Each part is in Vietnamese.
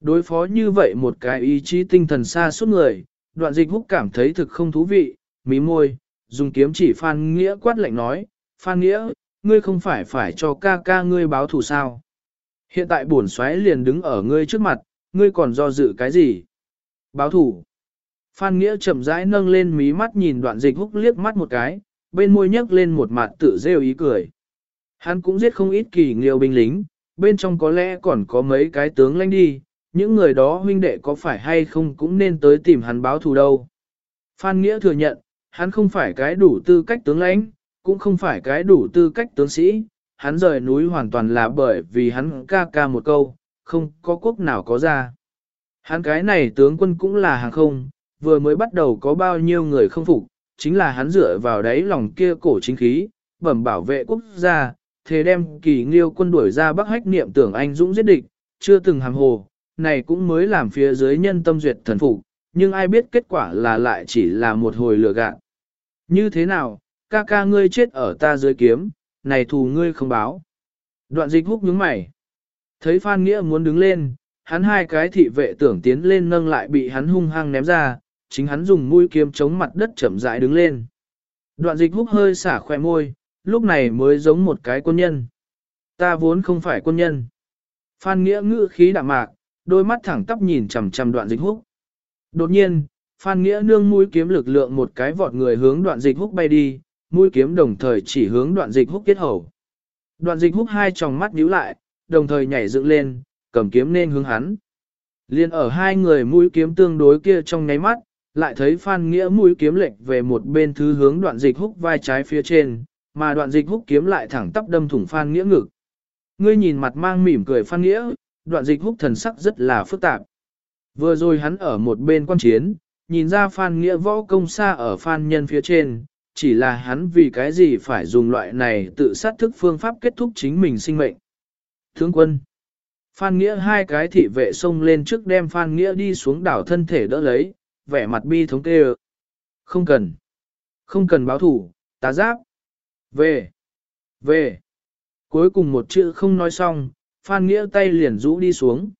Đối phó như vậy một cái ý chí tinh thần xa suốt người, đoạn dịch húc cảm thấy thực không thú vị, mí môi, dùng kiếm chỉ Phan Nghĩa quát lạnh nói, Phan Nghĩa, ngươi không phải phải cho ca ca ngươi báo thù sao. Hiện tại bổn xoáy liền đứng ở ngươi trước mặt, ngươi còn do dự cái gì? Báo thù. Phan Nghĩa chậm rãi nâng lên mí mắt nhìn đoạn dịch húc liếc mắt một cái, bên môi nhấc lên một mặt tự rêu ý cười. Hắn cũng giết không ít kỳ nghiêu binh lính, bên trong có lẽ còn có mấy cái tướng lãnh đi, những người đó huynh đệ có phải hay không cũng nên tới tìm hắn báo thù đâu. Phan Nghĩa thừa nhận, hắn không phải cái đủ tư cách tướng lãnh, cũng không phải cái đủ tư cách tướng sĩ, hắn rời núi hoàn toàn là bởi vì hắn ca ca một câu, không có quốc nào có ra. Hắn cái này tướng quân cũng là hàng không, vừa mới bắt đầu có bao nhiêu người không phục, chính là hắn dựa vào đáy lòng kia cổ chính khí, bẩm bảo vệ quốc gia, thế đem kỳ nghiêu quân đuổi ra bắc hách niệm tưởng anh dũng giết địch, chưa từng hàm hồ, này cũng mới làm phía dưới nhân tâm duyệt thần phục, nhưng ai biết kết quả là lại chỉ là một hồi lừa gạt. Như thế nào, ca ca ngươi chết ở ta dưới kiếm, này thù ngươi không báo. Đoạn dịch húc nhướng mày. Thấy Phan Nghĩa muốn đứng lên, hắn hai cái thị vệ tưởng tiến lên nâng lại bị hắn hung hăng ném ra, chính hắn dùng mũi kiếm chống mặt đất chậm rãi đứng lên. Đoạn dịch húc hơi xả khoe môi, lúc này mới giống một cái quân nhân. Ta vốn không phải quân nhân. Phan Nghĩa ngữ khí đạm mạc, đôi mắt thẳng tắp nhìn chằm chằm đoạn dịch húc. Đột nhiên, Phan Nghĩa nương mũi kiếm lực lượng một cái vọt người hướng đoạn dịch húc bay đi, mũi kiếm đồng thời chỉ hướng đoạn dịch húc kết hầu. Đoạn dịch húc hai tròng mắt nhíu lại, đồng thời nhảy dựng lên, cầm kiếm nên hướng hắn. Liên ở hai người mũi kiếm tương đối kia trong nháy mắt, lại thấy Phan Nghĩa mũi kiếm lệch về một bên thứ hướng đoạn dịch húc vai trái phía trên, mà đoạn dịch húc kiếm lại thẳng tắp đâm thủng Phan Nghĩa ngực. Ngươi nhìn mặt mang mỉm cười Phan Nghĩa, đoạn dịch húc thần sắc rất là phức tạp. Vừa rồi hắn ở một bên quan chiến, nhìn ra Phan Nghĩa võ công xa ở Phan Nhân phía trên, chỉ là hắn vì cái gì phải dùng loại này tự sát thức phương pháp kết thúc chính mình sinh mệnh. Thướng quân Phan Nghĩa hai cái thị vệ xông lên trước đem Phan Nghĩa đi xuống đảo thân thể đỡ lấy, vẻ mặt bi thống tê Không cần. Không cần báo thủ, tá giáp. Về. Về. Cuối cùng một chữ không nói xong, Phan Nghĩa tay liền rũ đi xuống.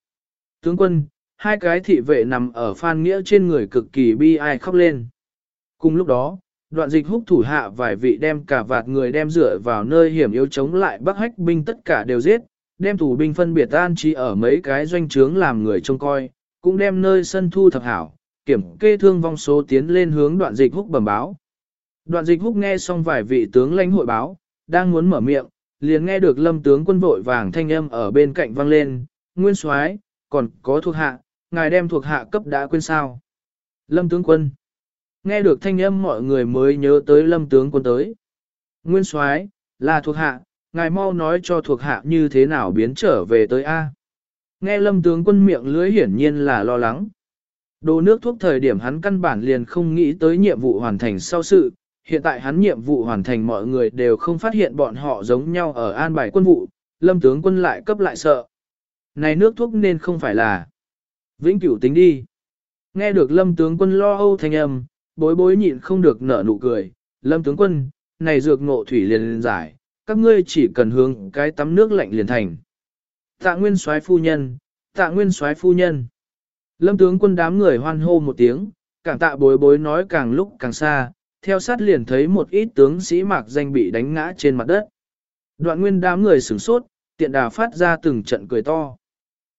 Tướng quân, hai cái thị vệ nằm ở Phan Nghĩa trên người cực kỳ bi ai khóc lên. Cùng lúc đó, đoạn dịch húc thủ hạ vài vị đem cả vạt người đem dựa vào nơi hiểm yếu chống lại bắc hách binh tất cả đều giết, đem thủ binh phân biệt an trí ở mấy cái doanh trướng làm người trông coi, cũng đem nơi sân thu thập hảo, kiểm kê thương vong số tiến lên hướng đoạn dịch húc bẩm báo. Đoạn dịch húc nghe xong vài vị tướng lãnh hội báo, đang muốn mở miệng, liền nghe được lâm tướng quân vội vàng thanh âm ở bên cạnh vang lên, nguyên soái còn có thuộc hạ, ngài đem thuộc hạ cấp đã quên sao. Lâm tướng quân. Nghe được thanh âm mọi người mới nhớ tới lâm tướng quân tới. Nguyên soái là thuộc hạ, ngài mau nói cho thuộc hạ như thế nào biến trở về tới A. Nghe lâm tướng quân miệng lưới hiển nhiên là lo lắng. Đồ nước thuốc thời điểm hắn căn bản liền không nghĩ tới nhiệm vụ hoàn thành sau sự, hiện tại hắn nhiệm vụ hoàn thành mọi người đều không phát hiện bọn họ giống nhau ở an bài quân vụ, lâm tướng quân lại cấp lại sợ. Này nước thuốc nên không phải là vĩnh cửu tính đi. Nghe được lâm tướng quân lo âu thanh âm, bối bối nhịn không được nở nụ cười, lâm tướng quân, này dược ngộ thủy liền liền giải, các ngươi chỉ cần hướng cái tắm nước lạnh liền thành. Tạ nguyên soái phu nhân, tạ nguyên soái phu nhân. Lâm tướng quân đám người hoan hô một tiếng, càng tạ bối bối nói càng lúc càng xa, theo sát liền thấy một ít tướng sĩ mạc danh bị đánh ngã trên mặt đất. Đoạn nguyên đám người sửng sốt, tiện đà phát ra từng trận cười to.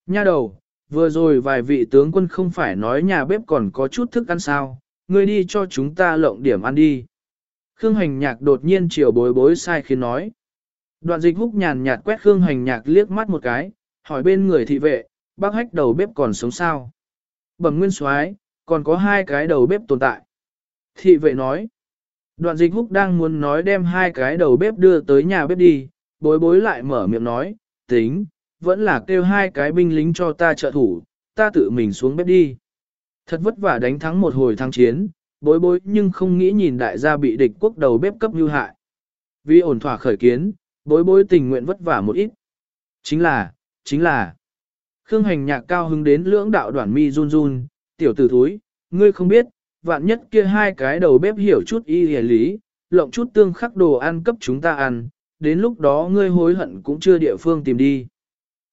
Nha đầu, vừa rồi vài vị tướng quân không phải nói nhà bếp còn có chút thức ăn sao, ngươi đi cho chúng ta lộng điểm ăn đi. Khương hành nhạc đột nhiên chiều bối bối sai khiến nói. Đoạn dịch húc nhàn nhạt quét Khương hành nhạc liếc mắt một cái, hỏi bên người thị vệ, bác hách đầu bếp còn sống sao. Bẩm nguyên soái còn có hai cái đầu bếp tồn tại. Thị vệ nói, đoạn dịch húc đang muốn nói đem hai cái đầu bếp đưa tới nhà bếp đi, bối bối lại mở miệng nói, tính, vẫn là kêu hai cái binh lính cho ta trợ thủ, ta tự mình xuống bếp đi. Thật vất vả đánh thắng một hồi thắng chiến, bối bối nhưng không nghĩ nhìn đại gia bị địch quốc đầu bếp cấp như hại. Vì ổn thỏa khởi kiến, bối bối tình nguyện vất vả một ít. Chính là, chính là, Khương hành nhạc cao hứng đến lưỡng đạo đoạn mi run run, tiểu tử thúi, ngươi không biết, vạn nhất kia hai cái đầu bếp hiểu chút y hề lý, lộng chút tương khắc đồ ăn cấp chúng ta ăn, đến lúc đó ngươi hối hận cũng chưa địa phương tìm đi.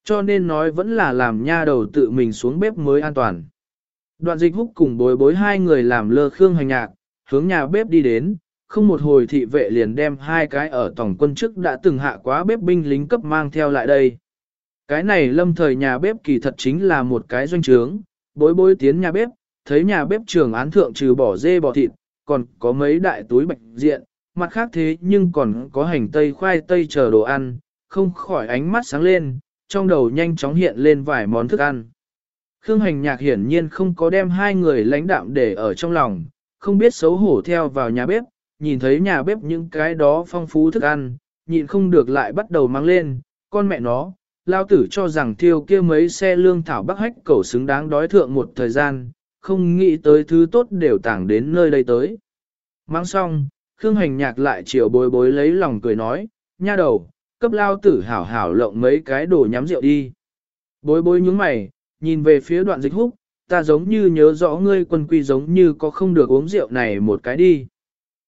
Cho nên nói vẫn là làm nha đầu tự mình xuống bếp mới an toàn. Đoạn dịch húc cùng bối bối hai người làm lơ khương hành nhạc, hướng nhà bếp đi đến, không một hồi thị vệ liền đem hai cái ở tổng quân chức đã từng hạ quá bếp binh lính cấp mang theo lại đây. Cái này lâm thời nhà bếp kỳ thật chính là một cái doanh trướng, bối bối tiến nhà bếp, thấy nhà bếp trường án thượng trừ bỏ dê bò thịt, còn có mấy đại túi bạch diện, mặt khác thế nhưng còn có hành tây khoai tây chờ đồ ăn, không khỏi ánh mắt sáng lên, trong đầu nhanh chóng hiện lên vài món thức ăn. Khương hành nhạc hiển nhiên không có đem hai người lãnh đạm để ở trong lòng, không biết xấu hổ theo vào nhà bếp, nhìn thấy nhà bếp những cái đó phong phú thức ăn, nhịn không được lại bắt đầu mang lên, con mẹ nó, lao tử cho rằng thiêu kia mấy xe lương thảo bắc hách cẩu xứng đáng đói thượng một thời gian, không nghĩ tới thứ tốt đều tảng đến nơi đây tới. Mang xong, Khương Hành Nhạc lại chiều bối bối lấy lòng cười nói, nha đầu, cấp lao tử hảo hảo lộng mấy cái đồ nhắm rượu đi. Bối bối nhúng mày, nhìn về phía đoạn dịch húc, ta giống như nhớ rõ ngươi quân quy giống như có không được uống rượu này một cái đi.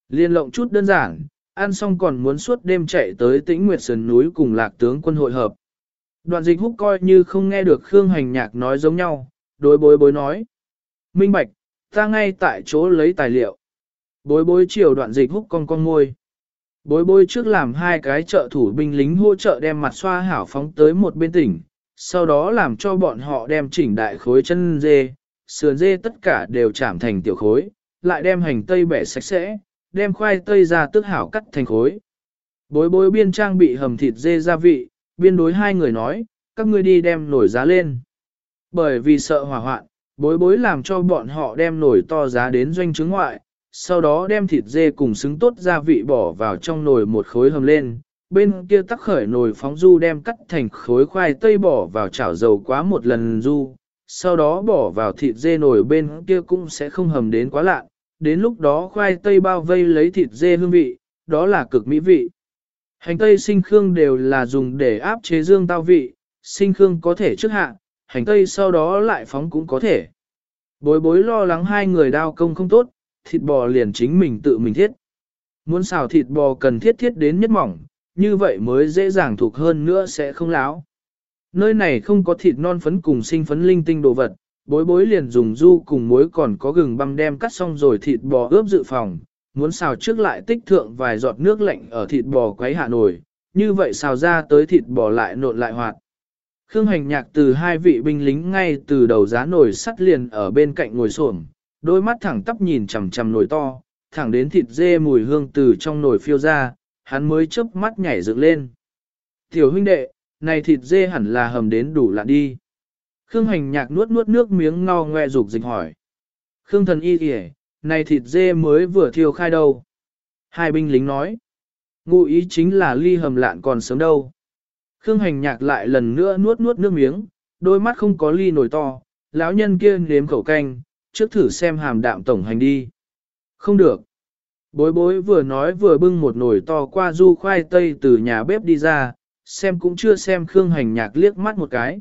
Liên lộng chút đơn giản, ăn xong còn muốn suốt đêm chạy tới tĩnh nguyệt sườn núi cùng lạc tướng quân hội hợp. Đoạn dịch húc coi như không nghe được Khương Hành Nhạc nói giống nhau, đối bối bối nói. Minh Bạch, ta ngay tại chỗ lấy tài liệu. Bối bối chiều đoạn dịch húc con con ngôi. Bối bối trước làm hai cái trợ thủ binh lính hỗ trợ đem mặt xoa hảo phóng tới một bên tỉnh, sau đó làm cho bọn họ đem chỉnh đại khối chân dê, sườn dê tất cả đều chạm thành tiểu khối, lại đem hành tây bẻ sạch sẽ, đem khoai tây ra tức hảo cắt thành khối. Bối bối biên trang bị hầm thịt dê gia vị, biên đối hai người nói, các ngươi đi đem nổi giá lên. Bởi vì sợ hỏa hoạn, bối bối làm cho bọn họ đem nồi to giá đến doanh trứng ngoại, sau đó đem thịt dê cùng xứng tốt gia vị bỏ vào trong nồi một khối hầm lên, bên kia tắc khởi nồi phóng du đem cắt thành khối khoai tây bỏ vào chảo dầu quá một lần du, sau đó bỏ vào thịt dê nồi bên kia cũng sẽ không hầm đến quá lạ, đến lúc đó khoai tây bao vây lấy thịt dê hương vị, đó là cực mỹ vị. Hành tây sinh khương đều là dùng để áp chế dương tao vị, sinh khương có thể trước hạ, hành tây sau đó lại phóng cũng có thể. Bối bối lo lắng hai người đao công không tốt, thịt bò liền chính mình tự mình thiết. Muốn xào thịt bò cần thiết thiết đến nhất mỏng, như vậy mới dễ dàng thuộc hơn nữa sẽ không láo. Nơi này không có thịt non phấn cùng sinh phấn linh tinh đồ vật, bối bối liền dùng du cùng muối còn có gừng băm đem cắt xong rồi thịt bò ướp dự phòng, muốn xào trước lại tích thượng vài giọt nước lạnh ở thịt bò quấy hạ nổi, như vậy xào ra tới thịt bò lại nộn lại hoạt. Khương hành nhạc từ hai vị binh lính ngay từ đầu giá nổi sắt liền ở bên cạnh ngồi xổm, đôi mắt thẳng tắp nhìn chằm chằm nồi to, thẳng đến thịt dê mùi hương từ trong nồi phiêu ra, hắn mới chớp mắt nhảy dựng lên. Tiểu huynh đệ, này thịt dê hẳn là hầm đến đủ lạ đi. Khương hành nhạc nuốt nuốt nước miếng ngao ngoe rục dịch hỏi. Khương thần y kìa, này thịt dê mới vừa thiêu khai đâu. Hai binh lính nói. Ngụ ý chính là ly hầm lạn còn sớm đâu. Khương hành nhạc lại lần nữa nuốt nuốt nước miếng, đôi mắt không có ly nổi to, lão nhân kia nếm khẩu canh, trước thử xem hàm đạm tổng hành đi. Không được. Bối bối vừa nói vừa bưng một nồi to qua du khoai tây từ nhà bếp đi ra, xem cũng chưa xem Khương hành nhạc liếc mắt một cái.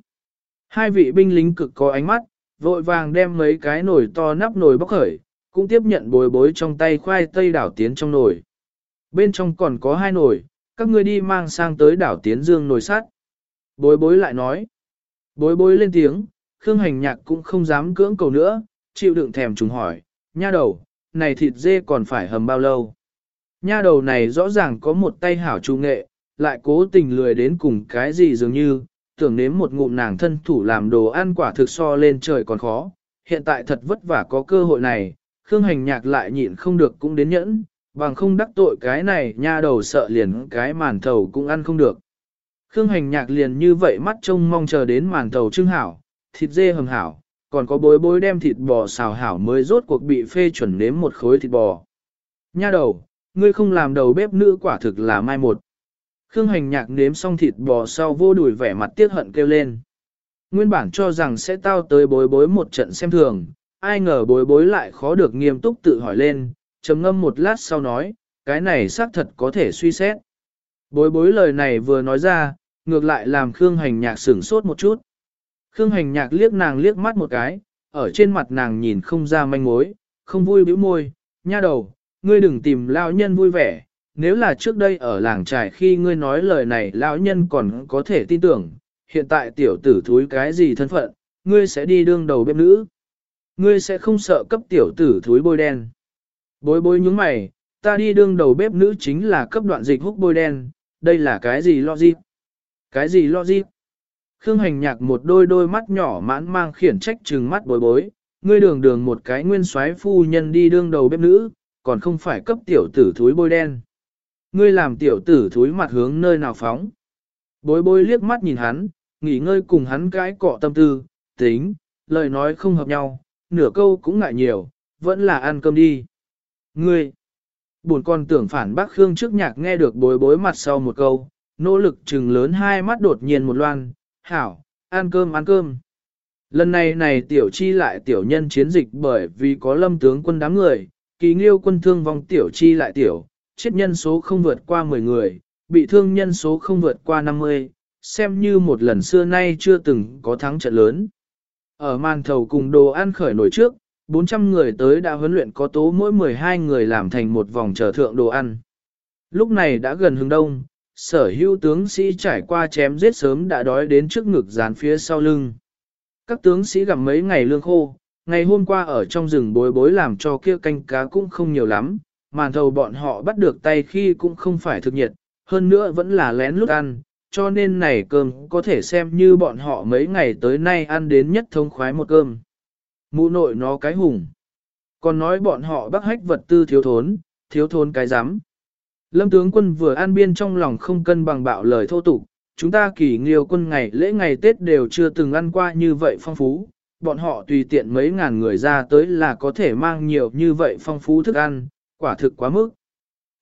Hai vị binh lính cực có ánh mắt, vội vàng đem mấy cái nồi to nắp nồi bóc khởi, cũng tiếp nhận bối bối trong tay khoai tây đảo tiến trong nồi. Bên trong còn có hai nồi, các ngươi đi mang sang tới đảo tiến dương nồi sắt. Bối bối lại nói. Bối bối lên tiếng, Khương hành nhạc cũng không dám cưỡng cầu nữa, chịu đựng thèm trùng hỏi, nha đầu, này thịt dê còn phải hầm bao lâu? Nha đầu này rõ ràng có một tay hảo trung nghệ, lại cố tình lười đến cùng cái gì dường như, tưởng nếm một ngụm nàng thân thủ làm đồ ăn quả thực so lên trời còn khó. Hiện tại thật vất vả có cơ hội này, Khương Hành Nhạc lại nhịn không được cũng đến nhẫn, bằng không đắc tội cái này nha đầu sợ liền cái màn thầu cũng ăn không được. Khương Hành Nhạc liền như vậy mắt trông mong chờ đến màn thầu trưng hảo, thịt dê hầm hảo, còn có bối bối đem thịt bò xào hảo mới rốt cuộc bị phê chuẩn nếm một khối thịt bò. Nha đầu, ngươi không làm đầu bếp nữ quả thực là mai một. Khương hành nhạc nếm xong thịt bò sau vô đùi vẻ mặt tiếc hận kêu lên. Nguyên bản cho rằng sẽ tao tới bối bối một trận xem thường, ai ngờ bối bối lại khó được nghiêm túc tự hỏi lên, trầm ngâm một lát sau nói, cái này xác thật có thể suy xét. Bối bối lời này vừa nói ra, ngược lại làm Khương hành nhạc sửng sốt một chút. Khương hành nhạc liếc nàng liếc mắt một cái, ở trên mặt nàng nhìn không ra manh mối, không vui bĩu môi, nha đầu, ngươi đừng tìm lao nhân vui vẻ, nếu là trước đây ở làng trài khi ngươi nói lời này lão nhân còn có thể tin tưởng, hiện tại tiểu tử thúi cái gì thân phận, ngươi sẽ đi đương đầu bếp nữ. Ngươi sẽ không sợ cấp tiểu tử thúi bôi đen. Bối bối nhúng mày, ta đi đương đầu bếp nữ chính là cấp đoạn dịch hút bôi đen, đây là cái gì logic? Cái gì logic? Khương hành nhạc một đôi đôi mắt nhỏ mãn mang khiển trách trừng mắt bối bối, ngươi đường đường một cái nguyên soái phu nhân đi đương đầu bếp nữ, còn không phải cấp tiểu tử thúi bôi đen. Ngươi làm tiểu tử thúi mặt hướng nơi nào phóng. Bối bối liếc mắt nhìn hắn, nghỉ ngơi cùng hắn cái cọ tâm tư, tính, lời nói không hợp nhau, nửa câu cũng ngại nhiều, vẫn là ăn cơm đi. Ngươi, buồn con tưởng phản bác Khương trước nhạc nghe được bối bối mặt sau một câu, nỗ lực trừng lớn hai mắt đột nhiên một loan, hảo, ăn cơm ăn cơm. Lần này này tiểu chi lại tiểu nhân chiến dịch bởi vì có lâm tướng quân đám người, kỳ nghiêu quân thương vong tiểu chi lại tiểu, chết nhân số không vượt qua 10 người, bị thương nhân số không vượt qua 50, xem như một lần xưa nay chưa từng có thắng trận lớn. Ở màn thầu cùng đồ ăn khởi nổi trước, 400 người tới đã huấn luyện có tố mỗi 12 người làm thành một vòng trở thượng đồ ăn. Lúc này đã gần hướng đông, sở hữu tướng sĩ trải qua chém giết sớm đã đói đến trước ngực dán phía sau lưng. Các tướng sĩ gặm mấy ngày lương khô, ngày hôm qua ở trong rừng bối bối làm cho kia canh cá cũng không nhiều lắm, màn thầu bọn họ bắt được tay khi cũng không phải thực nhiệt, hơn nữa vẫn là lén lút ăn, cho nên này cơm có thể xem như bọn họ mấy ngày tới nay ăn đến nhất thông khoái một cơm. Mụ nội nó cái hùng. Còn nói bọn họ bác hách vật tư thiếu thốn, thiếu thốn cái rắm Lâm tướng quân vừa an biên trong lòng không cân bằng bạo lời thô tục, chúng ta kỳ nghiêu quân ngày lễ ngày Tết đều chưa từng ăn qua như vậy phong phú, bọn họ tùy tiện mấy ngàn người ra tới là có thể mang nhiều như vậy phong phú thức ăn, quả thực quá mức.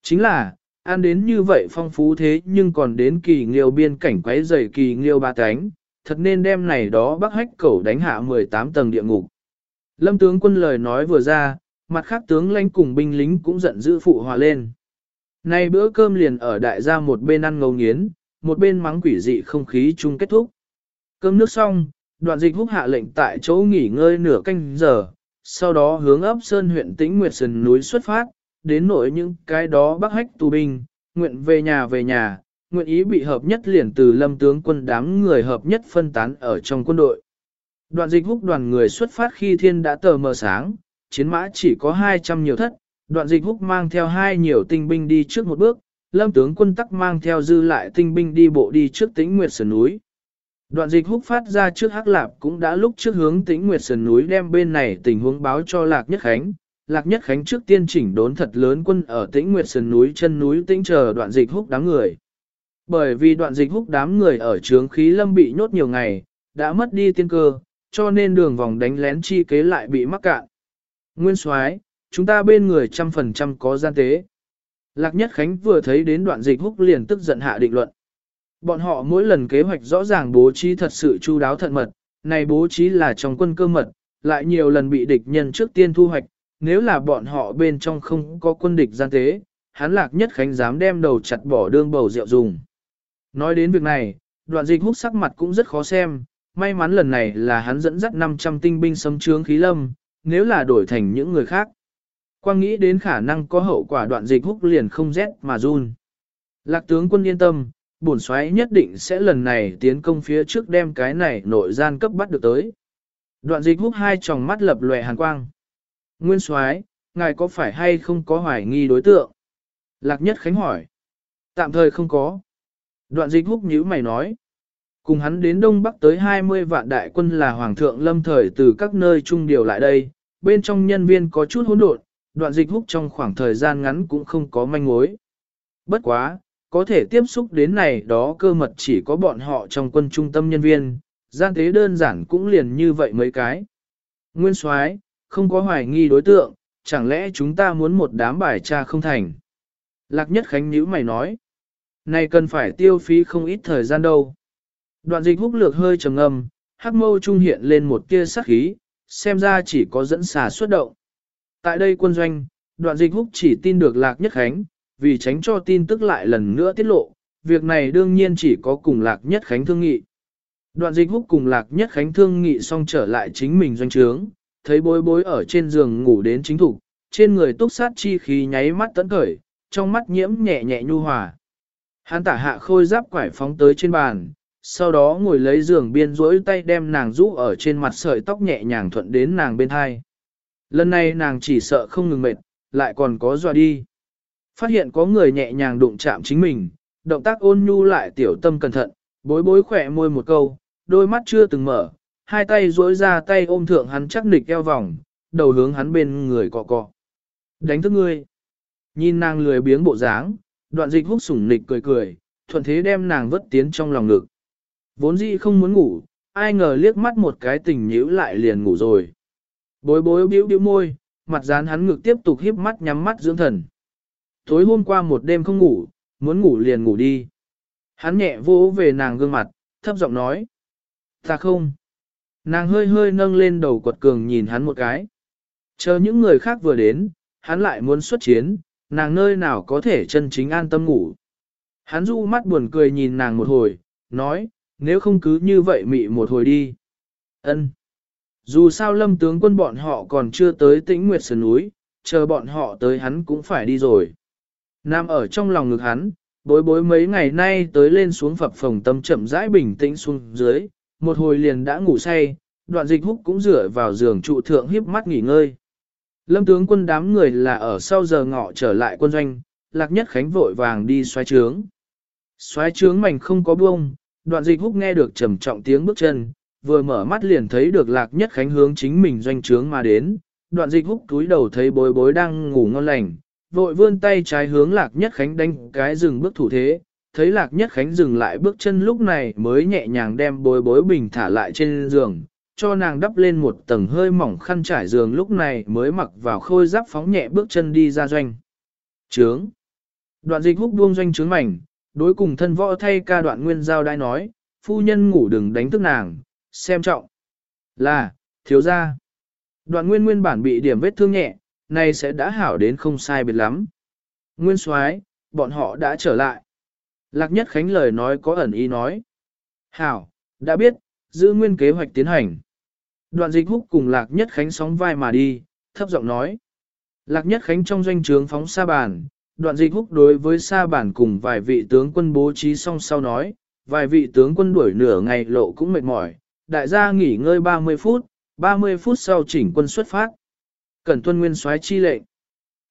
Chính là, ăn đến như vậy phong phú thế nhưng còn đến kỳ nghiêu biên cảnh quấy rầy kỳ nghiêu ba cánh, thật nên đem này đó bác hách cẩu đánh hạ 18 tầng địa ngục. Lâm tướng quân lời nói vừa ra, mặt khác tướng lãnh cùng binh lính cũng giận dữ phụ hòa lên. Nay bữa cơm liền ở đại gia một bên ăn ngấu nghiến, một bên mắng quỷ dị không khí chung kết thúc. Cơm nước xong, đoạn dịch húc hạ lệnh tại chỗ nghỉ ngơi nửa canh giờ, sau đó hướng ấp Sơn huyện tĩnh Nguyệt Sơn núi xuất phát, đến nỗi những cái đó bắc hách tù binh, nguyện về nhà về nhà, nguyện ý bị hợp nhất liền từ lâm tướng quân đám người hợp nhất phân tán ở trong quân đội. Đoạn dịch húc đoàn người xuất phát khi thiên đã tờ mờ sáng, chiến mã chỉ có 200 nhiều thất, đoạn dịch húc mang theo hai nhiều tinh binh đi trước một bước, lâm tướng quân tắc mang theo dư lại tinh binh đi bộ đi trước tĩnh nguyệt sườn núi. Đoạn dịch húc phát ra trước hắc lạp cũng đã lúc trước hướng tĩnh nguyệt sườn núi đem bên này tình huống báo cho Lạc Nhất Khánh. Lạc Nhất Khánh trước tiên chỉnh đốn thật lớn quân ở tĩnh nguyệt sườn núi chân núi tĩnh chờ đoạn dịch húc đám người. Bởi vì đoạn dịch húc đám người ở trướng khí lâm bị nhốt nhiều ngày, đã mất đi tiên cơ, cho nên đường vòng đánh lén chi kế lại bị mắc cạn. Nguyên soái chúng ta bên người trăm phần trăm có gian tế. Lạc Nhất Khánh vừa thấy đến đoạn dịch húc liền tức giận hạ định luận. Bọn họ mỗi lần kế hoạch rõ ràng bố trí thật sự chu đáo thận mật, này bố trí là trong quân cơ mật, lại nhiều lần bị địch nhân trước tiên thu hoạch, nếu là bọn họ bên trong không có quân địch gian tế, hắn Lạc Nhất Khánh dám đem đầu chặt bỏ đương bầu rượu dùng. Nói đến việc này, đoạn dịch húc sắc mặt cũng rất khó xem, may mắn lần này là hắn dẫn dắt 500 tinh binh sấm trướng khí lâm, nếu là đổi thành những người khác. Quang nghĩ đến khả năng có hậu quả đoạn dịch húc liền không rét mà run. Lạc tướng quân yên tâm, bổn xoáy nhất định sẽ lần này tiến công phía trước đem cái này nội gian cấp bắt được tới. Đoạn dịch húc hai tròng mắt lập lòe hàn quang. Nguyên soái, ngài có phải hay không có hoài nghi đối tượng? Lạc nhất khánh hỏi. Tạm thời không có. Đoạn dịch húc nhíu mày nói. Cùng hắn đến Đông Bắc tới 20 vạn đại quân là Hoàng thượng lâm thời từ các nơi trung điều lại đây, bên trong nhân viên có chút hỗn độn, đoạn dịch húc trong khoảng thời gian ngắn cũng không có manh mối. Bất quá, có thể tiếp xúc đến này đó cơ mật chỉ có bọn họ trong quân trung tâm nhân viên, gian tế đơn giản cũng liền như vậy mấy cái. Nguyên soái không có hoài nghi đối tượng, chẳng lẽ chúng ta muốn một đám bài tra không thành. Lạc nhất khánh nhữ mày nói, này cần phải tiêu phí không ít thời gian đâu. Đoạn dịch húc lược hơi trầm ngâm, hắc mâu trung hiện lên một tia sắc khí, xem ra chỉ có dẫn xà xuất động. Tại đây quân doanh, đoạn dịch húc chỉ tin được Lạc Nhất Khánh, vì tránh cho tin tức lại lần nữa tiết lộ, việc này đương nhiên chỉ có cùng Lạc Nhất Khánh thương nghị. Đoạn dịch húc cùng Lạc Nhất Khánh thương nghị xong trở lại chính mình doanh trướng, thấy bối bối ở trên giường ngủ đến chính thủ, trên người túc sát chi khí nháy mắt tấn khởi, trong mắt nhiễm nhẹ nhẹ nhu hòa. Hắn tả hạ khôi giáp quải phóng tới trên bàn, sau đó ngồi lấy giường biên rỗi tay đem nàng rũ ở trên mặt sợi tóc nhẹ nhàng thuận đến nàng bên hai. Lần này nàng chỉ sợ không ngừng mệt, lại còn có dọa đi. Phát hiện có người nhẹ nhàng đụng chạm chính mình, động tác ôn nhu lại tiểu tâm cẩn thận, bối bối khỏe môi một câu, đôi mắt chưa từng mở, hai tay duỗi ra tay ôm thượng hắn chắc nịch eo vòng, đầu hướng hắn bên người cọ cọ. Đánh thức ngươi. Nhìn nàng lười biếng bộ dáng, đoạn dịch hút sủng nịch cười cười, thuận thế đem nàng vất tiến trong lòng ngực. Vốn dĩ không muốn ngủ, ai ngờ liếc mắt một cái tình nhíu lại liền ngủ rồi. Bối bối biểu biểu môi, mặt dán hắn ngực tiếp tục híp mắt nhắm mắt dưỡng thần. Tối hôm qua một đêm không ngủ, muốn ngủ liền ngủ đi. Hắn nhẹ vỗ về nàng gương mặt, thấp giọng nói. Ta không. Nàng hơi hơi nâng lên đầu quật cường nhìn hắn một cái. Chờ những người khác vừa đến, hắn lại muốn xuất chiến, nàng nơi nào có thể chân chính an tâm ngủ. Hắn du mắt buồn cười nhìn nàng một hồi, nói, nếu không cứ như vậy mị một hồi đi. ân Dù sao lâm tướng quân bọn họ còn chưa tới tĩnh nguyệt sườn núi, chờ bọn họ tới hắn cũng phải đi rồi. Nam ở trong lòng ngực hắn, bối bối mấy ngày nay tới lên xuống phập phòng tâm chậm rãi bình tĩnh xuống dưới, một hồi liền đã ngủ say, đoạn dịch húc cũng rửa vào giường trụ thượng hiếp mắt nghỉ ngơi. Lâm tướng quân đám người là ở sau giờ ngọ trở lại quân doanh, lạc nhất khánh vội vàng đi xoay trướng. Xoáy trướng mảnh không có buông, đoạn dịch húc nghe được trầm trọng tiếng bước chân, vừa mở mắt liền thấy được lạc nhất khánh hướng chính mình doanh trướng mà đến. Đoạn dịch húc túi đầu thấy bối bối đang ngủ ngon lành, vội vươn tay trái hướng lạc nhất khánh đánh cái dừng bước thủ thế, thấy lạc nhất khánh dừng lại bước chân lúc này mới nhẹ nhàng đem bối bối bình thả lại trên giường, cho nàng đắp lên một tầng hơi mỏng khăn trải giường lúc này mới mặc vào khôi giáp phóng nhẹ bước chân đi ra doanh. Trướng. Đoạn dịch húc buông doanh trướng mảnh, đối cùng thân võ thay ca đoạn nguyên giao đai nói, phu nhân ngủ đừng đánh thức nàng, xem trọng. Là, thiếu gia. Đoạn nguyên nguyên bản bị điểm vết thương nhẹ, nay sẽ đã hảo đến không sai biệt lắm. Nguyên soái, bọn họ đã trở lại. Lạc nhất khánh lời nói có ẩn ý nói. Hảo, đã biết, giữ nguyên kế hoạch tiến hành. Đoạn dịch húc cùng lạc nhất khánh sóng vai mà đi, thấp giọng nói. Lạc nhất khánh trong doanh trướng phóng xa bàn, đoạn dịch húc đối với sa bản cùng vài vị tướng quân bố trí xong sau nói, vài vị tướng quân đuổi nửa ngày lộ cũng mệt mỏi, đại gia nghỉ ngơi 30 phút, 30 phút sau chỉnh quân xuất phát. Cẩn tuân nguyên soái chi lệnh.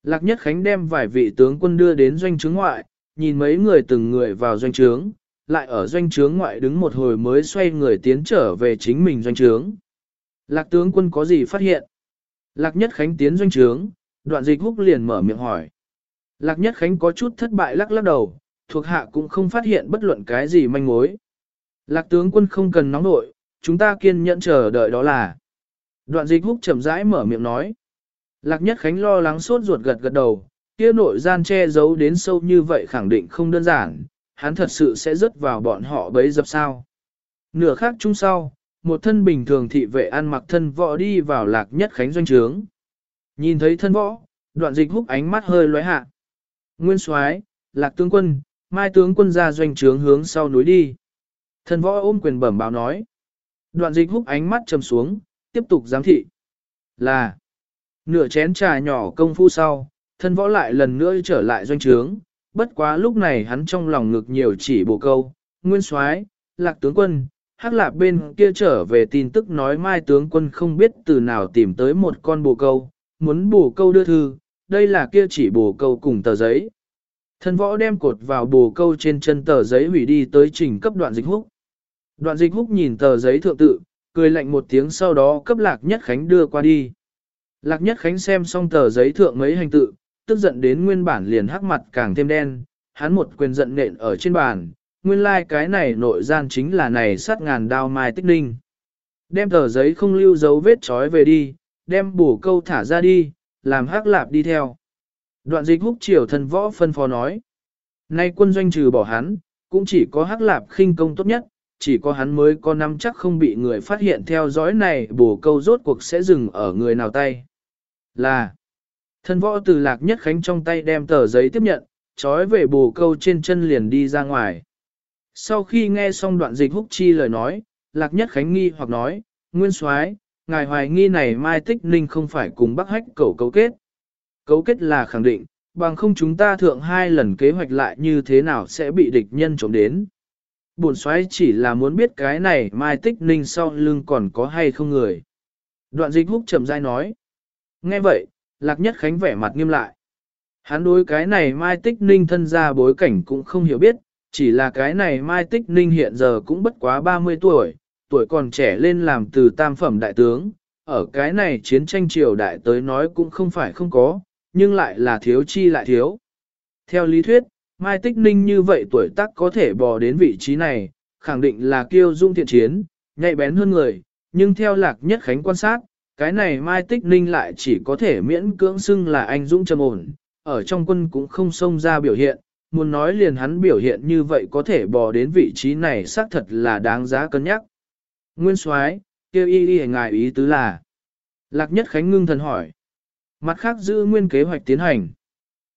Lạc Nhất Khánh đem vài vị tướng quân đưa đến doanh trướng ngoại, nhìn mấy người từng người vào doanh trướng, lại ở doanh trướng ngoại đứng một hồi mới xoay người tiến trở về chính mình doanh trướng. Lạc tướng quân có gì phát hiện? Lạc Nhất Khánh tiến doanh trướng, đoạn dịch húc liền mở miệng hỏi. Lạc Nhất Khánh có chút thất bại lắc lắc đầu, thuộc hạ cũng không phát hiện bất luận cái gì manh mối. Lạc tướng quân không cần nóng nội, chúng ta kiên nhẫn chờ đợi đó là. Đoạn dịch húc chậm rãi mở miệng nói. Lạc Nhất Khánh lo lắng sốt ruột gật gật đầu, kia nội gian che giấu đến sâu như vậy khẳng định không đơn giản, hắn thật sự sẽ rớt vào bọn họ bấy dập sao. Nửa khác chung sau, một thân bình thường thị vệ ăn mặc thân võ đi vào Lạc Nhất Khánh doanh trướng. Nhìn thấy thân võ, đoạn dịch húc ánh mắt hơi lóe hạ. Nguyên soái, lạc tướng quân, mai tướng quân ra doanh trướng hướng sau núi đi. Thần võ ôm quyền bẩm báo nói. Đoạn dịch húc ánh mắt trầm xuống, tiếp tục giám thị. Là, nửa chén trà nhỏ công phu sau, thân võ lại lần nữa trở lại doanh trướng. Bất quá lúc này hắn trong lòng ngực nhiều chỉ bộ câu. Nguyên soái, lạc tướng quân, hắc lạc bên kia trở về tin tức nói mai tướng quân không biết từ nào tìm tới một con bồ câu, muốn bồ câu đưa thư, đây là kia chỉ bồ câu cùng tờ giấy. Thân võ đem cột vào bồ câu trên chân tờ giấy hủy đi tới trình cấp đoạn dịch húc. Đoạn dịch húc nhìn tờ giấy thượng tự, cười lạnh một tiếng sau đó cấp lạc nhất khánh đưa qua đi. Lạc nhất khánh xem xong tờ giấy thượng mấy hành tự, tức giận đến nguyên bản liền hắc mặt càng thêm đen, hắn một quyền giận nện ở trên bàn, nguyên lai like cái này nội gian chính là này sát ngàn đao mai tích ninh. Đem tờ giấy không lưu dấu vết trói về đi, đem bổ câu thả ra đi, làm hắc lạp đi theo. Đoạn dịch húc triều thần võ phân phó nói. Nay quân doanh trừ bỏ hắn, cũng chỉ có hắc lạp khinh công tốt nhất, chỉ có hắn mới có năm chắc không bị người phát hiện theo dõi này bổ câu rốt cuộc sẽ dừng ở người nào tay. Là, thân võ từ lạc nhất khánh trong tay đem tờ giấy tiếp nhận, trói về bổ câu trên chân liền đi ra ngoài. Sau khi nghe xong đoạn dịch húc chi lời nói, lạc nhất khánh nghi hoặc nói, nguyên soái ngài hoài nghi này Mai Tích Ninh không phải cùng Bắc Hách cầu cấu kết. Cấu kết là khẳng định, bằng không chúng ta thượng hai lần kế hoạch lại như thế nào sẽ bị địch nhân trộm đến. bổn xoáy chỉ là muốn biết cái này mai tích ninh sau lưng còn có hay không người. Đoạn dịch húc chậm rãi nói. Nghe vậy, lạc nhất khánh vẻ mặt nghiêm lại. Hắn đối cái này mai tích ninh thân ra bối cảnh cũng không hiểu biết, chỉ là cái này mai tích ninh hiện giờ cũng bất quá 30 tuổi, tuổi còn trẻ lên làm từ tam phẩm đại tướng, ở cái này chiến tranh triều đại tới nói cũng không phải không có, nhưng lại là thiếu chi lại thiếu. Theo lý thuyết, Mai Tích Ninh như vậy tuổi tác có thể bò đến vị trí này, khẳng định là kiêu dung thiện chiến, nhạy bén hơn người, nhưng theo lạc nhất khánh quan sát, cái này Mai Tích Ninh lại chỉ có thể miễn cưỡng xưng là anh dũng trầm ổn, ở trong quân cũng không xông ra biểu hiện, muốn nói liền hắn biểu hiện như vậy có thể bò đến vị trí này xác thật là đáng giá cân nhắc. Nguyên Soái, kêu y y ngài ý tứ là. Lạc Nhất Khánh ngưng thần hỏi. Mặt khác giữ nguyên kế hoạch tiến hành.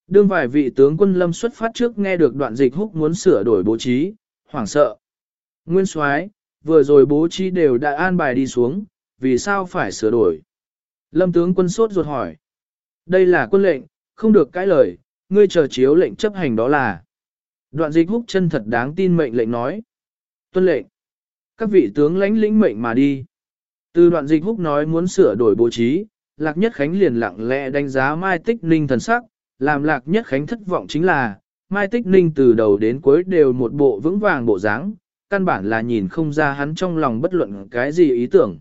Đương vài vị tướng quân lâm xuất phát trước nghe được đoạn dịch húc muốn sửa đổi bố trí, hoảng sợ. Nguyên soái vừa rồi bố trí đều đã an bài đi xuống, vì sao phải sửa đổi? Lâm tướng quân sốt ruột hỏi. Đây là quân lệnh, không được cãi lời, ngươi chờ chiếu lệnh chấp hành đó là. Đoạn dịch húc chân thật đáng tin mệnh lệnh nói. Tuân lệnh. Các vị tướng lãnh lĩnh mệnh mà đi. Từ đoạn dịch húc nói muốn sửa đổi bố trí, Lạc Nhất Khánh liền lặng lẽ đánh giá Mai Tích Ninh thần sắc, làm Lạc Nhất Khánh thất vọng chính là, Mai Tích Ninh từ đầu đến cuối đều một bộ vững vàng bộ dáng, căn bản là nhìn không ra hắn trong lòng bất luận cái gì ý tưởng.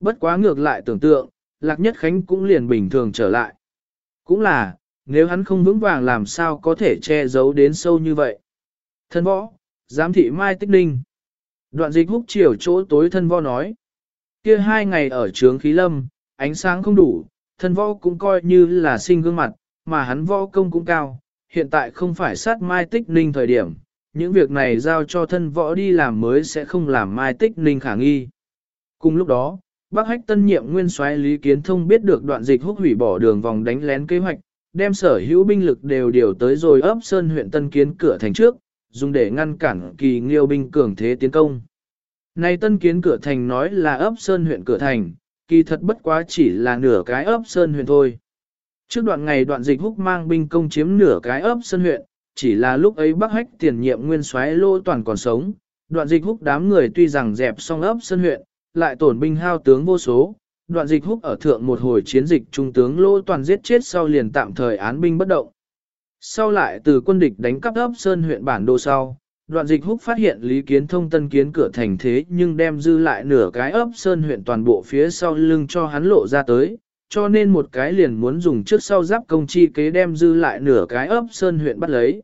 Bất quá ngược lại tưởng tượng, Lạc Nhất Khánh cũng liền bình thường trở lại. Cũng là, nếu hắn không vững vàng làm sao có thể che giấu đến sâu như vậy. Thân võ, giám thị Mai Tích Ninh. Đoạn dịch húc chiều chỗ tối thân võ nói. Kia hai ngày ở trướng khí lâm, ánh sáng không đủ, thân võ cũng coi như là sinh gương mặt, mà hắn võ công cũng cao, hiện tại không phải sát mai tích ninh thời điểm, những việc này giao cho thân võ đi làm mới sẽ không làm mai tích ninh khả nghi. Cùng lúc đó, bác hách tân nhiệm nguyên soái Lý Kiến Thông biết được đoạn dịch húc hủy bỏ đường vòng đánh lén kế hoạch, đem sở hữu binh lực đều điều tới rồi ấp sơn huyện Tân Kiến cửa thành trước, dùng để ngăn cản kỳ nghiêu binh cường thế tiến công. Nay Tân Kiến cửa thành nói là ấp sơn huyện cửa thành, kỳ thật bất quá chỉ là nửa cái ấp sơn huyện thôi. Trước đoạn ngày đoạn dịch húc mang binh công chiếm nửa cái ấp sơn huyện, chỉ là lúc ấy Bắc Hách tiền nhiệm nguyên soái lô toàn còn sống, đoạn dịch húc đám người tuy rằng dẹp xong ấp sơn huyện, lại tổn binh hao tướng vô số, đoạn dịch húc ở thượng một hồi chiến dịch trung tướng lô toàn giết chết sau liền tạm thời án binh bất động. Sau lại từ quân địch đánh cắp ấp sơn huyện bản đồ sau, đoạn dịch húc phát hiện Lý Kiến Thông tân kiến cửa thành thế nhưng đem dư lại nửa cái ấp sơn huyện toàn bộ phía sau lưng cho hắn lộ ra tới, cho nên một cái liền muốn dùng trước sau giáp công chi kế đem dư lại nửa cái ấp sơn huyện bắt lấy.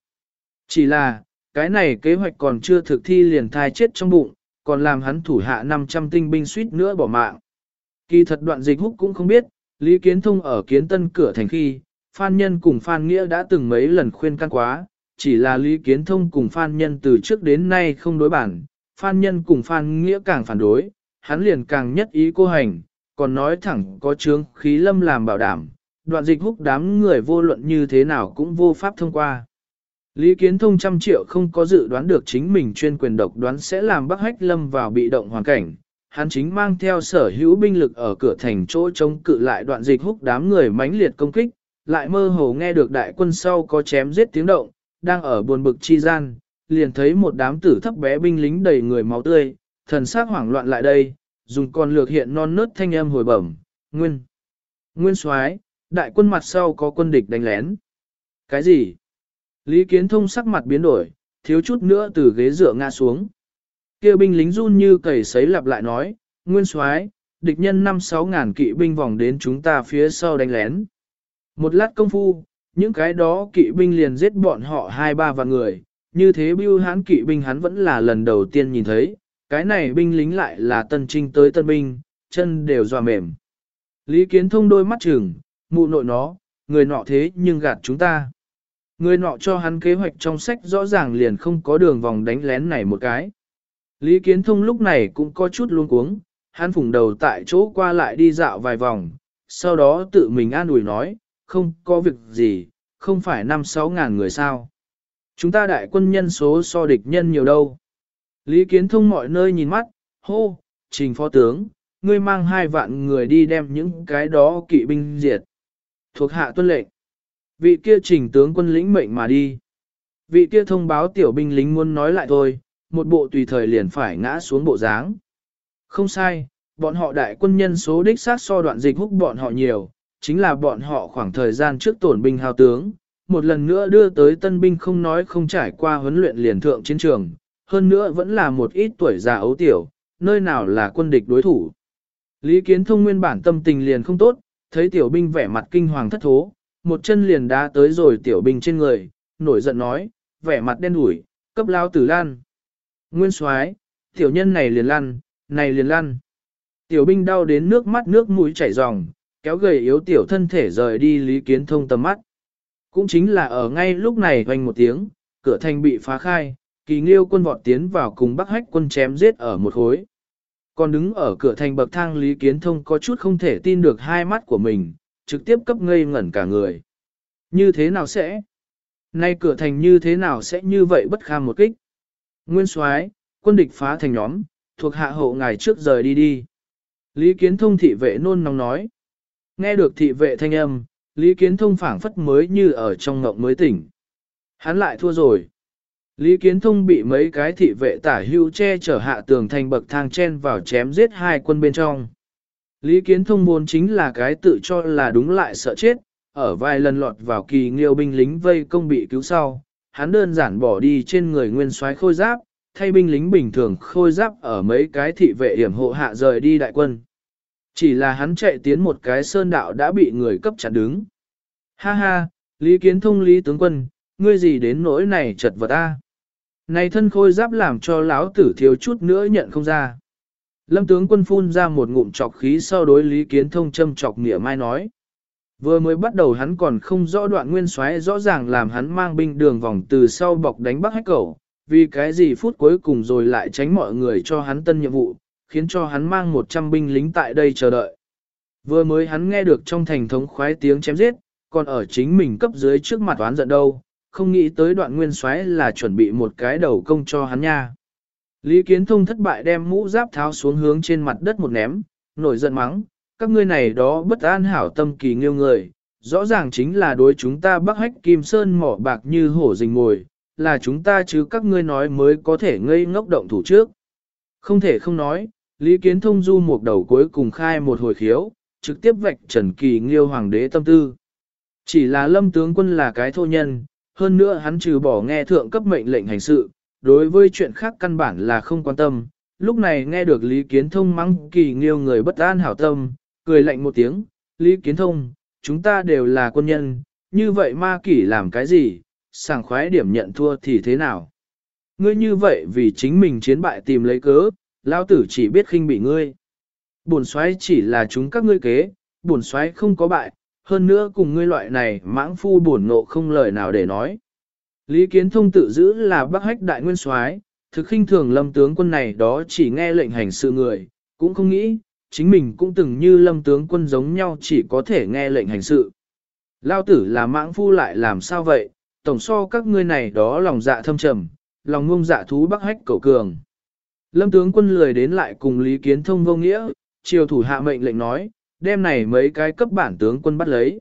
Chỉ là, cái này kế hoạch còn chưa thực thi liền thai chết trong bụng, còn làm hắn thủ hạ 500 tinh binh suýt nữa bỏ mạng. Kỳ thật đoạn dịch húc cũng không biết, Lý Kiến Thông ở kiến tân cửa thành khi, Phan Nhân cùng Phan Nghĩa đã từng mấy lần khuyên can quá, chỉ là Lý Kiến Thông cùng Phan Nhân từ trước đến nay không đối bản, Phan Nhân cùng Phan Nghĩa càng phản đối, hắn liền càng nhất ý cô hành, còn nói thẳng có chướng khí lâm làm bảo đảm, đoạn dịch húc đám người vô luận như thế nào cũng vô pháp thông qua. Lý Kiến Thông trăm triệu không có dự đoán được chính mình chuyên quyền độc đoán sẽ làm Bắc Hách Lâm vào bị động hoàn cảnh. Hắn chính mang theo sở hữu binh lực ở cửa thành chỗ chống cự lại đoạn dịch húc đám người mãnh liệt công kích, lại mơ hồ nghe được đại quân sau có chém giết tiếng động, đang ở buồn bực chi gian, liền thấy một đám tử thấp bé binh lính đầy người máu tươi, thần sắc hoảng loạn lại đây, dùng con lược hiện non nớt thanh âm hồi bẩm, nguyên. Nguyên soái đại quân mặt sau có quân địch đánh lén. Cái gì? Lý Kiến Thông sắc mặt biến đổi, thiếu chút nữa từ ghế dựa ngã xuống. Kêu binh lính run như cầy sấy lặp lại nói, Nguyên soái địch nhân năm sáu ngàn kỵ binh vòng đến chúng ta phía sau đánh lén. Một lát công phu, những cái đó kỵ binh liền giết bọn họ hai ba vạn người, như thế bưu hán kỵ binh hắn vẫn là lần đầu tiên nhìn thấy, cái này binh lính lại là tân trinh tới tân binh, chân đều dò mềm. Lý Kiến Thông đôi mắt chừng, mụ nội nó, người nọ thế nhưng gạt chúng ta. Người nọ cho hắn kế hoạch trong sách rõ ràng liền không có đường vòng đánh lén này một cái. Lý Kiến Thông lúc này cũng có chút luống cuống, hắn phủng đầu tại chỗ qua lại đi dạo vài vòng, sau đó tự mình an ủi nói, không có việc gì, không phải năm sáu ngàn người sao. Chúng ta đại quân nhân số so địch nhân nhiều đâu. Lý Kiến Thông mọi nơi nhìn mắt, hô, trình phó tướng, ngươi mang hai vạn người đi đem những cái đó kỵ binh diệt. Thuộc hạ tuân lệnh. Vị kia trình tướng quân lĩnh mệnh mà đi. Vị kia thông báo tiểu binh lính muốn nói lại thôi, một bộ tùy thời liền phải ngã xuống bộ dáng. Không sai, bọn họ đại quân nhân số đích sát so đoạn dịch húc bọn họ nhiều, chính là bọn họ khoảng thời gian trước tổn binh hao tướng, một lần nữa đưa tới tân binh không nói không trải qua huấn luyện liền thượng chiến trường, hơn nữa vẫn là một ít tuổi già ấu tiểu, nơi nào là quân địch đối thủ. Lý Kiến Thông nguyên bản tâm tình liền không tốt, thấy tiểu binh vẻ mặt kinh hoàng thất thố, một chân liền đá tới rồi tiểu binh trên người, nổi giận nói, vẻ mặt đen đủi, cấp lao tử lan. Nguyên soái, tiểu nhân này liền lăn, này liền lăn. Tiểu binh đau đến nước mắt nước mũi chảy ròng, kéo gầy yếu tiểu thân thể rời đi Lý Kiến Thông tầm mắt. Cũng chính là ở ngay lúc này hoành một tiếng, cửa thành bị phá khai, kỳ nghiêu quân vọt tiến vào cùng bắc hách quân chém giết ở một hối. Còn đứng ở cửa thành bậc thang Lý Kiến Thông có chút không thể tin được hai mắt của mình, trực tiếp cấp ngây ngẩn cả người. Như thế nào sẽ? Nay cửa thành như thế nào sẽ như vậy bất kham một kích? Nguyên soái, quân địch phá thành nhóm, thuộc hạ hộ ngài trước rời đi đi. Lý Kiến Thông thị vệ nôn nóng nói. Nghe được thị vệ thanh âm, Lý Kiến Thông phảng phất mới như ở trong ngộng mới tỉnh. Hắn lại thua rồi. Lý Kiến Thông bị mấy cái thị vệ tả hưu che chở hạ tường thành bậc thang chen vào chém giết hai quân bên trong. Lý Kiến Thông vốn chính là cái tự cho là đúng lại sợ chết, ở vài lần lọt vào kỳ nghiêu binh lính vây công bị cứu sau, hắn đơn giản bỏ đi trên người nguyên soái khôi giáp, thay binh lính bình thường khôi giáp ở mấy cái thị vệ hiểm hộ hạ rời đi đại quân. Chỉ là hắn chạy tiến một cái sơn đạo đã bị người cấp chặn đứng. Ha ha, Lý Kiến Thông Lý tướng quân, ngươi gì đến nỗi này chật vật ta. Này thân khôi giáp làm cho lão tử thiếu chút nữa nhận không ra. Lâm tướng quân phun ra một ngụm chọc khí sau đối Lý Kiến Thông châm chọc nghĩa mai nói. Vừa mới bắt đầu hắn còn không rõ đoạn nguyên xoáy rõ ràng làm hắn mang binh đường vòng từ sau bọc đánh bắc hách cầu, vì cái gì phút cuối cùng rồi lại tránh mọi người cho hắn tân nhiệm vụ, khiến cho hắn mang 100 binh lính tại đây chờ đợi. Vừa mới hắn nghe được trong thành thống khoái tiếng chém giết, còn ở chính mình cấp dưới trước mặt toán giận đâu, không nghĩ tới đoạn nguyên xoáy là chuẩn bị một cái đầu công cho hắn nha. Lý Kiến Thông thất bại đem mũ giáp tháo xuống hướng trên mặt đất một ném, nổi giận mắng, các ngươi này đó bất an hảo tâm kỳ nghiêu người, rõ ràng chính là đối chúng ta bắc hách kim sơn mỏ bạc như hổ rình ngồi, là chúng ta chứ các ngươi nói mới có thể ngây ngốc động thủ trước. Không thể không nói, Lý Kiến Thông du một đầu cuối cùng khai một hồi khiếu, trực tiếp vạch trần kỳ nghiêu hoàng đế tâm tư. Chỉ là lâm tướng quân là cái thô nhân, hơn nữa hắn trừ bỏ nghe thượng cấp mệnh lệnh hành sự, đối với chuyện khác căn bản là không quan tâm. Lúc này nghe được Lý Kiến Thông mắng kỳ nghiêu người bất an hảo tâm, cười lạnh một tiếng, Lý Kiến Thông, chúng ta đều là quân nhân, như vậy ma kỷ làm cái gì, sảng khoái điểm nhận thua thì thế nào? Ngươi như vậy vì chính mình chiến bại tìm lấy cớ, lao tử chỉ biết khinh bị ngươi. Bổn xoáy chỉ là chúng các ngươi kế, bổn xoáy không có bại, hơn nữa cùng ngươi loại này mãng phu bổn nộ không lời nào để nói. Lý Kiến Thông tự giữ là Bắc Hách đại nguyên soái, thực khinh thường Lâm tướng quân này đó chỉ nghe lệnh hành sự người, cũng không nghĩ, chính mình cũng từng như Lâm tướng quân giống nhau chỉ có thể nghe lệnh hành sự. Lao tử là mãng phu lại làm sao vậy, tổng so các ngươi này đó lòng dạ thâm trầm, lòng ngông dạ thú Bắc Hách cầu cường. Lâm tướng quân lười đến lại cùng Lý Kiến Thông vô nghĩa, triều thủ hạ mệnh lệnh nói, đem này mấy cái cấp bản tướng quân bắt lấy.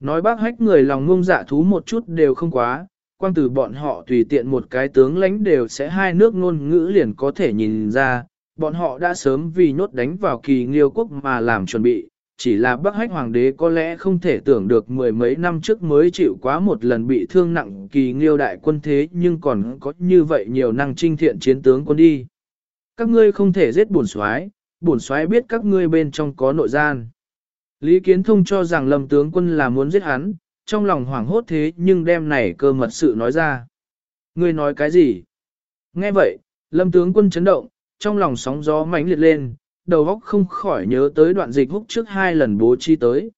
Nói bác hách người lòng ngông dạ thú một chút đều không quá, quang từ bọn họ tùy tiện một cái tướng lãnh đều sẽ hai nước ngôn ngữ liền có thể nhìn ra, bọn họ đã sớm vì nhốt đánh vào kỳ nghiêu quốc mà làm chuẩn bị, chỉ là Bắc Hách Hoàng đế có lẽ không thể tưởng được mười mấy năm trước mới chịu quá một lần bị thương nặng kỳ nghiêu đại quân thế nhưng còn có như vậy nhiều năng trinh thiện chiến tướng quân đi. Các ngươi không thể giết bổn soái, bổn soái biết các ngươi bên trong có nội gian. Lý Kiến Thông cho rằng Lâm tướng quân là muốn giết hắn, trong lòng hoảng hốt thế nhưng đem này cơ mật sự nói ra. Ngươi nói cái gì? Nghe vậy, Lâm tướng quân chấn động, trong lòng sóng gió mãnh liệt lên, đầu óc không khỏi nhớ tới đoạn dịch húc trước hai lần bố chi tới.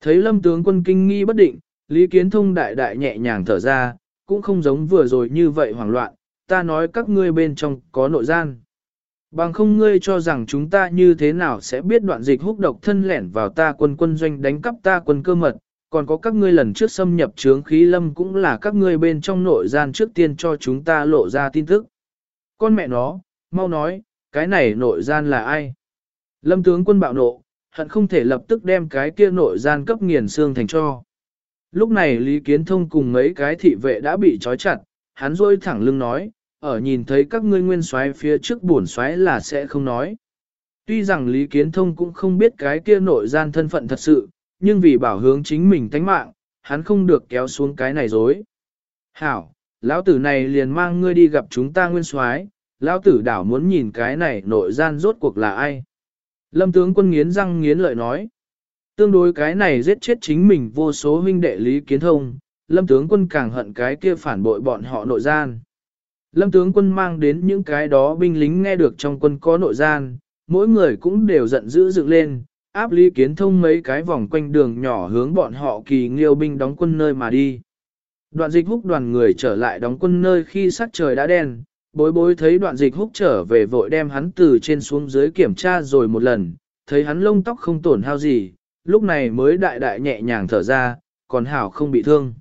Thấy Lâm tướng quân kinh nghi bất định, Lý Kiến Thông đại đại nhẹ nhàng thở ra, cũng không giống vừa rồi như vậy hoảng loạn, ta nói các ngươi bên trong có nội gian. Bằng không ngươi cho rằng chúng ta như thế nào sẽ biết đoạn dịch húc độc thân lẻn vào ta quân quân doanh đánh cắp ta quân cơ mật, còn có các ngươi lần trước xâm nhập trướng khí lâm cũng là các ngươi bên trong nội gian trước tiên cho chúng ta lộ ra tin tức. Con mẹ nó, mau nói, cái này nội gian là ai? Lâm tướng quân bạo nộ, hận không thể lập tức đem cái kia nội gian cấp nghiền xương thành cho. Lúc này Lý Kiến Thông cùng mấy cái thị vệ đã bị trói chặt, hắn rôi thẳng lưng nói, ở nhìn thấy các ngươi nguyên soái phía trước buồn soái là sẽ không nói. Tuy rằng Lý Kiến Thông cũng không biết cái kia nội gian thân phận thật sự, nhưng vì bảo hướng chính mình tánh mạng, hắn không được kéo xuống cái này dối. Hảo, lão tử này liền mang ngươi đi gặp chúng ta nguyên soái, lão tử đảo muốn nhìn cái này nội gian rốt cuộc là ai. Lâm tướng quân nghiến răng nghiến lợi nói. Tương đối cái này giết chết chính mình vô số huynh đệ Lý Kiến Thông, Lâm tướng quân càng hận cái kia phản bội bọn họ nội gian. Lâm tướng quân mang đến những cái đó binh lính nghe được trong quân có nội gian, mỗi người cũng đều giận dữ dựng lên, áp Lý Kiến Thông mấy cái vòng quanh đường nhỏ hướng bọn họ kỳ nghiêu binh đóng quân nơi mà đi. Đoạn dịch húc đoàn người trở lại đóng quân nơi khi sắc trời đã đen, bối bối thấy đoạn dịch húc trở về vội đem hắn từ trên xuống dưới kiểm tra rồi một lần, thấy hắn lông tóc không tổn hao gì, lúc này mới đại đại nhẹ nhàng thở ra, còn hảo không bị thương.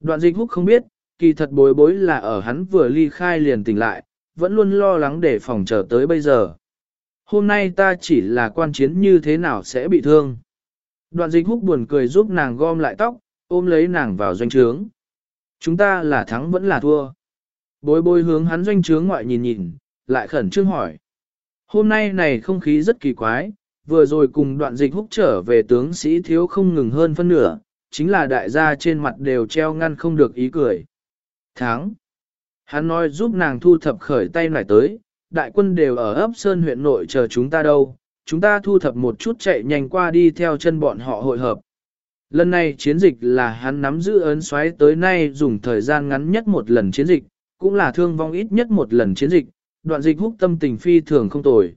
Đoạn dịch húc không biết, kỳ thật bối bối là ở hắn vừa ly khai liền tỉnh lại, vẫn luôn lo lắng để phòng chờ tới bây giờ. Hôm nay ta chỉ là quan chiến như thế nào sẽ bị thương. Đoạn dịch húc buồn cười giúp nàng gom lại tóc, ôm lấy nàng vào doanh trướng. Chúng ta là thắng vẫn là thua. Bối bối hướng hắn doanh trướng ngoại nhìn nhìn, lại khẩn trương hỏi. Hôm nay này không khí rất kỳ quái, vừa rồi cùng đoạn dịch húc trở về tướng sĩ thiếu không ngừng hơn phân nửa, chính là đại gia trên mặt đều treo ngăn không được ý cười. Tháng. Hắn nói giúp nàng thu thập khởi tay lại tới, đại quân đều ở ấp Sơn huyện nội chờ chúng ta đâu, chúng ta thu thập một chút chạy nhanh qua đi theo chân bọn họ hội hợp. Lần này chiến dịch là hắn nắm giữ ấn xoáy tới nay dùng thời gian ngắn nhất một lần chiến dịch, cũng là thương vong ít nhất một lần chiến dịch, đoạn dịch húc tâm tình phi thường không tồi.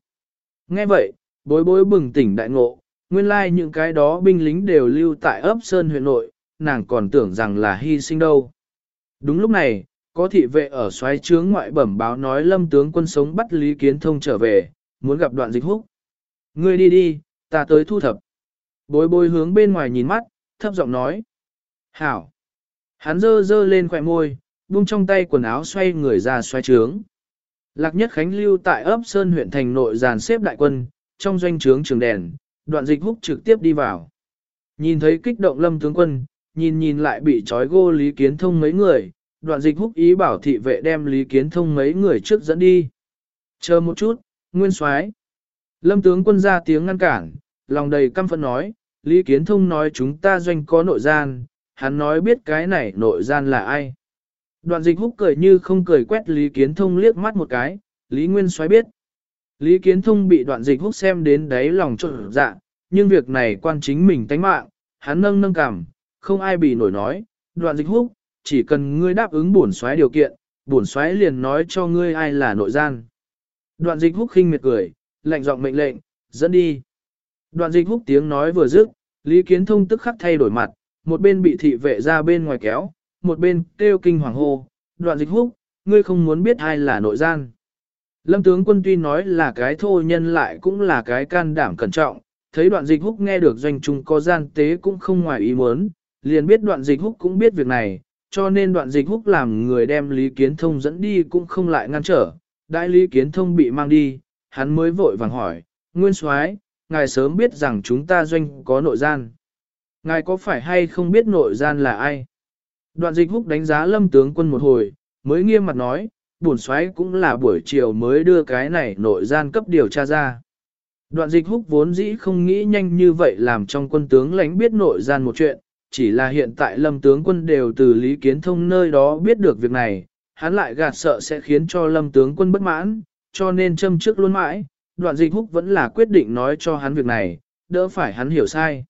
Nghe vậy, bối bối bừng tỉnh đại ngộ, nguyên lai like những cái đó binh lính đều lưu tại ấp Sơn huyện nội, nàng còn tưởng rằng là hy sinh đâu. Đúng lúc này, có thị vệ ở xoáy trướng ngoại bẩm báo nói lâm tướng quân sống bắt Lý Kiến Thông trở về, muốn gặp đoạn dịch húc. Ngươi đi đi, ta tới thu thập. Bối bối hướng bên ngoài nhìn mắt, thấp giọng nói. Hảo. Hắn dơ dơ lên khỏe môi, buông trong tay quần áo xoay người ra xoay trướng. Lạc nhất khánh lưu tại ấp Sơn huyện thành nội dàn xếp đại quân, trong doanh trướng trường đèn, đoạn dịch húc trực tiếp đi vào. Nhìn thấy kích động lâm tướng quân, nhìn nhìn lại bị trói gô Lý Kiến Thông mấy người, đoạn dịch húc ý bảo thị vệ đem Lý Kiến Thông mấy người trước dẫn đi. Chờ một chút, nguyên soái Lâm tướng quân ra tiếng ngăn cản, lòng đầy căm phẫn nói, Lý Kiến Thông nói chúng ta doanh có nội gian, hắn nói biết cái này nội gian là ai. Đoạn dịch húc cười như không cười quét Lý Kiến Thông liếc mắt một cái, Lý Nguyên Soái biết. Lý Kiến Thông bị đoạn dịch húc xem đến đáy lòng trộn dạ, nhưng việc này quan chính mình tánh mạng, hắn nâng nâng cảm, không ai bị nổi nói, đoạn dịch húc, chỉ cần ngươi đáp ứng bổn xoáy điều kiện, bổn xoáy liền nói cho ngươi ai là nội gian. Đoạn dịch húc khinh miệt cười, lạnh giọng mệnh lệnh, dẫn đi. Đoạn dịch húc tiếng nói vừa dứt, Lý Kiến Thông tức khắc thay đổi mặt, một bên bị thị vệ ra bên ngoài kéo, một bên kêu kinh hoàng hô, đoạn dịch húc, ngươi không muốn biết ai là nội gian. Lâm tướng quân tuy nói là cái thô nhân lại cũng là cái can đảm cẩn trọng, thấy đoạn dịch húc nghe được doanh trung có gian tế cũng không ngoài ý muốn, liền biết đoạn dịch húc cũng biết việc này, cho nên đoạn dịch húc làm người đem Lý Kiến Thông dẫn đi cũng không lại ngăn trở. Đại Lý Kiến Thông bị mang đi, hắn mới vội vàng hỏi, Nguyên soái ngài sớm biết rằng chúng ta doanh có nội gian. Ngài có phải hay không biết nội gian là ai? Đoạn dịch húc đánh giá lâm tướng quân một hồi, mới nghiêm mặt nói, buồn xoáy cũng là buổi chiều mới đưa cái này nội gian cấp điều tra ra. Đoạn dịch húc vốn dĩ không nghĩ nhanh như vậy làm trong quân tướng lãnh biết nội gian một chuyện, chỉ là hiện tại lâm tướng quân đều từ Lý Kiến Thông nơi đó biết được việc này, hắn lại gạt sợ sẽ khiến cho lâm tướng quân bất mãn, cho nên châm trước luôn mãi, đoạn dịch húc vẫn là quyết định nói cho hắn việc này, đỡ phải hắn hiểu sai.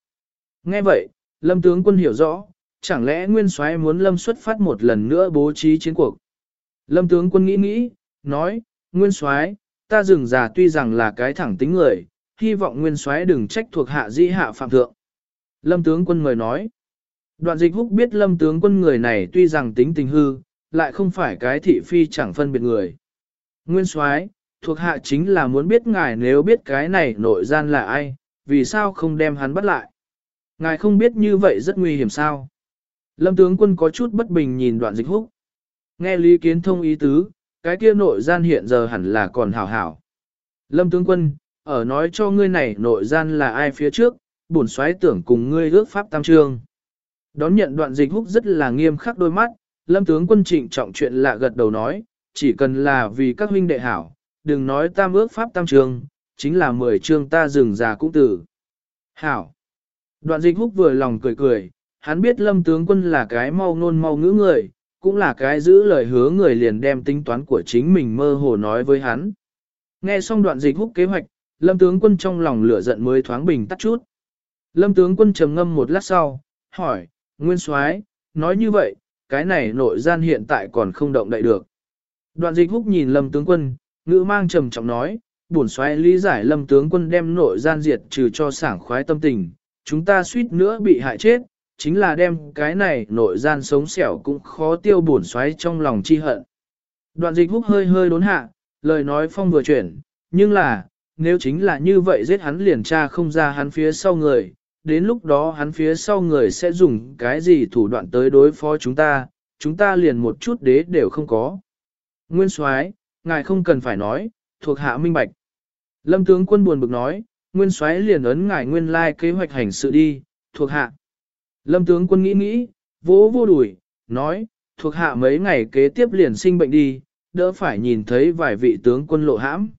Nghe vậy, lâm tướng quân hiểu rõ, chẳng lẽ nguyên soái muốn lâm xuất phát một lần nữa bố trí chiến cuộc. Lâm tướng quân nghĩ nghĩ, nói, nguyên soái, ta dừng già tuy rằng là cái thẳng tính người, hy vọng nguyên soái đừng trách thuộc hạ di hạ phạm thượng. Lâm tướng quân người nói, đoạn dịch húc biết lâm tướng quân người này tuy rằng tính tình hư, lại không phải cái thị phi chẳng phân biệt người. Nguyên soái, thuộc hạ chính là muốn biết ngài nếu biết cái này nội gian là ai, vì sao không đem hắn bắt lại. Ngài không biết như vậy rất nguy hiểm sao. Lâm tướng quân có chút bất bình nhìn đoạn dịch húc. Nghe lý kiến thông ý tứ, cái kia nội gian hiện giờ hẳn là còn hảo hảo. Lâm tướng quân, ở nói cho ngươi này nội gian là ai phía trước, bổn Soái tưởng cùng ngươi ước pháp tam trương. Đón nhận đoạn dịch húc rất là nghiêm khắc đôi mắt, lâm tướng quân trịnh trọng chuyện lạ gật đầu nói, chỉ cần là vì các huynh đệ hảo, đừng nói tam ước pháp tam trường, chính là mười chương ta dừng già cũng tử. Hảo. Đoạn dịch húc vừa lòng cười cười, hắn biết lâm tướng quân là cái mau nôn mau ngữ người, cũng là cái giữ lời hứa người liền đem tính toán của chính mình mơ hồ nói với hắn. Nghe xong đoạn dịch húc kế hoạch, lâm tướng quân trong lòng lửa giận mới thoáng bình tắt chút. Lâm tướng quân trầm ngâm một lát sau, hỏi, Nguyên soái nói như vậy, cái này nội gian hiện tại còn không động đậy được. Đoạn dịch húc nhìn lâm tướng quân, ngữ mang trầm trọng nói, bổn soái lý giải lâm tướng quân đem nội gian diệt trừ cho sảng khoái tâm tình, chúng ta suýt nữa bị hại chết, chính là đem cái này nội gian sống xẻo cũng khó tiêu bổn xoáy trong lòng chi hận. Đoạn dịch húc hơi hơi đốn hạ, lời nói phong vừa chuyển, nhưng là, nếu chính là như vậy giết hắn liền tra không ra hắn phía sau người, đến lúc đó hắn phía sau người sẽ dùng cái gì thủ đoạn tới đối phó chúng ta, chúng ta liền một chút đế đều không có. Nguyên soái, ngài không cần phải nói, thuộc hạ minh bạch. Lâm tướng quân buồn bực nói, Nguyên soái liền ấn ngài nguyên lai kế hoạch hành sự đi, thuộc hạ. Lâm tướng quân nghĩ nghĩ, vỗ vô đùi, nói, thuộc hạ mấy ngày kế tiếp liền sinh bệnh đi, đỡ phải nhìn thấy vài vị tướng quân lộ hãm.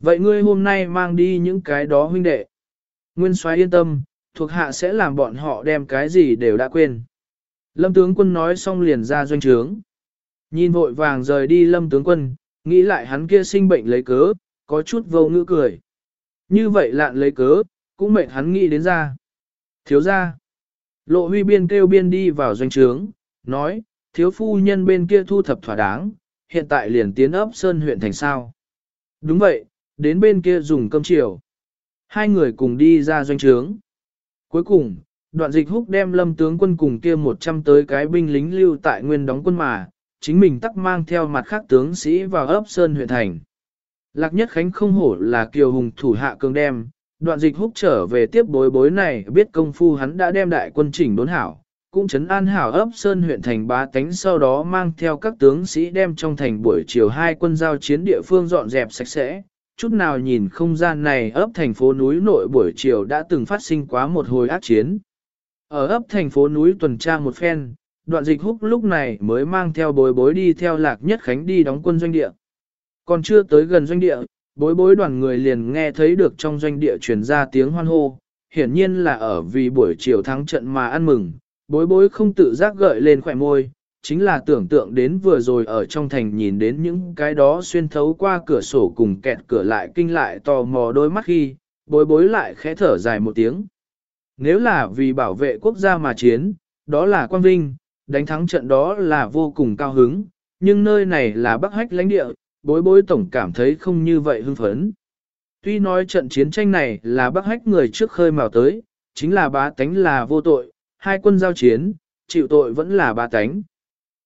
Vậy ngươi hôm nay mang đi những cái đó huynh đệ. Nguyên soái yên tâm, thuộc hạ sẽ làm bọn họ đem cái gì đều đã quên. Lâm tướng quân nói xong liền ra doanh trướng. Nhìn vội vàng rời đi lâm tướng quân, nghĩ lại hắn kia sinh bệnh lấy cớ, có chút vô ngữ cười. Như vậy lạn lấy cớ, cũng mệnh hắn nghĩ đến ra. Thiếu ra. Lộ huy biên kêu biên đi vào doanh trướng, nói, thiếu phu nhân bên kia thu thập thỏa đáng, hiện tại liền tiến ấp sơn huyện thành sao. Đúng vậy, đến bên kia dùng cơm chiều. Hai người cùng đi ra doanh trướng. Cuối cùng, đoạn dịch húc đem lâm tướng quân cùng kia 100 tới cái binh lính lưu tại nguyên đóng quân mà, chính mình tắc mang theo mặt khác tướng sĩ vào ấp sơn huyện thành. Lạc nhất khánh không hổ là kiều hùng thủ hạ cường đem, đoạn dịch húc trở về tiếp bối bối này biết công phu hắn đã đem đại quân chỉnh đốn hảo, cũng chấn an hảo ấp sơn huyện thành bá tánh sau đó mang theo các tướng sĩ đem trong thành buổi chiều hai quân giao chiến địa phương dọn dẹp sạch sẽ. Chút nào nhìn không gian này ấp thành phố núi nội buổi chiều đã từng phát sinh quá một hồi ác chiến. Ở ấp thành phố núi tuần tra một phen, đoạn dịch húc lúc này mới mang theo bối bối đi theo lạc nhất khánh đi đóng quân doanh địa. Còn chưa tới gần doanh địa, bối bối đoàn người liền nghe thấy được trong doanh địa truyền ra tiếng hoan hô, hiển nhiên là ở vì buổi chiều thắng trận mà ăn mừng, bối bối không tự giác gợi lên khỏe môi, chính là tưởng tượng đến vừa rồi ở trong thành nhìn đến những cái đó xuyên thấu qua cửa sổ cùng kẹt cửa lại kinh lại tò mò đôi mắt khi, bối bối lại khẽ thở dài một tiếng. Nếu là vì bảo vệ quốc gia mà chiến, đó là quan vinh, đánh thắng trận đó là vô cùng cao hứng, nhưng nơi này là bắc hách lãnh địa, bối bối tổng cảm thấy không như vậy hưng phấn. Tuy nói trận chiến tranh này là bắc hách người trước khơi mào tới, chính là bá tánh là vô tội, hai quân giao chiến, chịu tội vẫn là bá tánh.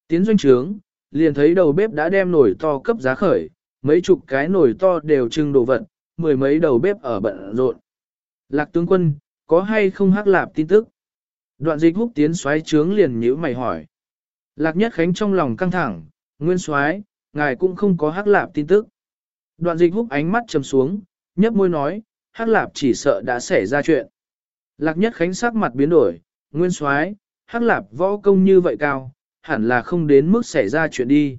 Tiến doanh trướng, liền thấy đầu bếp đã đem nồi to cấp giá khởi, mấy chục cái nồi to đều trưng đồ vật, mười mấy đầu bếp ở bận rộn. Lạc tướng quân, có hay không hắc lạp tin tức? Đoạn dịch húc tiến xoáy trướng liền nhíu mày hỏi. Lạc nhất khánh trong lòng căng thẳng, nguyên xoáy, ngài cũng không có hắc lạp tin tức. Đoạn dịch húc ánh mắt trầm xuống, nhấp môi nói, hắc lạp chỉ sợ đã xảy ra chuyện. Lạc nhất khánh sắc mặt biến đổi, nguyên soái hắc lạp võ công như vậy cao, hẳn là không đến mức xảy ra chuyện đi.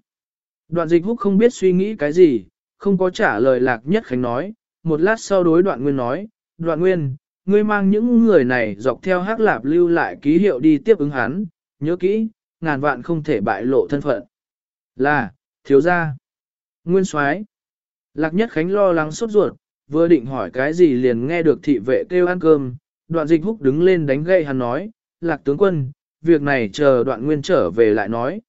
Đoạn dịch húc không biết suy nghĩ cái gì, không có trả lời lạc nhất khánh nói, một lát sau đối đoạn nguyên nói, đoạn nguyên, ngươi mang những người này dọc theo hắc lạp lưu lại ký hiệu đi tiếp ứng hắn, nhớ kỹ, ngàn vạn không thể bại lộ thân phận. Là, thiếu gia. Nguyên soái Lạc nhất khánh lo lắng sốt ruột, vừa định hỏi cái gì liền nghe được thị vệ kêu ăn cơm, đoạn dịch húc đứng lên đánh gậy hắn nói, lạc tướng quân, việc này chờ đoạn nguyên trở về lại nói.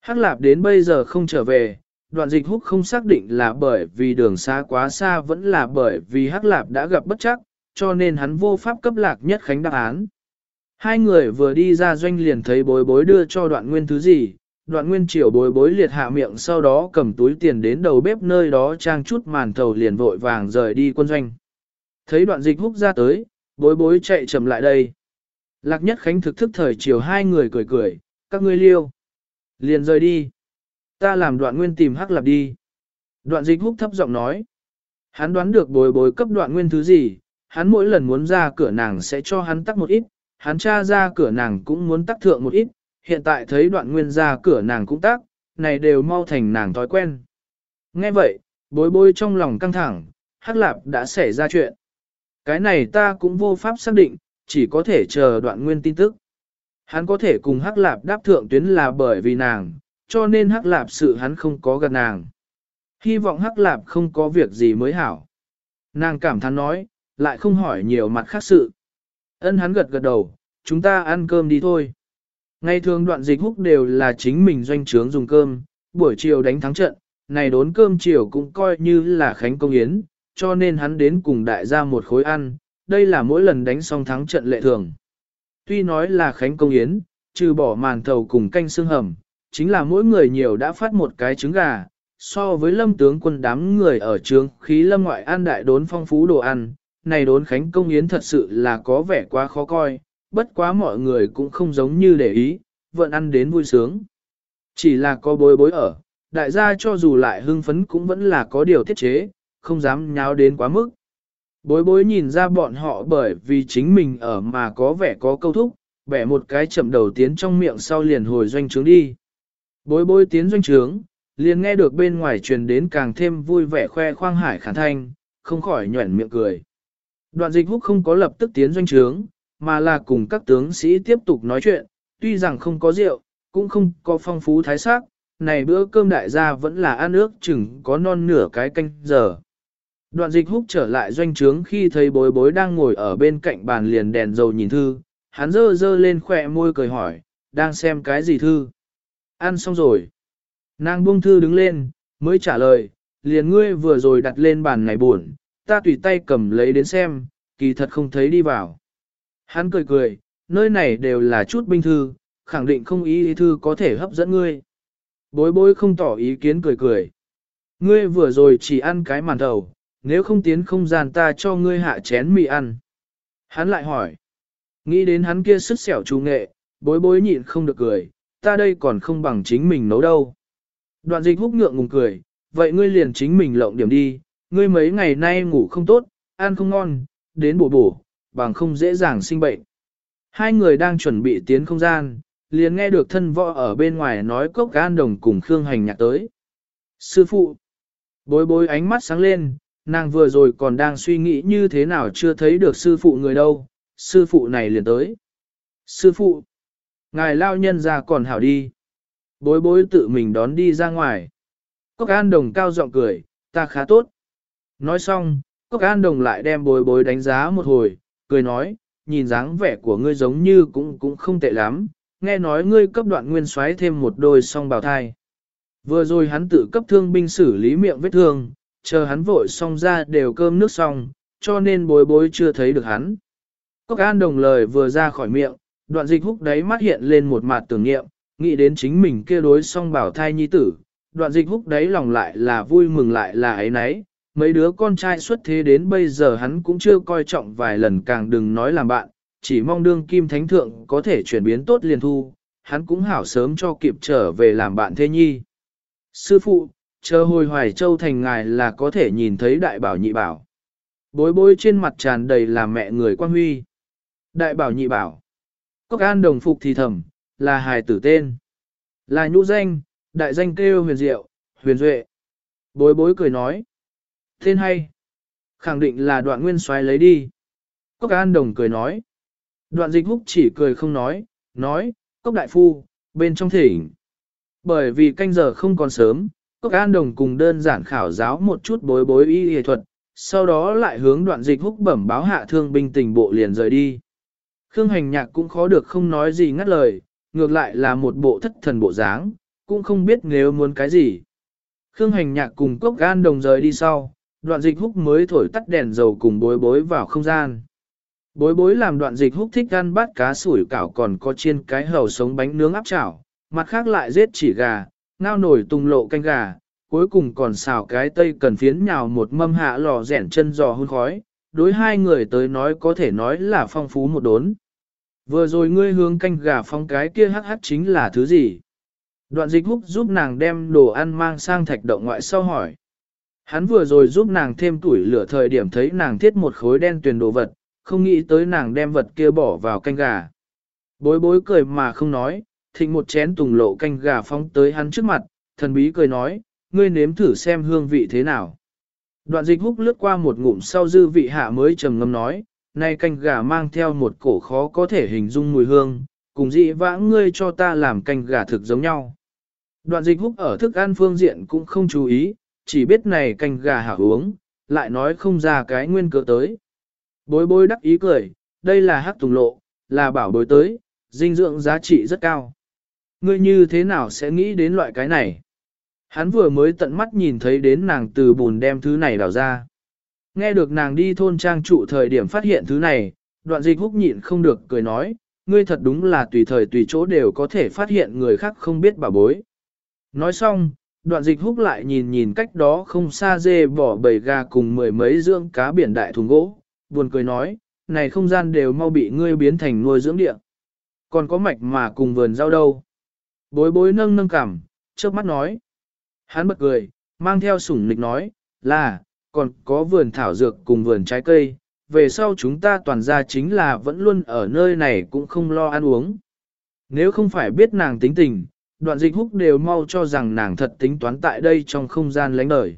Hắc lạp đến bây giờ không trở về, đoạn dịch húc không xác định là bởi vì đường xa quá xa vẫn là bởi vì hắc lạp đã gặp bất chắc, cho nên hắn vô pháp cấp lạc nhất khánh đáp án. Hai người vừa đi ra doanh liền thấy bối bối đưa cho đoạn nguyên thứ gì, đoạn nguyên triều bối bối liệt hạ miệng sau đó cầm túi tiền đến đầu bếp nơi đó trang chút màn thầu liền vội vàng rời đi quân doanh. Thấy đoạn dịch húc ra tới, bối bối chạy chậm lại đây. Lạc nhất khánh thực thức thời chiều hai người cười cười, các ngươi liêu. Liền rời đi. Ta làm đoạn nguyên tìm hắc lạp đi. Đoạn dịch húc thấp giọng nói. Hắn đoán được bối bối cấp đoạn nguyên thứ gì, hắn mỗi lần muốn ra cửa nàng sẽ cho hắn tắc một ít, hắn cha ra cửa nàng cũng muốn tắc thượng một ít, hiện tại thấy đoạn nguyên ra cửa nàng cũng tắc, này đều mau thành nàng thói quen. Nghe vậy, bối bối trong lòng căng thẳng, hắc lạp đã xảy ra chuyện. Cái này ta cũng vô pháp xác định, chỉ có thể chờ đoạn nguyên tin tức. Hắn có thể cùng hắc lạp đáp thượng tuyến là bởi vì nàng, cho nên hắc lạp sự hắn không có gần nàng. Hy vọng hắc lạp không có việc gì mới hảo. Nàng cảm thán nói, lại không hỏi nhiều mặt khác sự. Ân hắn gật gật đầu, chúng ta ăn cơm đi thôi. Ngày thường đoạn dịch húc đều là chính mình doanh trướng dùng cơm, buổi chiều đánh thắng trận, này đốn cơm chiều cũng coi như là khánh công yến, cho nên hắn đến cùng đại gia một khối ăn, đây là mỗi lần đánh xong thắng trận lệ thường. Tuy nói là khánh công yến, trừ bỏ màn thầu cùng canh xương hầm, chính là mỗi người nhiều đã phát một cái trứng gà, so với lâm tướng quân đám người ở trường khí lâm ngoại an đại đốn phong phú đồ ăn, này đốn khánh công yến thật sự là có vẻ quá khó coi, bất quá mọi người cũng không giống như để ý, vẫn ăn đến vui sướng. Chỉ là có bối bối ở, đại gia cho dù lại hưng phấn cũng vẫn là có điều tiết chế, không dám nháo đến quá mức. Bối bối nhìn ra bọn họ bởi vì chính mình ở mà có vẻ có câu thúc, bẻ một cái chậm đầu tiến trong miệng sau liền hồi doanh trướng đi. Bối bối tiến doanh trướng, liền nghe được bên ngoài truyền đến càng thêm vui vẻ khoe khoang hải khả thanh, không khỏi nhuẩn miệng cười. Đoạn dịch húc không có lập tức tiến doanh trướng, mà là cùng các tướng sĩ tiếp tục nói chuyện, tuy rằng không có rượu, cũng không có phong phú thái sắc, này bữa cơm đại gia vẫn là ăn ước chừng có non nửa cái canh giờ. Đoạn dịch húc trở lại doanh trướng khi thấy bối bối đang ngồi ở bên cạnh bàn liền đèn dầu nhìn thư, hắn dơ dơ lên khỏe môi cười hỏi, đang xem cái gì thư? Ăn xong rồi. Nàng buông thư đứng lên, mới trả lời, liền ngươi vừa rồi đặt lên bàn này buồn, ta tùy tay cầm lấy đến xem, kỳ thật không thấy đi vào. Hắn cười cười, nơi này đều là chút binh thư, khẳng định không ý, ý thư có thể hấp dẫn ngươi. Bối bối không tỏ ý kiến cười cười. Ngươi vừa rồi chỉ ăn cái màn đầu nếu không tiến không gian ta cho ngươi hạ chén mì ăn. Hắn lại hỏi. Nghĩ đến hắn kia sức xẻo chú nghệ, bối bối nhịn không được cười, ta đây còn không bằng chính mình nấu đâu. Đoạn dịch húc ngượng ngùng cười, vậy ngươi liền chính mình lộng điểm đi, ngươi mấy ngày nay ngủ không tốt, ăn không ngon, đến bổ bổ, bằng không dễ dàng sinh bệnh. Hai người đang chuẩn bị tiến không gian, liền nghe được thân võ ở bên ngoài nói cốc gan đồng cùng Khương Hành nhạc tới. Sư phụ, bối bối ánh mắt sáng lên, nàng vừa rồi còn đang suy nghĩ như thế nào chưa thấy được sư phụ người đâu, sư phụ này liền tới. Sư phụ, ngài lao nhân ra còn hảo đi. Bối bối tự mình đón đi ra ngoài. Cốc an đồng cao giọng cười, ta khá tốt. Nói xong, Cốc an đồng lại đem bối bối đánh giá một hồi, cười nói, nhìn dáng vẻ của ngươi giống như cũng cũng không tệ lắm, nghe nói ngươi cấp đoạn nguyên xoáy thêm một đôi song bào thai. Vừa rồi hắn tự cấp thương binh xử lý miệng vết thương, chờ hắn vội xong ra đều cơm nước xong, cho nên bối bối chưa thấy được hắn. Cốc an đồng lời vừa ra khỏi miệng, đoạn dịch húc đáy mắt hiện lên một mặt tưởng niệm, nghĩ đến chính mình kia đối song bảo thai nhi tử, đoạn dịch húc đáy lòng lại là vui mừng lại là ấy nấy, mấy đứa con trai xuất thế đến bây giờ hắn cũng chưa coi trọng vài lần càng đừng nói làm bạn, chỉ mong đương kim thánh thượng có thể chuyển biến tốt liền thu, hắn cũng hảo sớm cho kịp trở về làm bạn thế nhi. Sư phụ, chờ hồi hoài châu thành ngài là có thể nhìn thấy đại bảo nhị bảo. Bối bối trên mặt tràn đầy là mẹ người quan huy. Đại bảo nhị bảo. Cốc an đồng phục thì thầm, là hài tử tên. Là nhũ danh, đại danh kêu huyền diệu, huyền duệ. Bối bối cười nói. Tên hay. Khẳng định là đoạn nguyên xoáy lấy đi. Cốc an đồng cười nói. Đoạn dịch húc chỉ cười không nói, nói, cốc đại phu, bên trong thỉnh. Bởi vì canh giờ không còn sớm, cốc an đồng cùng đơn giản khảo giáo một chút bối bối y y thuật, sau đó lại hướng đoạn dịch húc bẩm báo hạ thương binh tình bộ liền rời đi. Khương hành nhạc cũng khó được không nói gì ngắt lời, ngược lại là một bộ thất thần bộ dáng, cũng không biết nếu muốn cái gì. Khương hành nhạc cùng cốc gan đồng rời đi sau, đoạn dịch húc mới thổi tắt đèn dầu cùng bối bối vào không gian. Bối bối làm đoạn dịch húc thích ăn bát cá sủi cảo còn có chiên cái hầu sống bánh nướng áp chảo, mặt khác lại giết chỉ gà, ngao nổi tung lộ canh gà, cuối cùng còn xào cái tây cần phiến nhào một mâm hạ lò rẻn chân giò hôn khói, đối hai người tới nói có thể nói là phong phú một đốn. Vừa rồi ngươi hướng canh gà phong cái kia hắc hắc chính là thứ gì? Đoạn dịch húc giúp nàng đem đồ ăn mang sang thạch động ngoại sau hỏi. Hắn vừa rồi giúp nàng thêm tuổi lửa thời điểm thấy nàng thiết một khối đen tuyền đồ vật, không nghĩ tới nàng đem vật kia bỏ vào canh gà. Bối bối cười mà không nói, thịnh một chén tùng lộ canh gà phóng tới hắn trước mặt, thần bí cười nói, ngươi nếm thử xem hương vị thế nào. Đoạn dịch húc lướt qua một ngụm sau dư vị hạ mới trầm ngâm nói, nay canh gà mang theo một cổ khó có thể hình dung mùi hương, cùng dị vãng ngươi cho ta làm canh gà thực giống nhau. Đoạn dịch húc ở thức ăn phương diện cũng không chú ý, chỉ biết này canh gà hảo uống, lại nói không ra cái nguyên cớ tới. Bối bối đắc ý cười, đây là hát tùng lộ, là bảo bối tới, dinh dưỡng giá trị rất cao. Ngươi như thế nào sẽ nghĩ đến loại cái này? Hắn vừa mới tận mắt nhìn thấy đến nàng từ bùn đem thứ này đào ra. Nghe được nàng đi thôn trang trụ thời điểm phát hiện thứ này, đoạn dịch húc nhịn không được cười nói, ngươi thật đúng là tùy thời tùy chỗ đều có thể phát hiện người khác không biết bà bối. Nói xong, đoạn dịch húc lại nhìn nhìn cách đó không xa dê bỏ bầy gà cùng mười mấy dưỡng cá biển đại thùng gỗ, buồn cười nói, này không gian đều mau bị ngươi biến thành nuôi dưỡng địa. Còn có mạch mà cùng vườn rau đâu. Bối bối nâng nâng cảm, trước mắt nói. Hắn bật cười, mang theo sủng nịch nói, là, còn có vườn thảo dược cùng vườn trái cây, về sau chúng ta toàn ra chính là vẫn luôn ở nơi này cũng không lo ăn uống. Nếu không phải biết nàng tính tình, đoạn dịch húc đều mau cho rằng nàng thật tính toán tại đây trong không gian lánh đời.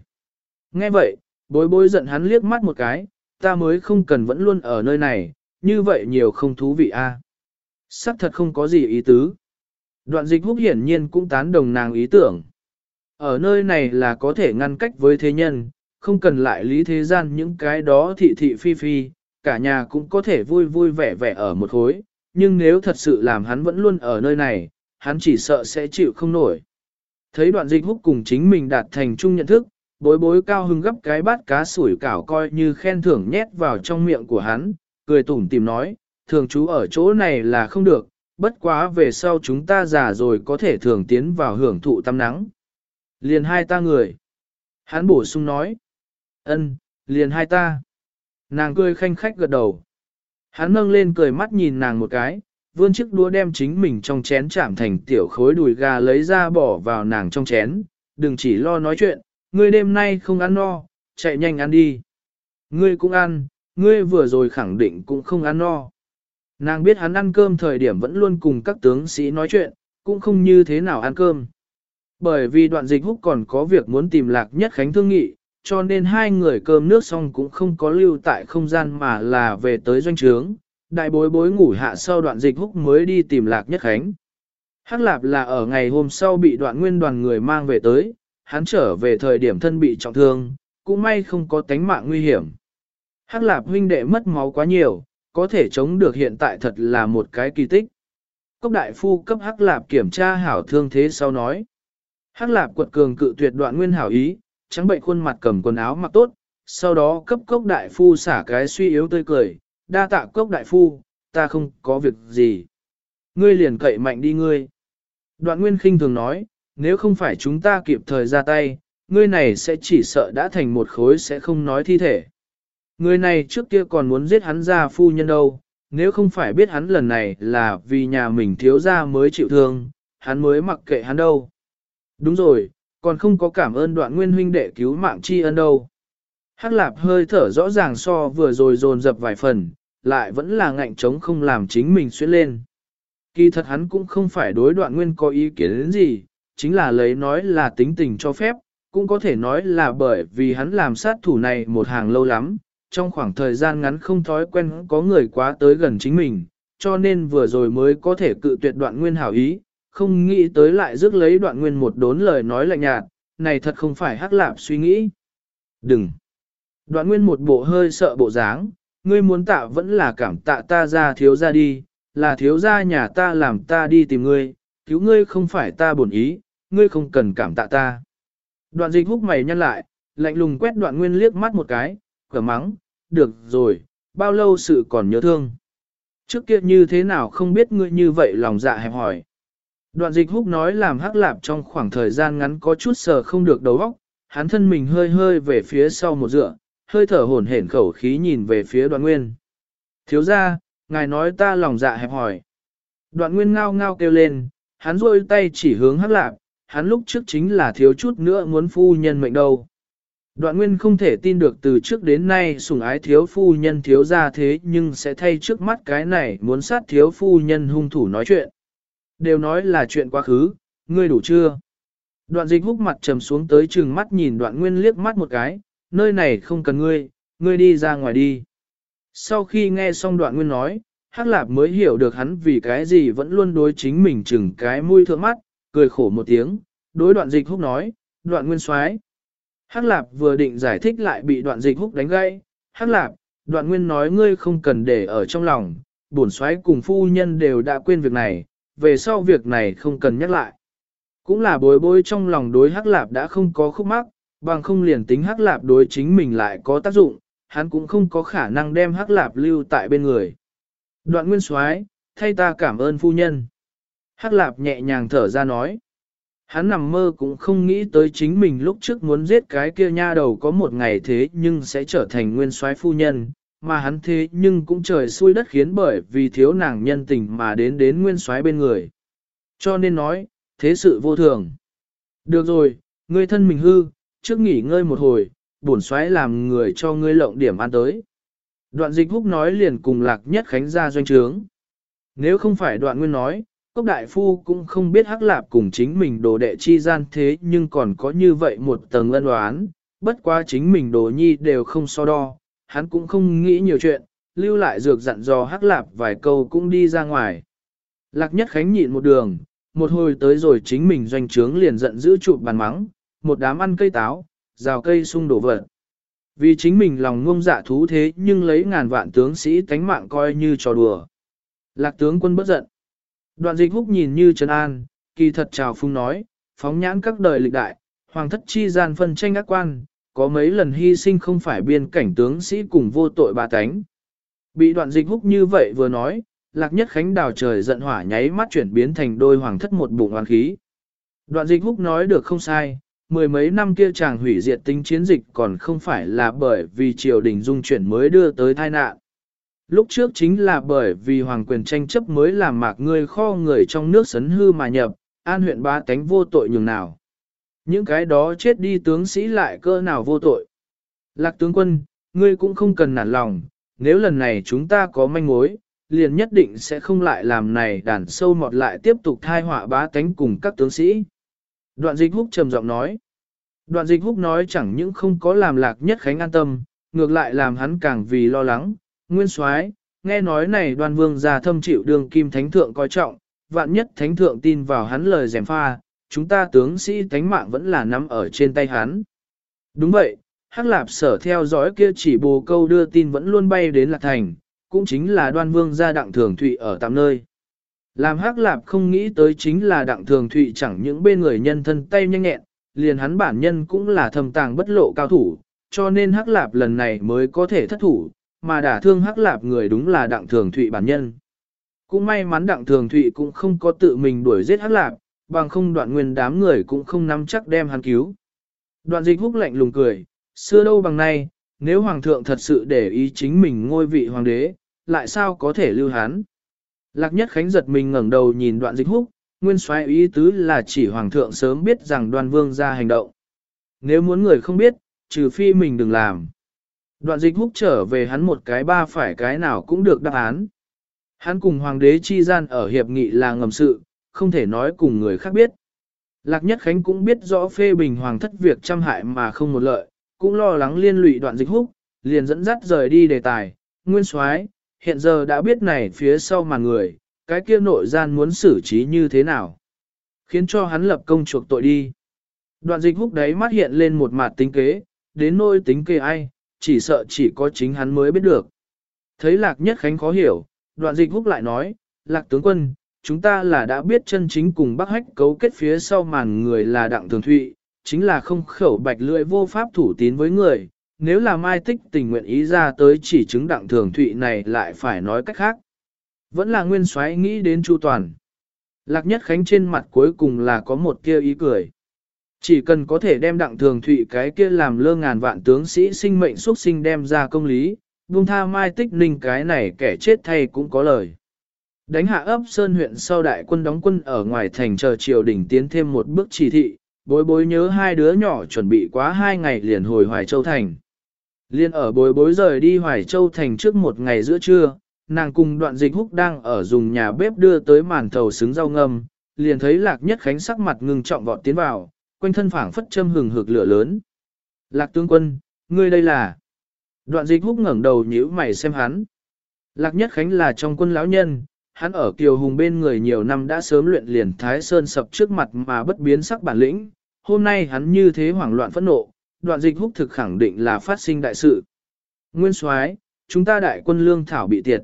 Nghe vậy, bối bối giận hắn liếc mắt một cái, ta mới không cần vẫn luôn ở nơi này, như vậy nhiều không thú vị a. À. Sắc thật không có gì ý tứ. Đoạn dịch húc hiển nhiên cũng tán đồng nàng ý tưởng. Ở nơi này là có thể ngăn cách với thế nhân, không cần lại lý thế gian những cái đó thị thị phi phi, cả nhà cũng có thể vui vui vẻ vẻ ở một khối, nhưng nếu thật sự làm hắn vẫn luôn ở nơi này, hắn chỉ sợ sẽ chịu không nổi. Thấy đoạn dịch húc cùng chính mình đạt thành chung nhận thức, bối bối cao hưng gấp cái bát cá sủi cảo coi như khen thưởng nhét vào trong miệng của hắn, cười tủm tìm nói, thường chú ở chỗ này là không được, bất quá về sau chúng ta già rồi có thể thường tiến vào hưởng thụ tắm nắng. Liền hai ta người. Hắn bổ sung nói, ân, liền hai ta. Nàng cười khanh khách gật đầu. Hắn nâng lên cười mắt nhìn nàng một cái, vươn chiếc đũa đem chính mình trong chén chạm thành tiểu khối đùi gà lấy ra bỏ vào nàng trong chén, đừng chỉ lo nói chuyện, ngươi đêm nay không ăn no, chạy nhanh ăn đi. Ngươi cũng ăn, ngươi vừa rồi khẳng định cũng không ăn no. Nàng biết hắn ăn cơm thời điểm vẫn luôn cùng các tướng sĩ nói chuyện, cũng không như thế nào ăn cơm. Bởi vì đoạn dịch húc còn có việc muốn tìm lạc nhất khánh thương nghị, cho nên hai người cơm nước xong cũng không có lưu tại không gian mà là về tới doanh trướng. Đại bối bối ngủ hạ sau đoạn dịch húc mới đi tìm lạc nhất khánh. Hắc lạp là ở ngày hôm sau bị đoạn nguyên đoàn người mang về tới, hắn trở về thời điểm thân bị trọng thương, cũng may không có tánh mạng nguy hiểm. Hắc lạp huynh đệ mất máu quá nhiều, có thể chống được hiện tại thật là một cái kỳ tích. Cốc đại phu cấp hắc lạp kiểm tra hảo thương thế sau nói. Hắc lạp quật cường cự tuyệt đoạn nguyên hảo ý, trắng bệnh khuôn mặt cầm quần áo mặc tốt, sau đó cấp cốc đại phu xả cái suy yếu tươi cười, đa tạ cốc đại phu, ta không có việc gì. Ngươi liền cậy mạnh đi ngươi. Đoạn nguyên khinh thường nói, nếu không phải chúng ta kịp thời ra tay, ngươi này sẽ chỉ sợ đã thành một khối sẽ không nói thi thể. Người này trước kia còn muốn giết hắn ra phu nhân đâu, nếu không phải biết hắn lần này là vì nhà mình thiếu ra mới chịu thương, hắn mới mặc kệ hắn đâu. Đúng rồi, còn không có cảm ơn đoạn nguyên huynh đệ cứu mạng tri ân đâu. Hắc lạp hơi thở rõ ràng so vừa rồi dồn dập vài phần, lại vẫn là ngạnh trống không làm chính mình xuyên lên. Kỳ thật hắn cũng không phải đối đoạn nguyên có ý kiến đến gì, chính là lấy nói là tính tình cho phép, cũng có thể nói là bởi vì hắn làm sát thủ này một hàng lâu lắm, trong khoảng thời gian ngắn không thói quen có người quá tới gần chính mình, cho nên vừa rồi mới có thể cự tuyệt đoạn nguyên hảo ý, không nghĩ tới lại rước lấy đoạn nguyên một đốn lời nói lạnh nhạt, này thật không phải hắc lạp suy nghĩ. Đừng! Đoạn nguyên một bộ hơi sợ bộ dáng, ngươi muốn tạ vẫn là cảm tạ ta ra thiếu ra đi, là thiếu ra nhà ta làm ta đi tìm ngươi, cứu ngươi không phải ta bổn ý, ngươi không cần cảm tạ ta. Đoạn dịch húc mày nhăn lại, lạnh lùng quét đoạn nguyên liếc mắt một cái, cửa mắng, được rồi, bao lâu sự còn nhớ thương. Trước kia như thế nào không biết ngươi như vậy lòng dạ hẹp hỏi. Đoạn dịch húc nói làm hắc lạp trong khoảng thời gian ngắn có chút sờ không được đầu óc, hắn thân mình hơi hơi về phía sau một dựa, hơi thở hổn hển khẩu khí nhìn về phía đoạn nguyên. Thiếu ra, ngài nói ta lòng dạ hẹp hỏi. Đoạn nguyên ngao ngao kêu lên, hắn rôi tay chỉ hướng hắc lạp, hắn lúc trước chính là thiếu chút nữa muốn phu nhân mệnh đâu. Đoạn nguyên không thể tin được từ trước đến nay sủng ái thiếu phu nhân thiếu ra thế nhưng sẽ thay trước mắt cái này muốn sát thiếu phu nhân hung thủ nói chuyện. Đều nói là chuyện quá khứ, ngươi đủ chưa? Đoạn dịch húc mặt trầm xuống tới chừng mắt nhìn đoạn nguyên liếc mắt một cái, nơi này không cần ngươi, ngươi đi ra ngoài đi. Sau khi nghe xong đoạn nguyên nói, Hắc Lạp mới hiểu được hắn vì cái gì vẫn luôn đối chính mình chừng cái mũi thượng mắt, cười khổ một tiếng, đối đoạn dịch húc nói, đoạn nguyên soái Hắc Lạp vừa định giải thích lại bị đoạn dịch húc đánh gãy, Hắc Lạp, đoạn nguyên nói ngươi không cần để ở trong lòng, bổn soái cùng phu nhân đều đã quên việc này, về sau việc này không cần nhắc lại. Cũng là bối bối trong lòng đối Hắc Lạp đã không có khúc mắc, bằng không liền tính Hắc Lạp đối chính mình lại có tác dụng, hắn cũng không có khả năng đem Hắc Lạp lưu tại bên người. Đoạn nguyên soái thay ta cảm ơn phu nhân. Hắc Lạp nhẹ nhàng thở ra nói. Hắn nằm mơ cũng không nghĩ tới chính mình lúc trước muốn giết cái kia nha đầu có một ngày thế nhưng sẽ trở thành nguyên soái phu nhân, mà hắn thế nhưng cũng trời xui đất khiến bởi vì thiếu nàng nhân tình mà đến đến nguyên soái bên người. Cho nên nói, thế sự vô thường. Được rồi, ngươi thân mình hư, trước nghỉ ngơi một hồi, bổn soái làm người cho ngươi lộng điểm ăn tới. Đoạn dịch húc nói liền cùng lạc nhất khánh ra doanh trướng. Nếu không phải đoạn nguyên nói, cốc đại phu cũng không biết hắc lạp cùng chính mình đồ đệ chi gian thế nhưng còn có như vậy một tầng lân đoán, bất quá chính mình đồ nhi đều không so đo, hắn cũng không nghĩ nhiều chuyện, lưu lại dược dặn dò hắc lạp vài câu cũng đi ra ngoài. Lạc nhất khánh nhịn một đường, một hồi tới rồi chính mình doanh trướng liền giận giữ chụp bàn mắng, một đám ăn cây táo, rào cây sung đổ vật. Vì chính mình lòng ngông dạ thú thế nhưng lấy ngàn vạn tướng sĩ tánh mạng coi như trò đùa. Lạc tướng quân bất giận. Đoạn dịch húc nhìn như Trần an, kỳ thật chào phung nói, phóng nhãn các đời lịch đại, hoàng thất chi gian phân tranh ác quan, có mấy lần hy sinh không phải biên cảnh tướng sĩ cùng vô tội bà tánh. Bị đoạn dịch húc như vậy vừa nói, lạc nhất khánh đào trời giận hỏa nháy mắt chuyển biến thành đôi hoàng thất một bụng hoàn khí. Đoạn dịch húc nói được không sai, mười mấy năm kia chàng hủy diệt tính chiến dịch còn không phải là bởi vì triều đình dung chuyển mới đưa tới tai nạn. Lúc trước chính là bởi vì hoàng quyền tranh chấp mới làm mạc ngươi kho người trong nước sấn hư mà nhập, an huyện ba tánh vô tội nhường nào. Những cái đó chết đi tướng sĩ lại cơ nào vô tội. Lạc tướng quân, ngươi cũng không cần nản lòng, nếu lần này chúng ta có manh mối, liền nhất định sẽ không lại làm này đàn sâu mọt lại tiếp tục thai họa bá tánh cùng các tướng sĩ. Đoạn dịch húc trầm giọng nói. Đoạn dịch húc nói chẳng những không có làm lạc nhất khánh an tâm, ngược lại làm hắn càng vì lo lắng. Nguyên soái nghe nói này đoan vương gia thâm chịu đường kim thánh thượng coi trọng, vạn nhất thánh thượng tin vào hắn lời dèm pha, chúng ta tướng sĩ thánh mạng vẫn là nắm ở trên tay hắn. Đúng vậy, Hắc Lạp sở theo dõi kia chỉ bồ câu đưa tin vẫn luôn bay đến Lạc Thành, cũng chính là đoan vương gia đặng thường thụy ở tạm nơi. Làm Hắc Lạp không nghĩ tới chính là đặng thường thụy chẳng những bên người nhân thân tay nhanh nhẹn, liền hắn bản nhân cũng là thầm tàng bất lộ cao thủ, cho nên Hắc Lạp lần này mới có thể thất thủ, mà đả thương Hắc Lạp người đúng là đặng thường thụy bản nhân. Cũng may mắn đặng thường thụy cũng không có tự mình đuổi giết Hắc Lạp, bằng không đoạn nguyên đám người cũng không nắm chắc đem hắn cứu. Đoạn dịch húc lạnh lùng cười, xưa đâu bằng nay, nếu hoàng thượng thật sự để ý chính mình ngôi vị hoàng đế, lại sao có thể lưu hắn? Lạc nhất khánh giật mình ngẩng đầu nhìn đoạn dịch húc, nguyên soái ý tứ là chỉ hoàng thượng sớm biết rằng đoàn vương ra hành động. Nếu muốn người không biết, trừ phi mình đừng làm. Đoạn dịch húc trở về hắn một cái ba phải cái nào cũng được đáp án. Hắn cùng hoàng đế chi gian ở hiệp nghị là ngầm sự, không thể nói cùng người khác biết. Lạc Nhất Khánh cũng biết rõ phê bình hoàng thất việc trăm hại mà không một lợi, cũng lo lắng liên lụy đoạn dịch húc, liền dẫn dắt rời đi đề tài. Nguyên soái hiện giờ đã biết này phía sau mà người, cái kia nội gian muốn xử trí như thế nào. Khiến cho hắn lập công chuộc tội đi. Đoạn dịch húc đấy mắt hiện lên một mặt tính kế, đến nôi tính kế ai, chỉ sợ chỉ có chính hắn mới biết được. Thấy lạc nhất khánh khó hiểu, đoạn dịch húc lại nói, lạc tướng quân, chúng ta là đã biết chân chính cùng bác hách cấu kết phía sau màn người là đặng thường thụy, chính là không khẩu bạch lưỡi vô pháp thủ tín với người, nếu là mai tích tình nguyện ý ra tới chỉ chứng đặng thường thụy này lại phải nói cách khác. Vẫn là nguyên soái nghĩ đến chu toàn. Lạc nhất khánh trên mặt cuối cùng là có một kia ý cười. Chỉ cần có thể đem đặng thường thụy cái kia làm lơ ngàn vạn tướng sĩ sinh mệnh xuất sinh đem ra công lý, buông tha mai tích ninh cái này kẻ chết thay cũng có lời. Đánh hạ ấp Sơn huyện sau đại quân đóng quân ở ngoài thành chờ triều đình tiến thêm một bước chỉ thị, bối bối nhớ hai đứa nhỏ chuẩn bị quá hai ngày liền hồi Hoài Châu Thành. Liên ở bối bối rời đi Hoài Châu Thành trước một ngày giữa trưa, nàng cùng đoạn dịch húc đang ở dùng nhà bếp đưa tới màn thầu xứng rau ngâm, liền thấy lạc nhất khánh sắc mặt ngưng trọng vọt tiến vào, quanh thân phảng phất châm hừng hực lửa lớn. Lạc tướng quân, ngươi đây là... Đoạn dịch húc ngẩng đầu nhíu mày xem hắn. Lạc Nhất Khánh là trong quân lão nhân, hắn ở Kiều Hùng bên người nhiều năm đã sớm luyện liền Thái Sơn sập trước mặt mà bất biến sắc bản lĩnh. Hôm nay hắn như thế hoảng loạn phẫn nộ, đoạn dịch húc thực khẳng định là phát sinh đại sự. Nguyên soái, chúng ta đại quân lương thảo bị tiệt.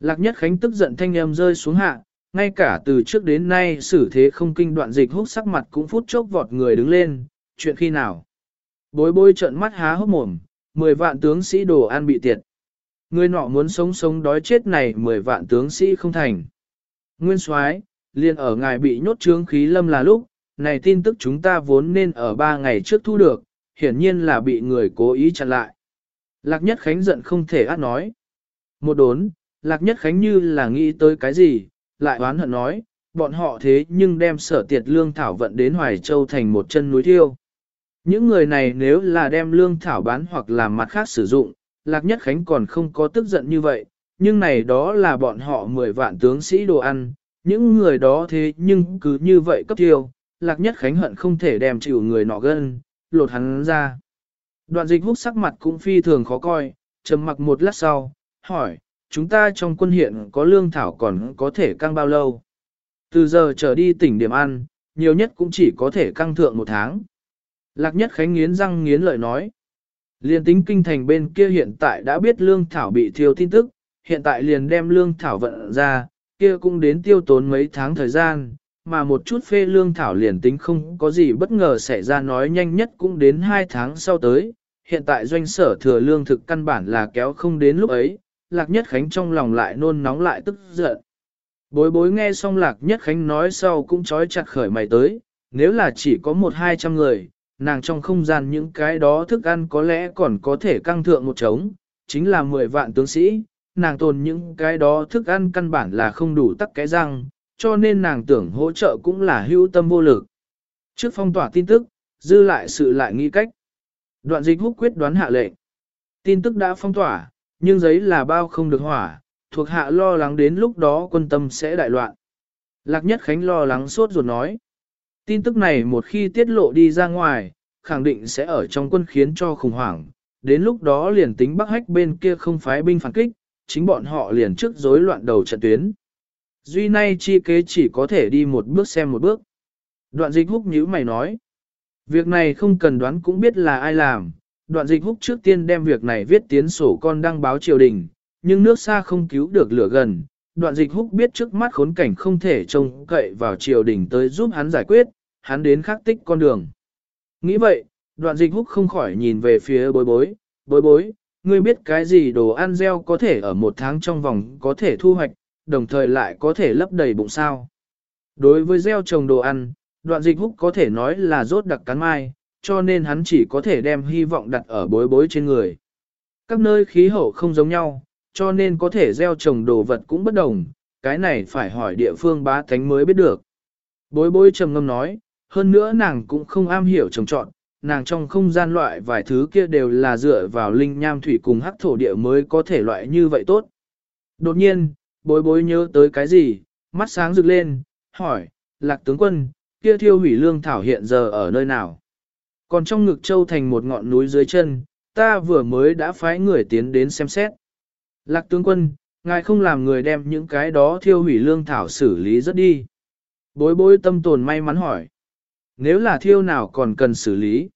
Lạc Nhất Khánh tức giận thanh âm rơi xuống hạ, ngay cả từ trước đến nay xử thế không kinh đoạn dịch hút sắc mặt cũng phút chốc vọt người đứng lên, chuyện khi nào. Bối bối trợn mắt há hốc mồm, 10 vạn tướng sĩ đồ ăn bị tiệt. Người nọ muốn sống sống đói chết này 10 vạn tướng sĩ không thành. Nguyên soái liền ở ngài bị nhốt trướng khí lâm là lúc, này tin tức chúng ta vốn nên ở 3 ngày trước thu được, hiển nhiên là bị người cố ý chặn lại. Lạc Nhất Khánh giận không thể át nói. Một đốn, Lạc Nhất Khánh như là nghĩ tới cái gì, lại oán hận nói, bọn họ thế nhưng đem sở tiệt lương thảo vận đến Hoài Châu thành một chân núi thiêu. Những người này nếu là đem lương thảo bán hoặc làm mặt khác sử dụng, Lạc Nhất Khánh còn không có tức giận như vậy, nhưng này đó là bọn họ 10 vạn tướng sĩ đồ ăn, những người đó thế nhưng cứ như vậy cấp tiêu, Lạc Nhất Khánh hận không thể đem chịu người nọ gân, lột hắn ra. Đoạn dịch hút sắc mặt cũng phi thường khó coi, trầm mặc một lát sau, hỏi, chúng ta trong quân hiện có lương thảo còn có thể căng bao lâu? Từ giờ trở đi tỉnh điểm ăn, nhiều nhất cũng chỉ có thể căng thượng một tháng. Lạc nhất khánh nghiến răng nghiến lợi nói. Liên tính kinh thành bên kia hiện tại đã biết lương thảo bị thiêu tin tức, hiện tại liền đem lương thảo vận ra, kia cũng đến tiêu tốn mấy tháng thời gian, mà một chút phê lương thảo liền tính không có gì bất ngờ xảy ra nói nhanh nhất cũng đến hai tháng sau tới. Hiện tại doanh sở thừa lương thực căn bản là kéo không đến lúc ấy, Lạc Nhất Khánh trong lòng lại nôn nóng lại tức giận. Bối bối nghe xong Lạc Nhất Khánh nói sau cũng trói chặt khởi mày tới, nếu là chỉ có một hai trăm người, nàng trong không gian những cái đó thức ăn có lẽ còn có thể căng thượng một trống, chính là 10 vạn tướng sĩ, nàng tồn những cái đó thức ăn căn bản là không đủ tắc cái răng, cho nên nàng tưởng hỗ trợ cũng là hữu tâm vô lực. Trước phong tỏa tin tức, dư lại sự lại nghĩ cách. Đoạn dịch húc quyết đoán hạ lệnh. Tin tức đã phong tỏa, nhưng giấy là bao không được hỏa, thuộc hạ lo lắng đến lúc đó quân tâm sẽ đại loạn. Lạc Nhất Khánh lo lắng sốt ruột nói. Tin tức này một khi tiết lộ đi ra ngoài, khẳng định sẽ ở trong quân khiến cho khủng hoảng, đến lúc đó liền tính Bắc Hách bên kia không phái binh phản kích, chính bọn họ liền trước rối loạn đầu trận tuyến. Duy nay chi kế chỉ có thể đi một bước xem một bước. Đoạn dịch húc nhíu mày nói. Việc này không cần đoán cũng biết là ai làm. Đoạn dịch húc trước tiên đem việc này viết tiến sổ con đăng báo triều đình, nhưng nước xa không cứu được lửa gần. Đoạn dịch húc biết trước mắt khốn cảnh không thể trông cậy vào triều đình tới giúp hắn giải quyết, hắn đến khắc tích con đường. Nghĩ vậy, đoạn dịch húc không khỏi nhìn về phía bối bối, bối bối, ngươi biết cái gì đồ ăn gieo có thể ở một tháng trong vòng có thể thu hoạch, đồng thời lại có thể lấp đầy bụng sao. Đối với gieo trồng đồ ăn, đoạn dịch húc có thể nói là rốt đặc cắn mai, cho nên hắn chỉ có thể đem hy vọng đặt ở bối bối trên người. Các nơi khí hậu không giống nhau, cho nên có thể gieo trồng đồ vật cũng bất đồng, cái này phải hỏi địa phương bá thánh mới biết được. Bối bối trầm ngâm nói, hơn nữa nàng cũng không am hiểu trồng trọn, nàng trong không gian loại vài thứ kia đều là dựa vào linh nham thủy cùng hắc thổ địa mới có thể loại như vậy tốt. Đột nhiên, bối bối nhớ tới cái gì, mắt sáng rực lên, hỏi, lạc tướng quân, kia thiêu hủy lương thảo hiện giờ ở nơi nào? Còn trong ngực châu thành một ngọn núi dưới chân, ta vừa mới đã phái người tiến đến xem xét. Lạc tướng quân, ngài không làm người đem những cái đó thiêu hủy lương thảo xử lý rất đi. Bối bối tâm tồn may mắn hỏi. Nếu là thiêu nào còn cần xử lý?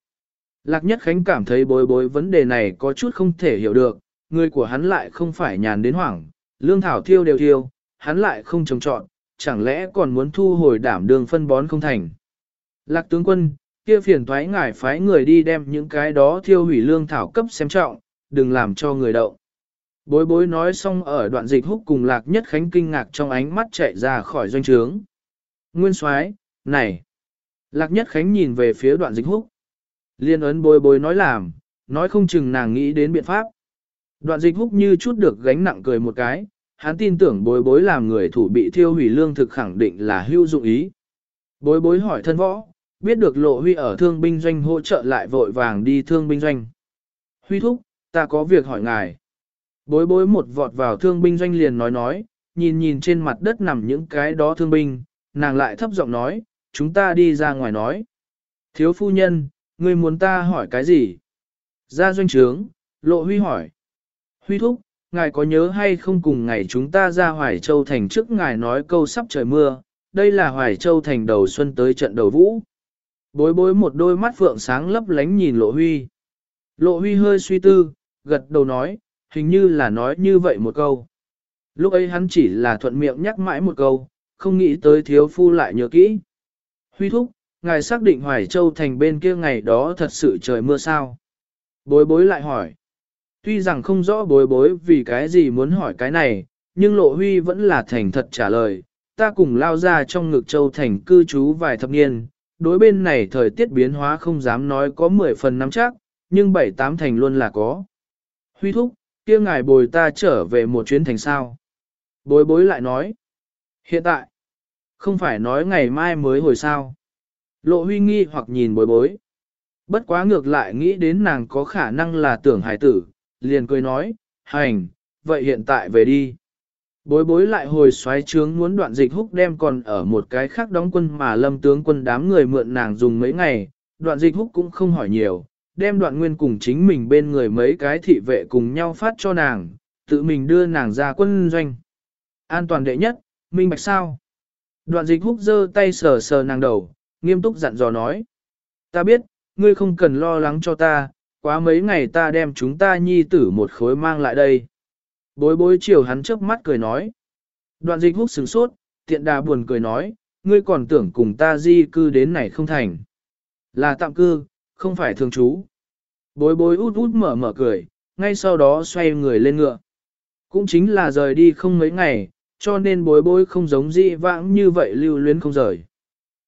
Lạc Nhất Khánh cảm thấy bối bối vấn đề này có chút không thể hiểu được, người của hắn lại không phải nhàn đến hoảng, lương thảo thiêu đều thiêu, hắn lại không trồng trọn, chẳng lẽ còn muốn thu hồi đảm đường phân bón không thành. Lạc tướng quân, kia phiền thoái ngài phái người đi đem những cái đó thiêu hủy lương thảo cấp xem trọng, đừng làm cho người đậu. Bối bối nói xong ở đoạn dịch húc cùng Lạc Nhất Khánh kinh ngạc trong ánh mắt chạy ra khỏi doanh trướng. Nguyên soái này! Lạc Nhất Khánh nhìn về phía đoạn dịch húc. Liên ấn bối bối nói làm, nói không chừng nàng nghĩ đến biện pháp. Đoạn dịch húc như chút được gánh nặng cười một cái, hắn tin tưởng bối bối làm người thủ bị thiêu hủy lương thực khẳng định là hữu dụng ý. Bối bối hỏi thân võ, biết được lộ huy ở thương binh doanh hỗ trợ lại vội vàng đi thương binh doanh. Huy thúc, ta có việc hỏi ngài. Bối bối một vọt vào thương binh doanh liền nói nói, nhìn nhìn trên mặt đất nằm những cái đó thương binh, nàng lại thấp giọng nói, chúng ta đi ra ngoài nói. Thiếu phu nhân, ngươi muốn ta hỏi cái gì? Ra doanh trướng, lộ huy hỏi. Huy thúc, ngài có nhớ hay không cùng ngày chúng ta ra Hoài Châu Thành trước ngài nói câu sắp trời mưa, đây là Hoài Châu Thành đầu xuân tới trận đầu vũ. Bối bối một đôi mắt phượng sáng lấp lánh nhìn lộ huy. Lộ huy hơi suy tư, gật đầu nói, hình như là nói như vậy một câu. Lúc ấy hắn chỉ là thuận miệng nhắc mãi một câu, không nghĩ tới thiếu phu lại nhớ kỹ. Huy thúc, ngài xác định Hoài Châu thành bên kia ngày đó thật sự trời mưa sao? Bối bối lại hỏi. Tuy rằng không rõ bối bối vì cái gì muốn hỏi cái này, nhưng lộ huy vẫn là thành thật trả lời. Ta cùng lao ra trong ngực châu thành cư trú vài thập niên, đối bên này thời tiết biến hóa không dám nói có 10 phần nắm chắc, nhưng bảy tám thành luôn là có. Huy thúc, kia ngài bồi ta trở về một chuyến thành sao. Bối bối lại nói. Hiện tại, không phải nói ngày mai mới hồi sao. Lộ huy nghi hoặc nhìn bối bối. Bất quá ngược lại nghĩ đến nàng có khả năng là tưởng hải tử, liền cười nói, hành, vậy hiện tại về đi. Bối bối lại hồi xoáy trướng muốn đoạn dịch húc đem còn ở một cái khác đóng quân mà lâm tướng quân đám người mượn nàng dùng mấy ngày, đoạn dịch húc cũng không hỏi nhiều, đem đoạn nguyên cùng chính mình bên người mấy cái thị vệ cùng nhau phát cho nàng, tự mình đưa nàng ra quân doanh. An toàn đệ nhất, minh bạch sao? Đoạn dịch húc giơ tay sờ sờ nàng đầu, nghiêm túc dặn dò nói. Ta biết, ngươi không cần lo lắng cho ta, quá mấy ngày ta đem chúng ta nhi tử một khối mang lại đây. Bối bối chiều hắn trước mắt cười nói. Đoạn dịch húc sửng sốt, tiện đà buồn cười nói, ngươi còn tưởng cùng ta di cư đến này không thành. Là tạm cư, không phải thường trú. Bối bối út út mở mở cười, ngay sau đó xoay người lên ngựa. Cũng chính là rời đi không mấy ngày, cho nên bối bối không giống dị vãng như vậy lưu luyến không rời.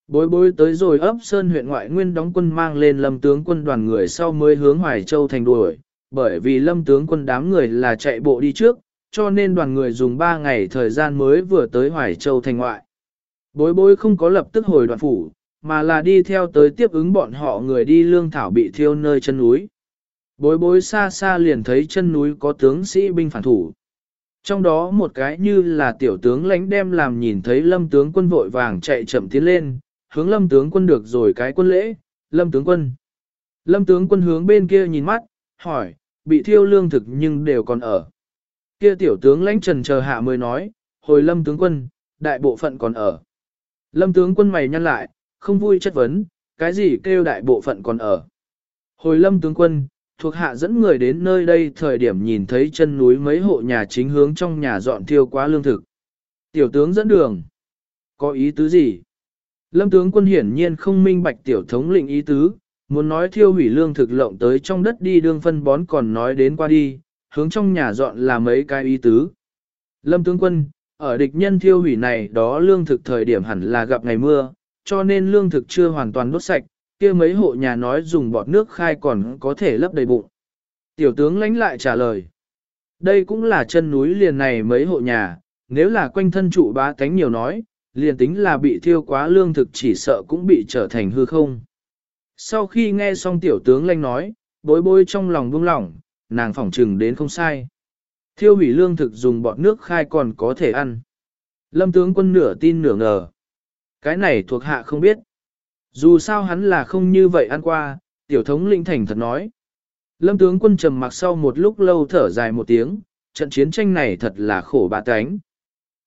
Bối bối tới rồi ấp Sơn huyện ngoại nguyên đóng quân mang lên lâm tướng quân đoàn người sau mới hướng Hoài Châu thành đuổi, bởi vì lâm tướng quân đám người là chạy bộ đi trước, cho nên đoàn người dùng 3 ngày thời gian mới vừa tới Hoài Châu thành ngoại. Bối bối không có lập tức hồi đoàn phủ, mà là đi theo tới tiếp ứng bọn họ người đi lương thảo bị thiêu nơi chân núi. Bối bối xa xa liền thấy chân núi có tướng sĩ binh phản thủ. Trong đó một cái như là tiểu tướng lãnh đem làm nhìn thấy lâm tướng quân vội vàng chạy chậm tiến lên, hướng lâm tướng quân được rồi cái quân lễ, lâm tướng quân. Lâm tướng quân hướng bên kia nhìn mắt, hỏi, bị thiêu lương thực nhưng đều còn ở. Kia tiểu tướng lãnh trần chờ hạ mới nói, hồi lâm tướng quân, đại bộ phận còn ở. Lâm tướng quân mày nhăn lại, không vui chất vấn, cái gì kêu đại bộ phận còn ở. Hồi lâm tướng quân, thuộc hạ dẫn người đến nơi đây thời điểm nhìn thấy chân núi mấy hộ nhà chính hướng trong nhà dọn thiêu quá lương thực. Tiểu tướng dẫn đường. Có ý tứ gì? Lâm tướng quân hiển nhiên không minh bạch tiểu thống lĩnh ý tứ, muốn nói thiêu hủy lương thực lộng tới trong đất đi đương phân bón còn nói đến qua đi, hướng trong nhà dọn là mấy cái ý tứ. Lâm tướng quân, ở địch nhân thiêu hủy này đó lương thực thời điểm hẳn là gặp ngày mưa, cho nên lương thực chưa hoàn toàn đốt sạch, kia mấy hộ nhà nói dùng bọt nước khai còn có thể lấp đầy bụng. Tiểu tướng lãnh lại trả lời. Đây cũng là chân núi liền này mấy hộ nhà, nếu là quanh thân trụ bá cánh nhiều nói, liền tính là bị thiêu quá lương thực chỉ sợ cũng bị trở thành hư không. Sau khi nghe xong tiểu tướng lanh nói, bối bối trong lòng buông lỏng, nàng phỏng trừng đến không sai. Thiêu hủy lương thực dùng bọt nước khai còn có thể ăn. Lâm tướng quân nửa tin nửa ngờ. Cái này thuộc hạ không biết. Dù sao hắn là không như vậy ăn qua, tiểu thống linh thành thật nói. Lâm tướng quân trầm mặc sau một lúc lâu thở dài một tiếng, trận chiến tranh này thật là khổ bá tánh.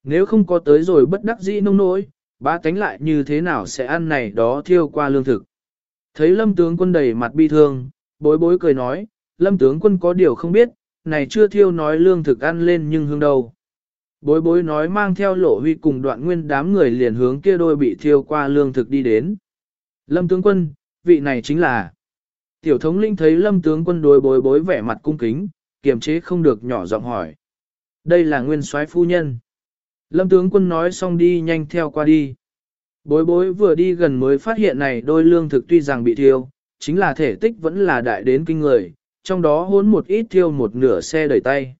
Nếu không có tới rồi bất đắc dĩ nông nỗi, bá tánh lại như thế nào sẽ ăn này đó thiêu qua lương thực. Thấy lâm tướng quân đầy mặt bi thương, bối bối cười nói, lâm tướng quân có điều không biết, này chưa thiêu nói lương thực ăn lên nhưng hương đâu. Bối bối nói mang theo lộ huy cùng đoạn nguyên đám người liền hướng kia đôi bị thiêu qua lương thực đi đến. Lâm tướng quân, vị này chính là. Tiểu thống linh thấy lâm tướng quân đối bối bối vẻ mặt cung kính, kiềm chế không được nhỏ giọng hỏi. Đây là nguyên soái phu nhân. Lâm tướng quân nói xong đi nhanh theo qua đi. Bối bối vừa đi gần mới phát hiện này đôi lương thực tuy rằng bị thiêu, chính là thể tích vẫn là đại đến kinh người, trong đó hốn một ít thiêu một nửa xe đẩy tay.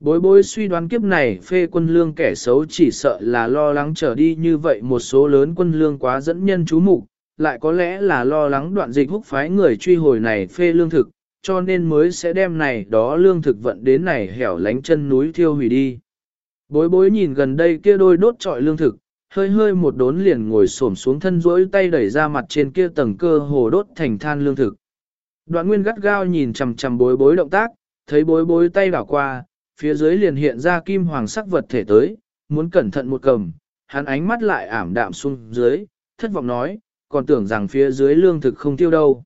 Bối bối suy đoán kiếp này phê quân lương kẻ xấu chỉ sợ là lo lắng trở đi như vậy một số lớn quân lương quá dẫn nhân chú mục lại có lẽ là lo lắng đoạn dịch húc phái người truy hồi này phê lương thực, cho nên mới sẽ đem này đó lương thực vận đến này hẻo lánh chân núi thiêu hủy đi. Bối bối nhìn gần đây kia đôi đốt trọi lương thực, hơi hơi một đốn liền ngồi xổm xuống thân rỗi tay đẩy ra mặt trên kia tầng cơ hồ đốt thành than lương thực. Đoạn nguyên gắt gao nhìn chằm chằm bối bối động tác, thấy bối bối tay đảo qua, phía dưới liền hiện ra kim hoàng sắc vật thể tới, muốn cẩn thận một cầm, hắn ánh mắt lại ảm đạm xuống dưới, thất vọng nói, còn tưởng rằng phía dưới lương thực không tiêu đâu.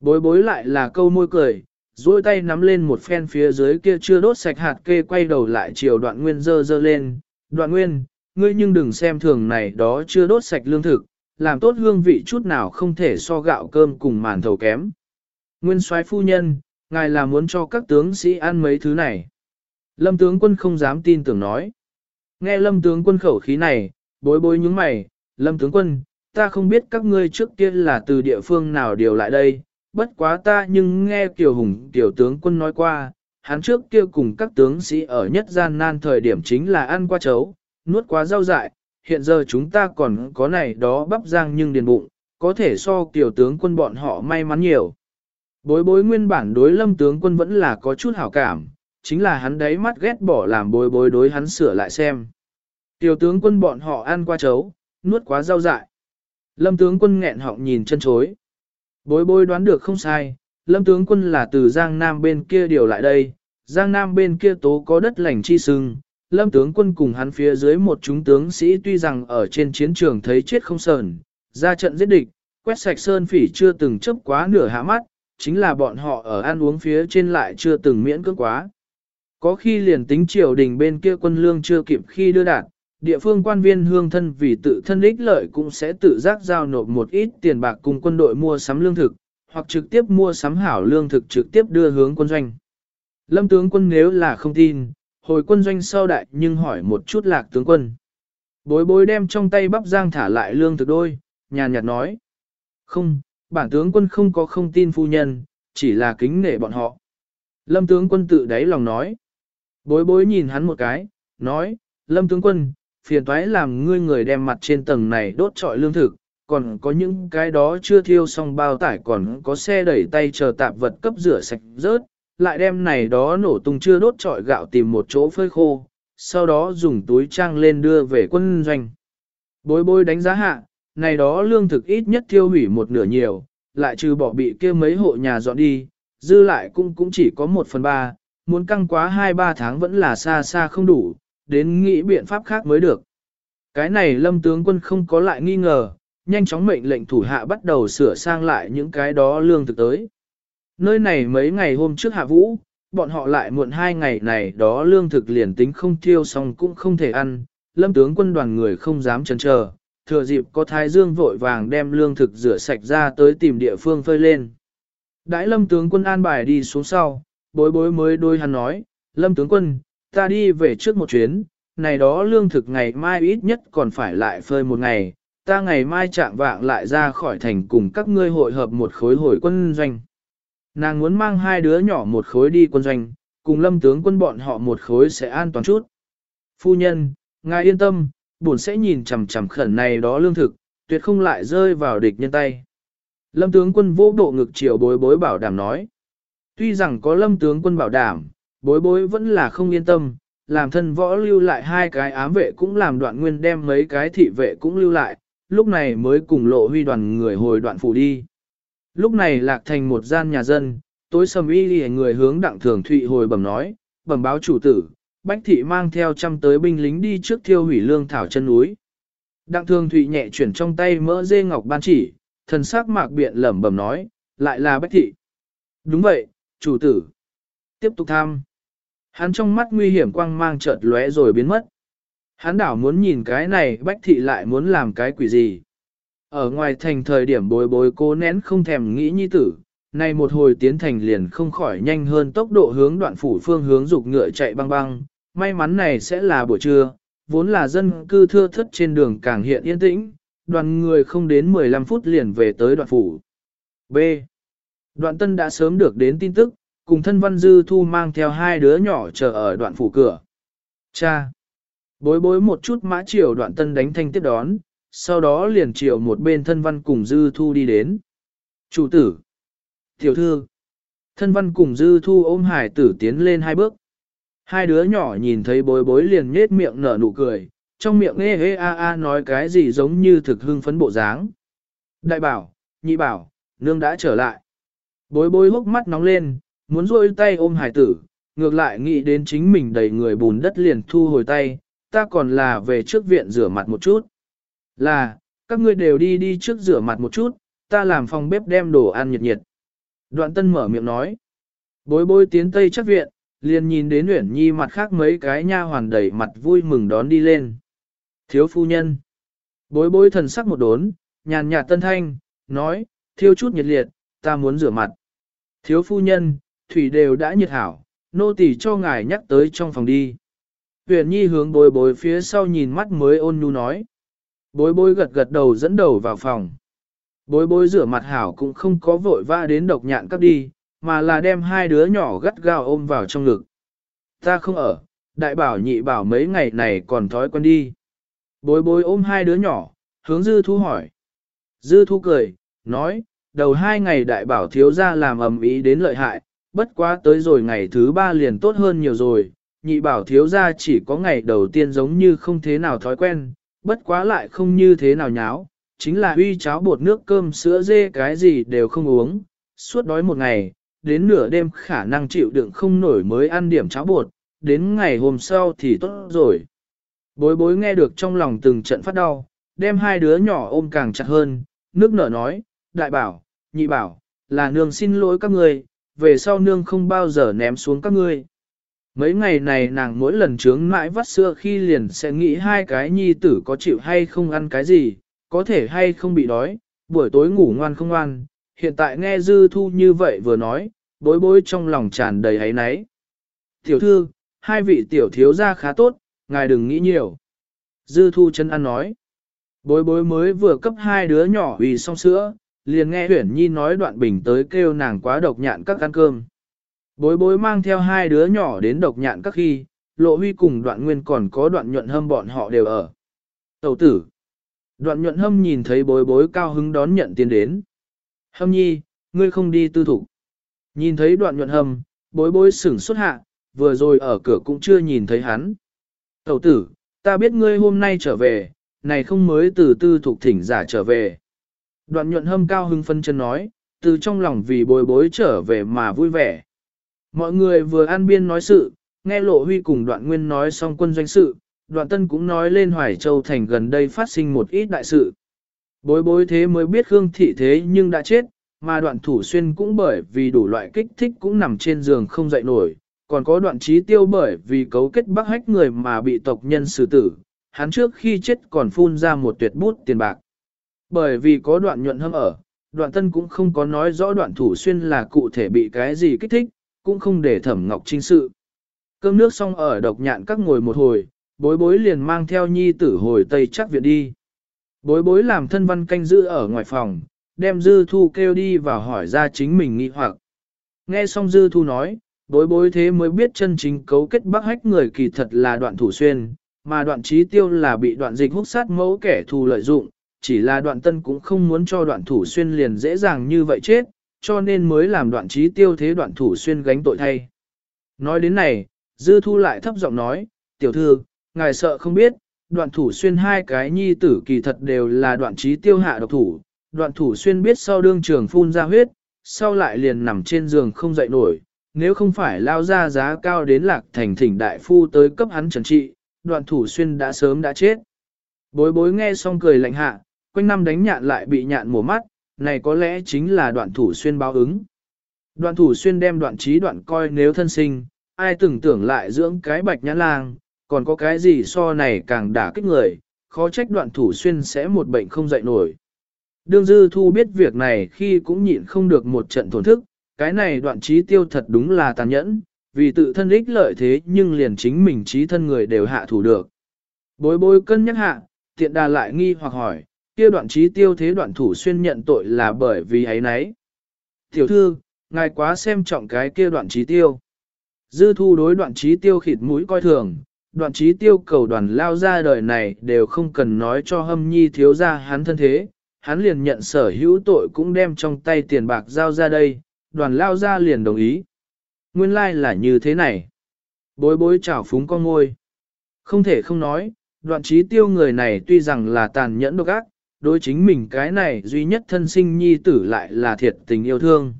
Bối bối lại là câu môi cười, duỗi tay nắm lên một phen phía dưới kia chưa đốt sạch hạt kê quay đầu lại chiều đoạn nguyên dơ dơ lên. Đoạn nguyên, ngươi nhưng đừng xem thường này đó chưa đốt sạch lương thực, làm tốt hương vị chút nào không thể so gạo cơm cùng màn thầu kém. Nguyên soái phu nhân, ngài là muốn cho các tướng sĩ ăn mấy thứ này. Lâm tướng quân không dám tin tưởng nói. Nghe lâm tướng quân khẩu khí này, bối bối nhúng mày, lâm tướng quân, ta không biết các ngươi trước kia là từ địa phương nào điều lại đây, bất quá ta nhưng nghe Kiều Hùng tiểu tướng quân nói qua, hắn trước kia cùng các tướng sĩ ở nhất gian nan thời điểm chính là ăn qua chấu, nuốt quá rau dại, hiện giờ chúng ta còn có này đó bắp rang nhưng điền bụng, có thể so tiểu tướng quân bọn họ may mắn nhiều. Bối bối nguyên bản đối lâm tướng quân vẫn là có chút hảo cảm, chính là hắn đấy mắt ghét bỏ làm bối bối đối hắn sửa lại xem. Tiểu tướng quân bọn họ ăn qua chấu, nuốt quá rau dại. Lâm tướng quân nghẹn họng nhìn chân chối. Bối bối đoán được không sai, lâm tướng quân là từ Giang Nam bên kia điều lại đây, Giang Nam bên kia tố có đất lành chi sưng. Lâm tướng quân cùng hắn phía dưới một chúng tướng sĩ tuy rằng ở trên chiến trường thấy chết không sờn, ra trận giết địch, quét sạch sơn phỉ chưa từng chấp quá nửa hạ mắt, chính là bọn họ ở ăn uống phía trên lại chưa từng miễn cưỡng quá. Có khi liền tính triều đình bên kia quân lương chưa kịp khi đưa đạt, địa phương quan viên hương thân vì tự thân ích lợi cũng sẽ tự giác giao nộp một ít tiền bạc cùng quân đội mua sắm lương thực, hoặc trực tiếp mua sắm hảo lương thực trực tiếp đưa hướng quân doanh. Lâm tướng quân nếu là không tin, hồi quân doanh sau đại nhưng hỏi một chút lạc tướng quân. Bối bối đem trong tay bắp giang thả lại lương thực đôi, nhàn nhạt nói. Không, bản tướng quân không có không tin phu nhân, chỉ là kính nể bọn họ. Lâm tướng quân tự đáy lòng nói. Bối bối nhìn hắn một cái, nói, Lâm tướng quân, phiền toái làm ngươi người đem mặt trên tầng này đốt trọi lương thực, còn có những cái đó chưa thiêu xong bao tải còn có xe đẩy tay chờ tạp vật cấp rửa sạch rớt, lại đem này đó nổ tung chưa đốt trọi gạo tìm một chỗ phơi khô, sau đó dùng túi trang lên đưa về quân doanh. Bối bối đánh giá hạ, này đó lương thực ít nhất thiêu hủy một nửa nhiều, lại trừ bỏ bị kia mấy hộ nhà dọn đi, dư lại cũng cũng chỉ có một phần ba, muốn căng quá hai ba tháng vẫn là xa xa không đủ, đến nghĩ biện pháp khác mới được. Cái này lâm tướng quân không có lại nghi ngờ, nhanh chóng mệnh lệnh thủ hạ bắt đầu sửa sang lại những cái đó lương thực tới. Nơi này mấy ngày hôm trước hạ vũ, bọn họ lại muộn hai ngày này đó lương thực liền tính không thiêu xong cũng không thể ăn, lâm tướng quân đoàn người không dám chần chờ, thừa dịp có thái dương vội vàng đem lương thực rửa sạch ra tới tìm địa phương phơi lên. Đãi lâm tướng quân an bài đi xuống sau, bối bối mới đôi hắn nói, lâm tướng quân, ta đi về trước một chuyến, này đó lương thực ngày mai ít nhất còn phải lại phơi một ngày, ta ngày mai chạm vạng lại ra khỏi thành cùng các ngươi hội hợp một khối hội quân doanh. Nàng muốn mang hai đứa nhỏ một khối đi quân doanh, cùng lâm tướng quân bọn họ một khối sẽ an toàn chút. Phu nhân, ngài yên tâm, buồn sẽ nhìn chằm chằm khẩn này đó lương thực, tuyệt không lại rơi vào địch nhân tay. Lâm tướng quân vô độ ngực chiều bối bối bảo đảm nói. Tuy rằng có lâm tướng quân bảo đảm, bối bối vẫn là không yên tâm, làm thân võ lưu lại hai cái ám vệ cũng làm đoạn nguyên đem mấy cái thị vệ cũng lưu lại, lúc này mới cùng lộ huy đoàn người hồi đoạn phủ đi. Lúc này lạc thành một gian nhà dân, tối sầm y lì người hướng đặng thường thụy hồi bẩm nói, bẩm báo chủ tử, bách thị mang theo trăm tới binh lính đi trước thiêu hủy lương thảo chân núi. Đặng thường thụy nhẹ chuyển trong tay mỡ dê ngọc ban chỉ, thần sắc mạc biện lẩm bẩm nói, lại là bách thị. Đúng vậy, chủ tử. Tiếp tục tham. Hắn trong mắt nguy hiểm quang mang chợt lóe rồi biến mất. Hắn đảo muốn nhìn cái này bách thị lại muốn làm cái quỷ gì. Ở ngoài thành thời điểm bối bối cố nén không thèm nghĩ nhi tử, nay một hồi tiến thành liền không khỏi nhanh hơn tốc độ hướng đoạn phủ phương hướng dục ngựa chạy băng băng, may mắn này sẽ là buổi trưa, vốn là dân cư thưa thất trên đường càng hiện yên tĩnh, đoàn người không đến 15 phút liền về tới đoạn phủ. B. Đoạn tân đã sớm được đến tin tức, cùng thân văn dư thu mang theo hai đứa nhỏ chờ ở đoạn phủ cửa. Cha! Bối bối một chút mã chiều đoạn tân đánh thanh tiếp đón, sau đó liền chiều một bên thân văn cùng dư thu đi đến. Chủ tử! Tiểu thư! Thân văn cùng dư thu ôm hải tử tiến lên hai bước. Hai đứa nhỏ nhìn thấy bối bối liền nhết miệng nở nụ cười, trong miệng ê ê a a nói cái gì giống như thực hưng phấn bộ dáng. Đại bảo, nhị bảo, nương đã trở lại. Bối bối hốc mắt nóng lên, muốn rôi tay ôm hải tử, ngược lại nghĩ đến chính mình đầy người bùn đất liền thu hồi tay, ta còn là về trước viện rửa mặt một chút. Là, các ngươi đều đi đi trước rửa mặt một chút, ta làm phòng bếp đem đồ ăn nhiệt nhiệt. Đoạn tân mở miệng nói. Bối bối tiến tây chắc viện, liền nhìn đến Uyển Nhi mặt khác mấy cái nha hoàn đầy mặt vui mừng đón đi lên. Thiếu phu nhân. Bối bối thần sắc một đốn, nhàn nhạt tân thanh, nói, thiêu chút nhiệt liệt, ta muốn rửa mặt. Thiếu phu nhân, thủy đều đã nhiệt hảo, nô tỳ cho ngài nhắc tới trong phòng đi. Huyền Nhi hướng bối bối phía sau nhìn mắt mới ôn nhu nói. Bối bối gật gật đầu dẫn đầu vào phòng. Bối bối rửa mặt hảo cũng không có vội vã đến độc nhạn cắp đi, mà là đem hai đứa nhỏ gắt gao ôm vào trong ngực. Ta không ở, đại bảo nhị bảo mấy ngày này còn thói quen đi. Bối bối ôm hai đứa nhỏ, hướng dư thu hỏi. Dư thu cười, nói, đầu hai ngày đại bảo thiếu ra làm ầm ý đến lợi hại, bất quá tới rồi ngày thứ ba liền tốt hơn nhiều rồi, nhị bảo thiếu ra chỉ có ngày đầu tiên giống như không thế nào thói quen, bất quá lại không như thế nào nháo, chính là uy cháo bột nước cơm sữa dê cái gì đều không uống, suốt đói một ngày, đến nửa đêm khả năng chịu đựng không nổi mới ăn điểm cháo bột, đến ngày hôm sau thì tốt rồi. Bối bối nghe được trong lòng từng trận phát đau, đem hai đứa nhỏ ôm càng chặt hơn, nước nở nói, đại bảo, nhị bảo, là nương xin lỗi các ngươi, về sau nương không bao giờ ném xuống các ngươi. Mấy ngày này nàng mỗi lần trướng mãi vắt sữa khi liền sẽ nghĩ hai cái nhi tử có chịu hay không ăn cái gì, có thể hay không bị đói, buổi tối ngủ ngoan không ngoan. Hiện tại nghe dư thu như vậy vừa nói, bối bối trong lòng tràn đầy ấy náy. Tiểu thư, hai vị tiểu thiếu gia khá tốt, ngài đừng nghĩ nhiều. Dư thu chân ăn nói. Bối bối mới vừa cấp hai đứa nhỏ vì xong sữa, liền nghe huyển nhi nói đoạn bình tới kêu nàng quá độc nhạn các ăn cơm. Bối bối mang theo hai đứa nhỏ đến độc nhạn các khi, lộ huy cùng đoạn nguyên còn có đoạn nhuận hâm bọn họ đều ở. Tẩu tử. Đoạn nhuận hâm nhìn thấy bối bối cao hứng đón nhận tiền đến. Hâm nhi, ngươi không đi tư thủ. Nhìn thấy đoạn nhuận hâm, bối bối sửng xuất hạ, vừa rồi ở cửa cũng chưa nhìn thấy hắn. Tẩu tử, ta biết ngươi hôm nay trở về, này không mới từ tư thục thỉnh giả trở về. Đoạn nhuận hâm cao hưng phân chân nói, từ trong lòng vì bối bối trở về mà vui vẻ. Mọi người vừa an biên nói sự, nghe lộ huy cùng đoạn nguyên nói xong quân doanh sự, đoạn tân cũng nói lên Hoài Châu Thành gần đây phát sinh một ít đại sự. Bối bối thế mới biết Khương Thị thế nhưng đã chết, mà đoạn thủ xuyên cũng bởi vì đủ loại kích thích cũng nằm trên giường không dậy nổi, còn có đoạn trí tiêu bởi vì cấu kết bắt hách người mà bị tộc nhân xử tử, hắn trước khi chết còn phun ra một tuyệt bút tiền bạc. Bởi vì có đoạn nhuận hâm ở, đoạn tân cũng không có nói rõ đoạn thủ xuyên là cụ thể bị cái gì kích thích, cũng không để thẩm ngọc trinh sự. Cơm nước xong ở độc nhạn các ngồi một hồi, bối bối liền mang theo nhi tử hồi tây chắc viện đi. Bối bối làm thân văn canh giữ ở ngoài phòng, đem dư thu kêu đi và hỏi ra chính mình nghi hoặc. Nghe xong dư thu nói, bối bối thế mới biết chân chính cấu kết bác hách người kỳ thật là đoạn thủ xuyên, mà đoạn trí tiêu là bị đoạn dịch hút sát mẫu kẻ thù lợi dụng, chỉ là đoạn tân cũng không muốn cho đoạn thủ xuyên liền dễ dàng như vậy chết, cho nên mới làm đoạn trí tiêu thế đoạn thủ xuyên gánh tội thay. Nói đến này, dư thu lại thấp giọng nói, tiểu thư, ngài sợ không biết, đoạn thủ xuyên hai cái nhi tử kỳ thật đều là đoạn trí tiêu hạ độc thủ, đoạn thủ xuyên biết sau đương trường phun ra huyết, sau lại liền nằm trên giường không dậy nổi, nếu không phải lao ra giá cao đến lạc thành thỉnh đại phu tới cấp hắn trần trị, đoạn thủ xuyên đã sớm đã chết. Bối bối nghe xong cười lạnh hạ, quanh năm đánh nhạn lại bị nhạn mổ mắt, này có lẽ chính là đoạn thủ xuyên báo ứng. Đoạn thủ xuyên đem đoạn trí đoạn coi nếu thân sinh, ai từng tưởng lại dưỡng cái bạch nhãn lang, còn có cái gì so này càng đả kích người, khó trách đoạn thủ xuyên sẽ một bệnh không dậy nổi. Đương dư thu biết việc này khi cũng nhịn không được một trận thổn thức, cái này đoạn trí tiêu thật đúng là tàn nhẫn, vì tự thân ích lợi thế nhưng liền chính mình trí thân người đều hạ thủ được. Bối bối cân nhắc hạ, tiện đà lại nghi hoặc hỏi, kia đoạn trí tiêu thế đoạn thủ xuyên nhận tội là bởi vì ấy nấy. Tiểu thư, ngài quá xem trọng cái kia đoạn trí tiêu. Dư thu đối đoạn trí tiêu khịt mũi coi thường, đoạn trí tiêu cầu đoàn lao ra đời này đều không cần nói cho hâm nhi thiếu ra hắn thân thế, hắn liền nhận sở hữu tội cũng đem trong tay tiền bạc giao ra đây, đoàn lao ra liền đồng ý. Nguyên lai like là như thế này. Bối bối chảo phúng con ngôi. Không thể không nói, đoạn trí tiêu người này tuy rằng là tàn nhẫn độc ác, đối chính mình cái này duy nhất thân sinh nhi tử lại là thiệt tình yêu thương.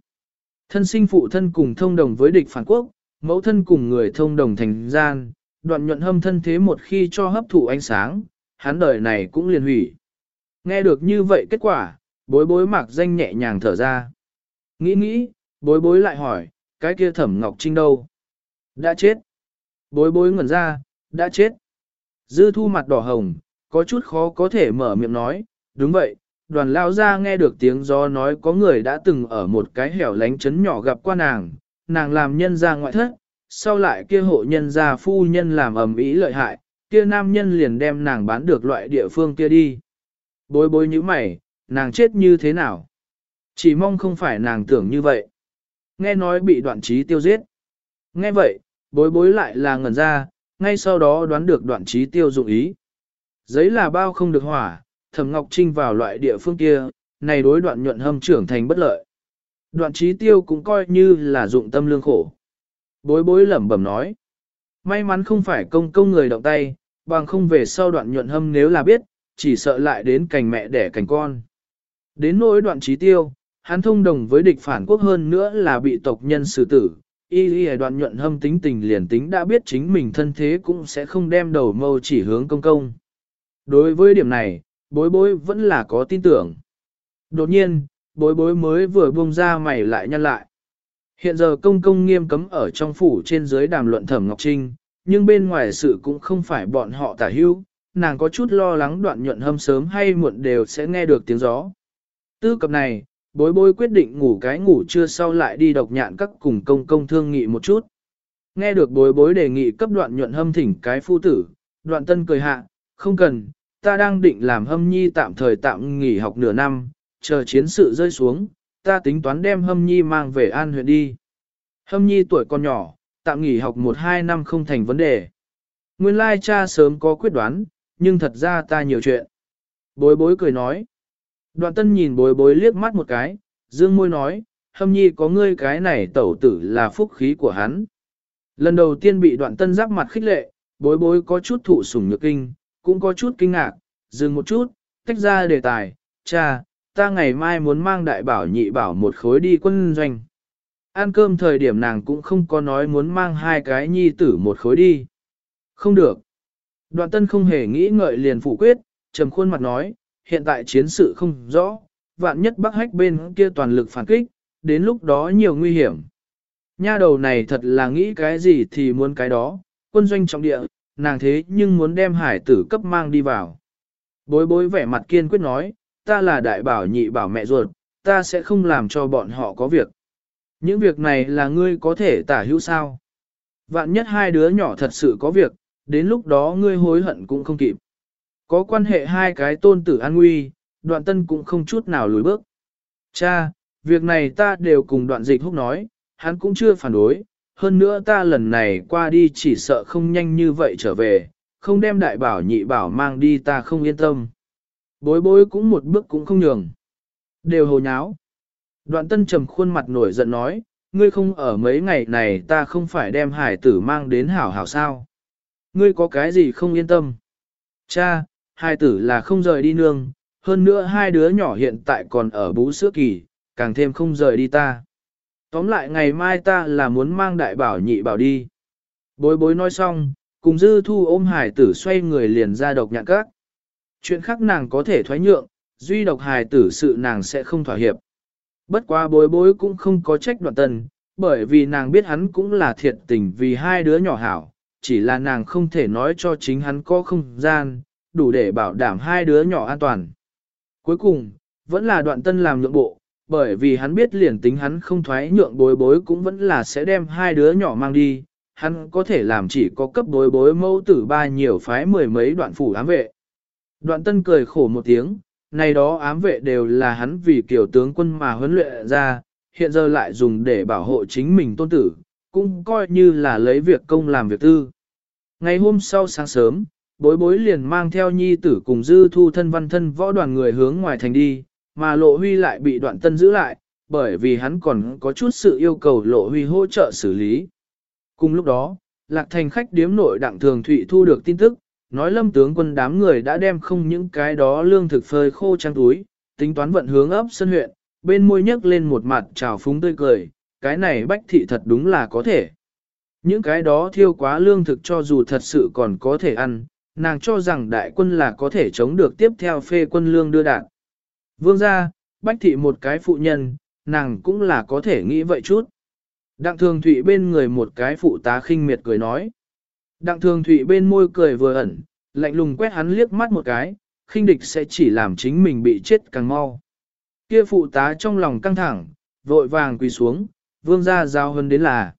Thân sinh phụ thân cùng thông đồng với địch phản quốc, mẫu thân cùng người thông đồng thành gian, đoạn nhuận hâm thân thế một khi cho hấp thụ ánh sáng, hắn đời này cũng liền hủy. Nghe được như vậy kết quả, bối bối mạc danh nhẹ nhàng thở ra. Nghĩ nghĩ, bối bối lại hỏi, cái kia thẩm ngọc trinh đâu? Đã chết. Bối bối ngẩn ra, đã chết. Dư thu mặt đỏ hồng, có chút khó có thể mở miệng nói, đúng vậy, đoàn lao ra nghe được tiếng gió nói có người đã từng ở một cái hẻo lánh chấn nhỏ gặp qua nàng, nàng làm nhân ra ngoại thất, sau lại kia hộ nhân gia phu nhân làm ầm ĩ lợi hại, kia nam nhân liền đem nàng bán được loại địa phương kia đi. Bối bối như mày, nàng chết như thế nào? Chỉ mong không phải nàng tưởng như vậy. Nghe nói bị đoạn trí tiêu giết. Nghe vậy, bối bối lại là ngẩn ra, ngay sau đó đoán được đoạn trí tiêu dụng ý. Giấy là bao không được hỏa, thẩm ngọc trinh vào loại địa phương kia, này đối đoạn nhuận hâm trưởng thành bất lợi. Đoạn trí tiêu cũng coi như là dụng tâm lương khổ. Bối bối lẩm bẩm nói. May mắn không phải công công người động tay, bằng không về sau đoạn nhuận hâm nếu là biết, chỉ sợ lại đến cành mẹ đẻ cành con. Đến nỗi đoạn trí tiêu, hắn thông đồng với địch phản quốc hơn nữa là bị tộc nhân xử tử. Y y đoạn nhuận hâm tính tình liền tính đã biết chính mình thân thế cũng sẽ không đem đầu mâu chỉ hướng công công. Đối với điểm này, bối bối vẫn là có tin tưởng. Đột nhiên, bối bối mới vừa buông ra mày lại nhăn lại. Hiện giờ công công nghiêm cấm ở trong phủ trên dưới đàm luận thẩm Ngọc Trinh, nhưng bên ngoài sự cũng không phải bọn họ tả hữu, nàng có chút lo lắng đoạn nhuận hâm sớm hay muộn đều sẽ nghe được tiếng gió. Tư cập này, bối bối quyết định ngủ cái ngủ trưa sau lại đi độc nhạn các cùng công công thương nghị một chút. Nghe được bối bối đề nghị cấp đoạn nhuận hâm thỉnh cái phu tử, đoạn tân cười hạ, không cần, ta đang định làm hâm nhi tạm thời tạm nghỉ học nửa năm, chờ chiến sự rơi xuống, ta tính toán đem hâm nhi mang về an huyện đi. Hâm nhi tuổi còn nhỏ, tạm nghỉ học 1-2 năm không thành vấn đề. Nguyên lai cha sớm có quyết đoán, nhưng thật ra ta nhiều chuyện. Bối bối cười nói. Đoạn tân nhìn bối bối liếc mắt một cái, dương môi nói, hâm nhi có ngươi cái này tẩu tử là phúc khí của hắn. Lần đầu tiên bị đoạn tân giáp mặt khích lệ, bối bối có chút thụ sủng nhược kinh, cũng có chút kinh ngạc, dừng một chút, tách ra đề tài, cha, ta ngày mai muốn mang đại bảo nhị bảo một khối đi quân doanh. Ăn cơm thời điểm nàng cũng không có nói muốn mang hai cái nhi tử một khối đi. Không được. Đoạn tân không hề nghĩ ngợi liền phủ quyết, trầm khuôn mặt nói, hiện tại chiến sự không rõ, vạn nhất bắc hách bên kia toàn lực phản kích, đến lúc đó nhiều nguy hiểm. Nha đầu này thật là nghĩ cái gì thì muốn cái đó, quân doanh trọng địa, nàng thế nhưng muốn đem hải tử cấp mang đi vào. Bối bối vẻ mặt kiên quyết nói, ta là đại bảo nhị bảo mẹ ruột, ta sẽ không làm cho bọn họ có việc. Những việc này là ngươi có thể tả hữu sao. Vạn nhất hai đứa nhỏ thật sự có việc, đến lúc đó ngươi hối hận cũng không kịp. Có quan hệ hai cái tôn tử an nguy, đoạn tân cũng không chút nào lùi bước. Cha, việc này ta đều cùng đoạn dịch húc nói, hắn cũng chưa phản đối, hơn nữa ta lần này qua đi chỉ sợ không nhanh như vậy trở về, không đem đại bảo nhị bảo mang đi ta không yên tâm. Bối bối cũng một bước cũng không nhường. Đều hồ nháo. Đoạn tân trầm khuôn mặt nổi giận nói, ngươi không ở mấy ngày này ta không phải đem hải tử mang đến hảo hảo sao. Ngươi có cái gì không yên tâm. Cha, hải tử là không rời đi nương, hơn nữa hai đứa nhỏ hiện tại còn ở bú sữa kỳ, càng thêm không rời đi ta. Tóm lại ngày mai ta là muốn mang đại bảo nhị bảo đi. Bối bối nói xong, cùng dư thu ôm hải tử xoay người liền ra độc nhạn các. Chuyện khác nàng có thể thoái nhượng, duy độc hài tử sự nàng sẽ không thỏa hiệp. Bất quá bối bối cũng không có trách đoạn tần, bởi vì nàng biết hắn cũng là thiệt tình vì hai đứa nhỏ hảo, chỉ là nàng không thể nói cho chính hắn có không gian, đủ để bảo đảm hai đứa nhỏ an toàn. Cuối cùng, vẫn là đoạn tân làm nhượng bộ, bởi vì hắn biết liền tính hắn không thoái nhượng bối bối cũng vẫn là sẽ đem hai đứa nhỏ mang đi, hắn có thể làm chỉ có cấp bối bối mẫu tử ba nhiều phái mười mấy đoạn phủ ám vệ. Đoạn tân cười khổ một tiếng, này đó ám vệ đều là hắn vì kiểu tướng quân mà huấn luyện ra, hiện giờ lại dùng để bảo hộ chính mình tôn tử, cũng coi như là lấy việc công làm việc tư. Ngày hôm sau sáng sớm, bối bối liền mang theo nhi tử cùng dư thu thân văn thân võ đoàn người hướng ngoài thành đi, mà lộ huy lại bị đoạn tân giữ lại, bởi vì hắn còn có chút sự yêu cầu lộ huy hỗ trợ xử lý. Cùng lúc đó, lạc thành khách điếm nội đặng thường thụy thu được tin tức, nói lâm tướng quân đám người đã đem không những cái đó lương thực phơi khô trang túi, tính toán vận hướng ấp sân huyện, bên môi nhấc lên một mặt trào phúng tươi cười, cái này bách thị thật đúng là có thể. Những cái đó thiêu quá lương thực cho dù thật sự còn có thể ăn, nàng cho rằng đại quân là có thể chống được tiếp theo phê quân lương đưa đạn. Vương ra, bách thị một cái phụ nhân, nàng cũng là có thể nghĩ vậy chút. Đặng thường thụy bên người một cái phụ tá khinh miệt cười nói. Đặng thường thụy bên môi cười vừa ẩn, lạnh lùng quét hắn liếc mắt một cái, khinh địch sẽ chỉ làm chính mình bị chết càng mau. Kia phụ tá trong lòng căng thẳng, vội vàng quỳ xuống, vương gia giao hơn đến là.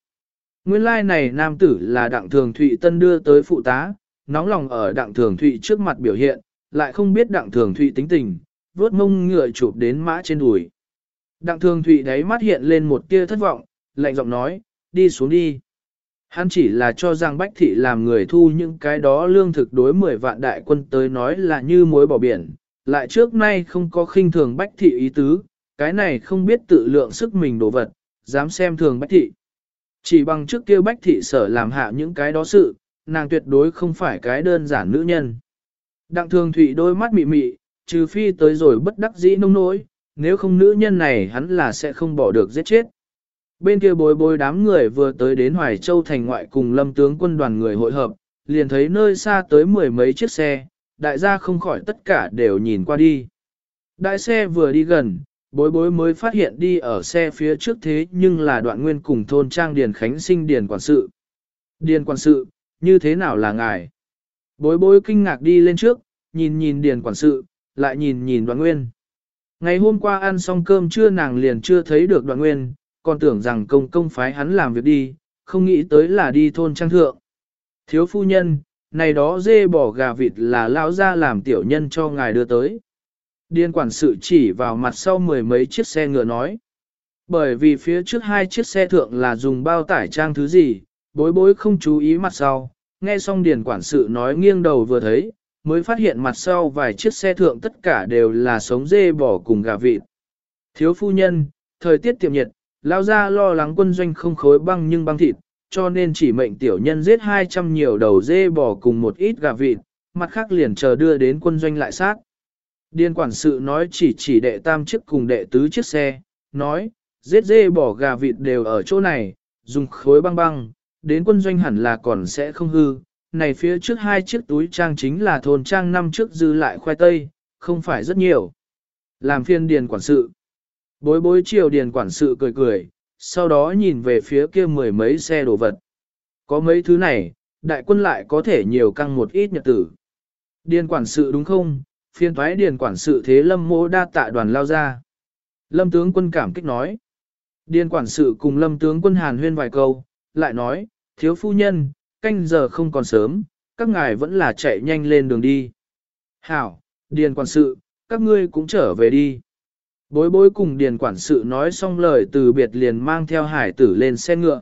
Nguyên lai này nam tử là đặng thường thụy tân đưa tới phụ tá, nóng lòng ở đặng thường thụy trước mặt biểu hiện, lại không biết đặng thường thụy tính tình, vớt mông ngựa chụp đến mã trên đùi. Đặng thường thụy đáy mắt hiện lên một tia thất vọng, lạnh giọng nói, đi xuống đi. Hắn chỉ là cho rằng Bách Thị làm người thu những cái đó lương thực đối 10 vạn đại quân tới nói là như muối bỏ biển, lại trước nay không có khinh thường Bách Thị ý tứ, cái này không biết tự lượng sức mình đồ vật, dám xem thường Bách Thị. Chỉ bằng trước kia Bách Thị sở làm hạ những cái đó sự, nàng tuyệt đối không phải cái đơn giản nữ nhân. Đặng thường thụy đôi mắt mị mị, trừ phi tới rồi bất đắc dĩ nông nỗi, nếu không nữ nhân này hắn là sẽ không bỏ được giết chết. Bên kia bối bối đám người vừa tới đến Hoài Châu thành ngoại cùng lâm tướng quân đoàn người hội hợp, liền thấy nơi xa tới mười mấy chiếc xe, đại gia không khỏi tất cả đều nhìn qua đi. Đại xe vừa đi gần, bối bối mới phát hiện đi ở xe phía trước thế nhưng là đoạn nguyên cùng thôn trang Điền Khánh sinh Điền Quản sự. Điền Quản sự, như thế nào là ngài? Bối bối kinh ngạc đi lên trước, nhìn nhìn Điền Quản sự, lại nhìn nhìn đoạn nguyên. Ngày hôm qua ăn xong cơm trưa nàng liền chưa thấy được đoạn nguyên, còn tưởng rằng công công phái hắn làm việc đi, không nghĩ tới là đi thôn trang thượng. Thiếu phu nhân, này đó dê bỏ gà vịt là lao ra làm tiểu nhân cho ngài đưa tới. Điên quản sự chỉ vào mặt sau mười mấy chiếc xe ngựa nói. Bởi vì phía trước hai chiếc xe thượng là dùng bao tải trang thứ gì, bối bối không chú ý mặt sau, nghe xong điền quản sự nói nghiêng đầu vừa thấy, mới phát hiện mặt sau vài chiếc xe thượng tất cả đều là sống dê bò cùng gà vịt. Thiếu phu nhân, thời tiết tiệm nhiệt, lao ra lo lắng quân doanh không khối băng nhưng băng thịt, cho nên chỉ mệnh tiểu nhân giết 200 nhiều đầu dê bò cùng một ít gà vịt, mặt khác liền chờ đưa đến quân doanh lại sát. Điên quản sự nói chỉ chỉ đệ tam chiếc cùng đệ tứ chiếc xe, nói, giết dê bò gà vịt đều ở chỗ này, dùng khối băng băng, đến quân doanh hẳn là còn sẽ không hư, này phía trước hai chiếc túi trang chính là thôn trang năm trước dư lại khoai tây, không phải rất nhiều. Làm phiên điền quản sự. Bối bối chiều điền quản sự cười cười, sau đó nhìn về phía kia mười mấy xe đồ vật. Có mấy thứ này, đại quân lại có thể nhiều căng một ít nhật tử. Điền quản sự đúng không? Phiên thoái điền quản sự thế lâm mô đa tạ đoàn lao ra. Lâm tướng quân cảm kích nói. Điền quản sự cùng lâm tướng quân hàn huyên vài câu, lại nói, thiếu phu nhân, canh giờ không còn sớm, các ngài vẫn là chạy nhanh lên đường đi. Hảo, điền quản sự, các ngươi cũng trở về đi. Bối bối cùng điền quản sự nói xong lời từ biệt liền mang theo hải tử lên xe ngựa.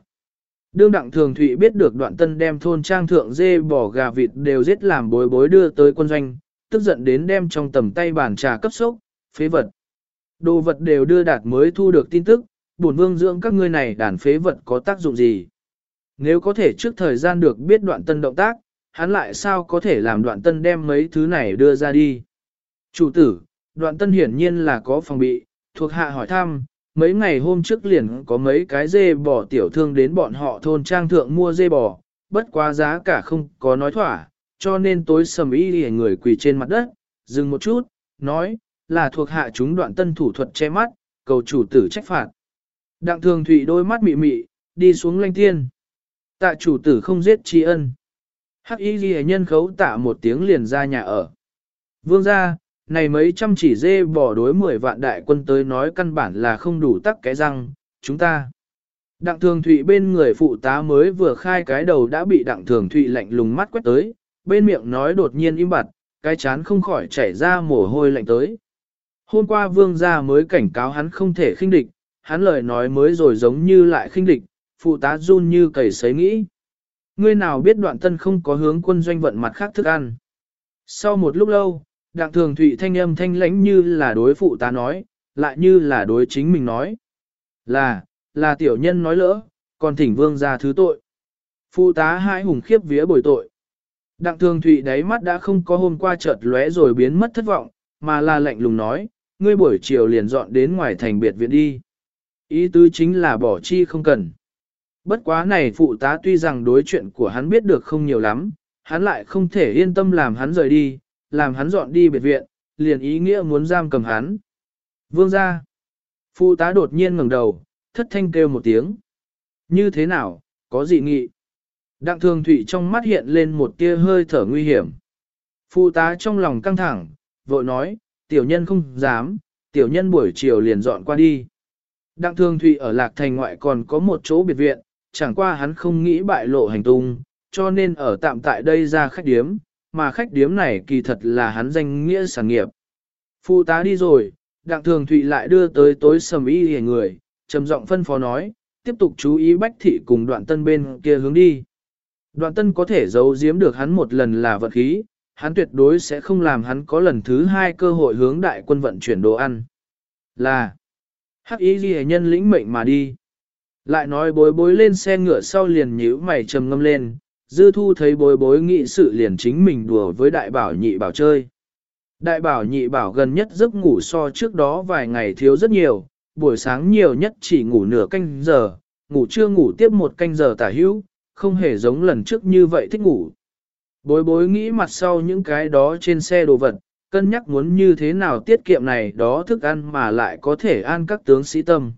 Đương đặng thường thụy biết được đoạn tân đem thôn trang thượng dê bỏ gà vịt đều giết làm bối bối đưa tới quân doanh, tức giận đến đem trong tầm tay bàn trà cấp sốc, phế vật. Đồ vật đều đưa đạt mới thu được tin tức, bổn vương dưỡng các ngươi này đàn phế vật có tác dụng gì. Nếu có thể trước thời gian được biết đoạn tân động tác, hắn lại sao có thể làm đoạn tân đem mấy thứ này đưa ra đi. Chủ tử, đoạn tân hiển nhiên là có phòng bị, thuộc hạ hỏi thăm, mấy ngày hôm trước liền có mấy cái dê bò tiểu thương đến bọn họ thôn trang thượng mua dê bò, bất quá giá cả không có nói thỏa, cho nên tối sầm ý người quỳ trên mặt đất, dừng một chút, nói, là thuộc hạ chúng đoạn tân thủ thuật che mắt, cầu chủ tử trách phạt. Đặng thường thủy đôi mắt mị mị, đi xuống lanh tiên. Tạ chủ tử không giết tri ân. Hắc y ghi nhân khấu tạ một tiếng liền ra nhà ở. Vương ra, này mấy trăm chỉ dê bỏ đối 10 vạn đại quân tới nói căn bản là không đủ tắc cái răng, chúng ta. Đặng thường thụy bên người phụ tá mới vừa khai cái đầu đã bị đặng thường thụy lạnh lùng mắt quét tới, bên miệng nói đột nhiên im bặt, cái chán không khỏi chảy ra mồ hôi lạnh tới. Hôm qua vương gia mới cảnh cáo hắn không thể khinh địch, hắn lời nói mới rồi giống như lại khinh địch, phụ tá run như cầy sấy nghĩ. Ngươi nào biết đoạn tân không có hướng quân doanh vận mặt khác thức ăn. Sau một lúc lâu, đặng thường thụy thanh âm thanh lãnh như là đối phụ tá nói, lại như là đối chính mình nói. Là, là tiểu nhân nói lỡ, còn thỉnh vương ra thứ tội. Phụ tá hai hùng khiếp vía bồi tội. Đặng thường thụy đáy mắt đã không có hôm qua chợt lóe rồi biến mất thất vọng, mà là lạnh lùng nói, ngươi buổi chiều liền dọn đến ngoài thành biệt viện đi. Ý tứ chính là bỏ chi không cần. Bất quá này phụ tá tuy rằng đối chuyện của hắn biết được không nhiều lắm, hắn lại không thể yên tâm làm hắn rời đi, làm hắn dọn đi biệt viện, liền ý nghĩa muốn giam cầm hắn. Vương ra. Phụ tá đột nhiên ngẩng đầu, thất thanh kêu một tiếng. Như thế nào, có dị nghị? Đặng thường thủy trong mắt hiện lên một tia hơi thở nguy hiểm. Phụ tá trong lòng căng thẳng, vội nói, tiểu nhân không dám, tiểu nhân buổi chiều liền dọn qua đi. Đặng thường thủy ở Lạc Thành ngoại còn có một chỗ biệt viện, chẳng qua hắn không nghĩ bại lộ hành tung, cho nên ở tạm tại đây ra khách điếm, mà khách điếm này kỳ thật là hắn danh nghĩa sản nghiệp. Phụ tá đi rồi, đặng thường thụy lại đưa tới tối sầm y hề người, trầm giọng phân phó nói, tiếp tục chú ý bách thị cùng đoạn tân bên kia hướng đi. Đoạn tân có thể giấu giếm được hắn một lần là vật khí, hắn tuyệt đối sẽ không làm hắn có lần thứ hai cơ hội hướng đại quân vận chuyển đồ ăn. Là, hắc ý ghi nhân lĩnh mệnh mà đi. Lại nói bối bối lên xe ngựa sau liền nhíu mày trầm ngâm lên, dư thu thấy bối bối nghị sự liền chính mình đùa với đại bảo nhị bảo chơi. Đại bảo nhị bảo gần nhất giấc ngủ so trước đó vài ngày thiếu rất nhiều, buổi sáng nhiều nhất chỉ ngủ nửa canh giờ, ngủ trưa ngủ tiếp một canh giờ tả hữu, không hề giống lần trước như vậy thích ngủ. Bối bối nghĩ mặt sau những cái đó trên xe đồ vật, cân nhắc muốn như thế nào tiết kiệm này đó thức ăn mà lại có thể an các tướng sĩ tâm.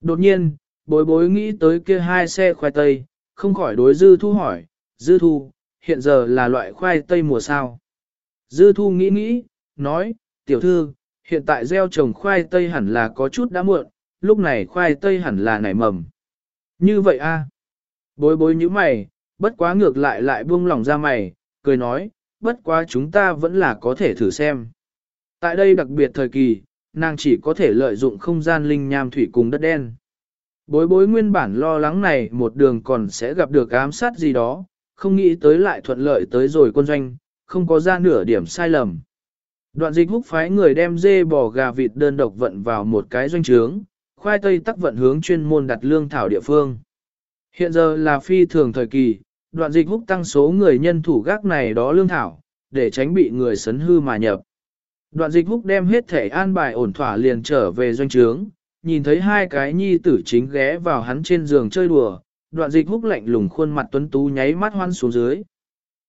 Đột nhiên, bối bối nghĩ tới kia hai xe khoai tây, không khỏi đối dư thu hỏi, dư thu, hiện giờ là loại khoai tây mùa sao. Dư thu nghĩ nghĩ, nói, tiểu thư, hiện tại gieo trồng khoai tây hẳn là có chút đã muộn, lúc này khoai tây hẳn là nảy mầm. Như vậy a Bối bối như mày, bất quá ngược lại lại buông lòng ra mày, cười nói, bất quá chúng ta vẫn là có thể thử xem. Tại đây đặc biệt thời kỳ, nàng chỉ có thể lợi dụng không gian linh nham thủy cùng đất đen. Bối bối nguyên bản lo lắng này một đường còn sẽ gặp được ám sát gì đó, không nghĩ tới lại thuận lợi tới rồi quân doanh, không có ra nửa điểm sai lầm. Đoạn dịch húc phái người đem dê bò gà vịt đơn độc vận vào một cái doanh trướng, khoai tây tắc vận hướng chuyên môn đặt lương thảo địa phương. Hiện giờ là phi thường thời kỳ, đoạn dịch húc tăng số người nhân thủ gác này đó lương thảo, để tránh bị người sấn hư mà nhập. Đoạn dịch húc đem hết thể an bài ổn thỏa liền trở về doanh trướng, nhìn thấy hai cái nhi tử chính ghé vào hắn trên giường chơi đùa, đoạn dịch húc lạnh lùng khuôn mặt tuấn tú nháy mắt hoan xuống dưới.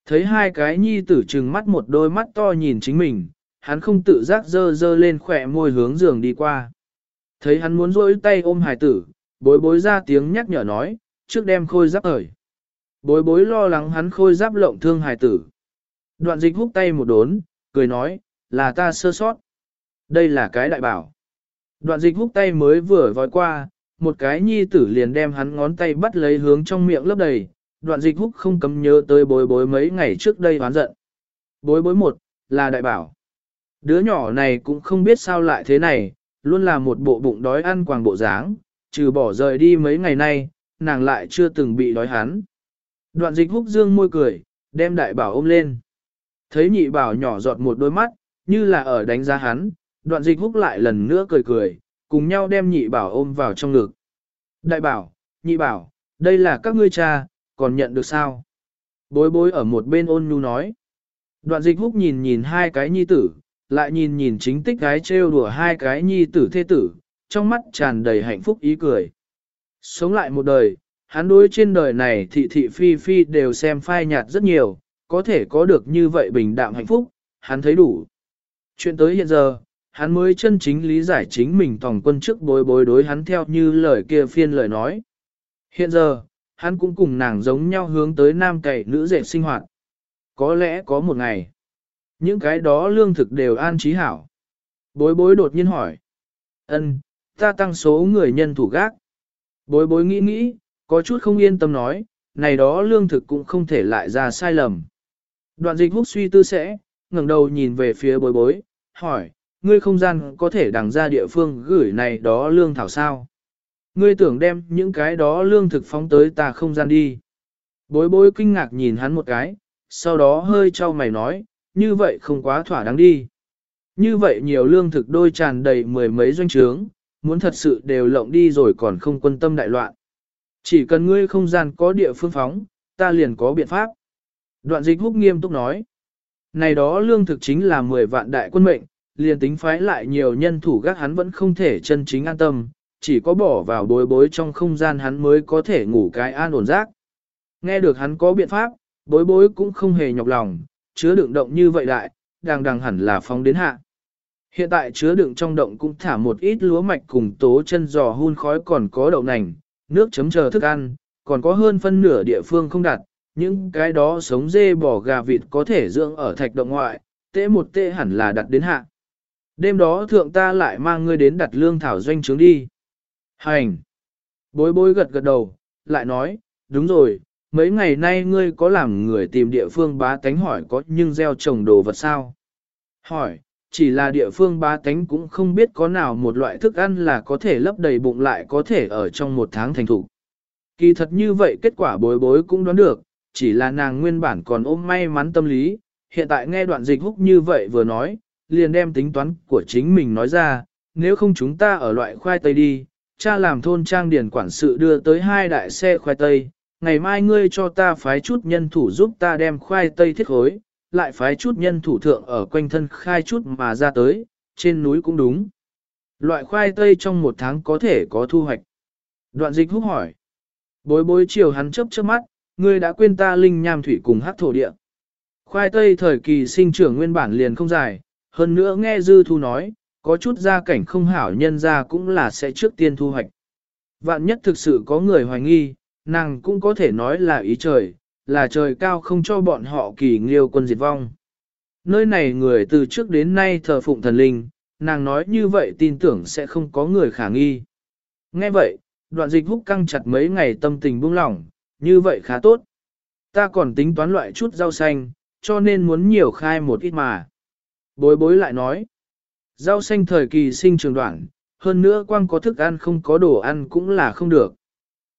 Thấy hai cái nhi tử trừng mắt một đôi mắt to nhìn chính mình, hắn không tự giác dơ dơ lên khỏe môi hướng giường đi qua. Thấy hắn muốn rỗi tay ôm hải tử, bối bối ra tiếng nhắc nhở nói, trước đem khôi giáp ởi. Bối bối lo lắng hắn khôi giáp lộng thương hải tử. Đoạn dịch húc tay một đốn, cười nói, là ta sơ sót. Đây là cái đại bảo. Đoạn dịch húc tay mới vừa vòi qua, một cái nhi tử liền đem hắn ngón tay bắt lấy hướng trong miệng lấp đầy. Đoạn dịch húc không cấm nhớ tới bối bối mấy ngày trước đây hoán giận. Bối bối một, là đại bảo. Đứa nhỏ này cũng không biết sao lại thế này, luôn là một bộ bụng đói ăn quàng bộ dáng, trừ bỏ rời đi mấy ngày nay, nàng lại chưa từng bị đói hắn. Đoạn dịch húc dương môi cười, đem đại bảo ôm lên. Thấy nhị bảo nhỏ giọt một đôi mắt, như là ở đánh giá hắn, đoạn dịch húc lại lần nữa cười cười, cùng nhau đem nhị bảo ôm vào trong ngực. Đại bảo, nhị bảo, đây là các ngươi cha, còn nhận được sao? Bối bối ở một bên ôn nhu nói. Đoạn dịch húc nhìn nhìn hai cái nhi tử, lại nhìn nhìn chính tích gái trêu đùa hai cái nhi tử thê tử, trong mắt tràn đầy hạnh phúc ý cười. Sống lại một đời, hắn đối trên đời này thị thị phi phi đều xem phai nhạt rất nhiều, có thể có được như vậy bình đạm hạnh phúc, hắn thấy đủ. Chuyện tới hiện giờ, hắn mới chân chính lý giải chính mình tòng quân trước bối bối đối hắn theo như lời kia phiên lời nói. Hiện giờ, hắn cũng cùng nàng giống nhau hướng tới nam cậy nữ dệt sinh hoạt. Có lẽ có một ngày, những cái đó lương thực đều an trí hảo. Bối bối đột nhiên hỏi. ân ta tăng số người nhân thủ gác. Bối bối nghĩ nghĩ, có chút không yên tâm nói, này đó lương thực cũng không thể lại ra sai lầm. Đoạn dịch húc suy tư sẽ, ngẩng đầu nhìn về phía bối bối, hỏi, ngươi không gian có thể đằng ra địa phương gửi này đó lương thảo sao? Ngươi tưởng đem những cái đó lương thực phóng tới ta không gian đi. Bối bối kinh ngạc nhìn hắn một cái, sau đó hơi trao mày nói, như vậy không quá thỏa đáng đi. Như vậy nhiều lương thực đôi tràn đầy mười mấy doanh trướng, muốn thật sự đều lộng đi rồi còn không quân tâm đại loạn. Chỉ cần ngươi không gian có địa phương phóng, ta liền có biện pháp. Đoạn dịch húc nghiêm túc nói. Này đó lương thực chính là 10 vạn đại quân mệnh, liền tính phái lại nhiều nhân thủ gác hắn vẫn không thể chân chính an tâm, chỉ có bỏ vào bối bối trong không gian hắn mới có thể ngủ cái an ổn giấc. Nghe được hắn có biện pháp, bối bối cũng không hề nhọc lòng, chứa đựng động như vậy đại, đang đằng hẳn là phóng đến hạ. Hiện tại chứa đựng trong động cũng thả một ít lúa mạch cùng tố chân giò hun khói còn có đậu nành, nước chấm chờ thức ăn, còn có hơn phân nửa địa phương không đặt, những cái đó sống dê bò gà vịt có thể dưỡng ở thạch động ngoại, tễ một tệ hẳn là đặt đến hạ. Đêm đó thượng ta lại mang ngươi đến đặt lương thảo doanh trướng đi. Hành! Bối bối gật gật đầu, lại nói, đúng rồi, mấy ngày nay ngươi có làm người tìm địa phương bá tánh hỏi có nhưng gieo trồng đồ vật sao? Hỏi, chỉ là địa phương bá tánh cũng không biết có nào một loại thức ăn là có thể lấp đầy bụng lại có thể ở trong một tháng thành thủ. Kỳ thật như vậy kết quả bối bối cũng đoán được, chỉ là nàng nguyên bản còn ôm may mắn tâm lý, hiện tại nghe đoạn dịch húc như vậy vừa nói, liền đem tính toán của chính mình nói ra, nếu không chúng ta ở loại khoai tây đi, cha làm thôn trang điền quản sự đưa tới hai đại xe khoai tây, ngày mai ngươi cho ta phái chút nhân thủ giúp ta đem khoai tây thiết khối, lại phái chút nhân thủ thượng ở quanh thân khai chút mà ra tới, trên núi cũng đúng. Loại khoai tây trong một tháng có thể có thu hoạch. Đoạn dịch húc hỏi. Bối bối chiều hắn chấp chớp mắt, ngươi đã quên ta linh nham thủy cùng hát thổ địa. Khoai tây thời kỳ sinh trưởng nguyên bản liền không dài, hơn nữa nghe dư thu nói, có chút gia cảnh không hảo nhân ra cũng là sẽ trước tiên thu hoạch. Vạn nhất thực sự có người hoài nghi, nàng cũng có thể nói là ý trời, là trời cao không cho bọn họ kỳ nghiêu quân diệt vong. Nơi này người từ trước đến nay thờ phụng thần linh, nàng nói như vậy tin tưởng sẽ không có người khả nghi. Nghe vậy, đoạn dịch húc căng chặt mấy ngày tâm tình buông lỏng, như vậy khá tốt. Ta còn tính toán loại chút rau xanh, cho nên muốn nhiều khai một ít mà. Bối bối lại nói, rau xanh thời kỳ sinh trường đoạn, hơn nữa quang có thức ăn không có đồ ăn cũng là không được.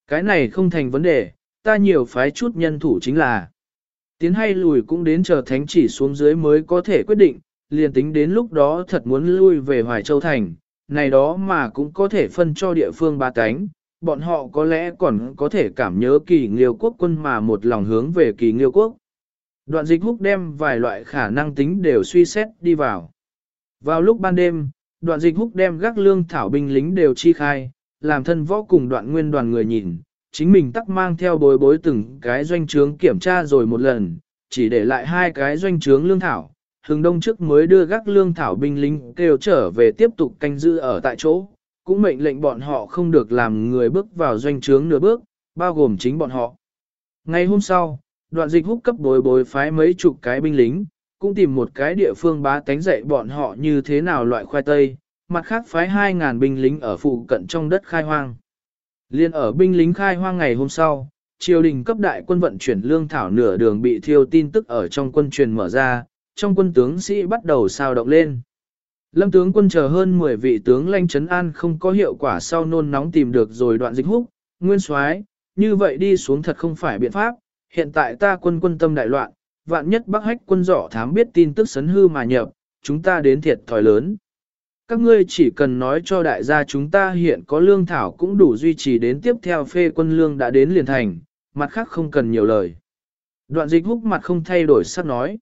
Cái này không thành vấn đề, ta nhiều phái chút nhân thủ chính là. Tiến hay lùi cũng đến chờ thánh chỉ xuống dưới mới có thể quyết định, liền tính đến lúc đó thật muốn lui về Hoài Châu Thành, này đó mà cũng có thể phân cho địa phương ba cánh, bọn họ có lẽ còn có thể cảm nhớ kỳ nghiêu quốc quân mà một lòng hướng về kỳ nghiêu quốc. Đoạn dịch húc đem vài loại khả năng tính đều suy xét đi vào. Vào lúc ban đêm, đoạn dịch húc đem gác lương thảo binh lính đều chi khai, làm thân võ cùng đoạn nguyên đoàn người nhìn, chính mình tắc mang theo bối bối từng cái doanh trướng kiểm tra rồi một lần, chỉ để lại hai cái doanh trướng lương thảo. Hừng đông trước mới đưa gác lương thảo binh lính kêu trở về tiếp tục canh giữ ở tại chỗ, cũng mệnh lệnh bọn họ không được làm người bước vào doanh trướng nửa bước, bao gồm chính bọn họ. Ngày hôm sau, đoạn dịch húc cấp bối bối phái mấy chục cái binh lính, cũng tìm một cái địa phương bá tánh dạy bọn họ như thế nào loại khoai tây, mặt khác phái 2.000 binh lính ở phụ cận trong đất khai hoang. Liên ở binh lính khai hoang ngày hôm sau, triều đình cấp đại quân vận chuyển lương thảo nửa đường bị thiêu tin tức ở trong quân truyền mở ra, trong quân tướng sĩ bắt đầu sao động lên. Lâm tướng quân chờ hơn 10 vị tướng lãnh trấn an không có hiệu quả sau nôn nóng tìm được rồi đoạn dịch húc, nguyên soái như vậy đi xuống thật không phải biện pháp, hiện tại ta quân quân tâm đại loạn, vạn nhất bắc hách quân dọ thám biết tin tức sấn hư mà nhập, chúng ta đến thiệt thòi lớn. Các ngươi chỉ cần nói cho đại gia chúng ta hiện có lương thảo cũng đủ duy trì đến tiếp theo phê quân lương đã đến liền thành, mặt khác không cần nhiều lời. Đoạn dịch húc mặt không thay đổi sắc nói.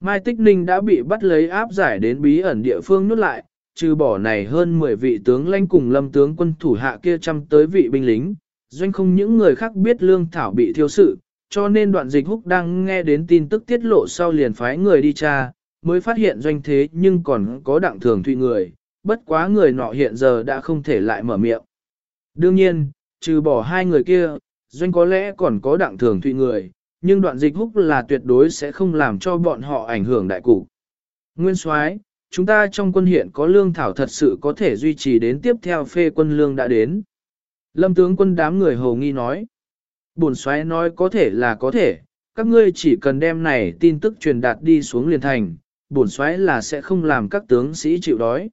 Mai Tích Ninh đã bị bắt lấy áp giải đến bí ẩn địa phương nuốt lại, trừ bỏ này hơn 10 vị tướng lãnh cùng lâm tướng quân thủ hạ kia chăm tới vị binh lính, doanh không những người khác biết lương thảo bị thiêu sự, cho nên đoạn dịch húc đang nghe đến tin tức tiết lộ sau liền phái người đi tra, mới phát hiện doanh thế nhưng còn có đặng thường thụy người, bất quá người nọ hiện giờ đã không thể lại mở miệng. Đương nhiên, trừ bỏ hai người kia, doanh có lẽ còn có đặng thường thụy người, nhưng đoạn dịch húc là tuyệt đối sẽ không làm cho bọn họ ảnh hưởng đại cục. Nguyên soái, chúng ta trong quân hiện có lương thảo thật sự có thể duy trì đến tiếp theo phê quân lương đã đến. Lâm tướng quân đám người hầu nghi nói. Bổn xoáy nói có thể là có thể, các ngươi chỉ cần đem này tin tức truyền đạt đi xuống liền thành, bổn xoáy là sẽ không làm các tướng sĩ chịu đói.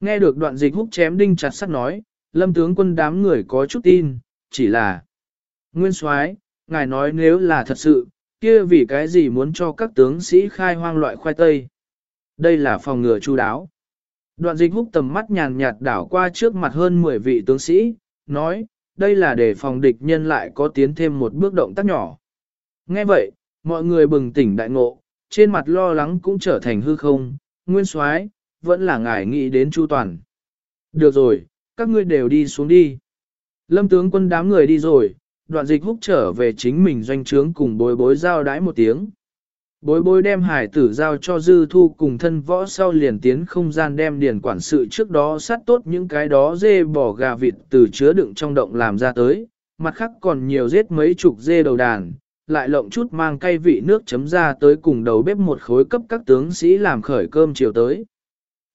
Nghe được đoạn dịch húc chém đinh chặt sắt nói, lâm tướng quân đám người có chút tin, chỉ là Nguyên soái, ngài nói nếu là thật sự, kia vì cái gì muốn cho các tướng sĩ khai hoang loại khoai tây. Đây là phòng ngừa chu đáo. Đoạn dịch húc tầm mắt nhàn nhạt đảo qua trước mặt hơn 10 vị tướng sĩ, nói, đây là để phòng địch nhân lại có tiến thêm một bước động tác nhỏ. Nghe vậy, Mọi người bừng tỉnh đại ngộ, trên mặt lo lắng cũng trở thành hư không, nguyên soái vẫn là ngài nghĩ đến chu toàn. Được rồi, các ngươi đều đi xuống đi. Lâm tướng quân đám người đi rồi, đoạn dịch húc trở về chính mình doanh trướng cùng bối bối giao đái một tiếng. Bối bối đem hải tử giao cho dư thu cùng thân võ sau liền tiến không gian đem điền quản sự trước đó sát tốt những cái đó dê bỏ gà vịt từ chứa đựng trong động làm ra tới, mặt khác còn nhiều giết mấy chục dê đầu đàn, lại lộng chút mang cay vị nước chấm ra tới cùng đầu bếp một khối cấp các tướng sĩ làm khởi cơm chiều tới.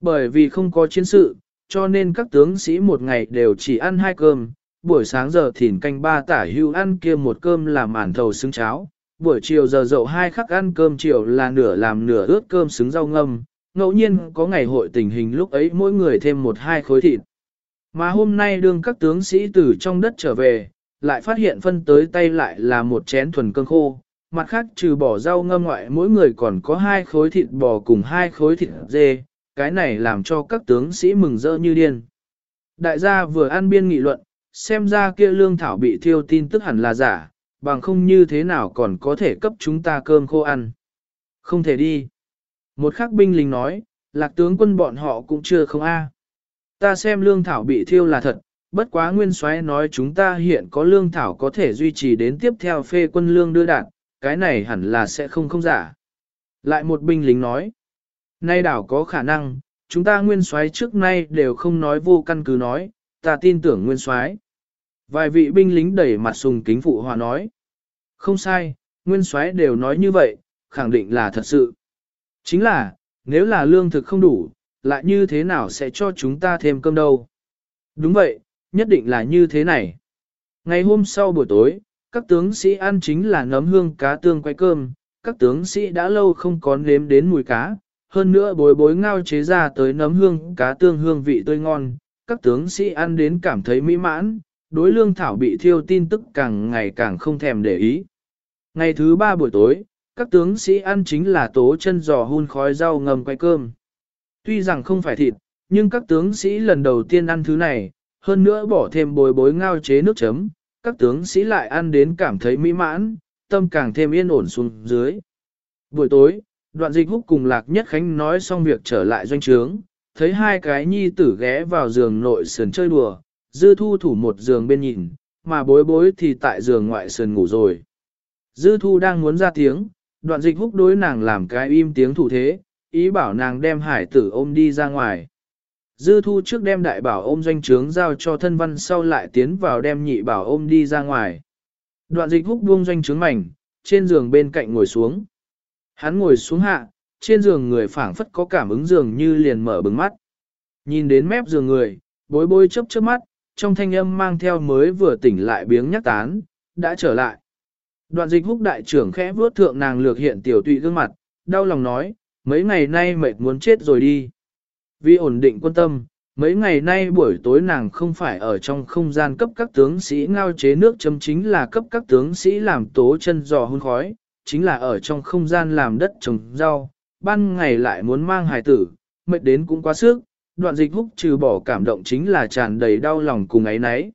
Bởi vì không có chiến sự, cho nên các tướng sĩ một ngày đều chỉ ăn hai cơm, buổi sáng giờ thìn canh ba tả hưu ăn kia một cơm là màn thầu xứng cháo, buổi chiều giờ dậu hai khắc ăn cơm chiều là nửa làm nửa ướt cơm xứng rau ngâm, ngẫu nhiên có ngày hội tình hình lúc ấy mỗi người thêm một hai khối thịt. Mà hôm nay đương các tướng sĩ từ trong đất trở về, lại phát hiện phân tới tay lại là một chén thuần cơm khô, mặt khác trừ bỏ rau ngâm ngoại mỗi người còn có hai khối thịt bò cùng hai khối thịt dê, cái này làm cho các tướng sĩ mừng rỡ như điên. Đại gia vừa ăn biên nghị luận, xem ra kia lương thảo bị thiêu tin tức hẳn là giả, bằng không như thế nào còn có thể cấp chúng ta cơm khô ăn. Không thể đi. Một khắc binh lính nói, lạc tướng quân bọn họ cũng chưa không a. Ta xem lương thảo bị thiêu là thật, bất quá nguyên soái nói chúng ta hiện có lương thảo có thể duy trì đến tiếp theo phê quân lương đưa đạn, cái này hẳn là sẽ không không giả. Lại một binh lính nói, nay đảo có khả năng, chúng ta nguyên soái trước nay đều không nói vô căn cứ nói, ta tin tưởng nguyên soái. Vài vị binh lính đẩy mặt sùng kính phụ hòa nói. Không sai, nguyên soái đều nói như vậy, khẳng định là thật sự. Chính là, nếu là lương thực không đủ, lại như thế nào sẽ cho chúng ta thêm cơm đâu? Đúng vậy, nhất định là như thế này. Ngày hôm sau buổi tối, các tướng sĩ ăn chính là nấm hương cá tương quay cơm, các tướng sĩ đã lâu không có nếm đến mùi cá, hơn nữa bối bối ngao chế ra tới nấm hương cá tương hương vị tươi ngon, các tướng sĩ ăn đến cảm thấy mỹ mãn, đối lương thảo bị thiêu tin tức càng ngày càng không thèm để ý. Ngày thứ ba buổi tối, các tướng sĩ ăn chính là tố chân giò hun khói rau ngầm quay cơm. Tuy rằng không phải thịt, nhưng các tướng sĩ lần đầu tiên ăn thứ này, hơn nữa bỏ thêm bồi bối ngao chế nước chấm, các tướng sĩ lại ăn đến cảm thấy mỹ mãn, tâm càng thêm yên ổn xuống dưới. Buổi tối, đoạn dịch húc cùng Lạc Nhất Khánh nói xong việc trở lại doanh trướng, thấy hai cái nhi tử ghé vào giường nội sườn chơi đùa, dư thu thủ một giường bên nhìn, mà bối bối thì tại giường ngoại sườn ngủ rồi. Dư thu đang muốn ra tiếng, đoạn dịch húc đối nàng làm cái im tiếng thủ thế, ý bảo nàng đem hải tử ôm đi ra ngoài. Dư thu trước đem đại bảo ôm doanh trướng giao cho thân văn sau lại tiến vào đem nhị bảo ôm đi ra ngoài. Đoạn dịch húc buông doanh trướng mảnh, trên giường bên cạnh ngồi xuống. Hắn ngồi xuống hạ, trên giường người phảng phất có cảm ứng giường như liền mở bừng mắt. Nhìn đến mép giường người, bối bối chấp chớp mắt, trong thanh âm mang theo mới vừa tỉnh lại biếng nhắc tán, đã trở lại. Đoạn dịch húc đại trưởng khẽ vuốt thượng nàng lược hiện tiểu tụy gương mặt, đau lòng nói, mấy ngày nay mệt muốn chết rồi đi. Vì ổn định quân tâm, mấy ngày nay buổi tối nàng không phải ở trong không gian cấp các tướng sĩ ngao chế nước chấm chính là cấp các tướng sĩ làm tố chân giò hôn khói, chính là ở trong không gian làm đất trồng rau, ban ngày lại muốn mang hài tử, mệt đến cũng quá sức, đoạn dịch húc trừ bỏ cảm động chính là tràn đầy đau lòng cùng ấy nấy.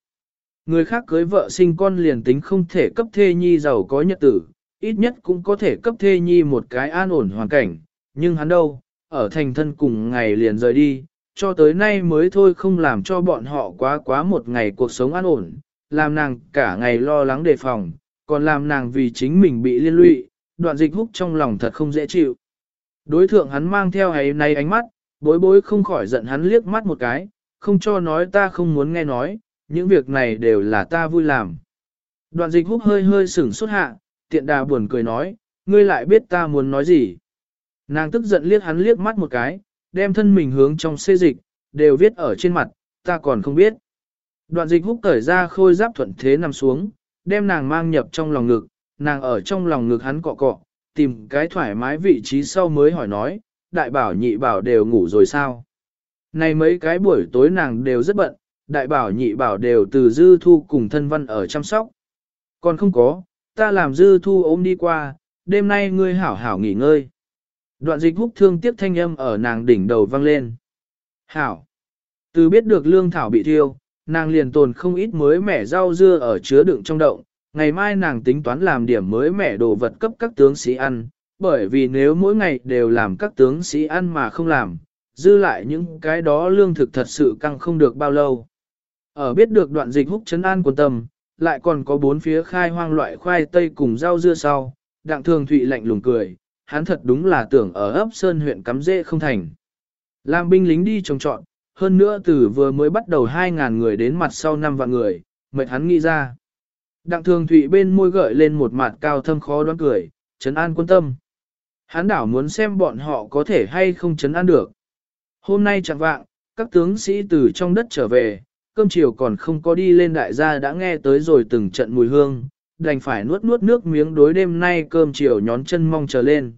Người khác cưới vợ sinh con liền tính không thể cấp thê nhi giàu có nhật tử, ít nhất cũng có thể cấp thê nhi một cái an ổn hoàn cảnh, nhưng hắn đâu, ở thành thân cùng ngày liền rời đi, cho tới nay mới thôi không làm cho bọn họ quá quá một ngày cuộc sống an ổn, làm nàng cả ngày lo lắng đề phòng, còn làm nàng vì chính mình bị liên lụy, đoạn dịch húc trong lòng thật không dễ chịu. Đối thượng hắn mang theo ấy nay ánh mắt, bối bối không khỏi giận hắn liếc mắt một cái, không cho nói ta không muốn nghe nói, những việc này đều là ta vui làm. Đoạn dịch húc hơi hơi sửng xuất hạ, tiện đà buồn cười nói, ngươi lại biết ta muốn nói gì. Nàng tức giận liếc hắn liếc mắt một cái, đem thân mình hướng trong xê dịch, đều viết ở trên mặt, ta còn không biết. Đoạn dịch húc cởi ra khôi giáp thuận thế nằm xuống, đem nàng mang nhập trong lòng ngực, nàng ở trong lòng ngực hắn cọ cọ, tìm cái thoải mái vị trí sau mới hỏi nói, đại bảo nhị bảo đều ngủ rồi sao? Này mấy cái buổi tối nàng đều rất bận, đại bảo nhị bảo đều từ dư thu cùng thân văn ở chăm sóc. Còn không có, ta làm dư thu ôm đi qua, đêm nay ngươi hảo hảo nghỉ ngơi. Đoạn dịch húc thương tiếc thanh âm ở nàng đỉnh đầu vang lên. Hảo. Từ biết được lương thảo bị thiêu, nàng liền tồn không ít mới mẻ rau dưa ở chứa đựng trong động, ngày mai nàng tính toán làm điểm mới mẻ đồ vật cấp các tướng sĩ ăn, bởi vì nếu mỗi ngày đều làm các tướng sĩ ăn mà không làm, dư lại những cái đó lương thực thật sự căng không được bao lâu. Ở biết được đoạn dịch húc chấn an quân tâm, lại còn có bốn phía khai hoang loại khoai tây cùng rau dưa sau, đặng thường thụy lạnh lùng cười, hắn thật đúng là tưởng ở ấp Sơn huyện cắm dễ không thành. Làm binh lính đi trồng trọn, hơn nữa từ vừa mới bắt đầu 2.000 người đến mặt sau năm vạn người, mệt hắn nghĩ ra. Đặng thường thụy bên môi gợi lên một mặt cao thâm khó đoán cười, trấn an quân tâm. Hán đảo muốn xem bọn họ có thể hay không chấn an được. Hôm nay chẳng vạng, các tướng sĩ từ trong đất trở về, cơm chiều còn không có đi lên đại gia đã nghe tới rồi từng trận mùi hương, đành phải nuốt nuốt nước miếng đối đêm nay cơm chiều nhón chân mong chờ lên.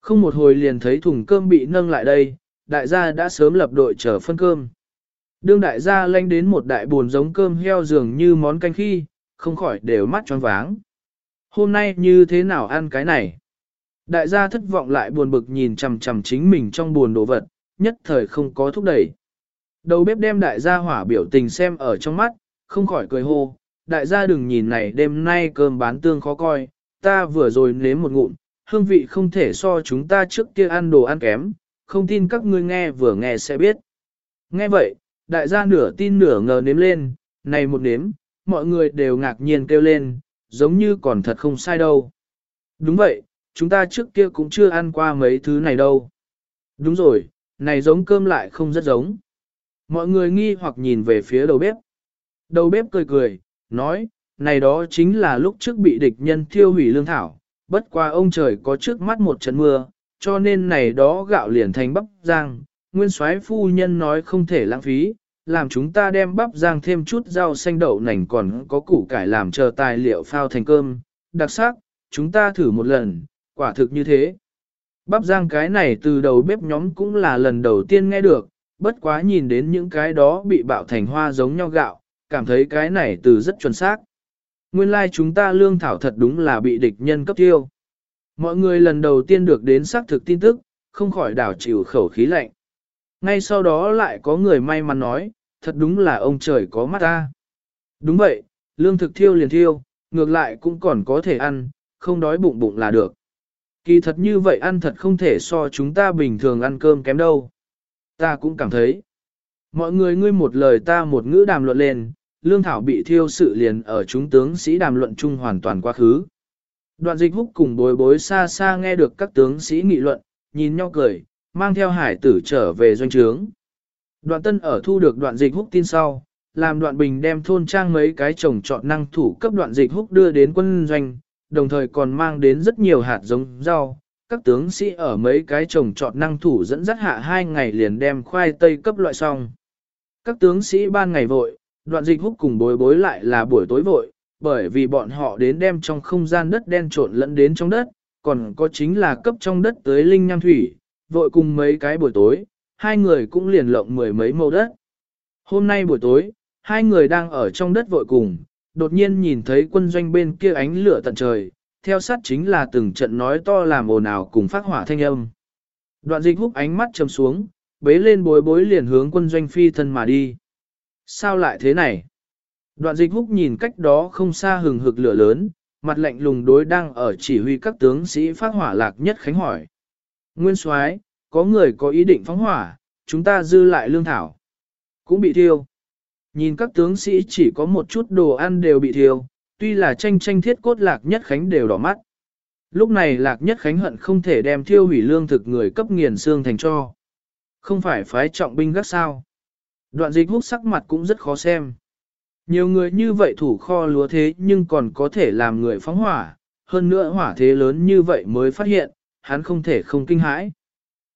Không một hồi liền thấy thùng cơm bị nâng lại đây, đại gia đã sớm lập đội chờ phân cơm. Đương đại gia lanh đến một đại buồn giống cơm heo dường như món canh khi, không khỏi đều mắt tròn váng. Hôm nay như thế nào ăn cái này? Đại gia thất vọng lại buồn bực nhìn chằm chằm chính mình trong buồn đồ vật, nhất thời không có thúc đẩy. Đầu bếp đem đại gia hỏa biểu tình xem ở trong mắt, không khỏi cười hô, đại gia đừng nhìn này đêm nay cơm bán tương khó coi, ta vừa rồi nếm một ngụm, hương vị không thể so chúng ta trước kia ăn đồ ăn kém, không tin các ngươi nghe vừa nghe sẽ biết. Nghe vậy, đại gia nửa tin nửa ngờ nếm lên, này một nếm, mọi người đều ngạc nhiên kêu lên, giống như còn thật không sai đâu. Đúng vậy, chúng ta trước kia cũng chưa ăn qua mấy thứ này đâu. Đúng rồi, này giống cơm lại không rất giống. Mọi người nghi hoặc nhìn về phía đầu bếp. Đầu bếp cười cười, nói, này đó chính là lúc trước bị địch nhân thiêu hủy lương thảo, bất qua ông trời có trước mắt một trận mưa, cho nên này đó gạo liền thành bắp giang. Nguyên soái phu nhân nói không thể lãng phí, làm chúng ta đem bắp rang thêm chút rau xanh đậu nành còn có củ cải làm chờ tài liệu phao thành cơm. Đặc sắc, chúng ta thử một lần, quả thực như thế. Bắp giang cái này từ đầu bếp nhóm cũng là lần đầu tiên nghe được, bất quá nhìn đến những cái đó bị bạo thành hoa giống nhau gạo, cảm thấy cái này từ rất chuẩn xác. Nguyên lai like chúng ta lương thảo thật đúng là bị địch nhân cấp tiêu. Mọi người lần đầu tiên được đến xác thực tin tức, không khỏi đảo chịu khẩu khí lạnh. Ngay sau đó lại có người may mắn nói, thật đúng là ông trời có mắt ta. Đúng vậy, lương thực thiêu liền thiêu, ngược lại cũng còn có thể ăn, không đói bụng bụng là được. Kỳ thật như vậy ăn thật không thể so chúng ta bình thường ăn cơm kém đâu. Ta cũng cảm thấy. Mọi người ngươi một lời ta một ngữ đàm luận lên, lương thảo bị thiêu sự liền ở chúng tướng sĩ đàm luận chung hoàn toàn quá khứ. Đoạn dịch húc cùng bối bối xa xa nghe được các tướng sĩ nghị luận, nhìn nhau cười, mang theo hải tử trở về doanh trướng. Đoạn tân ở thu được đoạn dịch húc tin sau, làm đoạn bình đem thôn trang mấy cái trồng trọt năng thủ cấp đoạn dịch húc đưa đến quân doanh, đồng thời còn mang đến rất nhiều hạt giống rau. Các tướng sĩ ở mấy cái trồng trọt năng thủ dẫn dắt hạ hai ngày liền đem khoai tây cấp loại xong. Các tướng sĩ ban ngày vội, đoạn dịch húc cùng bối bối lại là buổi tối vội, bởi vì bọn họ đến đem trong không gian đất đen trộn lẫn đến trong đất, còn có chính là cấp trong đất tới linh nham thủy, vội cùng mấy cái buổi tối, hai người cũng liền lộng mười mấy mẫu đất. Hôm nay buổi tối, hai người đang ở trong đất vội cùng, đột nhiên nhìn thấy quân doanh bên kia ánh lửa tận trời, theo sát chính là từng trận nói to làm ồn ào cùng phát hỏa thanh âm. Đoạn dịch húc ánh mắt trầm xuống, bế lên bối bối liền hướng quân doanh phi thân mà đi. Sao lại thế này? Đoạn dịch húc nhìn cách đó không xa hừng hực lửa lớn, mặt lạnh lùng đối đang ở chỉ huy các tướng sĩ phát hỏa lạc nhất khánh hỏi. Nguyên soái có người có ý định phóng hỏa, chúng ta dư lại lương thảo. Cũng bị thiêu. Nhìn các tướng sĩ chỉ có một chút đồ ăn đều bị thiêu, tuy là tranh tranh thiết cốt lạc nhất khánh đều đỏ mắt. Lúc này lạc nhất khánh hận không thể đem thiêu hủy lương thực người cấp nghiền xương thành cho. Không phải phái trọng binh gác sao. Đoạn dịch hút sắc mặt cũng rất khó xem. Nhiều người như vậy thủ kho lúa thế nhưng còn có thể làm người phóng hỏa, hơn nữa hỏa thế lớn như vậy mới phát hiện, hắn không thể không kinh hãi.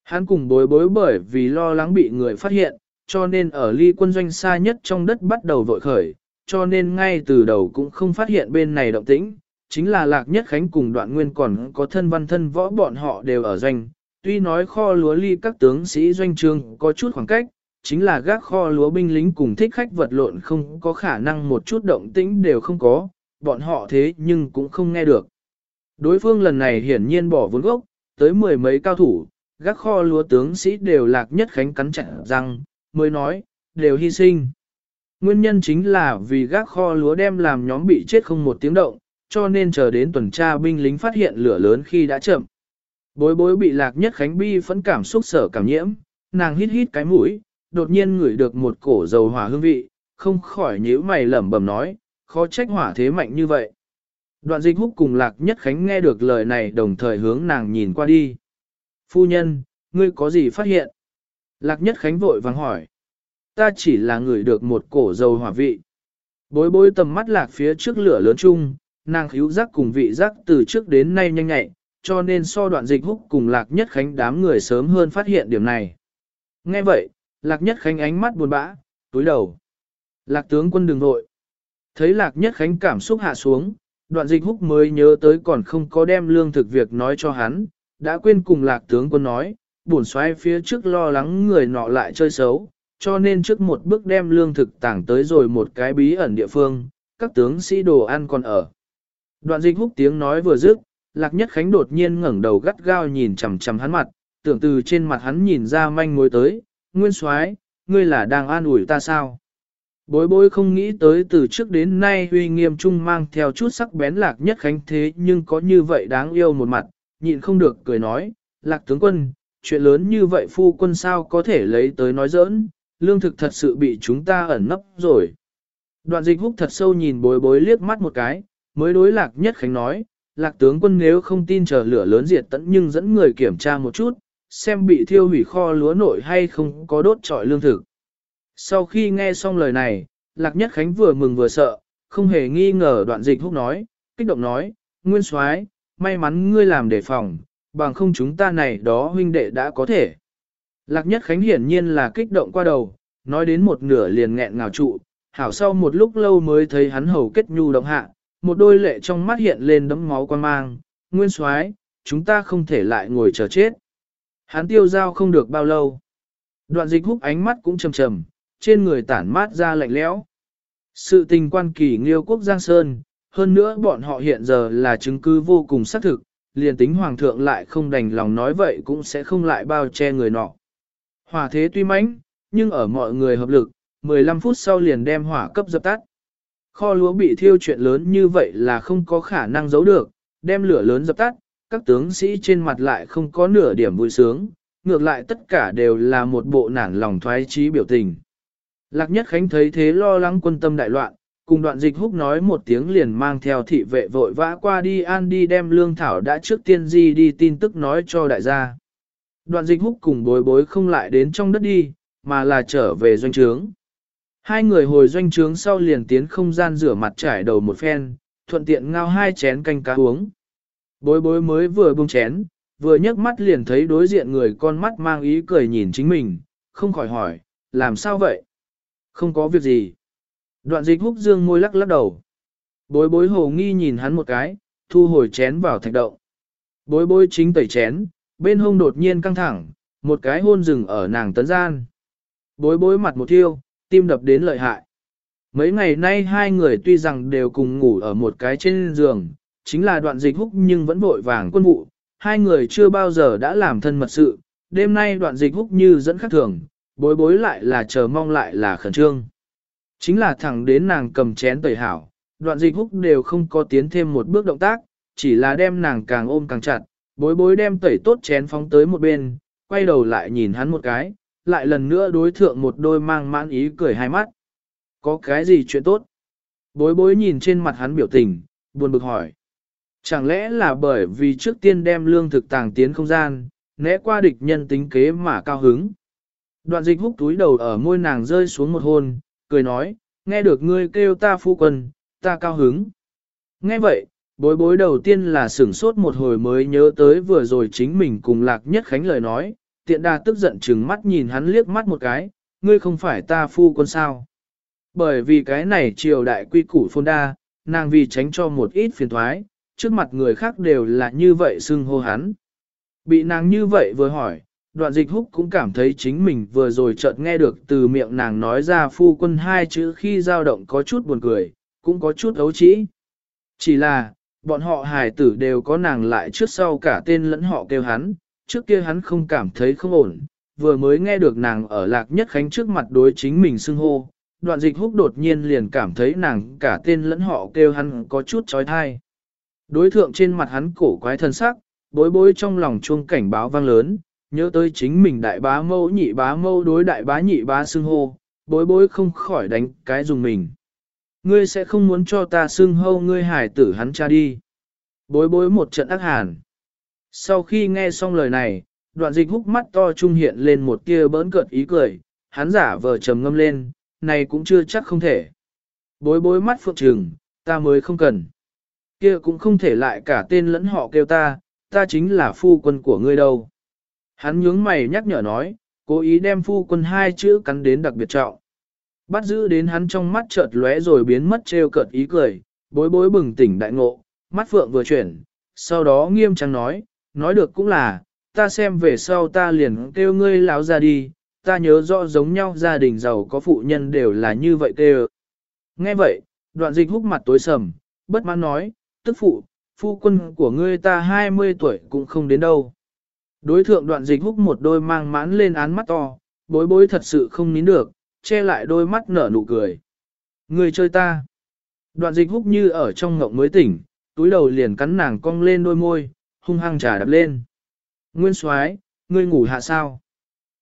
Hắn cùng bối bối bởi vì lo lắng bị người phát hiện, cho nên ở ly quân doanh xa nhất trong đất bắt đầu vội khởi, cho nên ngay từ đầu cũng không phát hiện bên này động tĩnh, chính là lạc nhất khánh cùng đoạn nguyên còn có thân văn thân võ bọn họ đều ở doanh, tuy nói kho lúa ly các tướng sĩ doanh trường có chút khoảng cách, chính là gác kho lúa binh lính cùng thích khách vật lộn không có khả năng một chút động tĩnh đều không có, bọn họ thế nhưng cũng không nghe được. Đối phương lần này hiển nhiên bỏ vốn gốc, tới mười mấy cao thủ, gác kho lúa tướng sĩ đều lạc nhất khánh cắn chặt răng, mới nói, đều hy sinh. Nguyên nhân chính là vì gác kho lúa đem làm nhóm bị chết không một tiếng động, cho nên chờ đến tuần tra binh lính phát hiện lửa lớn khi đã chậm. Bối bối bị lạc nhất khánh bi phẫn cảm xúc sở cảm nhiễm, nàng hít hít cái mũi, đột nhiên ngửi được một cổ dầu hỏa hương vị, không khỏi nhíu mày lẩm bẩm nói, khó trách hỏa thế mạnh như vậy. Đoạn dịch húc cùng lạc nhất khánh nghe được lời này đồng thời hướng nàng nhìn qua đi. Phu nhân, ngươi có gì phát hiện? Lạc nhất khánh vội vàng hỏi. Ta chỉ là người được một cổ dầu hỏa vị. Bối bối tầm mắt lạc phía trước lửa lớn chung, nàng khíu giác cùng vị giác từ trước đến nay nhanh nhạy, cho nên so đoạn dịch húc cùng lạc nhất khánh đám người sớm hơn phát hiện điểm này. Nghe vậy, lạc nhất khánh ánh mắt buồn bã, túi đầu. Lạc tướng quân đường vội. Thấy lạc nhất khánh cảm xúc hạ xuống, đoạn dịch húc mới nhớ tới còn không có đem lương thực việc nói cho hắn, đã quên cùng lạc tướng quân nói, bổn xoay phía trước lo lắng người nọ lại chơi xấu, cho nên trước một bước đem lương thực tảng tới rồi một cái bí ẩn địa phương, các tướng sĩ đồ ăn còn ở. Đoạn dịch húc tiếng nói vừa dứt, lạc nhất khánh đột nhiên ngẩng đầu gắt gao nhìn chằm chằm hắn mặt, tưởng từ trên mặt hắn nhìn ra manh mối tới, nguyên soái ngươi là đang an ủi ta sao? Bối bối không nghĩ tới từ trước đến nay huy nghiêm trung mang theo chút sắc bén lạc nhất khánh thế nhưng có như vậy đáng yêu một mặt, nhịn không được cười nói, lạc tướng quân, chuyện lớn như vậy phu quân sao có thể lấy tới nói giỡn, lương thực thật sự bị chúng ta ẩn nấp rồi. Đoạn dịch húc thật sâu nhìn bối bối liếc mắt một cái, mới đối lạc nhất khánh nói, lạc tướng quân nếu không tin chờ lửa lớn diệt tận nhưng dẫn người kiểm tra một chút, xem bị thiêu hủy kho lúa nội hay không có đốt trọi lương thực. Sau khi nghe xong lời này, lạc nhất khánh vừa mừng vừa sợ, không hề nghi ngờ đoạn dịch húc nói, kích động nói, nguyên soái may mắn ngươi làm đề phòng, bằng không chúng ta này đó huynh đệ đã có thể. Lạc Nhất Khánh hiển nhiên là kích động qua đầu, nói đến một nửa liền nghẹn ngào trụ, hảo sau một lúc lâu mới thấy hắn hầu kết nhu động hạ, một đôi lệ trong mắt hiện lên đấm máu quan mang, nguyên soái chúng ta không thể lại ngồi chờ chết. Hắn tiêu giao không được bao lâu. Đoạn dịch húc ánh mắt cũng trầm trầm, trên người tản mát ra lạnh lẽo. Sự tình quan kỳ nghiêu quốc Giang Sơn, hơn nữa bọn họ hiện giờ là chứng cứ vô cùng xác thực, liền tính hoàng thượng lại không đành lòng nói vậy cũng sẽ không lại bao che người nọ. Hỏa thế tuy mãnh, nhưng ở mọi người hợp lực, 15 phút sau liền đem hỏa cấp dập tắt. Kho lúa bị thiêu chuyện lớn như vậy là không có khả năng giấu được, đem lửa lớn dập tắt, các tướng sĩ trên mặt lại không có nửa điểm vui sướng, ngược lại tất cả đều là một bộ nản lòng thoái trí biểu tình. Lạc Nhất Khánh thấy thế lo lắng quân tâm đại loạn, cùng đoạn dịch húc nói một tiếng liền mang theo thị vệ vội vã qua đi an đi đem lương thảo đã trước tiên di đi tin tức nói cho đại gia. Đoạn dịch húc cùng bối bối không lại đến trong đất đi, mà là trở về doanh trướng. Hai người hồi doanh trướng sau liền tiến không gian rửa mặt trải đầu một phen, thuận tiện ngao hai chén canh cá uống. Bối bối mới vừa buông chén, vừa nhấc mắt liền thấy đối diện người con mắt mang ý cười nhìn chính mình, không khỏi hỏi, làm sao vậy? Không có việc gì. Đoạn dịch húc dương môi lắc lắc đầu. Bối bối hồ nghi nhìn hắn một cái, thu hồi chén vào thạch động. Bối bối chính tẩy chén, bên hông đột nhiên căng thẳng, một cái hôn rừng ở nàng tấn gian. Bối bối mặt một thiêu, tim đập đến lợi hại. Mấy ngày nay hai người tuy rằng đều cùng ngủ ở một cái trên giường, chính là đoạn dịch húc nhưng vẫn vội vàng quân vụ, hai người chưa bao giờ đã làm thân mật sự, đêm nay đoạn dịch húc như dẫn khắc thường, bối bối lại là chờ mong lại là khẩn trương. Chính là thẳng đến nàng cầm chén tẩy hảo, đoạn dịch húc đều không có tiến thêm một bước động tác, chỉ là đem nàng càng ôm càng chặt, bối bối đem tẩy tốt chén phóng tới một bên, quay đầu lại nhìn hắn một cái, lại lần nữa đối thượng một đôi mang mãn ý cười hai mắt. Có cái gì chuyện tốt? Bối bối nhìn trên mặt hắn biểu tình, buồn bực hỏi. Chẳng lẽ là bởi vì trước tiên đem lương thực tàng tiến không gian, né qua địch nhân tính kế mà cao hứng? Đoạn dịch húc túi đầu ở môi nàng rơi xuống một hôn, cười nói, nghe được ngươi kêu ta phu quân, ta cao hứng. Nghe vậy, bối bối đầu tiên là sửng sốt một hồi mới nhớ tới vừa rồi chính mình cùng lạc nhất khánh lời nói, tiện đà tức giận chừng mắt nhìn hắn liếc mắt một cái, ngươi không phải ta phu quân sao. Bởi vì cái này triều đại quy củ phôn đa, nàng vì tránh cho một ít phiền thoái, trước mặt người khác đều là như vậy xưng hô hắn. Bị nàng như vậy vừa hỏi, đoạn dịch húc cũng cảm thấy chính mình vừa rồi chợt nghe được từ miệng nàng nói ra phu quân hai chữ khi dao động có chút buồn cười, cũng có chút ấu trĩ. Chỉ là, bọn họ hài tử đều có nàng lại trước sau cả tên lẫn họ kêu hắn, trước kia hắn không cảm thấy không ổn, vừa mới nghe được nàng ở lạc nhất khánh trước mặt đối chính mình xưng hô, đoạn dịch húc đột nhiên liền cảm thấy nàng cả tên lẫn họ kêu hắn có chút trói thai. Đối thượng trên mặt hắn cổ quái thân sắc, bối bối trong lòng chuông cảnh báo vang lớn, nhớ tới chính mình đại bá mâu nhị bá mâu đối đại bá nhị bá xưng hô, bối bối không khỏi đánh cái dùng mình. Ngươi sẽ không muốn cho ta xưng hô ngươi hải tử hắn cha đi. Bối bối một trận ác hàn. Sau khi nghe xong lời này, đoạn dịch húc mắt to trung hiện lên một tia bỡn cợt ý cười, hắn giả vờ trầm ngâm lên, này cũng chưa chắc không thể. Bối bối mắt phượng trừng, ta mới không cần. Kia cũng không thể lại cả tên lẫn họ kêu ta, ta chính là phu quân của ngươi đâu. Hắn nhướng mày nhắc nhở nói, cố ý đem phu quân hai chữ cắn đến đặc biệt trọng. Bắt giữ đến hắn trong mắt chợt lóe rồi biến mất trêu cợt ý cười, bối bối bừng tỉnh đại ngộ, mắt phượng vừa chuyển, sau đó nghiêm trang nói, nói được cũng là, ta xem về sau ta liền kêu ngươi láo ra đi, ta nhớ rõ giống nhau gia đình giàu có phụ nhân đều là như vậy kêu. Nghe vậy, đoạn dịch húc mặt tối sầm, bất mãn nói, tức phụ, phu quân của ngươi ta 20 tuổi cũng không đến đâu. Đối thượng đoạn dịch húc một đôi mang mãn lên án mắt to, bối bối thật sự không nín được, che lại đôi mắt nở nụ cười. Người chơi ta. Đoạn dịch húc như ở trong ngộng mới tỉnh, túi đầu liền cắn nàng cong lên đôi môi, hung hăng trà đập lên. Nguyên soái, ngươi ngủ hạ sao?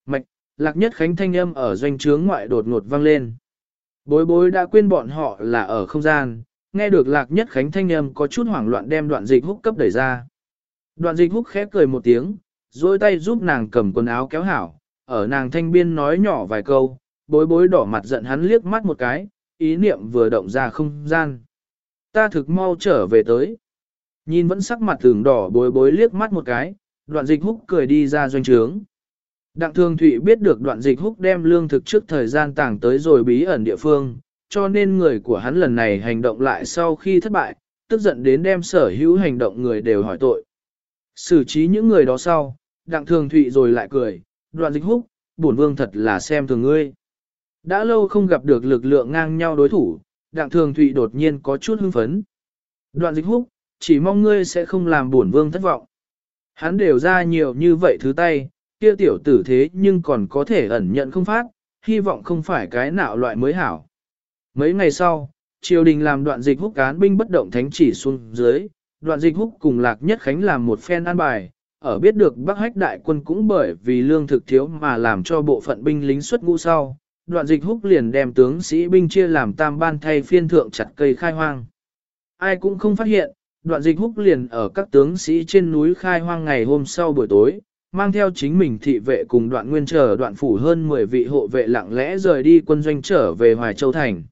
Mạch, lạc nhất khánh thanh âm ở doanh trướng ngoại đột ngột vang lên. Bối bối đã quên bọn họ là ở không gian, nghe được lạc nhất khánh thanh âm có chút hoảng loạn đem đoạn dịch húc cấp đẩy ra. Đoạn dịch húc khép cười một tiếng, dôi tay giúp nàng cầm quần áo kéo hảo, ở nàng thanh biên nói nhỏ vài câu, bối bối đỏ mặt giận hắn liếc mắt một cái, ý niệm vừa động ra không gian. Ta thực mau trở về tới. Nhìn vẫn sắc mặt tưởng đỏ bối bối liếc mắt một cái, đoạn dịch húc cười đi ra doanh trướng. Đặng Thường Thụy biết được đoạn dịch húc đem lương thực trước thời gian tàng tới rồi bí ẩn địa phương, cho nên người của hắn lần này hành động lại sau khi thất bại, tức giận đến đem sở hữu hành động người đều hỏi tội. Xử trí những người đó sau, Đặng Thường Thụy rồi lại cười, đoạn dịch húc, bổn vương thật là xem thường ngươi. Đã lâu không gặp được lực lượng ngang nhau đối thủ, Đặng Thường Thụy đột nhiên có chút hưng phấn. Đoạn dịch húc, chỉ mong ngươi sẽ không làm bổn vương thất vọng. Hắn đều ra nhiều như vậy thứ tay, kia tiểu tử thế nhưng còn có thể ẩn nhận không phát, hy vọng không phải cái nào loại mới hảo. Mấy ngày sau, triều đình làm đoạn dịch húc cán binh bất động thánh chỉ xuống dưới, đoạn dịch húc cùng lạc nhất khánh làm một phen an bài, ở biết được Bắc Hách đại quân cũng bởi vì lương thực thiếu mà làm cho bộ phận binh lính xuất ngũ sau, đoạn dịch húc liền đem tướng sĩ binh chia làm tam ban thay phiên thượng chặt cây khai hoang. Ai cũng không phát hiện, đoạn dịch húc liền ở các tướng sĩ trên núi khai hoang ngày hôm sau buổi tối, mang theo chính mình thị vệ cùng đoạn nguyên chờ đoạn phủ hơn 10 vị hộ vệ lặng lẽ rời đi quân doanh trở về Hoài Châu Thành.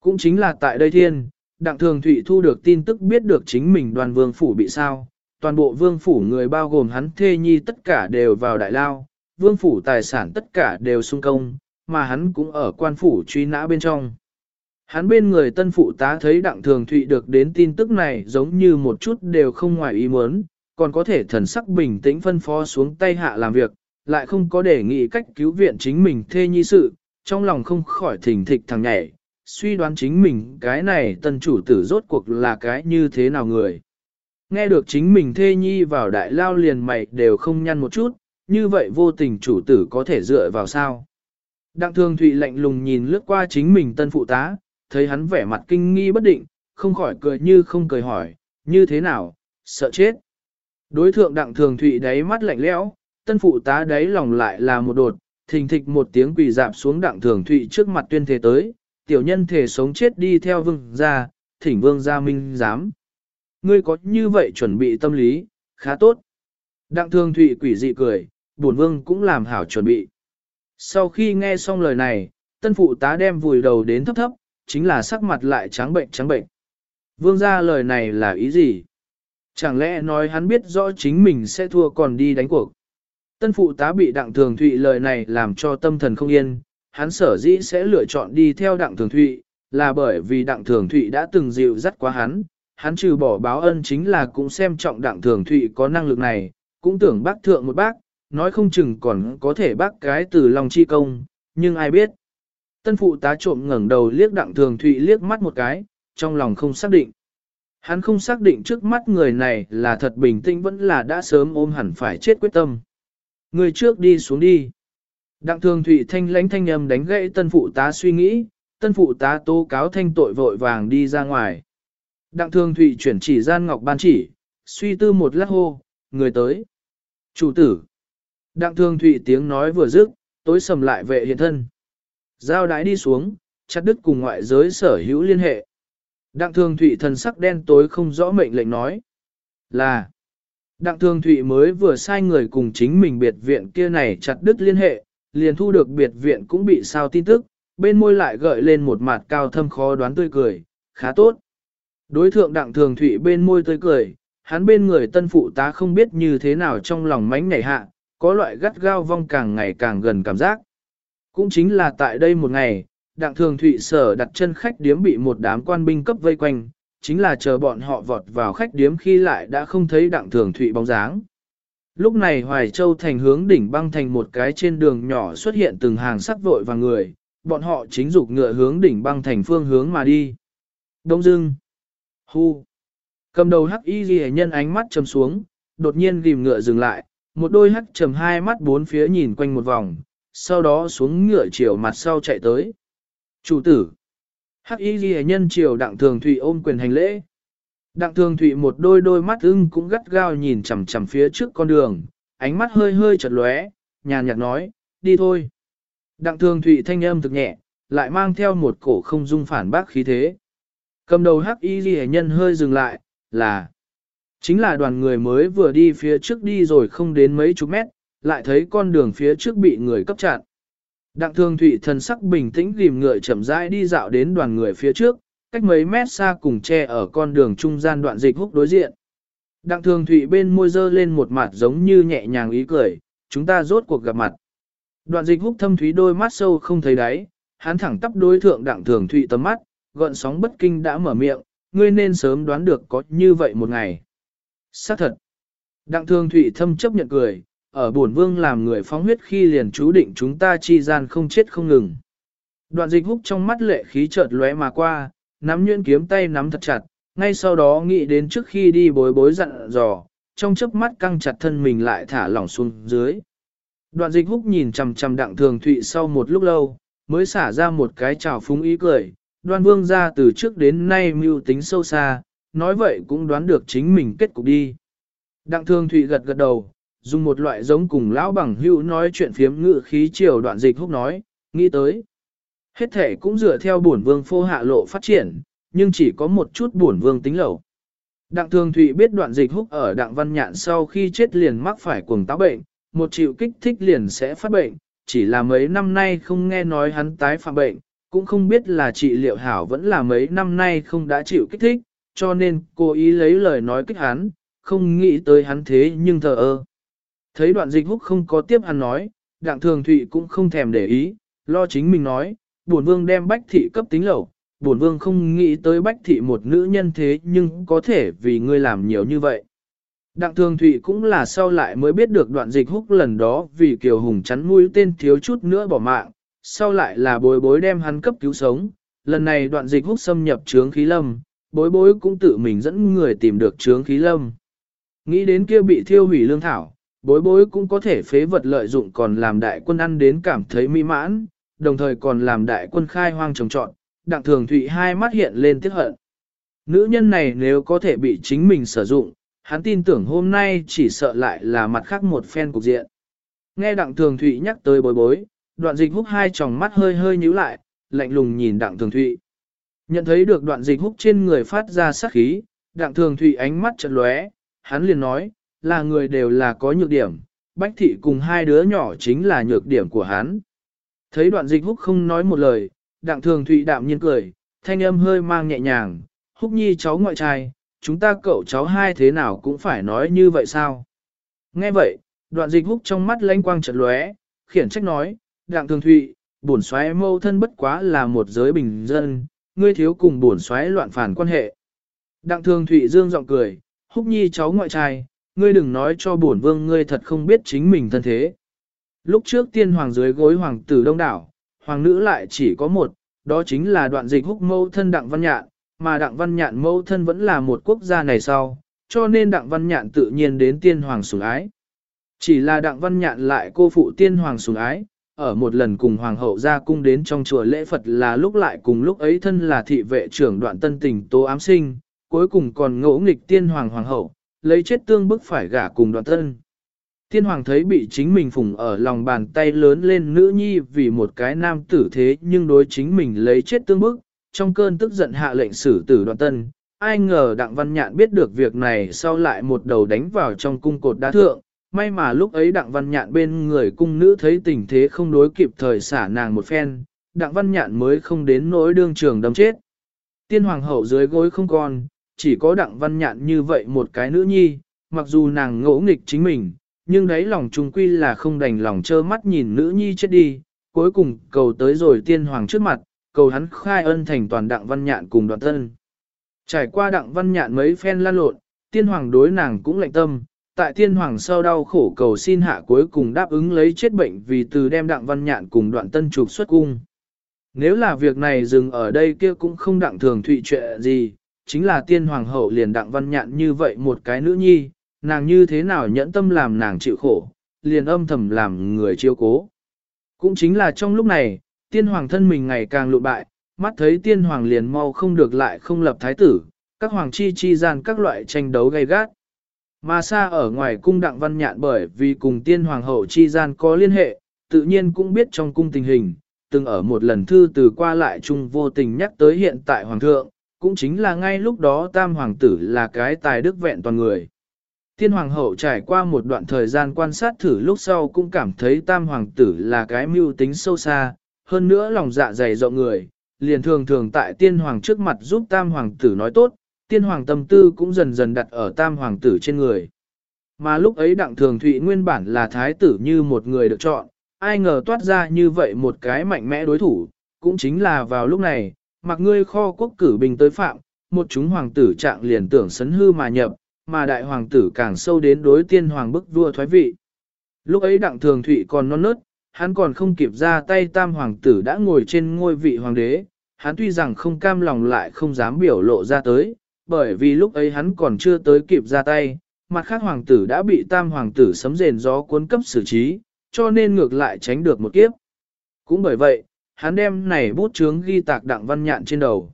Cũng chính là tại đây thiên, Đặng Thường Thụy thu được tin tức biết được chính mình đoàn vương phủ bị sao, toàn bộ vương phủ người bao gồm hắn thê nhi tất cả đều vào đại lao, vương phủ tài sản tất cả đều sung công, mà hắn cũng ở quan phủ truy nã bên trong. Hắn bên người tân phụ tá thấy đặng thường thụy được đến tin tức này giống như một chút đều không ngoài ý muốn, còn có thể thần sắc bình tĩnh phân phó xuống tay hạ làm việc, lại không có đề nghị cách cứu viện chính mình thê nhi sự, trong lòng không khỏi thỉnh thịch thằng nhảy, suy đoán chính mình cái này tân chủ tử rốt cuộc là cái như thế nào người. Nghe được chính mình thê nhi vào đại lao liền mày đều không nhăn một chút, như vậy vô tình chủ tử có thể dựa vào sao. Đặng thường thụy lạnh lùng nhìn lướt qua chính mình tân phụ tá, thấy hắn vẻ mặt kinh nghi bất định, không khỏi cười như không cười hỏi, như thế nào, sợ chết. Đối thượng đặng thường thụy đáy mắt lạnh lẽo, tân phụ tá đáy lòng lại là một đột, thình thịch một tiếng quỳ dạp xuống đặng thường thụy trước mặt tuyên thể tới, tiểu nhân thể sống chết đi theo vương gia, thỉnh vương gia minh giám. Ngươi có như vậy chuẩn bị tâm lý, khá tốt. Đặng thường thụy quỷ dị cười, bổn vương cũng làm hảo chuẩn bị. Sau khi nghe xong lời này, tân phụ tá đem vùi đầu đến thấp thấp, chính là sắc mặt lại trắng bệnh trắng bệnh. Vương gia lời này là ý gì? Chẳng lẽ nói hắn biết rõ chính mình sẽ thua còn đi đánh cuộc? Tân phụ tá bị đặng thường thụy lời này làm cho tâm thần không yên, hắn sở dĩ sẽ lựa chọn đi theo đặng thường thụy, là bởi vì đặng thường thụy đã từng dịu dắt quá hắn, hắn trừ bỏ báo ân chính là cũng xem trọng đặng thường thụy có năng lực này, cũng tưởng bác thượng một bác, nói không chừng còn có thể bác cái từ lòng chi công, nhưng ai biết. Tân phụ tá trộm ngẩng đầu liếc đặng thường thụy liếc mắt một cái, trong lòng không xác định. Hắn không xác định trước mắt người này là thật bình tĩnh vẫn là đã sớm ôm hẳn phải chết quyết tâm. Người trước đi xuống đi. Đặng thường thụy thanh lãnh thanh âm đánh gãy tân phụ tá suy nghĩ, tân phụ tá tố cáo thanh tội vội vàng đi ra ngoài. Đặng thường thụy chuyển chỉ gian ngọc ban chỉ, suy tư một lát hô, người tới. Chủ tử. Đặng thường thụy tiếng nói vừa dứt, tối sầm lại vệ hiện thân. Giao đái đi xuống, chặt đứt cùng ngoại giới sở hữu liên hệ. Đặng thường thụy thần sắc đen tối không rõ mệnh lệnh nói. Là. Đặng thường thụy mới vừa sai người cùng chính mình biệt viện kia này chặt đứt liên hệ, liền thu được biệt viện cũng bị sao tin tức, bên môi lại gợi lên một mặt cao thâm khó đoán tươi cười, khá tốt. Đối thượng đặng thường thụy bên môi tươi cười, hắn bên người tân phụ tá không biết như thế nào trong lòng mánh nảy hạ, có loại gắt gao vong càng ngày càng gần cảm giác. Cũng chính là tại đây một ngày, đặng thường thụy sở đặt chân khách điếm bị một đám quan binh cấp vây quanh, chính là chờ bọn họ vọt vào khách điếm khi lại đã không thấy đặng thường thụy bóng dáng. Lúc này Hoài Châu thành hướng đỉnh băng thành một cái trên đường nhỏ xuất hiện từng hàng sắc vội và người, bọn họ chính dục ngựa hướng đỉnh băng thành phương hướng mà đi. Đông dưng. Hu. Cầm đầu hắc y ghi nhân ánh mắt trầm xuống, đột nhiên ghim ngựa dừng lại, một đôi hắc trầm hai mắt bốn phía nhìn quanh một vòng, sau đó xuống ngựa chiều mặt sau chạy tới. Chủ tử. Hắc y ghi nhân chiều đặng thường thụy ôm quyền hành lễ. Đặng thường thụy một đôi đôi mắt ưng cũng gắt gao nhìn chằm chằm phía trước con đường, ánh mắt hơi hơi chật lóe, nhàn nhạt nói, đi thôi. Đặng thường thụy thanh âm thực nhẹ, lại mang theo một cổ không dung phản bác khí thế. Cầm đầu hắc y ghi nhân hơi dừng lại, là chính là đoàn người mới vừa đi phía trước đi rồi không đến mấy chục mét, lại thấy con đường phía trước bị người cấp chặn. Đặng thường thụy thần sắc bình tĩnh ghim ngựa chậm rãi đi dạo đến đoàn người phía trước, cách mấy mét xa cùng che ở con đường trung gian đoạn dịch húc đối diện. Đặng thường thụy bên môi dơ lên một mặt giống như nhẹ nhàng ý cười, chúng ta rốt cuộc gặp mặt. Đoạn dịch húc thâm thúy đôi mắt sâu không thấy đáy, hắn thẳng tắp đối thượng đặng thường thụy tầm mắt, gợn sóng bất kinh đã mở miệng, ngươi nên sớm đoán được có như vậy một ngày. Xác thật. Đặng thường thụy thâm chấp nhận cười, ở bổn vương làm người phóng huyết khi liền chú định chúng ta chi gian không chết không ngừng. Đoạn dịch húc trong mắt lệ khí chợt lóe mà qua, nắm nhuyễn kiếm tay nắm thật chặt, ngay sau đó nghĩ đến trước khi đi bối bối dặn dò, trong chớp mắt căng chặt thân mình lại thả lỏng xuống dưới. Đoạn dịch húc nhìn chằm chằm đặng thường thụy sau một lúc lâu, mới xả ra một cái trào phúng ý cười, đoan vương ra từ trước đến nay mưu tính sâu xa, nói vậy cũng đoán được chính mình kết cục đi. Đặng Thương thụy gật gật đầu, dùng một loại giống cùng lão bằng hữu nói chuyện phiếm ngự khí chiều đoạn dịch húc nói, nghĩ tới. Hết thể cũng dựa theo bổn vương phô hạ lộ phát triển, nhưng chỉ có một chút bổn vương tính lẩu. Đặng thường thụy biết đoạn dịch húc ở đặng văn nhạn sau khi chết liền mắc phải cuồng táo bệnh, một chịu kích thích liền sẽ phát bệnh, chỉ là mấy năm nay không nghe nói hắn tái phạm bệnh, cũng không biết là trị liệu hảo vẫn là mấy năm nay không đã chịu kích thích, cho nên cô ý lấy lời nói kích hắn, không nghĩ tới hắn thế nhưng thờ ơ. Thấy đoạn dịch húc không có tiếp hắn nói, đặng thường thụy cũng không thèm để ý, lo chính mình nói, bổn vương đem bách thị cấp tính lẩu, bổn vương không nghĩ tới bách thị một nữ nhân thế nhưng có thể vì ngươi làm nhiều như vậy. Đặng thường thụy cũng là sau lại mới biết được đoạn dịch húc lần đó vì kiều hùng chắn mũi tên thiếu chút nữa bỏ mạng, sau lại là bối bối đem hắn cấp cứu sống, lần này đoạn dịch húc xâm nhập trướng khí lâm, bối bối cũng tự mình dẫn người tìm được trướng khí lâm. Nghĩ đến kia bị thiêu hủy lương thảo, bối bối cũng có thể phế vật lợi dụng còn làm đại quân ăn đến cảm thấy mỹ mãn, đồng thời còn làm đại quân khai hoang trồng trọn, đặng thường thụy hai mắt hiện lên tiếc hận. Nữ nhân này nếu có thể bị chính mình sử dụng, hắn tin tưởng hôm nay chỉ sợ lại là mặt khác một phen cục diện. Nghe đặng thường thụy nhắc tới bối bối, đoạn dịch húc hai tròng mắt hơi hơi nhíu lại, lạnh lùng nhìn đặng thường thụy. Nhận thấy được đoạn dịch húc trên người phát ra sát khí, đặng thường thụy ánh mắt chợt lóe, hắn liền nói, là người đều là có nhược điểm, bách thị cùng hai đứa nhỏ chính là nhược điểm của hắn. Thấy đoạn dịch húc không nói một lời, đặng thường thụy đạm nhiên cười, thanh âm hơi mang nhẹ nhàng, húc nhi cháu ngoại trai, chúng ta cậu cháu hai thế nào cũng phải nói như vậy sao? Nghe vậy, đoạn dịch húc trong mắt lanh quang chợt lóe, khiển trách nói, đặng thường thụy, bổn xoáy mâu thân bất quá là một giới bình dân, ngươi thiếu cùng bổn xoáy loạn phản quan hệ. Đặng thường thụy dương giọng cười, húc nhi cháu ngoại trai, ngươi đừng nói cho bổn vương ngươi thật không biết chính mình thân thế. Lúc trước tiên hoàng dưới gối hoàng tử đông đảo, hoàng nữ lại chỉ có một, đó chính là đoạn dịch húc mâu thân đặng văn nhạn, mà đặng văn nhạn mâu thân vẫn là một quốc gia này sau, cho nên đặng văn nhạn tự nhiên đến tiên hoàng sủng ái. Chỉ là đặng văn nhạn lại cô phụ tiên hoàng sủng ái, ở một lần cùng hoàng hậu ra cung đến trong chùa lễ Phật là lúc lại cùng lúc ấy thân là thị vệ trưởng đoạn tân tình tố ám sinh, cuối cùng còn ngỗ nghịch tiên hoàng hoàng hậu, lấy chết tương bức phải gả cùng đoạn tân Tiên hoàng thấy bị chính mình phùng ở lòng bàn tay lớn lên nữ nhi vì một cái nam tử thế nhưng đối chính mình lấy chết tương bức, trong cơn tức giận hạ lệnh xử tử đoạn tân. Ai ngờ Đặng Văn Nhạn biết được việc này sau lại một đầu đánh vào trong cung cột đá thượng, may mà lúc ấy Đặng Văn Nhạn bên người cung nữ thấy tình thế không đối kịp thời xả nàng một phen, Đặng Văn Nhạn mới không đến nỗi đương trường đâm chết. Tiên hoàng hậu dưới gối không còn, chỉ có Đặng Văn Nhạn như vậy một cái nữ nhi, mặc dù nàng ngỗ nghịch chính mình, nhưng đấy lòng trung quy là không đành lòng trơ mắt nhìn nữ nhi chết đi, cuối cùng cầu tới rồi tiên hoàng trước mặt, cầu hắn khai ân thành toàn Đặng Văn Nhạn cùng đoạn thân. Trải qua Đặng Văn Nhạn mấy phen lan lộn, tiên hoàng đối nàng cũng lạnh tâm, tại Thiên hoàng sau đau khổ cầu xin hạ cuối cùng đáp ứng lấy chết bệnh vì từ đem Đặng Văn Nhạn cùng đoạn tân trục xuất cung. Nếu là việc này dừng ở đây kia cũng không đặng thường thụy chuyện gì, chính là tiên hoàng hậu liền đặng văn nhạn như vậy một cái nữ nhi, nàng như thế nào nhẫn tâm làm nàng chịu khổ, liền âm thầm làm người chiêu cố. Cũng chính là trong lúc này, tiên hoàng thân mình ngày càng lụ bại, mắt thấy tiên hoàng liền mau không được lại không lập thái tử, các hoàng chi chi gian các loại tranh đấu gay gắt. Mà xa ở ngoài cung đặng văn nhạn bởi vì cùng tiên hoàng hậu chi gian có liên hệ, tự nhiên cũng biết trong cung tình hình, từng ở một lần thư từ qua lại chung vô tình nhắc tới hiện tại hoàng thượng, cũng chính là ngay lúc đó tam hoàng tử là cái tài đức vẹn toàn người. Thiên hoàng hậu trải qua một đoạn thời gian quan sát thử lúc sau cũng cảm thấy tam hoàng tử là cái mưu tính sâu xa, hơn nữa lòng dạ dày rộng người, liền thường thường tại tiên hoàng trước mặt giúp tam hoàng tử nói tốt, tiên hoàng tâm tư cũng dần dần đặt ở tam hoàng tử trên người. Mà lúc ấy đặng thường thụy nguyên bản là thái tử như một người được chọn, ai ngờ toát ra như vậy một cái mạnh mẽ đối thủ, cũng chính là vào lúc này, mặc ngươi kho quốc cử bình tới phạm, một chúng hoàng tử trạng liền tưởng sấn hư mà nhập, mà đại hoàng tử càng sâu đến đối tiên hoàng bức vua thoái vị. Lúc ấy đặng thường thụy còn non nớt, hắn còn không kịp ra tay tam hoàng tử đã ngồi trên ngôi vị hoàng đế, hắn tuy rằng không cam lòng lại không dám biểu lộ ra tới, bởi vì lúc ấy hắn còn chưa tới kịp ra tay, mặt khác hoàng tử đã bị tam hoàng tử sấm rền gió cuốn cấp xử trí, cho nên ngược lại tránh được một kiếp. Cũng bởi vậy, hắn đem này bút chướng ghi tạc đặng văn nhạn trên đầu.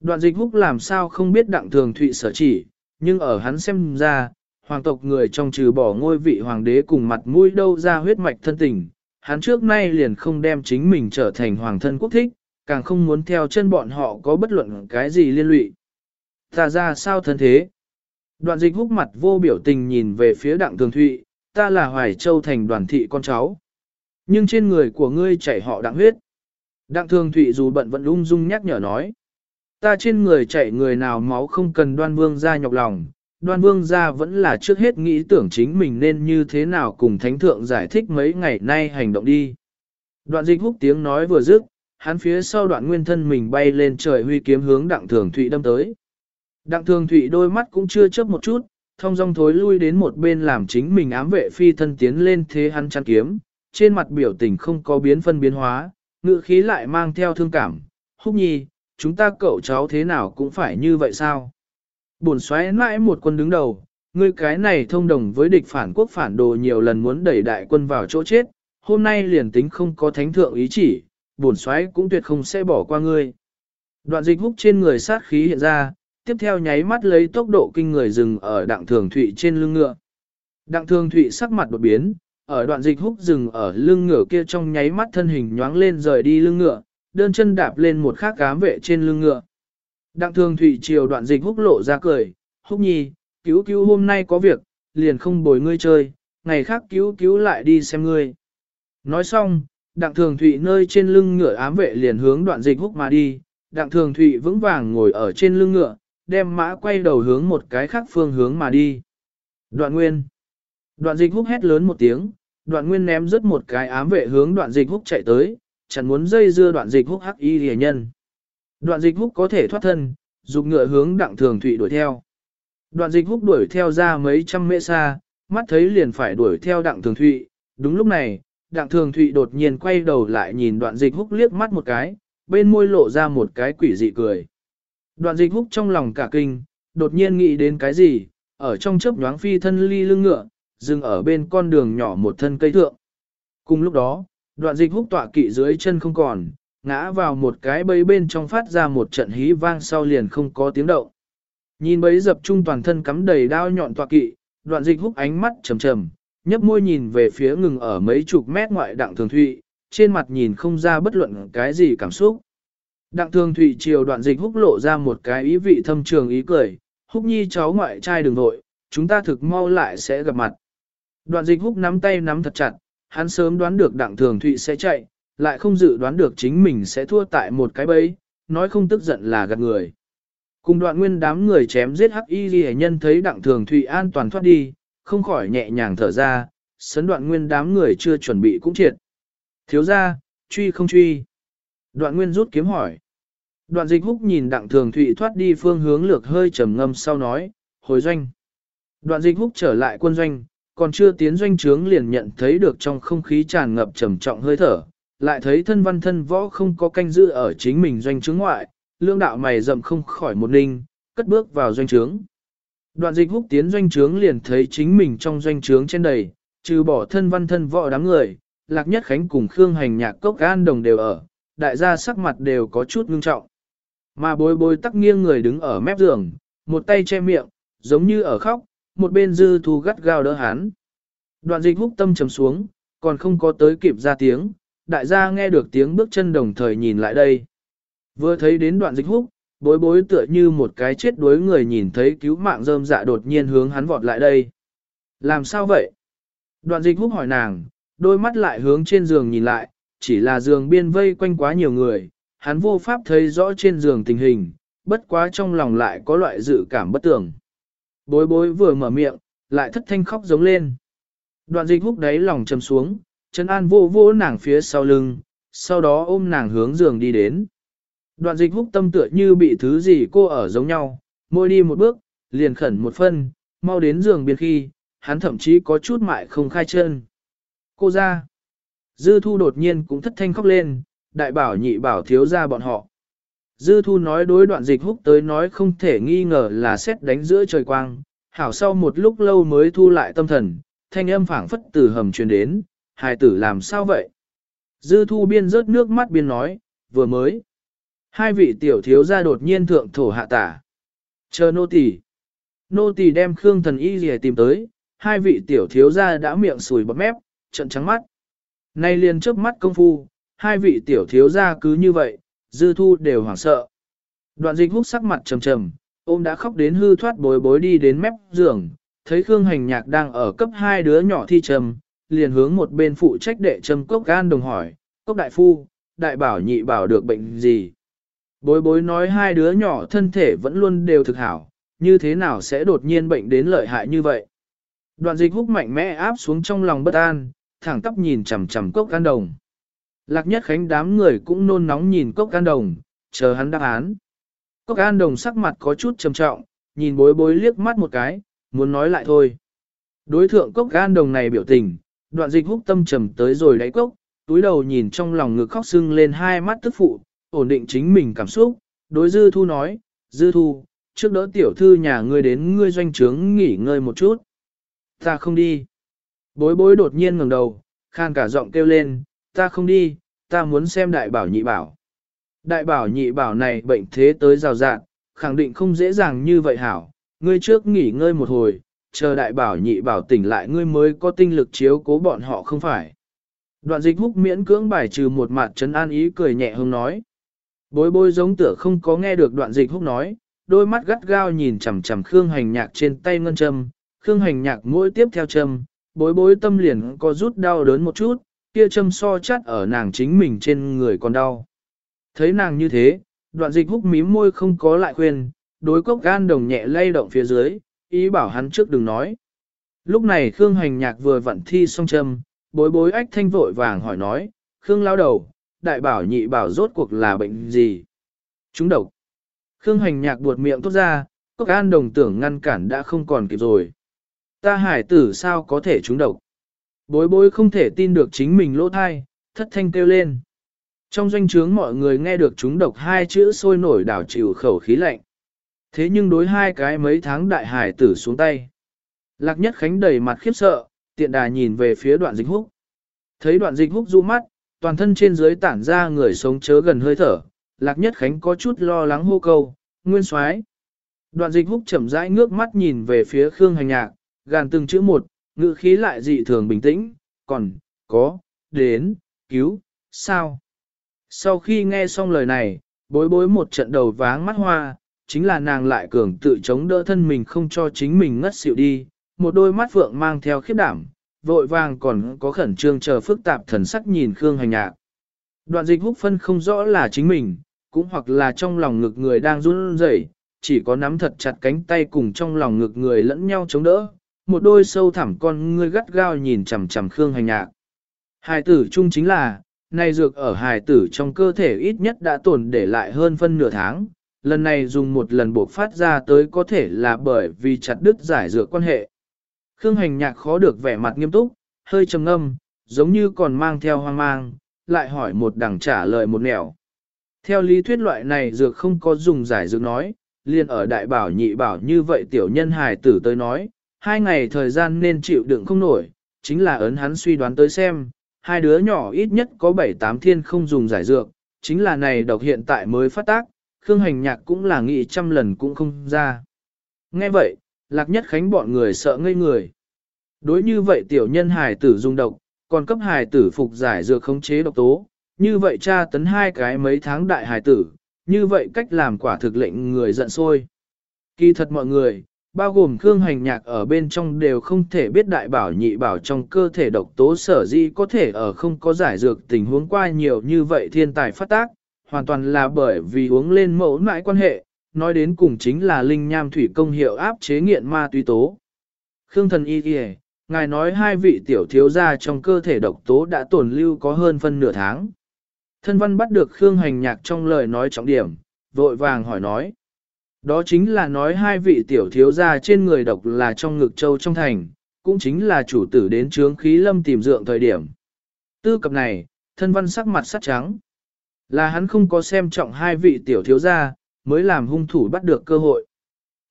Đoạn dịch húc làm sao không biết đặng thường thụy sở chỉ, nhưng ở hắn xem ra, hoàng tộc người trong trừ bỏ ngôi vị hoàng đế cùng mặt mũi đâu ra huyết mạch thân tình, hắn trước nay liền không đem chính mình trở thành hoàng thân quốc thích, càng không muốn theo chân bọn họ có bất luận cái gì liên lụy. Ta ra sao thân thế? Đoạn dịch húc mặt vô biểu tình nhìn về phía đặng thường thụy, ta là Hoài Châu thành đoàn thị con cháu. Nhưng trên người của ngươi chảy họ đặng huyết. Đặng thường thụy dù bận vẫn ung dung nhắc nhở nói. Ta trên người chảy người nào máu không cần đoan vương ra nhọc lòng. Đoan vương ra vẫn là trước hết nghĩ tưởng chính mình nên như thế nào cùng thánh thượng giải thích mấy ngày nay hành động đi. Đoạn dịch húc tiếng nói vừa dứt, hắn phía sau đoạn nguyên thân mình bay lên trời huy kiếm hướng đặng thường thụy đâm tới. Đặng thường thụy đôi mắt cũng chưa chớp một chút, thông dong thối lui đến một bên làm chính mình ám vệ phi thân tiến lên thế hắn chăn kiếm, trên mặt biểu tình không có biến phân biến hóa, ngữ khí lại mang theo thương cảm. Húc nhi, chúng ta cậu cháu thế nào cũng phải như vậy sao? Bổn xoáy mãi một quân đứng đầu, ngươi cái này thông đồng với địch phản quốc phản đồ nhiều lần muốn đẩy đại quân vào chỗ chết, hôm nay liền tính không có thánh thượng ý chỉ, bổn xoáy cũng tuyệt không sẽ bỏ qua ngươi. Đoạn dịch húc trên người sát khí hiện ra, tiếp theo nháy mắt lấy tốc độ kinh người dừng ở đặng thường thụy trên lưng ngựa. Đặng thường thụy sắc mặt đột biến, ở đoạn dịch húc dừng ở lưng ngựa kia trong nháy mắt thân hình nhoáng lên rời đi lưng ngựa, đơn chân đạp lên một khắc cám vệ trên lưng ngựa. Đặng thường thụy chiều đoạn dịch húc lộ ra cười, húc nhi, cứu cứu hôm nay có việc, liền không bồi ngươi chơi, ngày khác cứu cứu lại đi xem ngươi. Nói xong, đặng thường thụy nơi trên lưng ngựa ám vệ liền hướng đoạn dịch húc mà đi, đặng thường thụy vững vàng ngồi ở trên lưng ngựa, đem mã quay đầu hướng một cái khác phương hướng mà đi. Đoạn nguyên. Đoạn dịch húc hét lớn một tiếng, đoạn nguyên ném rớt một cái ám vệ hướng đoạn dịch húc chạy tới, chẳng muốn dây dưa đoạn dịch húc hắc y rìa nhân. Đoạn dịch húc có thể thoát thân, dục ngựa hướng đặng thường thụy đuổi theo. Đoạn dịch húc đuổi theo ra mấy trăm mễ xa, mắt thấy liền phải đuổi theo đặng thường thụy. Đúng lúc này, đặng thường thụy đột nhiên quay đầu lại nhìn đoạn dịch húc liếc mắt một cái, bên môi lộ ra một cái quỷ dị cười. Đoạn dịch húc trong lòng cả kinh, đột nhiên nghĩ đến cái gì, ở trong chớp nhoáng phi thân ly lưng ngựa, dừng ở bên con đường nhỏ một thân cây thượng. Cùng lúc đó, đoạn dịch húc tọa kỵ dưới chân không còn, ngã vào một cái bẫy bên trong phát ra một trận hí vang sau liền không có tiếng động. Nhìn bấy dập trung toàn thân cắm đầy đao nhọn tọa kỵ, đoạn dịch húc ánh mắt trầm trầm, nhấp môi nhìn về phía ngừng ở mấy chục mét ngoại đặng thường thụy, trên mặt nhìn không ra bất luận cái gì cảm xúc. Đặng thường thụy chiều đoạn dịch húc lộ ra một cái ý vị thâm trường ý cười, húc nhi cháu ngoại trai đừng nội, chúng ta thực mau lại sẽ gặp mặt. Đoạn dịch húc nắm tay nắm thật chặt, hắn sớm đoán được đặng thường thụy sẽ chạy, lại không dự đoán được chính mình sẽ thua tại một cái bẫy, nói không tức giận là gạt người. Cùng đoạn nguyên đám người chém giết hắc y ghi nhân thấy đặng thường thụy an toàn thoát đi, không khỏi nhẹ nhàng thở ra, sấn đoạn nguyên đám người chưa chuẩn bị cũng triệt. Thiếu ra, truy không truy. Đoạn nguyên rút kiếm hỏi. Đoạn dịch húc nhìn đặng thường thụy thoát đi phương hướng lược hơi trầm ngâm sau nói, hồi doanh. Đoạn dịch húc trở lại quân doanh, còn chưa tiến doanh trướng liền nhận thấy được trong không khí tràn ngập trầm trọng hơi thở, lại thấy thân văn thân võ không có canh giữ ở chính mình doanh trướng ngoại, lương đạo mày rậm không khỏi một ninh, cất bước vào doanh trướng. Đoạn dịch húc tiến doanh trướng liền thấy chính mình trong doanh trướng trên đầy, trừ bỏ thân văn thân võ đám người, Lạc Nhất Khánh cùng Khương Hành Nhạc Cốc An Đồng đều ở, đại gia sắc mặt đều có chút ngưng trọng. Mà bối bối tắc nghiêng người đứng ở mép giường, một tay che miệng, giống như ở khóc, một bên dư thu gắt gao đỡ hắn. Đoạn dịch húc tâm trầm xuống, còn không có tới kịp ra tiếng, đại gia nghe được tiếng bước chân đồng thời nhìn lại đây. Vừa thấy đến đoạn dịch húc, bối bối tựa như một cái chết đuối người nhìn thấy cứu mạng rơm dạ đột nhiên hướng hắn vọt lại đây. Làm sao vậy? Đoạn dịch húc hỏi nàng, đôi mắt lại hướng trên giường nhìn lại, chỉ là giường biên vây quanh quá nhiều người, hắn vô pháp thấy rõ trên giường tình hình, bất quá trong lòng lại có loại dự cảm bất tường. Bối bối vừa mở miệng, lại thất thanh khóc giống lên. Đoạn dịch húc đáy lòng chầm xuống, chân an vô vô nàng phía sau lưng, sau đó ôm nàng hướng giường đi đến. Đoạn dịch húc tâm tựa như bị thứ gì cô ở giống nhau, môi đi một bước, liền khẩn một phân, mau đến giường biên khi, hắn thậm chí có chút mại không khai chân. Cô ra. Dư thu đột nhiên cũng thất thanh khóc lên, đại bảo nhị bảo thiếu ra bọn họ. Dư thu nói đối đoạn dịch húc tới nói không thể nghi ngờ là xét đánh giữa trời quang, hảo sau một lúc lâu mới thu lại tâm thần, thanh âm phảng phất từ hầm truyền đến, hài tử làm sao vậy? Dư thu biên rớt nước mắt biên nói, vừa mới. Hai vị tiểu thiếu gia đột nhiên thượng thổ hạ tả. Chờ nô tỳ. Nô tỳ đem Khương thần y gì tìm tới, hai vị tiểu thiếu gia đã miệng sùi bọt mép, trận trắng mắt. Nay liền trước mắt công phu, hai vị tiểu thiếu gia cứ như vậy, dư thu đều hoảng sợ. Đoạn dịch hút sắc mặt trầm trầm, ôm đã khóc đến hư thoát bối bối đi đến mép giường, thấy Khương hành nhạc đang ở cấp hai đứa nhỏ thi trầm, liền hướng một bên phụ trách đệ trầm cốc gan đồng hỏi, cốc đại phu, đại bảo nhị bảo được bệnh gì. Bối bối nói hai đứa nhỏ thân thể vẫn luôn đều thực hảo, như thế nào sẽ đột nhiên bệnh đến lợi hại như vậy. Đoạn dịch hút mạnh mẽ áp xuống trong lòng bất an, thẳng tắp nhìn chằm chằm cốc gan đồng. Lạc nhất khánh đám người cũng nôn nóng nhìn cốc gan đồng, chờ hắn đáp án. Cốc gan đồng sắc mặt có chút trầm trọng, nhìn bối bối liếc mắt một cái, muốn nói lại thôi. Đối thượng cốc gan đồng này biểu tình, đoạn dịch hút tâm trầm tới rồi đáy cốc, túi đầu nhìn trong lòng ngực khóc sưng lên hai mắt tức phụ, ổn định chính mình cảm xúc, đối dư thu nói, dư thu, trước đỡ tiểu thư nhà ngươi đến ngươi doanh trướng nghỉ ngơi một chút. Ta không đi. Bối bối đột nhiên ngẩng đầu, khan cả giọng kêu lên, ta không đi, ta muốn xem đại bảo nhị bảo. Đại bảo nhị bảo này bệnh thế tới rào rạn, khẳng định không dễ dàng như vậy hảo, ngươi trước nghỉ ngơi một hồi, chờ đại bảo nhị bảo tỉnh lại ngươi mới có tinh lực chiếu cố bọn họ không phải. Đoạn dịch húc miễn cưỡng bài trừ một mặt trấn an ý cười nhẹ hông nói. Bối bối giống tựa không có nghe được đoạn dịch húc nói, đôi mắt gắt gao nhìn chằm chằm Khương Hành Nhạc trên tay ngân châm, Khương Hành Nhạc mỗi tiếp theo châm, bối bối tâm liền có rút đau đớn một chút, kia châm so chắt ở nàng chính mình trên người còn đau. Thấy nàng như thế, đoạn dịch húc mím môi không có lại khuyên, đối cốc gan đồng nhẹ lay động phía dưới, ý bảo hắn trước đừng nói. Lúc này Khương Hành Nhạc vừa vận thi xong châm, bối bối ách thanh vội vàng hỏi nói, Khương lao đầu, đại bảo nhị bảo rốt cuộc là bệnh gì? Chúng độc. Khương hành nhạc buột miệng tốt ra, cốc an đồng tưởng ngăn cản đã không còn kịp rồi. Ta hải tử sao có thể trúng độc? Bối bối không thể tin được chính mình lỗ thai, thất thanh kêu lên. Trong doanh trướng mọi người nghe được chúng độc hai chữ sôi nổi đảo chịu khẩu khí lạnh. Thế nhưng đối hai cái mấy tháng đại hải tử xuống tay. Lạc nhất khánh đầy mặt khiếp sợ, tiện đà nhìn về phía đoạn dịch húc. Thấy đoạn dịch húc du mắt, toàn thân trên dưới tản ra người sống chớ gần hơi thở, lạc nhất khánh có chút lo lắng hô câu, nguyên soái Đoạn dịch húc chậm rãi ngước mắt nhìn về phía Khương Hành Nhạc, gàn từng chữ một, ngữ khí lại dị thường bình tĩnh, còn, có, đến, cứu, sao? Sau khi nghe xong lời này, bối bối một trận đầu váng mắt hoa, chính là nàng lại cường tự chống đỡ thân mình không cho chính mình ngất xỉu đi, một đôi mắt vượng mang theo khiếp đảm, vội vàng còn có khẩn trương chờ phức tạp thần sắc nhìn Khương Hành Nhạc. Đoạn dịch húc phân không rõ là chính mình, cũng hoặc là trong lòng ngực người đang run rẩy, chỉ có nắm thật chặt cánh tay cùng trong lòng ngực người lẫn nhau chống đỡ, một đôi sâu thẳm con ngươi gắt gao nhìn chằm chằm Khương Hành Nhạc. Hài tử chung chính là, này dược ở hài tử trong cơ thể ít nhất đã tồn để lại hơn phân nửa tháng, lần này dùng một lần buộc phát ra tới có thể là bởi vì chặt đứt giải dược quan hệ. Khương Hành Nhạc khó được vẻ mặt nghiêm túc, hơi trầm ngâm, giống như còn mang theo hoang mang, lại hỏi một đằng trả lời một nẻo. Theo lý thuyết loại này dược không có dùng giải dược nói, liền ở đại bảo nhị bảo như vậy tiểu nhân hài tử tới nói, hai ngày thời gian nên chịu đựng không nổi, chính là ấn hắn suy đoán tới xem, hai đứa nhỏ ít nhất có 7-8 thiên không dùng giải dược, chính là này độc hiện tại mới phát tác, Khương Hành Nhạc cũng là nghĩ trăm lần cũng không ra. Nghe vậy, Lạc Nhất Khánh bọn người sợ ngây người. Đối như vậy tiểu nhân hài tử dùng độc, còn cấp hài tử phục giải dược khống chế độc tố, như vậy cha tấn hai cái mấy tháng đại hài tử, như vậy cách làm quả thực lệnh người giận sôi. Kỳ thật mọi người, bao gồm Khương Hành Nhạc ở bên trong đều không thể biết đại bảo nhị bảo trong cơ thể độc tố sở di có thể ở không có giải dược tình huống qua nhiều như vậy thiên tài phát tác, hoàn toàn là bởi vì uống lên mẫu mãi quan hệ, nói đến cùng chính là linh nham thủy công hiệu áp chế nghiện ma túy tố. Khương thần y kìa, ngài nói hai vị tiểu thiếu gia trong cơ thể độc tố đã tồn lưu có hơn phân nửa tháng. Thân văn bắt được Khương Hành Nhạc trong lời nói trọng điểm, vội vàng hỏi nói. Đó chính là nói hai vị tiểu thiếu gia trên người độc là trong ngực châu trong thành, cũng chính là chủ tử đến trướng khí lâm tìm dượng thời điểm. Tư cập này, thân văn sắc mặt sắc trắng. Là hắn không có xem trọng hai vị tiểu thiếu gia, mới làm hung thủ bắt được cơ hội.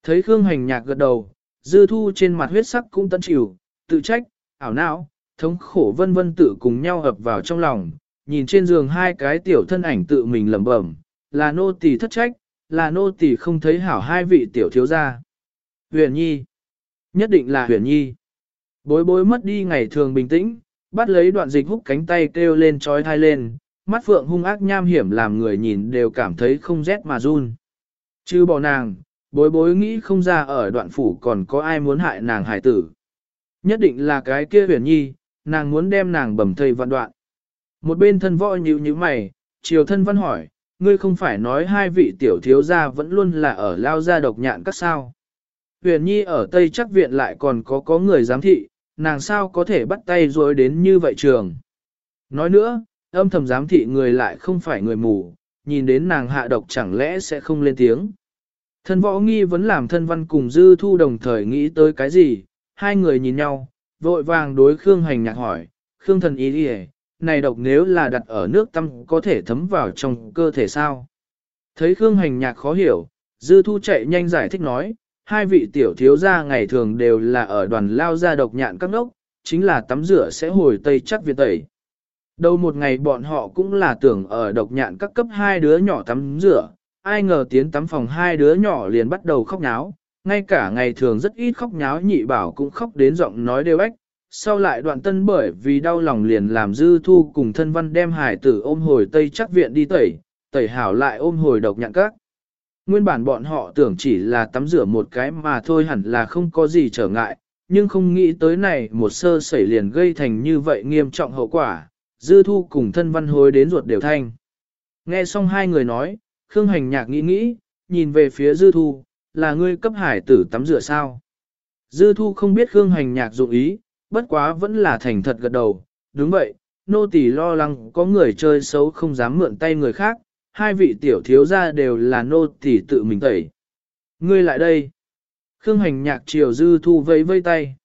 Thấy Khương Hành Nhạc gật đầu, dư thu trên mặt huyết sắc cũng tận chịu, tự trách, ảo não, thống khổ vân vân tự cùng nhau ập vào trong lòng, nhìn trên giường hai cái tiểu thân ảnh tự mình lẩm bẩm, là nô tỳ thất trách, là nô tỳ không thấy hảo hai vị tiểu thiếu gia. Huyền Nhi, nhất định là Huyền Nhi. Bối bối mất đi ngày thường bình tĩnh, bắt lấy đoạn dịch húc cánh tay kêu lên trói thai lên, mắt phượng hung ác nham hiểm làm người nhìn đều cảm thấy không rét mà run. Chứ bỏ nàng, bối bối nghĩ không ra ở đoạn phủ còn có ai muốn hại nàng hải tử. Nhất định là cái kia huyền nhi, nàng muốn đem nàng bầm thây vạn đoạn. Một bên thân võ nhíu như mày, chiều thân văn hỏi, ngươi không phải nói hai vị tiểu thiếu gia vẫn luôn là ở lao gia độc nhạn các sao. Huyền nhi ở Tây chắc viện lại còn có có người giám thị, nàng sao có thể bắt tay rồi đến như vậy trường. Nói nữa, âm thầm giám thị người lại không phải người mù, nhìn đến nàng hạ độc chẳng lẽ sẽ không lên tiếng. Thân võ nghi vẫn làm thân văn cùng dư thu đồng thời nghĩ tới cái gì, hai người nhìn nhau, vội vàng đối Khương hành nhạc hỏi, Khương thần ý đi này độc nếu là đặt ở nước tăm có thể thấm vào trong cơ thể sao? Thấy Khương hành nhạc khó hiểu, dư thu chạy nhanh giải thích nói, hai vị tiểu thiếu gia ngày thường đều là ở đoàn lao ra độc nhạn các nốc, chính là tắm rửa sẽ hồi tây chắc việt tẩy. Đầu một ngày bọn họ cũng là tưởng ở độc nhạn các cấp hai đứa nhỏ tắm rửa, ai ngờ tiến tắm phòng hai đứa nhỏ liền bắt đầu khóc nháo, ngay cả ngày thường rất ít khóc nháo nhị bảo cũng khóc đến giọng nói đều ếch. Sau lại đoạn tân bởi vì đau lòng liền làm dư thu cùng thân văn đem hải tử ôm hồi tây chắc viện đi tẩy, tẩy hảo lại ôm hồi độc nhạn các. Nguyên bản bọn họ tưởng chỉ là tắm rửa một cái mà thôi hẳn là không có gì trở ngại, nhưng không nghĩ tới này một sơ sẩy liền gây thành như vậy nghiêm trọng hậu quả, dư thu cùng thân văn hối đến ruột đều thanh. Nghe xong hai người nói, Khương Hành Nhạc nghĩ nghĩ, nhìn về phía dư thu, là ngươi cấp hải tử tắm rửa sao. Dư thu không biết Khương Hành Nhạc dụng ý, bất quá vẫn là thành thật gật đầu, đúng vậy, nô tỳ lo lắng có người chơi xấu không dám mượn tay người khác, hai vị tiểu thiếu gia đều là nô tỳ tự mình tẩy. Ngươi lại đây. Khương Hành Nhạc chiều dư thu vẫy vây tay.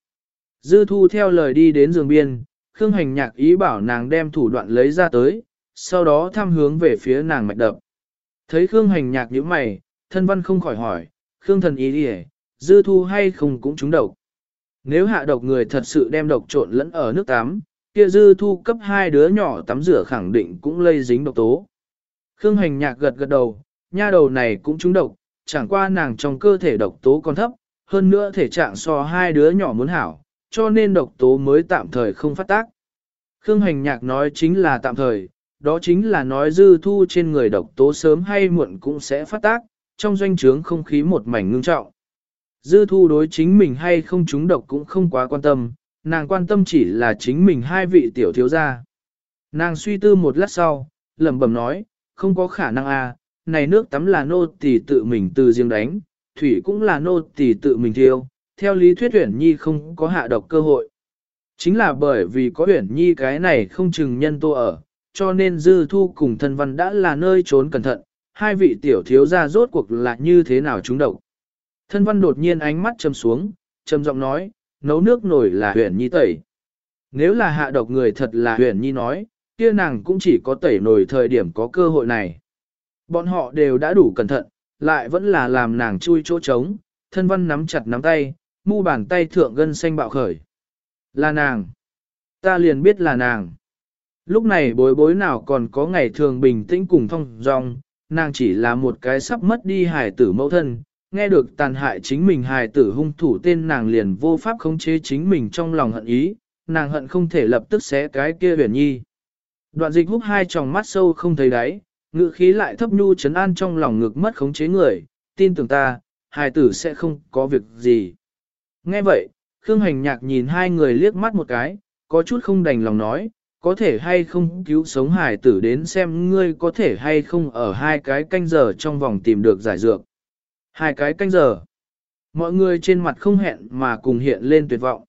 Dư thu theo lời đi đến giường biên, Khương hành nhạc ý bảo nàng đem thủ đoạn lấy ra tới, sau đó thăm hướng về phía nàng mạch đập. Thấy Khương hành nhạc như mày, thân văn không khỏi hỏi, Khương thần ý đi dư thu hay không cũng trúng độc. Nếu hạ độc người thật sự đem độc trộn lẫn ở nước tắm, kia dư thu cấp hai đứa nhỏ tắm rửa khẳng định cũng lây dính độc tố. Khương hành nhạc gật gật đầu, nha đầu này cũng trúng độc, chẳng qua nàng trong cơ thể độc tố còn thấp, hơn nữa thể trạng so hai đứa nhỏ muốn hảo, cho nên độc tố mới tạm thời không phát tác. Khương Hành Nhạc nói chính là tạm thời, đó chính là nói dư thu trên người độc tố sớm hay muộn cũng sẽ phát tác, trong doanh trướng không khí một mảnh ngưng trọng. Dư thu đối chính mình hay không trúng độc cũng không quá quan tâm, nàng quan tâm chỉ là chính mình hai vị tiểu thiếu gia. Nàng suy tư một lát sau, lẩm bẩm nói, không có khả năng à, này nước tắm là nô tỳ tự mình từ riêng đánh, thủy cũng là nô tỳ tự mình thiêu, theo lý thuyết huyển nhi không có hạ độc cơ hội. Chính là bởi vì có huyển nhi cái này không chừng nhân tô ở, cho nên dư thu cùng thân văn đã là nơi trốn cẩn thận, hai vị tiểu thiếu gia rốt cuộc là như thế nào chúng độc. Thân văn đột nhiên ánh mắt trầm xuống, trầm giọng nói, nấu nước nổi là Huyền nhi tẩy. Nếu là hạ độc người thật là Huyền nhi nói, kia nàng cũng chỉ có tẩy nổi thời điểm có cơ hội này. Bọn họ đều đã đủ cẩn thận, lại vẫn là làm nàng chui chỗ trống, thân văn nắm chặt nắm tay, mu bàn tay thượng gân xanh bạo khởi. Là nàng. Ta liền biết là nàng. Lúc này bối bối nào còn có ngày thường bình tĩnh cùng thông dong, nàng chỉ là một cái sắp mất đi hải tử mẫu thân, nghe được tàn hại chính mình hài tử hung thủ tên nàng liền vô pháp khống chế chính mình trong lòng hận ý, nàng hận không thể lập tức xé cái kia huyền nhi. Đoạn dịch hút hai tròng mắt sâu không thấy đáy, ngự khí lại thấp nhu chấn an trong lòng ngực mất khống chế người, tin tưởng ta, hài tử sẽ không có việc gì. Nghe vậy, Khương Hành Nhạc nhìn hai người liếc mắt một cái, có chút không đành lòng nói, có thể hay không cứu sống hài tử đến xem ngươi có thể hay không ở hai cái canh giờ trong vòng tìm được giải dược. Hai cái canh giờ. Mọi người trên mặt không hẹn mà cùng hiện lên tuyệt vọng.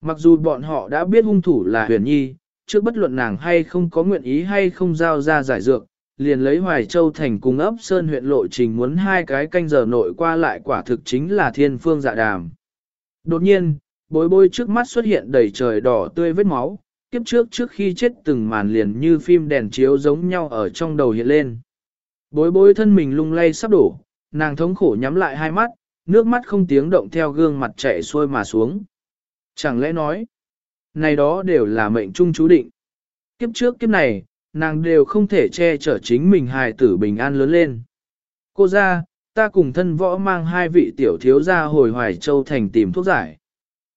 Mặc dù bọn họ đã biết hung thủ là huyền nhi, trước bất luận nàng hay không có nguyện ý hay không giao ra giải dược, liền lấy Hoài Châu thành cùng ấp Sơn huyện lộ trình muốn hai cái canh giờ nội qua lại quả thực chính là thiên phương dạ đàm. Đột nhiên, bối bối trước mắt xuất hiện đầy trời đỏ tươi vết máu, kiếp trước trước khi chết từng màn liền như phim đèn chiếu giống nhau ở trong đầu hiện lên. Bối bối thân mình lung lay sắp đổ, nàng thống khổ nhắm lại hai mắt, nước mắt không tiếng động theo gương mặt chạy xuôi mà xuống. Chẳng lẽ nói, này đó đều là mệnh trung chú định. Kiếp trước kiếp này, nàng đều không thể che chở chính mình hài tử bình an lớn lên. Cô ra, ta cùng thân võ mang hai vị tiểu thiếu ra hồi hoài châu thành tìm thuốc giải.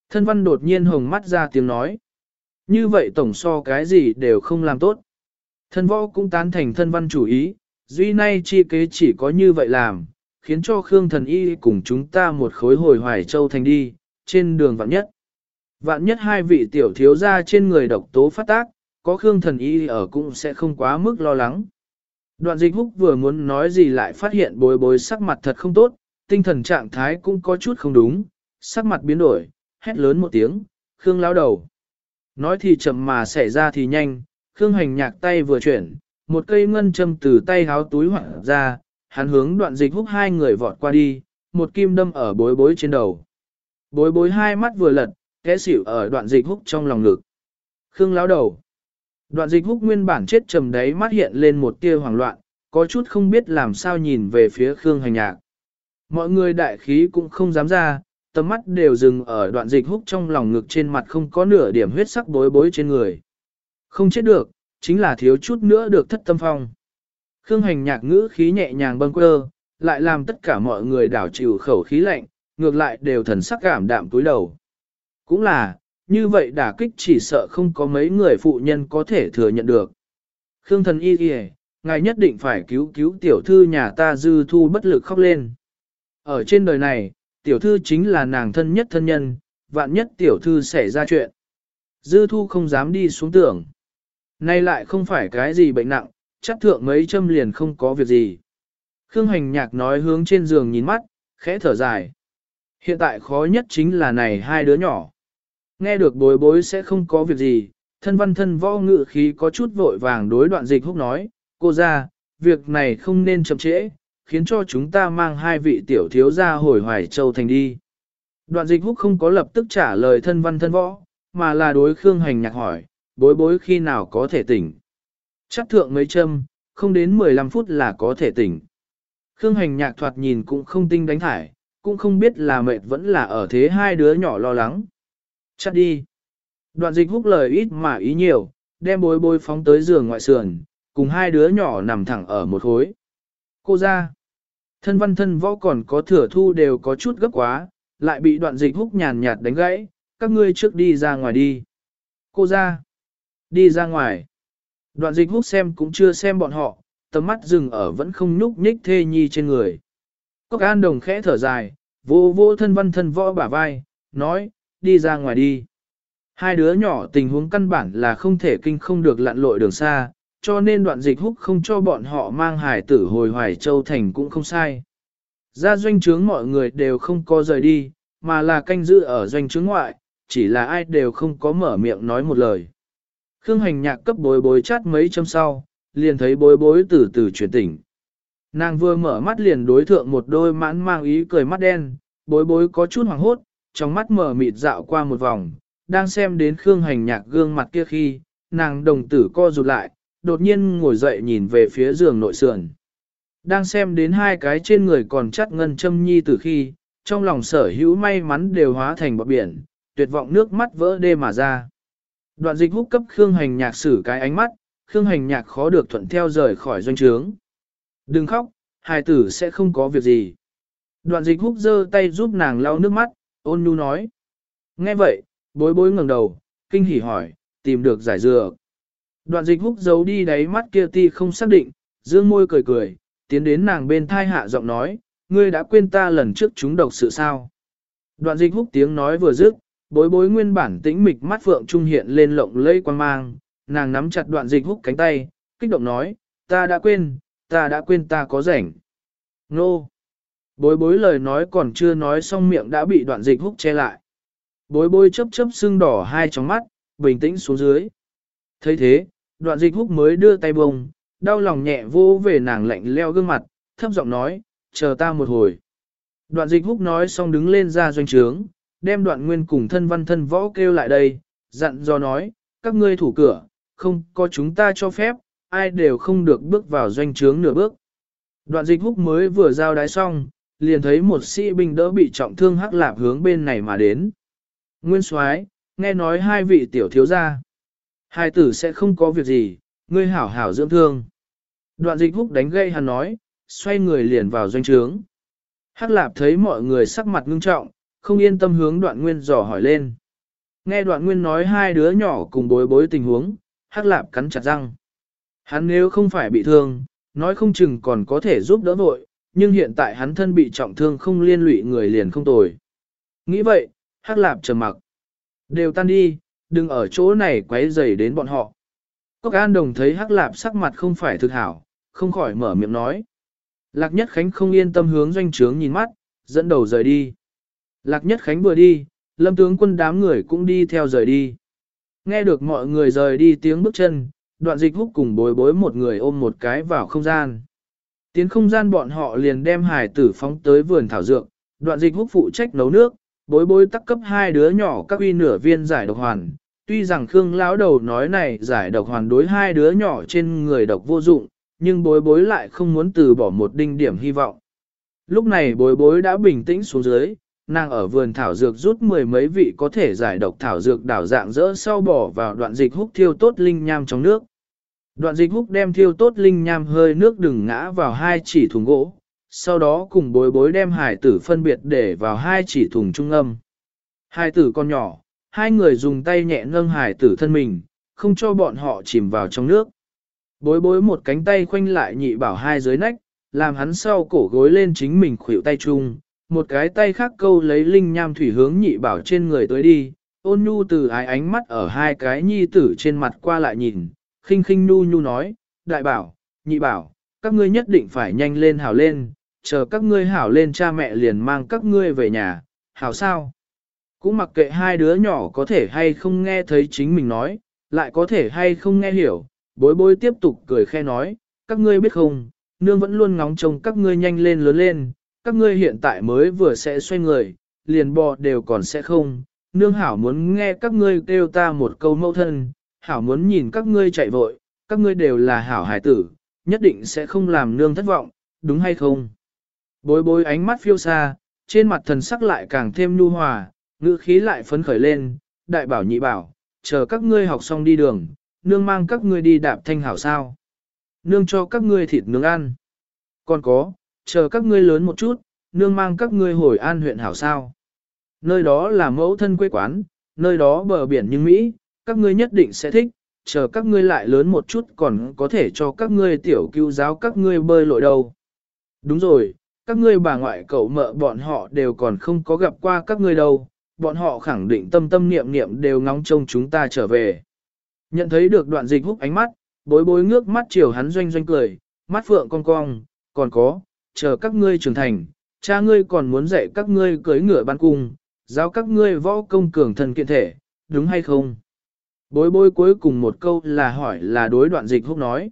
Thân văn đột nhiên hồng mắt ra tiếng nói. Như vậy tổng so cái gì đều không làm tốt. Thân võ cũng tán thành thân văn chủ ý, duy nay chi kế chỉ có như vậy làm, khiến cho Khương thần y cùng chúng ta một khối hồi hoài châu thành đi, trên đường vạn nhất. Vạn nhất hai vị tiểu thiếu gia trên người độc tố phát tác, có Khương thần y ở cũng sẽ không quá mức lo lắng. Đoạn dịch húc vừa muốn nói gì lại phát hiện bối bối sắc mặt thật không tốt, tinh thần trạng thái cũng có chút không đúng, sắc mặt biến đổi, hét lớn một tiếng, Khương lao đầu. Nói thì chậm mà xảy ra thì nhanh, Khương hành nhạc tay vừa chuyển, một cây ngân châm từ tay háo túi hoảng ra, hắn hướng đoạn dịch húc hai người vọt qua đi, một kim đâm ở bối bối trên đầu. Bối bối hai mắt vừa lật, kẽ xỉu ở đoạn dịch húc trong lòng ngực. Khương lão đầu. Đoạn dịch húc nguyên bản chết trầm đấy mắt hiện lên một tia hoảng loạn, có chút không biết làm sao nhìn về phía Khương hành nhạc. Mọi người đại khí cũng không dám ra, tầm mắt đều dừng ở đoạn dịch húc trong lòng ngực trên mặt không có nửa điểm huyết sắc bối bối trên người. Không chết được, chính là thiếu chút nữa được thất tâm phong. Khương hành nhạc ngữ khí nhẹ nhàng bâng quơ, lại làm tất cả mọi người đảo chịu khẩu khí lạnh, ngược lại đều thần sắc cảm đạm túi đầu. Cũng là, như vậy đả kích chỉ sợ không có mấy người phụ nhân có thể thừa nhận được. Khương thần y kìa, ngài nhất định phải cứu cứu tiểu thư nhà ta dư thu bất lực khóc lên. Ở trên đời này, tiểu thư chính là nàng thân nhất thân nhân, vạn nhất tiểu thư xảy ra chuyện. Dư thu không dám đi xuống tưởng. Nay lại không phải cái gì bệnh nặng, chắc thượng mấy châm liền không có việc gì. Khương hành nhạc nói hướng trên giường nhìn mắt, khẽ thở dài. Hiện tại khó nhất chính là này hai đứa nhỏ. Nghe được bối bối sẽ không có việc gì, thân văn thân võ ngự khí có chút vội vàng đối đoạn dịch húc nói, cô ra, việc này không nên chậm trễ, khiến cho chúng ta mang hai vị tiểu thiếu ra hồi hoài châu thành đi. Đoạn dịch húc không có lập tức trả lời thân văn thân võ, mà là đối Khương Hành nhạc hỏi, bối bối khi nào có thể tỉnh. Chắc thượng mấy châm, không đến 15 phút là có thể tỉnh. Khương Hành nhạc thoạt nhìn cũng không tinh đánh thải, cũng không biết là mệt vẫn là ở thế hai đứa nhỏ lo lắng. Chắc đi. Đoạn dịch húc lời ít mà ý nhiều, đem bối bối phóng tới giường ngoại sườn, cùng hai đứa nhỏ nằm thẳng ở một khối. Cô ra. Thân văn thân võ còn có thừa thu đều có chút gấp quá, lại bị đoạn dịch húc nhàn nhạt đánh gãy, các ngươi trước đi ra ngoài đi. Cô ra, đi ra ngoài. Đoạn dịch húc xem cũng chưa xem bọn họ, tầm mắt dừng ở vẫn không nhúc nhích thê nhi trên người. Cốc an đồng khẽ thở dài, vô vô thân văn thân võ bả vai, nói, đi ra ngoài đi. Hai đứa nhỏ tình huống căn bản là không thể kinh không được lặn lội đường xa, cho nên đoạn dịch húc không cho bọn họ mang hải tử hồi hoài châu thành cũng không sai. Ra doanh trướng mọi người đều không có rời đi, mà là canh giữ ở doanh trướng ngoại, chỉ là ai đều không có mở miệng nói một lời. Khương hành nhạc cấp bối bối chát mấy châm sau, liền thấy bối bối từ từ chuyển tỉnh. Nàng vừa mở mắt liền đối thượng một đôi mãn mang ý cười mắt đen, bối bối có chút hoảng hốt, trong mắt mở mịt dạo qua một vòng, đang xem đến Khương hành nhạc gương mặt kia khi, nàng đồng tử co rụt lại, đột nhiên ngồi dậy nhìn về phía giường nội sườn. Đang xem đến hai cái trên người còn chắt ngân châm nhi từ khi, trong lòng sở hữu may mắn đều hóa thành bọt biển, tuyệt vọng nước mắt vỡ đê mà ra. Đoạn dịch húc cấp Khương Hành Nhạc xử cái ánh mắt, Khương Hành Nhạc khó được thuận theo rời khỏi doanh trướng. Đừng khóc, hài tử sẽ không có việc gì. Đoạn dịch húc giơ tay giúp nàng lau nước mắt, ôn nhu nói. Nghe vậy, bối bối ngẩng đầu, kinh hỉ hỏi, tìm được giải dừa. Đoạn dịch húc giấu đi đáy mắt kia ti không xác định, dương môi cười cười, tiến đến nàng bên thai hạ giọng nói, ngươi đã quên ta lần trước chúng độc sự sao. Đoạn dịch húc tiếng nói vừa dứt, bối bối nguyên bản tĩnh mịch mắt phượng trung hiện lên lộng lây quang mang, nàng nắm chặt đoạn dịch húc cánh tay, kích động nói, ta đã quên, ta đã quên ta có rảnh. Nô! Bối bối lời nói còn chưa nói xong miệng đã bị đoạn dịch húc che lại. Bối bối chớp chớp sưng đỏ hai tròng mắt, bình tĩnh xuống dưới. thấy thế, đoạn dịch húc mới đưa tay bông, đau lòng nhẹ vô về nàng lạnh leo gương mặt, thấp giọng nói, chờ ta một hồi. Đoạn dịch húc nói xong đứng lên ra doanh trướng, đem đoạn nguyên cùng thân văn thân võ kêu lại đây, dặn do nói, các ngươi thủ cửa, không có chúng ta cho phép, ai đều không được bước vào doanh trướng nửa bước. Đoạn dịch húc mới vừa giao đái xong, liền thấy một sĩ binh đỡ bị trọng thương hắc lạp hướng bên này mà đến. Nguyên soái nghe nói hai vị tiểu thiếu gia. Hai tử sẽ không có việc gì, ngươi hảo hảo dưỡng thương. Đoạn dịch húc đánh gây hắn nói, xoay người liền vào doanh trướng. Hắc lạp thấy mọi người sắc mặt ngưng trọng, không yên tâm hướng đoạn nguyên dò hỏi lên. Nghe đoạn nguyên nói hai đứa nhỏ cùng bối bối tình huống, hắc lạp cắn chặt răng. Hắn nếu không phải bị thương, nói không chừng còn có thể giúp đỡ vội, nhưng hiện tại hắn thân bị trọng thương không liên lụy người liền không tồi. Nghĩ vậy, hắc lạp trầm mặc. Đều tan đi, đừng ở chỗ này quấy rầy đến bọn họ. Cốc an đồng thấy hắc lạp sắc mặt không phải thực hảo, không khỏi mở miệng nói. Lạc Nhất Khánh không yên tâm hướng doanh trướng nhìn mắt, dẫn đầu rời đi. Lạc Nhất Khánh vừa đi, lâm tướng quân đám người cũng đi theo rời đi. Nghe được mọi người rời đi tiếng bước chân, đoạn dịch húc cùng bối bối một người ôm một cái vào không gian. Tiến không gian bọn họ liền đem hải tử phóng tới vườn thảo dược, đoạn dịch húc phụ trách nấu nước, bối bối tắc cấp hai đứa nhỏ các uy nửa viên giải độc hoàn. Tuy rằng Khương lão đầu nói này giải độc hoàn đối hai đứa nhỏ trên người độc vô dụng, nhưng bối bối lại không muốn từ bỏ một đinh điểm hy vọng. Lúc này bối bối đã bình tĩnh xuống dưới, nàng ở vườn thảo dược rút mười mấy vị có thể giải độc thảo dược đảo dạng dỡ sau bỏ vào đoạn dịch húc thiêu tốt linh nham trong nước. Đoạn dịch húc đem thiêu tốt linh nham hơi nước đừng ngã vào hai chỉ thùng gỗ, sau đó cùng bối bối đem hải tử phân biệt để vào hai chỉ thùng trung âm. Hải tử con nhỏ, hai người dùng tay nhẹ nâng hải tử thân mình, không cho bọn họ chìm vào trong nước. Bối bối một cánh tay khoanh lại nhị bảo hai dưới nách, làm hắn sau cổ gối lên chính mình khuỷu tay chung, một cái tay khác câu lấy linh nham thủy hướng nhị bảo trên người tới đi, ôn nhu từ ái ánh mắt ở hai cái nhi tử trên mặt qua lại nhìn, khinh khinh nhu nhu nói, đại bảo, nhị bảo, các ngươi nhất định phải nhanh lên hảo lên, chờ các ngươi hảo lên cha mẹ liền mang các ngươi về nhà, hảo sao? Cũng mặc kệ hai đứa nhỏ có thể hay không nghe thấy chính mình nói, lại có thể hay không nghe hiểu, Bối bối tiếp tục cười khe nói, các ngươi biết không, nương vẫn luôn ngóng trông các ngươi nhanh lên lớn lên, các ngươi hiện tại mới vừa sẽ xoay người, liền bò đều còn sẽ không. Nương hảo muốn nghe các ngươi kêu ta một câu mẫu thân, hảo muốn nhìn các ngươi chạy vội, các ngươi đều là hảo hải tử, nhất định sẽ không làm nương thất vọng, đúng hay không? Bối bối ánh mắt phiêu xa, trên mặt thần sắc lại càng thêm nhu hòa, ngữ khí lại phấn khởi lên, đại bảo nhị bảo, chờ các ngươi học xong đi đường, nương mang các ngươi đi đạp thanh hảo sao. Nương cho các ngươi thịt nướng ăn. Còn có, chờ các ngươi lớn một chút, nương mang các ngươi hồi an huyện hảo sao. Nơi đó là mẫu thân quê quán, nơi đó bờ biển nhưng Mỹ, các ngươi nhất định sẽ thích, chờ các ngươi lại lớn một chút còn có thể cho các ngươi tiểu cứu giáo các ngươi bơi lội đâu. Đúng rồi, các ngươi bà ngoại cậu mợ bọn họ đều còn không có gặp qua các ngươi đâu, bọn họ khẳng định tâm tâm niệm niệm đều ngóng trông chúng ta trở về. Nhận thấy được đoạn dịch hút ánh mắt, bối bối ngước mắt chiều hắn doanh doanh cười, mắt phượng cong cong, còn có, chờ các ngươi trưởng thành, cha ngươi còn muốn dạy các ngươi cưới ngựa ban cung, giáo các ngươi võ công cường thần kiện thể, đúng hay không? Bối bối cuối cùng một câu là hỏi là đối đoạn dịch húc nói.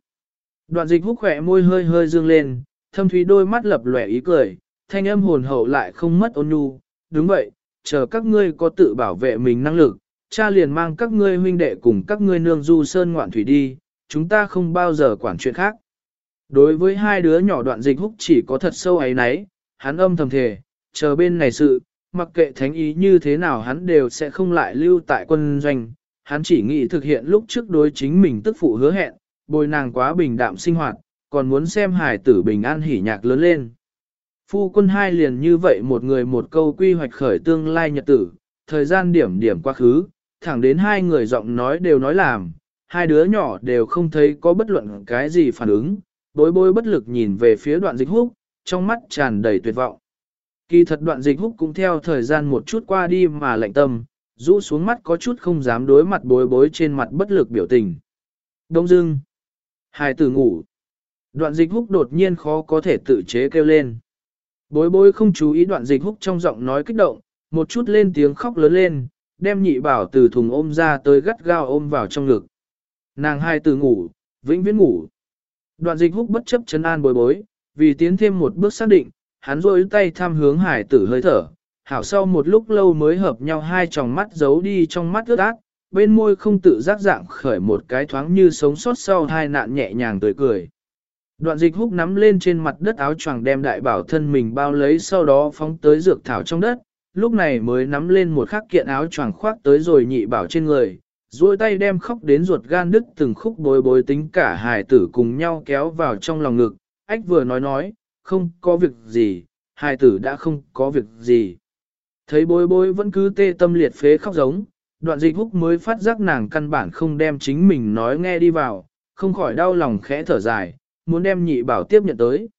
Đoạn dịch húc khỏe môi hơi hơi dương lên, thâm thúy đôi mắt lập lòe ý cười, thanh âm hồn hậu lại không mất ôn nhu. Đúng vậy, chờ các ngươi có tự bảo vệ mình năng lực, cha liền mang các ngươi huynh đệ cùng các ngươi nương du sơn ngoạn thủy đi, chúng ta không bao giờ quản chuyện khác. Đối với hai đứa nhỏ đoạn dịch húc chỉ có thật sâu ấy nấy, hắn âm thầm thề, chờ bên này sự, mặc kệ thánh ý như thế nào hắn đều sẽ không lại lưu tại quân doanh, hắn chỉ nghĩ thực hiện lúc trước đối chính mình tức phụ hứa hẹn, bồi nàng quá bình đạm sinh hoạt, còn muốn xem hải tử bình an hỉ nhạc lớn lên. Phu quân hai liền như vậy một người một câu quy hoạch khởi tương lai nhật tử, thời gian điểm điểm quá khứ, thẳng đến hai người giọng nói đều nói làm, hai đứa nhỏ đều không thấy có bất luận cái gì phản ứng, bối bối bất lực nhìn về phía đoạn dịch húc, trong mắt tràn đầy tuyệt vọng. Kỳ thật đoạn dịch húc cũng theo thời gian một chút qua đi mà lạnh tâm, rũ xuống mắt có chút không dám đối mặt bối bối trên mặt bất lực biểu tình. Đông dưng. Hải tử ngủ. Đoạn dịch húc đột nhiên khó có thể tự chế kêu lên. Bối bối không chú ý đoạn dịch húc trong giọng nói kích động, một chút lên tiếng khóc lớn lên, đem nhị bảo từ thùng ôm ra tới gắt gao ôm vào trong ngực. Nàng hai từ ngủ, vĩnh viễn ngủ. Đoạn dịch húc bất chấp chấn an bối bối, vì tiến thêm một bước xác định, hắn rôi tay tham hướng hải tử hơi thở, hảo sau một lúc lâu mới hợp nhau hai tròng mắt giấu đi trong mắt ướt ác, bên môi không tự giác dạng khởi một cái thoáng như sống sót sau hai nạn nhẹ nhàng tươi cười. Đoạn dịch húc nắm lên trên mặt đất áo choàng đem đại bảo thân mình bao lấy sau đó phóng tới dược thảo trong đất, lúc này mới nắm lên một khắc kiện áo choàng khoác tới rồi nhị bảo trên người, duỗi tay đem khóc đến ruột gan đứt từng khúc bối bối tính cả hài tử cùng nhau kéo vào trong lòng ngực, ách vừa nói nói, không có việc gì, hài tử đã không có việc gì. Thấy bối bối vẫn cứ tê tâm liệt phế khóc giống, đoạn dịch húc mới phát giác nàng căn bản không đem chính mình nói nghe đi vào, không khỏi đau lòng khẽ thở dài, muốn đem nhị bảo tiếp nhận tới.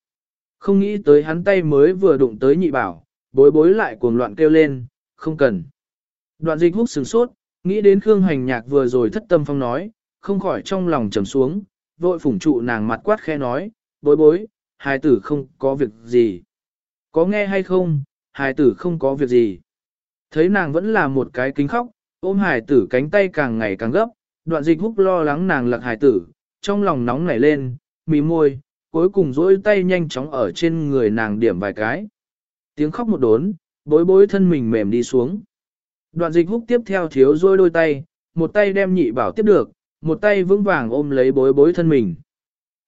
Không nghĩ tới hắn tay mới vừa đụng tới nhị bảo, bối bối lại cuồng loạn kêu lên, không cần. Đoạn dịch húc sừng sốt, nghĩ đến Khương Hành Nhạc vừa rồi thất tâm phong nói, không khỏi trong lòng trầm xuống, vội phủng trụ nàng mặt quát khe nói, bối bối, hài tử không có việc gì. Có nghe hay không, hài tử không có việc gì. Thấy nàng vẫn là một cái kính khóc, ôm hài tử cánh tay càng ngày càng gấp, đoạn dịch húc lo lắng nàng lật hài tử, trong lòng nóng nảy lên, mì môi, cuối cùng dỗi tay nhanh chóng ở trên người nàng điểm vài cái. Tiếng khóc một đốn, bối bối thân mình mềm đi xuống. Đoạn dịch húc tiếp theo thiếu rôi đôi tay, một tay đem nhị bảo tiếp được, một tay vững vàng ôm lấy bối bối thân mình.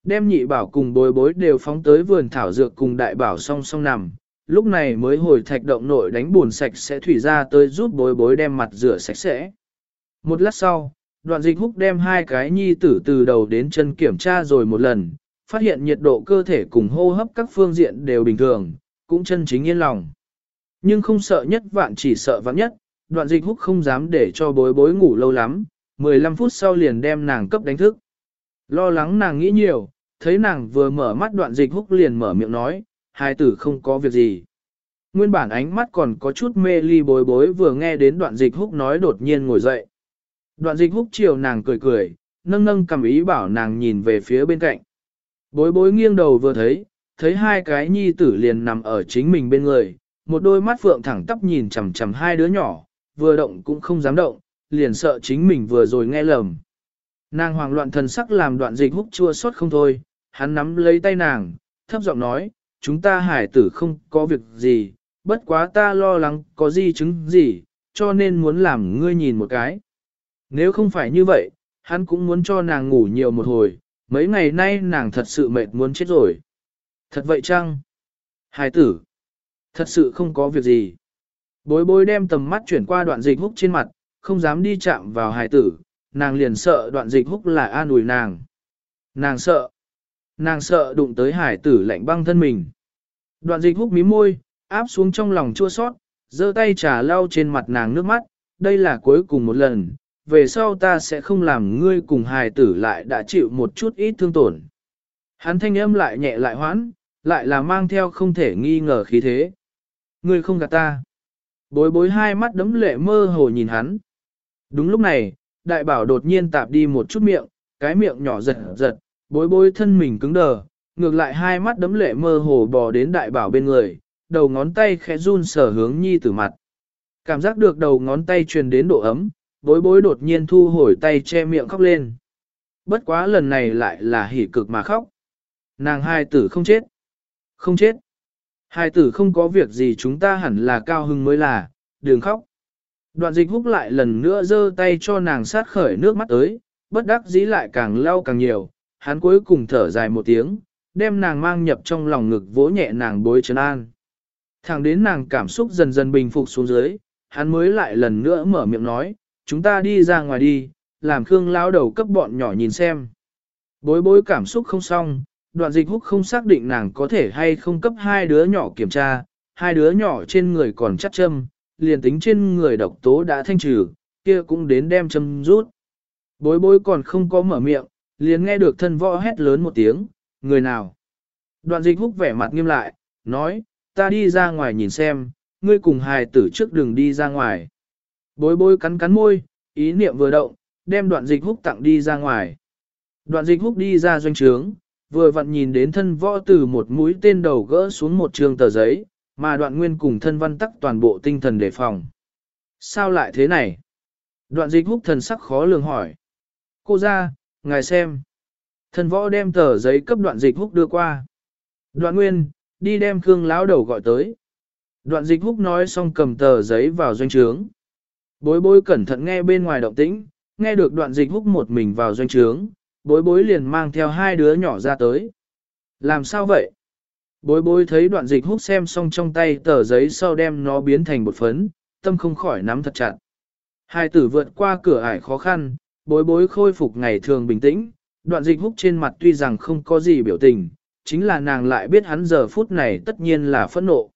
Đem nhị bảo cùng bối bối đều phóng tới vườn thảo dược cùng đại bảo song song nằm, lúc này mới hồi thạch động nội đánh buồn sạch sẽ thủy ra tới giúp bối bối đem mặt rửa sạch sẽ. Một lát sau, đoạn dịch húc đem hai cái nhi tử từ đầu đến chân kiểm tra rồi một lần, phát hiện nhiệt độ cơ thể cùng hô hấp các phương diện đều bình thường, cũng chân chính yên lòng. Nhưng không sợ nhất vạn chỉ sợ vạn nhất, đoạn dịch húc không dám để cho bối bối ngủ lâu lắm, 15 phút sau liền đem nàng cấp đánh thức. Lo lắng nàng nghĩ nhiều, thấy nàng vừa mở mắt đoạn dịch húc liền mở miệng nói, hai tử không có việc gì. Nguyên bản ánh mắt còn có chút mê ly bối bối vừa nghe đến đoạn dịch húc nói đột nhiên ngồi dậy. Đoạn dịch húc chiều nàng cười cười, nâng nâng cầm ý bảo nàng nhìn về phía bên cạnh. Bối bối nghiêng đầu vừa thấy, thấy hai cái nhi tử liền nằm ở chính mình bên người, một đôi mắt phượng thẳng tắp nhìn chằm chằm hai đứa nhỏ, vừa động cũng không dám động, liền sợ chính mình vừa rồi nghe lầm. Nàng hoàng loạn thần sắc làm đoạn dịch húc chua xót không thôi, hắn nắm lấy tay nàng, thấp giọng nói, chúng ta hải tử không có việc gì, bất quá ta lo lắng có di chứng gì, cho nên muốn làm ngươi nhìn một cái. Nếu không phải như vậy, hắn cũng muốn cho nàng ngủ nhiều một hồi, mấy ngày nay nàng thật sự mệt muốn chết rồi. Thật vậy chăng? Hải tử, thật sự không có việc gì. Bối bối đem tầm mắt chuyển qua đoạn dịch húc trên mặt, không dám đi chạm vào hải tử, nàng liền sợ đoạn dịch húc là an ủi nàng. Nàng sợ. Nàng sợ đụng tới hải tử lạnh băng thân mình. Đoạn dịch húc mí môi, áp xuống trong lòng chua sót, giơ tay trà lau trên mặt nàng nước mắt, đây là cuối cùng một lần, về sau ta sẽ không làm ngươi cùng hài tử lại đã chịu một chút ít thương tổn. Hắn thanh âm lại nhẹ lại hoãn, lại là mang theo không thể nghi ngờ khí thế. Ngươi không gạt ta. Bối bối hai mắt đấm lệ mơ hồ nhìn hắn. Đúng lúc này, đại bảo đột nhiên tạp đi một chút miệng, cái miệng nhỏ giật giật, bối bối thân mình cứng đờ, ngược lại hai mắt đấm lệ mơ hồ bò đến đại bảo bên người, đầu ngón tay khẽ run sở hướng nhi tử mặt. Cảm giác được đầu ngón tay truyền đến độ ấm, bối bối đột nhiên thu hồi tay che miệng khóc lên. Bất quá lần này lại là hỉ cực mà khóc. Nàng hai tử không chết. Không chết. Hai tử không có việc gì chúng ta hẳn là cao hưng mới là, đừng khóc. Đoạn dịch húc lại lần nữa giơ tay cho nàng sát khởi nước mắt tới, bất đắc dĩ lại càng lau càng nhiều, hắn cuối cùng thở dài một tiếng, đem nàng mang nhập trong lòng ngực vỗ nhẹ nàng bối trấn an. Thẳng đến nàng cảm xúc dần dần bình phục xuống dưới, hắn mới lại lần nữa mở miệng nói, chúng ta đi ra ngoài đi, làm Khương lao đầu cấp bọn nhỏ nhìn xem. Bối bối cảm xúc không xong, đoạn dịch húc không xác định nàng có thể hay không cấp hai đứa nhỏ kiểm tra, hai đứa nhỏ trên người còn chắc châm, liền tính trên người độc tố đã thanh trừ, kia cũng đến đem châm rút. Bối bối còn không có mở miệng, liền nghe được thân võ hét lớn một tiếng, người nào. Đoạn dịch húc vẻ mặt nghiêm lại, nói, ta đi ra ngoài nhìn xem, ngươi cùng hài tử trước đường đi ra ngoài. Bối bối cắn cắn môi, ý niệm vừa động, đem đoạn dịch húc tặng đi ra ngoài. Đoạn dịch húc đi ra doanh trướng, vừa vặn nhìn đến thân võ từ một mũi tên đầu gỡ xuống một trường tờ giấy, mà đoạn nguyên cùng thân văn tắc toàn bộ tinh thần đề phòng. Sao lại thế này? Đoạn dịch húc thần sắc khó lường hỏi. Cô ra, ngài xem. Thân võ đem tờ giấy cấp đoạn dịch húc đưa qua. Đoạn nguyên, đi đem Khương lão đầu gọi tới. Đoạn dịch húc nói xong cầm tờ giấy vào doanh trướng. Bối bối cẩn thận nghe bên ngoài động tĩnh, nghe được đoạn dịch húc một mình vào doanh trướng, bối bối liền mang theo hai đứa nhỏ ra tới. Làm sao vậy? Bối bối thấy đoạn dịch hút xem xong trong tay tờ giấy sau đem nó biến thành bột phấn, tâm không khỏi nắm thật chặt. Hai tử vượt qua cửa ải khó khăn, bối bối khôi phục ngày thường bình tĩnh, đoạn dịch hút trên mặt tuy rằng không có gì biểu tình, chính là nàng lại biết hắn giờ phút này tất nhiên là phẫn nộ.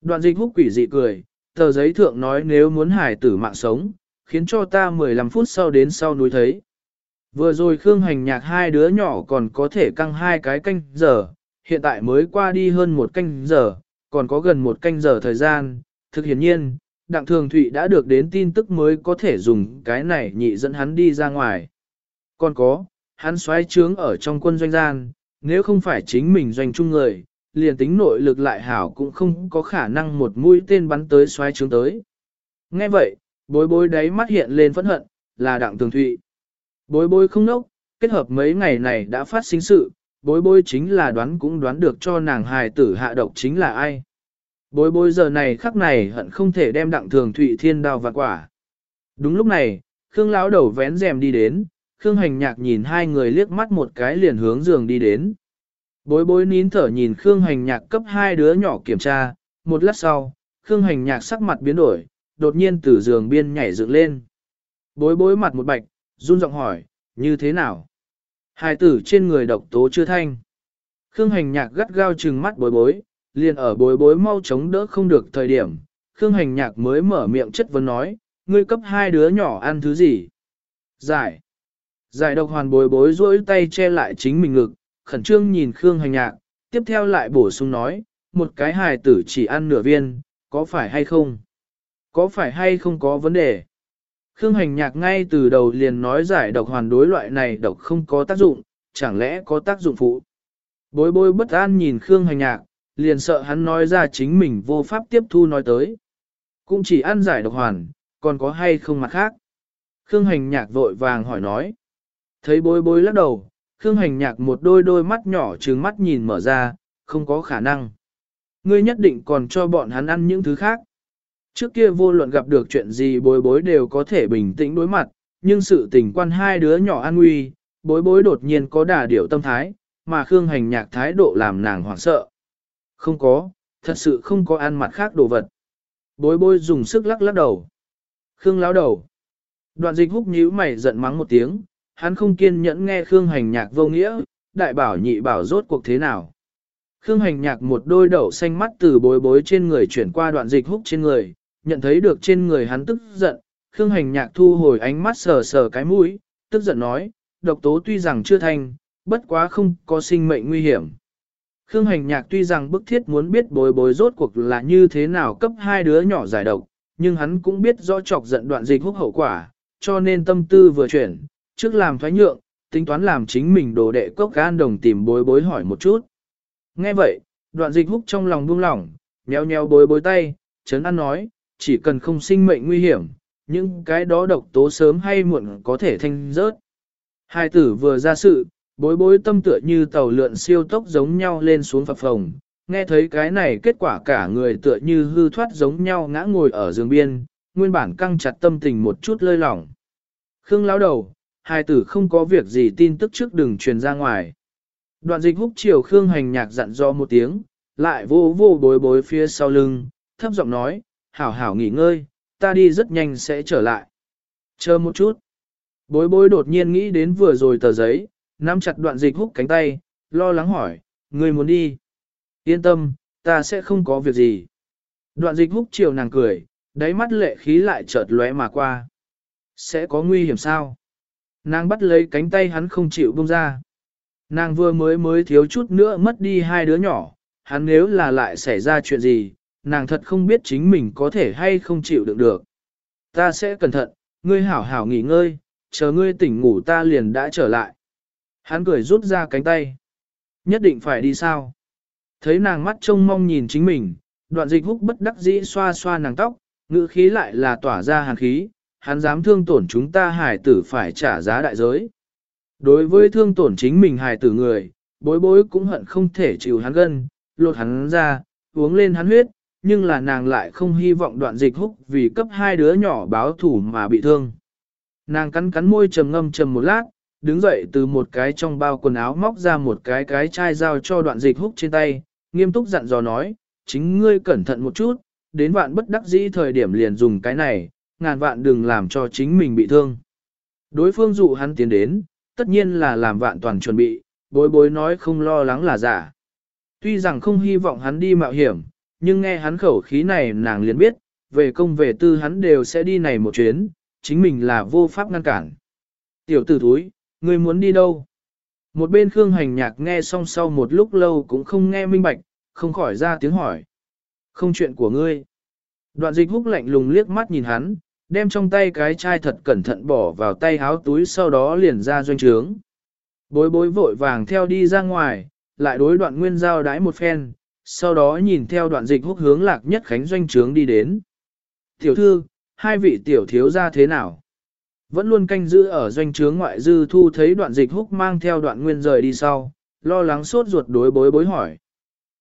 Đoạn dịch hút quỷ dị cười, tờ giấy thượng nói nếu muốn hải tử mạng sống, khiến cho ta 15 phút sau đến sau núi thấy. Vừa rồi Khương Hành Nhạc hai đứa nhỏ còn có thể căng hai cái canh giờ, hiện tại mới qua đi hơn một canh giờ, còn có gần một canh giờ thời gian, thực hiển nhiên, Đặng Thường Thụy đã được đến tin tức mới có thể dùng cái này nhị dẫn hắn đi ra ngoài. Còn có, hắn xoáy trướng ở trong quân doanh gian, nếu không phải chính mình doanh chung người, liền tính nội lực lại hảo cũng không có khả năng một mũi tên bắn tới xoáy trướng tới. Nghe vậy, bối bối đáy mắt hiện lên phẫn hận, là Đặng Thường Thụy. Bối bối không nốc, kết hợp mấy ngày này đã phát sinh sự, bối bối chính là đoán cũng đoán được cho nàng hài tử hạ độc chính là ai. Bối bối giờ này khắc này hận không thể đem đặng thường thụy thiên đào và quả. Đúng lúc này, Khương lão đầu vén rèm đi đến, Khương hành nhạc nhìn hai người liếc mắt một cái liền hướng giường đi đến. Bối bối nín thở nhìn Khương hành nhạc cấp hai đứa nhỏ kiểm tra, một lát sau, Khương hành nhạc sắc mặt biến đổi, đột nhiên từ giường biên nhảy dựng lên. Bối bối mặt một bạch, run giọng hỏi, như thế nào? Hài tử trên người độc tố chưa thanh. Khương hành nhạc gắt gao trừng mắt bối bối, liền ở bối bối mau chống đỡ không được thời điểm. Khương hành nhạc mới mở miệng chất vấn nói, ngươi cấp hai đứa nhỏ ăn thứ gì? Giải. Giải độc hoàn bối bối rỗi tay che lại chính mình ngực, khẩn trương nhìn Khương hành nhạc, tiếp theo lại bổ sung nói, một cái hài tử chỉ ăn nửa viên, có phải hay không? Có phải hay không có vấn đề? Khương hành nhạc ngay từ đầu liền nói giải độc hoàn đối loại này độc không có tác dụng, chẳng lẽ có tác dụng phụ. Bối bối bất an nhìn Khương hành nhạc, liền sợ hắn nói ra chính mình vô pháp tiếp thu nói tới. Cũng chỉ ăn giải độc hoàn, còn có hay không mặt khác. Khương hành nhạc vội vàng hỏi nói. Thấy bối bối lắc đầu, Khương hành nhạc một đôi đôi mắt nhỏ trừng mắt nhìn mở ra, không có khả năng. Ngươi nhất định còn cho bọn hắn ăn những thứ khác. Trước kia vô luận gặp được chuyện gì bối bối đều có thể bình tĩnh đối mặt, nhưng sự tình quan hai đứa nhỏ an nguy, bối bối đột nhiên có đà điểu tâm thái, mà Khương hành nhạc thái độ làm nàng hoảng sợ. Không có, thật sự không có ăn mặt khác đồ vật. Bối bối dùng sức lắc lắc đầu. Khương láo đầu. Đoạn dịch húc nhíu mày giận mắng một tiếng, hắn không kiên nhẫn nghe Khương hành nhạc vô nghĩa, đại bảo nhị bảo rốt cuộc thế nào. Khương hành nhạc một đôi đậu xanh mắt từ bối bối trên người chuyển qua đoạn dịch húc trên người, nhận thấy được trên người hắn tức giận, Khương hành nhạc thu hồi ánh mắt sờ sờ cái mũi, tức giận nói, độc tố tuy rằng chưa thành, bất quá không có sinh mệnh nguy hiểm. Khương hành nhạc tuy rằng bức thiết muốn biết bối bối rốt cuộc là như thế nào cấp hai đứa nhỏ giải độc, nhưng hắn cũng biết rõ chọc giận đoạn dịch húc hậu quả, cho nên tâm tư vừa chuyển, trước làm thoái nhượng, tính toán làm chính mình đồ đệ cốc gan đồng tìm bối bối hỏi một chút. Nghe vậy, đoạn dịch húc trong lòng buông lỏng, nheo nheo bối bối tay, chấn an nói, chỉ cần không sinh mệnh nguy hiểm, những cái đó độc tố sớm hay muộn có thể thanh rớt. Hai tử vừa ra sự, bối bối tâm tựa như tàu lượn siêu tốc giống nhau lên xuống phập phồng, nghe thấy cái này kết quả cả người tựa như hư thoát giống nhau ngã ngồi ở giường biên, nguyên bản căng chặt tâm tình một chút lơi lỏng. Khương lão đầu, hai tử không có việc gì tin tức trước đừng truyền ra ngoài. Đoạn dịch húc chiều Khương hành nhạc dặn do một tiếng, lại vô vô bối bối phía sau lưng, thấp giọng nói, hảo hảo nghỉ ngơi, ta đi rất nhanh sẽ trở lại. Chờ một chút. Bối bối đột nhiên nghĩ đến vừa rồi tờ giấy, nắm chặt đoạn dịch húc cánh tay, lo lắng hỏi, ngươi muốn đi. Yên tâm, ta sẽ không có việc gì. Đoạn dịch húc chiều nàng cười, đáy mắt lệ khí lại chợt lóe mà qua. Sẽ có nguy hiểm sao? Nàng bắt lấy cánh tay hắn không chịu buông ra. Nàng vừa mới mới thiếu chút nữa mất đi hai đứa nhỏ, hắn nếu là lại xảy ra chuyện gì, nàng thật không biết chính mình có thể hay không chịu đựng được. Ta sẽ cẩn thận, ngươi hảo hảo nghỉ ngơi, chờ ngươi tỉnh ngủ ta liền đã trở lại. Hắn cười rút ra cánh tay. Nhất định phải đi sao? Thấy nàng mắt trông mong nhìn chính mình, đoạn dịch húc bất đắc dĩ xoa xoa nàng tóc, ngữ khí lại là tỏa ra hàn khí, hắn dám thương tổn chúng ta hải tử phải trả giá đại giới. Đối với thương tổn chính mình hài tử người, bối bối cũng hận không thể chịu hắn gân, lột hắn ra, uống lên hắn huyết, nhưng là nàng lại không hy vọng đoạn dịch húc vì cấp hai đứa nhỏ báo thủ mà bị thương. Nàng cắn cắn môi trầm ngâm trầm một lát, đứng dậy từ một cái trong bao quần áo móc ra một cái cái chai dao cho đoạn dịch húc trên tay, nghiêm túc dặn dò nói, chính ngươi cẩn thận một chút, đến vạn bất đắc dĩ thời điểm liền dùng cái này, ngàn vạn đừng làm cho chính mình bị thương. Đối phương dụ hắn tiến đến, tất nhiên là làm vạn toàn chuẩn bị, bối bối nói không lo lắng là giả. Tuy rằng không hy vọng hắn đi mạo hiểm, nhưng nghe hắn khẩu khí này nàng liền biết, về công về tư hắn đều sẽ đi này một chuyến, chính mình là vô pháp ngăn cản. Tiểu tử thúi, ngươi muốn đi đâu? Một bên Khương Hành Nhạc nghe xong sau một lúc lâu cũng không nghe minh bạch, không khỏi ra tiếng hỏi. Không chuyện của ngươi. Đoạn dịch húc lạnh lùng liếc mắt nhìn hắn, đem trong tay cái chai thật cẩn thận bỏ vào tay háo túi sau đó liền ra doanh trướng. Bối bối vội vàng theo đi ra ngoài, lại đối đoạn nguyên giao đái một phen, sau đó nhìn theo đoạn dịch húc hướng lạc nhất khánh doanh trướng đi đến. Tiểu thư, hai vị tiểu thiếu ra thế nào? Vẫn luôn canh giữ ở doanh trướng ngoại dư thu thấy đoạn dịch húc mang theo đoạn nguyên rời đi sau, lo lắng sốt ruột đối bối bối hỏi.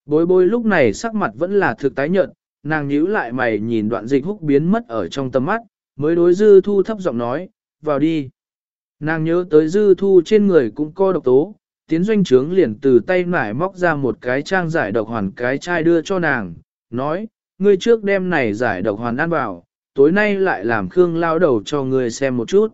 Bối bối lúc này sắc mặt vẫn là thực tái nhợt, nàng nhíu lại mày nhìn đoạn dịch húc biến mất ở trong tầm mắt, mới đối dư thu thấp giọng nói, vào đi. Nàng nhớ tới dư thu trên người cũng co độc tố, tiến doanh trướng liền từ tay nải móc ra một cái trang giải độc hoàn cái chai đưa cho nàng, nói, ngươi trước đêm này giải độc hoàn ăn vào, tối nay lại làm Khương lao đầu cho ngươi xem một chút.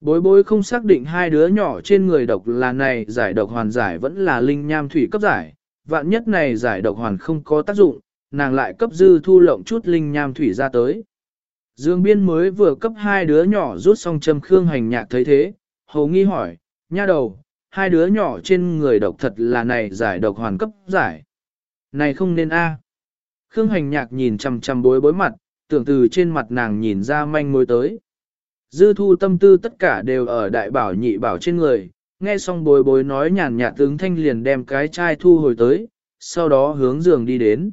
Bối bối không xác định hai đứa nhỏ trên người độc là này giải độc hoàn giải vẫn là linh nham thủy cấp giải, vạn nhất này giải độc hoàn không có tác dụng, nàng lại cấp dư thu lộng chút linh nham thủy ra tới. Dương biên mới vừa cấp hai đứa nhỏ rút xong châm khương hành nhạc thấy thế, hầu nghi hỏi, nha đầu, hai đứa nhỏ trên người độc thật là này giải độc hoàn cấp giải. Này không nên a. Khương hành nhạc nhìn chằm chằm bối bối mặt, tưởng từ trên mặt nàng nhìn ra manh mối tới. Dư thu tâm tư tất cả đều ở đại bảo nhị bảo trên người, nghe xong bối bối nói nhàn nhạt tướng thanh liền đem cái chai thu hồi tới, sau đó hướng giường đi đến.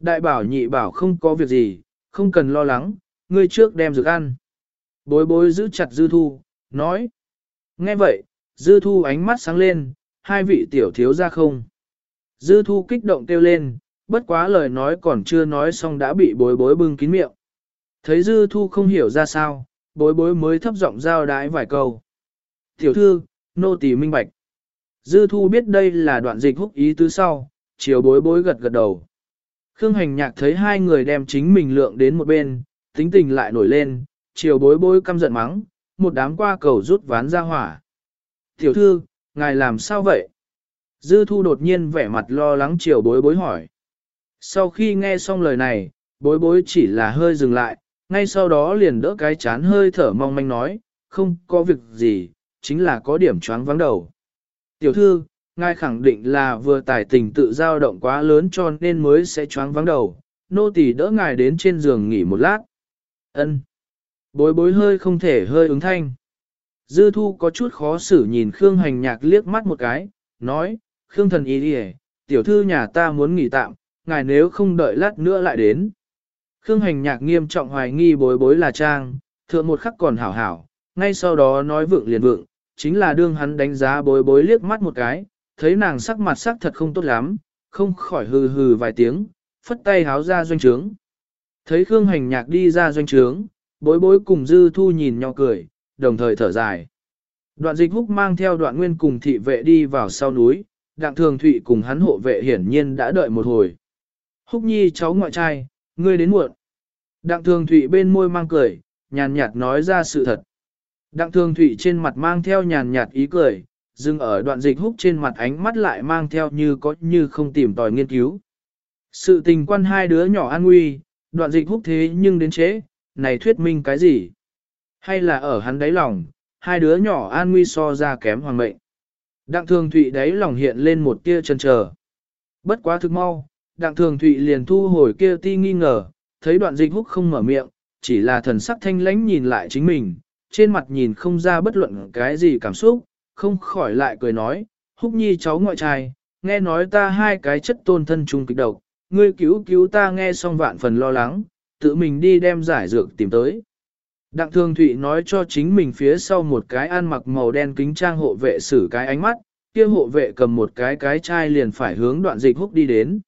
Đại bảo nhị bảo không có việc gì, không cần lo lắng, ngươi trước đem dược ăn. Bối bối giữ chặt dư thu, nói. Nghe vậy, dư thu ánh mắt sáng lên, hai vị tiểu thiếu ra không. Dư thu kích động kêu lên, bất quá lời nói còn chưa nói xong đã bị bối bối bưng kín miệng. Thấy dư thu không hiểu ra sao, bối bối mới thấp giọng giao đái vài câu. Tiểu thư, nô tỳ minh bạch. Dư thu biết đây là đoạn dịch húc ý tứ sau, chiều bối bối gật gật đầu. Khương hành nhạc thấy hai người đem chính mình lượng đến một bên, tính tình lại nổi lên, chiều bối bối căm giận mắng, một đám qua cầu rút ván ra hỏa. Tiểu thư, ngài làm sao vậy? Dư thu đột nhiên vẻ mặt lo lắng chiều bối bối hỏi. Sau khi nghe xong lời này, bối bối chỉ là hơi dừng lại, ngay sau đó liền đỡ cái chán hơi thở mong manh nói, không có việc gì, chính là có điểm choáng vắng đầu. Tiểu thư, ngài khẳng định là vừa tài tình tự dao động quá lớn cho nên mới sẽ choáng vắng đầu, nô tỳ đỡ ngài đến trên giường nghỉ một lát. Ân. Bối bối hơi không thể hơi ứng thanh. Dư thu có chút khó xử nhìn Khương hành nhạc liếc mắt một cái, nói, Khương thần ý đi tiểu thư nhà ta muốn nghỉ tạm, ngài nếu không đợi lát nữa lại đến. Khương hành nhạc nghiêm trọng hoài nghi bối bối là trang, thượng một khắc còn hảo hảo, ngay sau đó nói vượng liền vượng, chính là đương hắn đánh giá bối bối liếc mắt một cái, thấy nàng sắc mặt sắc thật không tốt lắm, không khỏi hừ hừ vài tiếng, phất tay háo ra doanh trướng. Thấy Khương hành nhạc đi ra doanh trướng, bối bối cùng dư thu nhìn nhau cười, đồng thời thở dài. Đoạn dịch húc mang theo đoạn nguyên cùng thị vệ đi vào sau núi, đặng thường thụy cùng hắn hộ vệ hiển nhiên đã đợi một hồi. Húc nhi cháu ngoại trai, ngươi đến muộn. Đặng thường thụy bên môi mang cười, nhàn nhạt nói ra sự thật. Đặng thường thụy trên mặt mang theo nhàn nhạt ý cười, dừng ở đoạn dịch húc trên mặt ánh mắt lại mang theo như có như không tìm tòi nghiên cứu. Sự tình quan hai đứa nhỏ an nguy, đoạn dịch húc thế nhưng đến chế, này thuyết minh cái gì? Hay là ở hắn đáy lòng, hai đứa nhỏ an nguy so ra kém hoàng mệnh? Đặng thường thụy đáy lòng hiện lên một tia chân chờ. Bất quá thực mau, đặng thường thụy liền thu hồi kia ti nghi ngờ, thấy đoạn dịch húc không mở miệng, chỉ là thần sắc thanh lãnh nhìn lại chính mình, trên mặt nhìn không ra bất luận cái gì cảm xúc, không khỏi lại cười nói, húc nhi cháu ngoại trai, nghe nói ta hai cái chất tôn thân trung kịch độc, ngươi cứu cứu ta nghe xong vạn phần lo lắng, tự mình đi đem giải dược tìm tới. Đặng thương Thụy nói cho chính mình phía sau một cái ăn mặc màu đen kính trang hộ vệ xử cái ánh mắt, kia hộ vệ cầm một cái cái chai liền phải hướng đoạn dịch húc đi đến.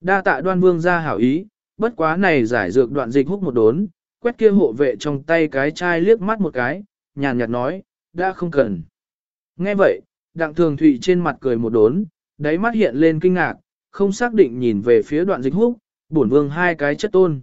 Đa tạ đoan vương ra hảo ý, bất quá này giải dược đoạn dịch húc một đốn, quét kia hộ vệ trong tay cái chai liếc mắt một cái, nhàn nhạt nói, đã không cần. Nghe vậy, đặng thường thụy trên mặt cười một đốn, đáy mắt hiện lên kinh ngạc, không xác định nhìn về phía đoạn dịch húc, bổn vương hai cái chất tôn.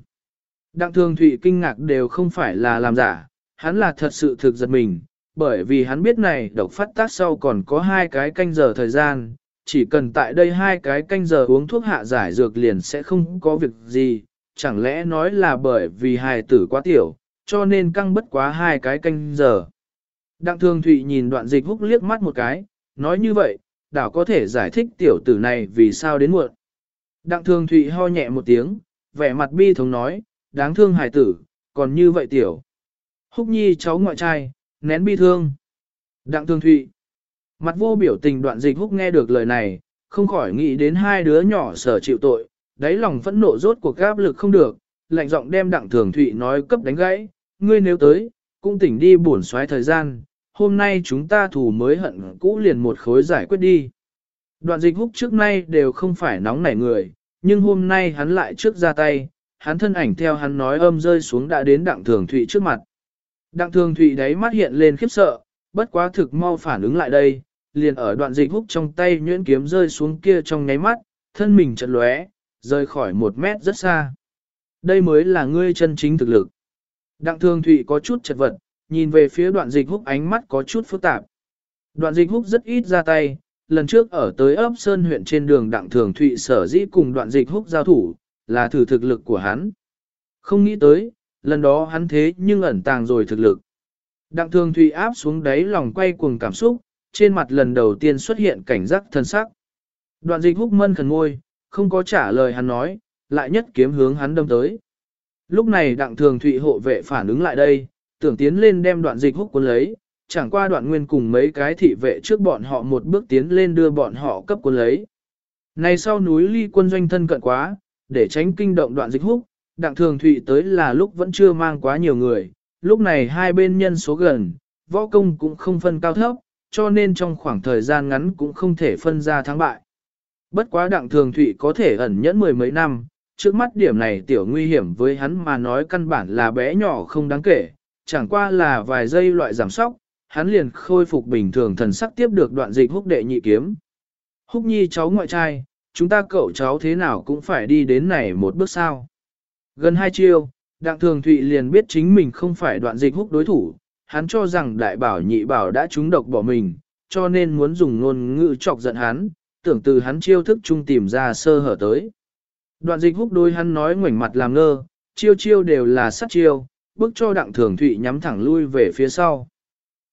Đặng thường thụy kinh ngạc đều không phải là làm giả, hắn là thật sự thực giật mình, bởi vì hắn biết này độc phát tác sau còn có hai cái canh giờ thời gian, chỉ cần tại đây hai cái canh giờ uống thuốc hạ giải dược liền sẽ không có việc gì, chẳng lẽ nói là bởi vì hài tử quá tiểu, cho nên căng bất quá hai cái canh giờ. Đặng thường thụy nhìn đoạn dịch húc liếc mắt một cái, nói như vậy, đảo có thể giải thích tiểu tử này vì sao đến muộn. Đặng thường thụy ho nhẹ một tiếng, vẻ mặt bi thống nói, đáng thương hài tử, còn như vậy tiểu. Húc nhi cháu ngoại trai, nén bi thương. Đặng thường thụy. Mặt vô biểu tình đoạn dịch húc nghe được lời này, không khỏi nghĩ đến hai đứa nhỏ sở chịu tội, đáy lòng phẫn nộ rốt cuộc áp lực không được, lạnh giọng đem đặng thường thụy nói cấp đánh gãy, ngươi nếu tới, cũng tỉnh đi buồn xoáy thời gian, hôm nay chúng ta thù mới hận cũ liền một khối giải quyết đi. Đoạn dịch húc trước nay đều không phải nóng nảy người, nhưng hôm nay hắn lại trước ra tay, hắn thân ảnh theo hắn nói âm rơi xuống đã đến đặng thường thụy trước mặt. Đặng thường thụy đáy mắt hiện lên khiếp sợ, bất quá thực mau phản ứng lại đây, liền ở đoạn dịch húc trong tay nhuyễn kiếm rơi xuống kia trong nháy mắt, thân mình chật lóe, rơi khỏi một mét rất xa. Đây mới là ngươi chân chính thực lực. Đặng thường thụy có chút chật vật, nhìn về phía đoạn dịch húc ánh mắt có chút phức tạp. Đoạn dịch húc rất ít ra tay, lần trước ở tới ấp Sơn huyện trên đường đặng thường thụy sở dĩ cùng đoạn dịch húc giao thủ, là thử thực lực của hắn. Không nghĩ tới, lần đó hắn thế nhưng ẩn tàng rồi thực lực. Đặng thường thụy áp xuống đáy lòng quay cuồng cảm xúc, trên mặt lần đầu tiên xuất hiện cảnh giác thân sắc. Đoạn dịch húc mân khẩn ngôi, không có trả lời hắn nói, lại nhất kiếm hướng hắn đâm tới. Lúc này đặng thường thụy hộ vệ phản ứng lại đây, tưởng tiến lên đem đoạn dịch húc cuốn lấy, chẳng qua đoạn nguyên cùng mấy cái thị vệ trước bọn họ một bước tiến lên đưa bọn họ cấp cuốn lấy. Này sau núi ly quân doanh thân cận quá, để tránh kinh động đoạn dịch húc, đặng thường thụy tới là lúc vẫn chưa mang quá nhiều người, lúc này hai bên nhân số gần, võ công cũng không phân cao thấp, cho nên trong khoảng thời gian ngắn cũng không thể phân ra thắng bại. Bất quá đặng thường thụy có thể ẩn nhẫn mười mấy năm, trước mắt điểm này tiểu nguy hiểm với hắn mà nói căn bản là bé nhỏ không đáng kể, chẳng qua là vài giây loại giảm sóc, hắn liền khôi phục bình thường thần sắc tiếp được đoạn dịch húc đệ nhị kiếm. Húc nhi cháu ngoại trai, chúng ta cậu cháu thế nào cũng phải đi đến này một bước sao. Gần hai chiêu, đặng thường thụy liền biết chính mình không phải đoạn dịch húc đối thủ, hắn cho rằng đại bảo nhị bảo đã trúng độc bỏ mình, cho nên muốn dùng ngôn ngữ chọc giận hắn, tưởng từ hắn chiêu thức chung tìm ra sơ hở tới. Đoạn dịch húc đôi hắn nói ngoảnh mặt làm ngơ, chiêu chiêu đều là sát chiêu, bước cho đặng thường thụy nhắm thẳng lui về phía sau.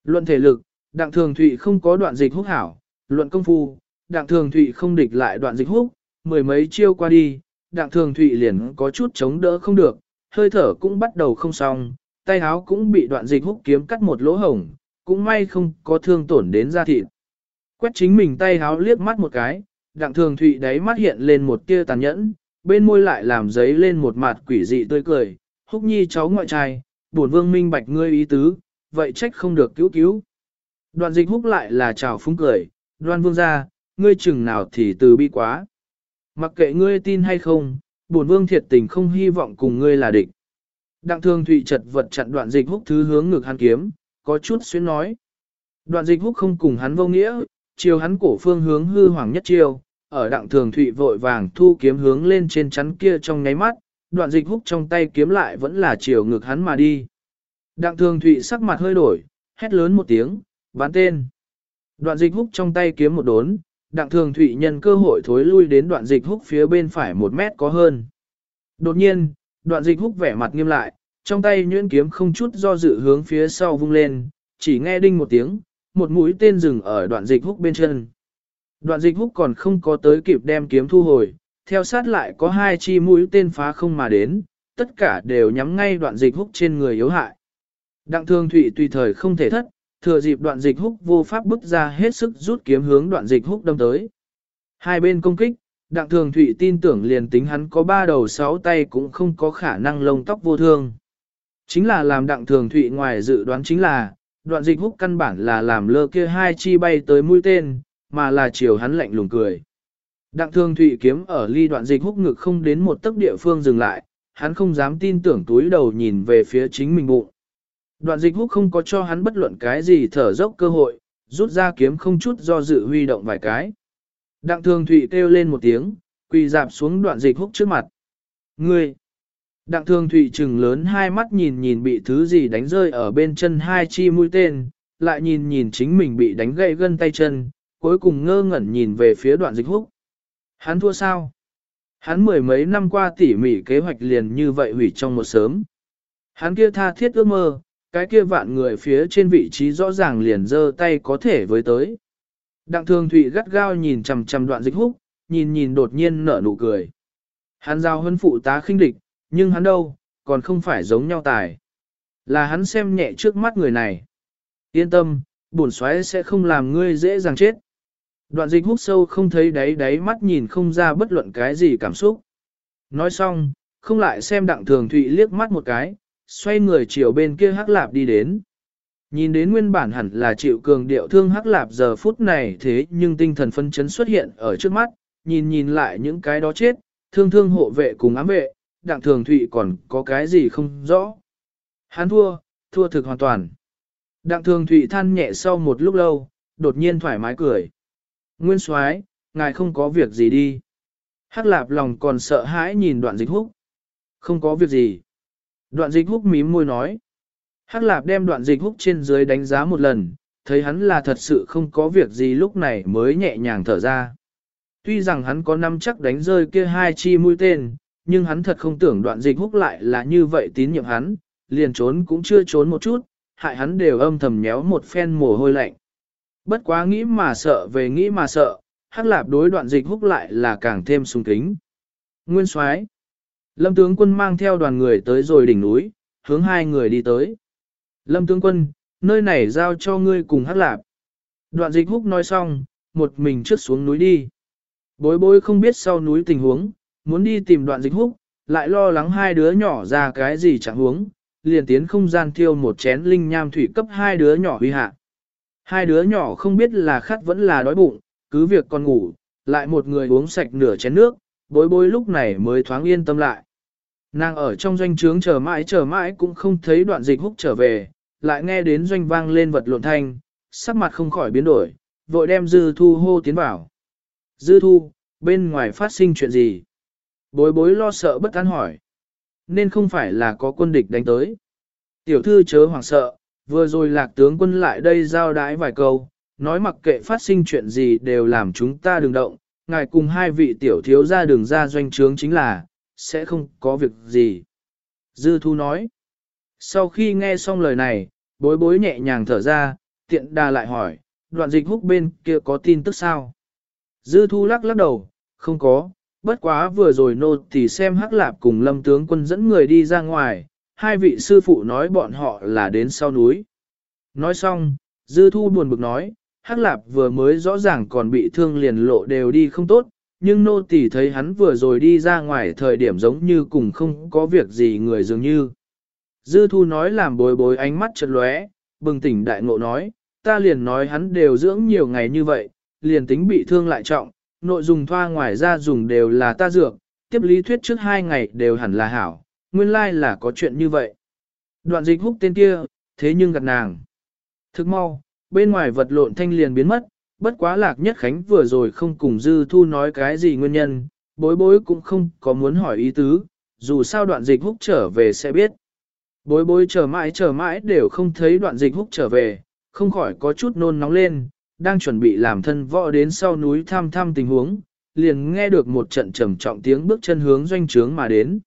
Luận thể lực, đặng thường thụy không có đoạn dịch húc hảo, luận công phu, đặng thường thụy không địch lại đoạn dịch húc, mười mấy chiêu qua đi, đặng thường thụy liền có chút chống đỡ không được, hơi thở cũng bắt đầu không xong, tay áo cũng bị đoạn dịch húc kiếm cắt một lỗ hổng, cũng may không có thương tổn đến da thịt. Quét chính mình tay áo liếc mắt một cái, đặng thường thụy đáy mắt hiện lên một tia tàn nhẫn, bên môi lại làm giấy lên một mặt quỷ dị tươi cười, húc nhi cháu ngoại trai, bổn vương minh bạch ngươi ý tứ, vậy trách không được cứu cứu. Đoạn dịch húc lại là chào phúng cười, đoan vương ra, ngươi chừng nào thì từ bi quá. Mặc kệ ngươi tin hay không, bổn vương thiệt tình không hy vọng cùng ngươi là địch. Đặng thường thụy chật vật chặn đoạn dịch húc thứ hướng ngực hắn kiếm, có chút xuyên nói. Đoạn dịch húc không cùng hắn vô nghĩa, chiều hắn cổ phương hướng hư hoàng nhất chiều, ở đặng thường thụy vội vàng thu kiếm hướng lên trên chắn kia trong nháy mắt, đoạn dịch húc trong tay kiếm lại vẫn là chiều ngực hắn mà đi. Đặng thường thụy sắc mặt hơi đổi, hét lớn một tiếng, bán tên. Đoạn dịch húc trong tay kiếm một đốn, đặng thường thụy nhân cơ hội thối lui đến đoạn dịch húc phía bên phải một mét có hơn. Đột nhiên, đoạn dịch húc vẻ mặt nghiêm lại, trong tay nhuyễn kiếm không chút do dự hướng phía sau vung lên, chỉ nghe đinh một tiếng, một mũi tên dừng ở đoạn dịch húc bên chân. Đoạn dịch húc còn không có tới kịp đem kiếm thu hồi, theo sát lại có hai chi mũi tên phá không mà đến, tất cả đều nhắm ngay đoạn dịch húc trên người yếu hại. Đặng thương thụy tùy thời không thể thất, thừa dịp đoạn dịch húc vô pháp bức ra hết sức rút kiếm hướng đoạn dịch húc đâm tới. Hai bên công kích, đặng thường thụy tin tưởng liền tính hắn có ba đầu sáu tay cũng không có khả năng lông tóc vô thương. Chính là làm đặng thường thụy ngoài dự đoán chính là, đoạn dịch húc căn bản là làm lơ kia hai chi bay tới mũi tên, mà là chiều hắn lạnh lùng cười. Đặng thường thụy kiếm ở ly đoạn dịch húc ngực không đến một tấc địa phương dừng lại, hắn không dám tin tưởng túi đầu nhìn về phía chính mình bụng. Đoạn dịch húc không có cho hắn bất luận cái gì thở dốc cơ hội, rút ra kiếm không chút do dự huy động vài cái. Đặng thường thụy kêu lên một tiếng, quỳ dạp xuống đoạn dịch húc trước mặt. Ngươi! Đặng thường thụy trừng lớn hai mắt nhìn nhìn bị thứ gì đánh rơi ở bên chân hai chi mũi tên, lại nhìn nhìn chính mình bị đánh gãy gân tay chân, cuối cùng ngơ ngẩn nhìn về phía đoạn dịch húc. Hắn thua sao? Hắn mười mấy năm qua tỉ mỉ kế hoạch liền như vậy hủy trong một sớm. Hắn kia tha thiết ước mơ, cái kia vạn người phía trên vị trí rõ ràng liền giơ tay có thể với tới. Đặng thường thụy gắt gao nhìn chằm chằm đoạn dịch húc, nhìn nhìn đột nhiên nở nụ cười. Hắn giao hân phụ tá khinh địch, nhưng hắn đâu, còn không phải giống nhau tài. Là hắn xem nhẹ trước mắt người này. Yên tâm, bổn xoáy sẽ không làm ngươi dễ dàng chết. Đoạn dịch hút sâu không thấy đáy đáy mắt nhìn không ra bất luận cái gì cảm xúc. Nói xong, không lại xem đặng thường thụy liếc mắt một cái, xoay người chiều bên kia hắc lạp đi đến. Nhìn đến nguyên bản hẳn là chịu cường điệu thương hắc lạp giờ phút này thế nhưng tinh thần phân chấn xuất hiện ở trước mắt, nhìn nhìn lại những cái đó chết, thương thương hộ vệ cùng ám vệ, đặng thường thụy còn có cái gì không rõ. Hắn thua, thua thực hoàn toàn. Đặng thường thụy than nhẹ sau một lúc lâu, đột nhiên thoải mái cười. Nguyên soái, ngài không có việc gì đi. Hắc lạp lòng còn sợ hãi nhìn đoạn dịch húc. Không có việc gì. Đoạn dịch húc mím môi nói. Hắc lạp đem đoạn dịch húc trên dưới đánh giá một lần, thấy hắn là thật sự không có việc gì lúc này mới nhẹ nhàng thở ra. Tuy rằng hắn có năm chắc đánh rơi kia hai chi mũi tên, nhưng hắn thật không tưởng đoạn dịch húc lại là như vậy tín nhiệm hắn, liền trốn cũng chưa trốn một chút, hại hắn đều âm thầm nhéo một phen mồ hôi lạnh. Bất quá nghĩ mà sợ về nghĩ mà sợ, hắc lạp đối đoạn dịch húc lại là càng thêm sung kính. Nguyên soái Lâm tướng quân mang theo đoàn người tới rồi đỉnh núi, hướng hai người đi tới. Lâm tướng quân, nơi này giao cho ngươi cùng hát lạp. Đoạn dịch húc nói xong, một mình trước xuống núi đi. Bối bối không biết sau núi tình huống, muốn đi tìm đoạn dịch húc, lại lo lắng hai đứa nhỏ ra cái gì chẳng huống, liền tiến không gian thiêu một chén linh nham thủy cấp hai đứa nhỏ huy hạ. Hai đứa nhỏ không biết là khát vẫn là đói bụng, cứ việc còn ngủ, lại một người uống sạch nửa chén nước, bối bối lúc này mới thoáng yên tâm lại. Nàng ở trong doanh trướng chờ mãi chờ mãi cũng không thấy đoạn dịch húc trở về, lại nghe đến doanh vang lên vật lộn thanh, sắc mặt không khỏi biến đổi, vội đem dư thu hô tiến vào. Dư thu, bên ngoài phát sinh chuyện gì? Bối bối lo sợ bất an hỏi. Nên không phải là có quân địch đánh tới. Tiểu thư chớ hoảng sợ, vừa rồi lạc tướng quân lại đây giao đái vài câu, nói mặc kệ phát sinh chuyện gì đều làm chúng ta đừng động, ngài cùng hai vị tiểu thiếu ra đường ra doanh trướng chính là, sẽ không có việc gì. Dư thu nói, sau khi nghe xong lời này, bối bối nhẹ nhàng thở ra, tiện đà lại hỏi, đoạn dịch húc bên kia có tin tức sao? Dư thu lắc lắc đầu, không có, bất quá vừa rồi nô thì xem hắc lạp cùng lâm tướng quân dẫn người đi ra ngoài, hai vị sư phụ nói bọn họ là đến sau núi. Nói xong, dư thu buồn bực nói, hắc lạp vừa mới rõ ràng còn bị thương liền lộ đều đi không tốt, nhưng nô tỳ thấy hắn vừa rồi đi ra ngoài thời điểm giống như cùng không có việc gì người dường như. Dư thu nói làm bối bối ánh mắt chật lóe, bừng tỉnh đại ngộ nói, ta liền nói hắn đều dưỡng nhiều ngày như vậy, liền tính bị thương lại trọng, nội dùng thoa ngoài ra dùng đều là ta dược, tiếp lý thuyết trước hai ngày đều hẳn là hảo, nguyên lai là có chuyện như vậy. Đoạn dịch húc tên kia, thế nhưng gặp nàng. Thức mau, bên ngoài vật lộn thanh liền biến mất, bất quá lạc nhất khánh vừa rồi không cùng dư thu nói cái gì nguyên nhân, bối bối cũng không có muốn hỏi ý tứ, dù sao đoạn dịch húc trở về sẽ biết. Bối bối chờ mãi chờ mãi đều không thấy đoạn dịch húc trở về, không khỏi có chút nôn nóng lên, đang chuẩn bị làm thân võ đến sau núi thăm thăm tình huống, liền nghe được một trận trầm trọng tiếng bước chân hướng doanh trướng mà đến.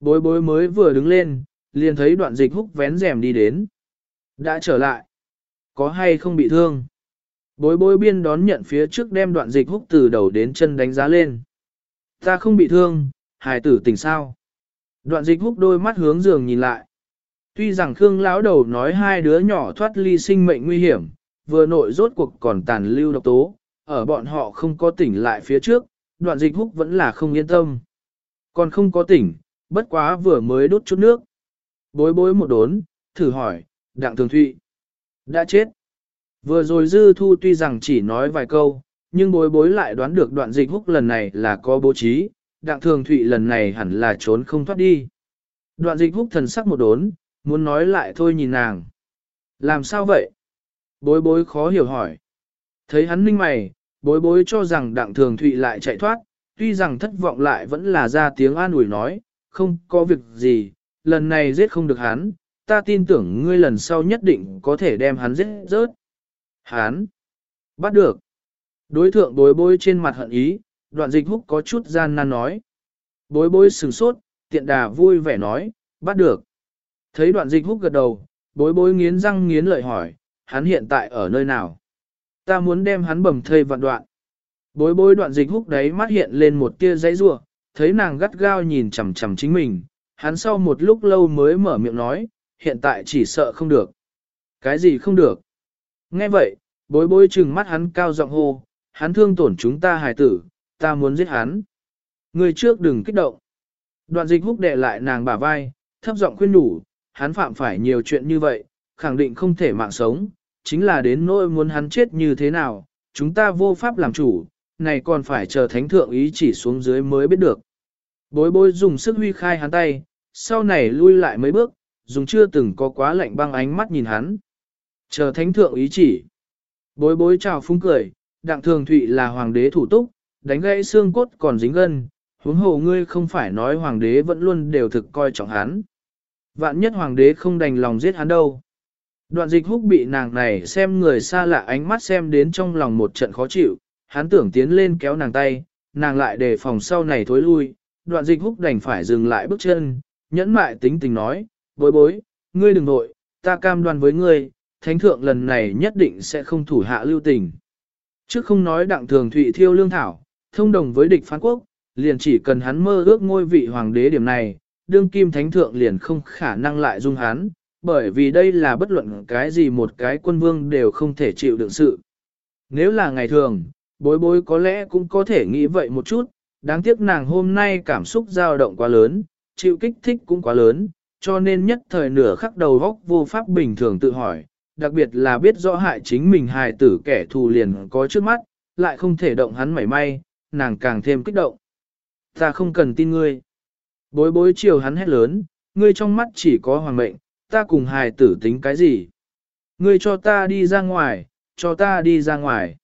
Bối bối mới vừa đứng lên, liền thấy đoạn dịch húc vén rèm đi đến. Đã trở lại. Có hay không bị thương? Bối bối biên đón nhận phía trước đem đoạn dịch húc từ đầu đến chân đánh giá lên. Ta không bị thương, hài tử tỉnh sao? Đoạn dịch húc đôi mắt hướng giường nhìn lại. Tuy rằng Khương lão đầu nói hai đứa nhỏ thoát ly sinh mệnh nguy hiểm, vừa nội rốt cuộc còn tàn lưu độc tố, ở bọn họ không có tỉnh lại phía trước, đoạn dịch húc vẫn là không yên tâm. Còn không có tỉnh, bất quá vừa mới đốt chút nước. Bối bối một đốn, thử hỏi, đặng thường thụy, đã chết. Vừa rồi dư thu tuy rằng chỉ nói vài câu, nhưng bối bối lại đoán được đoạn dịch húc lần này là có bố trí, đặng thường thụy lần này hẳn là trốn không thoát đi. Đoạn dịch húc thần sắc một đốn, muốn nói lại thôi nhìn nàng. Làm sao vậy? Bối bối khó hiểu hỏi. Thấy hắn ninh mày, bối bối cho rằng đặng thường thụy lại chạy thoát, tuy rằng thất vọng lại vẫn là ra tiếng an ủi nói, không có việc gì, lần này giết không được hắn, ta tin tưởng ngươi lần sau nhất định có thể đem hắn giết rớt. Hắn, bắt được. Đối thượng bối bối trên mặt hận ý, đoạn dịch húc có chút gian nan nói. Bối bối sừng sốt, tiện đà vui vẻ nói, bắt được. Thấy đoạn dịch húc gật đầu, bối bối nghiến răng nghiến lợi hỏi, hắn hiện tại ở nơi nào? Ta muốn đem hắn bầm thây vạn đoạn. Bối bối đoạn dịch húc đấy mắt hiện lên một tia giấy rua, thấy nàng gắt gao nhìn chằm chằm chính mình, hắn sau một lúc lâu mới mở miệng nói, hiện tại chỉ sợ không được. Cái gì không được? Nghe vậy, bối bối trừng mắt hắn cao giọng hô, hắn thương tổn chúng ta hài tử, ta muốn giết hắn. Người trước đừng kích động. Đoạn dịch húc đệ lại nàng bả vai, thấp giọng khuyên đủ, hắn phạm phải nhiều chuyện như vậy, khẳng định không thể mạng sống, chính là đến nỗi muốn hắn chết như thế nào, chúng ta vô pháp làm chủ, này còn phải chờ thánh thượng ý chỉ xuống dưới mới biết được. Bối bối dùng sức huy khai hắn tay, sau này lui lại mấy bước, dùng chưa từng có quá lạnh băng ánh mắt nhìn hắn. Chờ thánh thượng ý chỉ. Bối bối chào phúng cười, đặng thường thụy là hoàng đế thủ túc, đánh gãy xương cốt còn dính gân, huống hồ ngươi không phải nói hoàng đế vẫn luôn đều thực coi trọng hắn. Vạn nhất hoàng đế không đành lòng giết hắn đâu. Đoạn dịch húc bị nàng này xem người xa lạ ánh mắt xem đến trong lòng một trận khó chịu, hắn tưởng tiến lên kéo nàng tay, nàng lại đề phòng sau này thối lui, đoạn dịch húc đành phải dừng lại bước chân, nhẫn mại tính tình nói, bối bối, ngươi đừng nội, ta cam đoan với ngươi, thánh thượng lần này nhất định sẽ không thủ hạ lưu tình. Trước không nói đặng thường thụy thiêu lương thảo, thông đồng với địch phán quốc, liền chỉ cần hắn mơ ước ngôi vị hoàng đế điểm này, đương kim thánh thượng liền không khả năng lại dung hắn, bởi vì đây là bất luận cái gì một cái quân vương đều không thể chịu đựng sự. Nếu là ngày thường, bối bối có lẽ cũng có thể nghĩ vậy một chút, đáng tiếc nàng hôm nay cảm xúc dao động quá lớn, chịu kích thích cũng quá lớn, cho nên nhất thời nửa khắc đầu góc vô pháp bình thường tự hỏi, đặc biệt là biết rõ hại chính mình hài tử kẻ thù liền có trước mắt, lại không thể động hắn mảy may, nàng càng thêm kích động. Ta không cần tin ngươi. Bối bối chiều hắn hét lớn, ngươi trong mắt chỉ có hoàng mệnh, ta cùng hài tử tính cái gì? Ngươi cho ta đi ra ngoài, cho ta đi ra ngoài.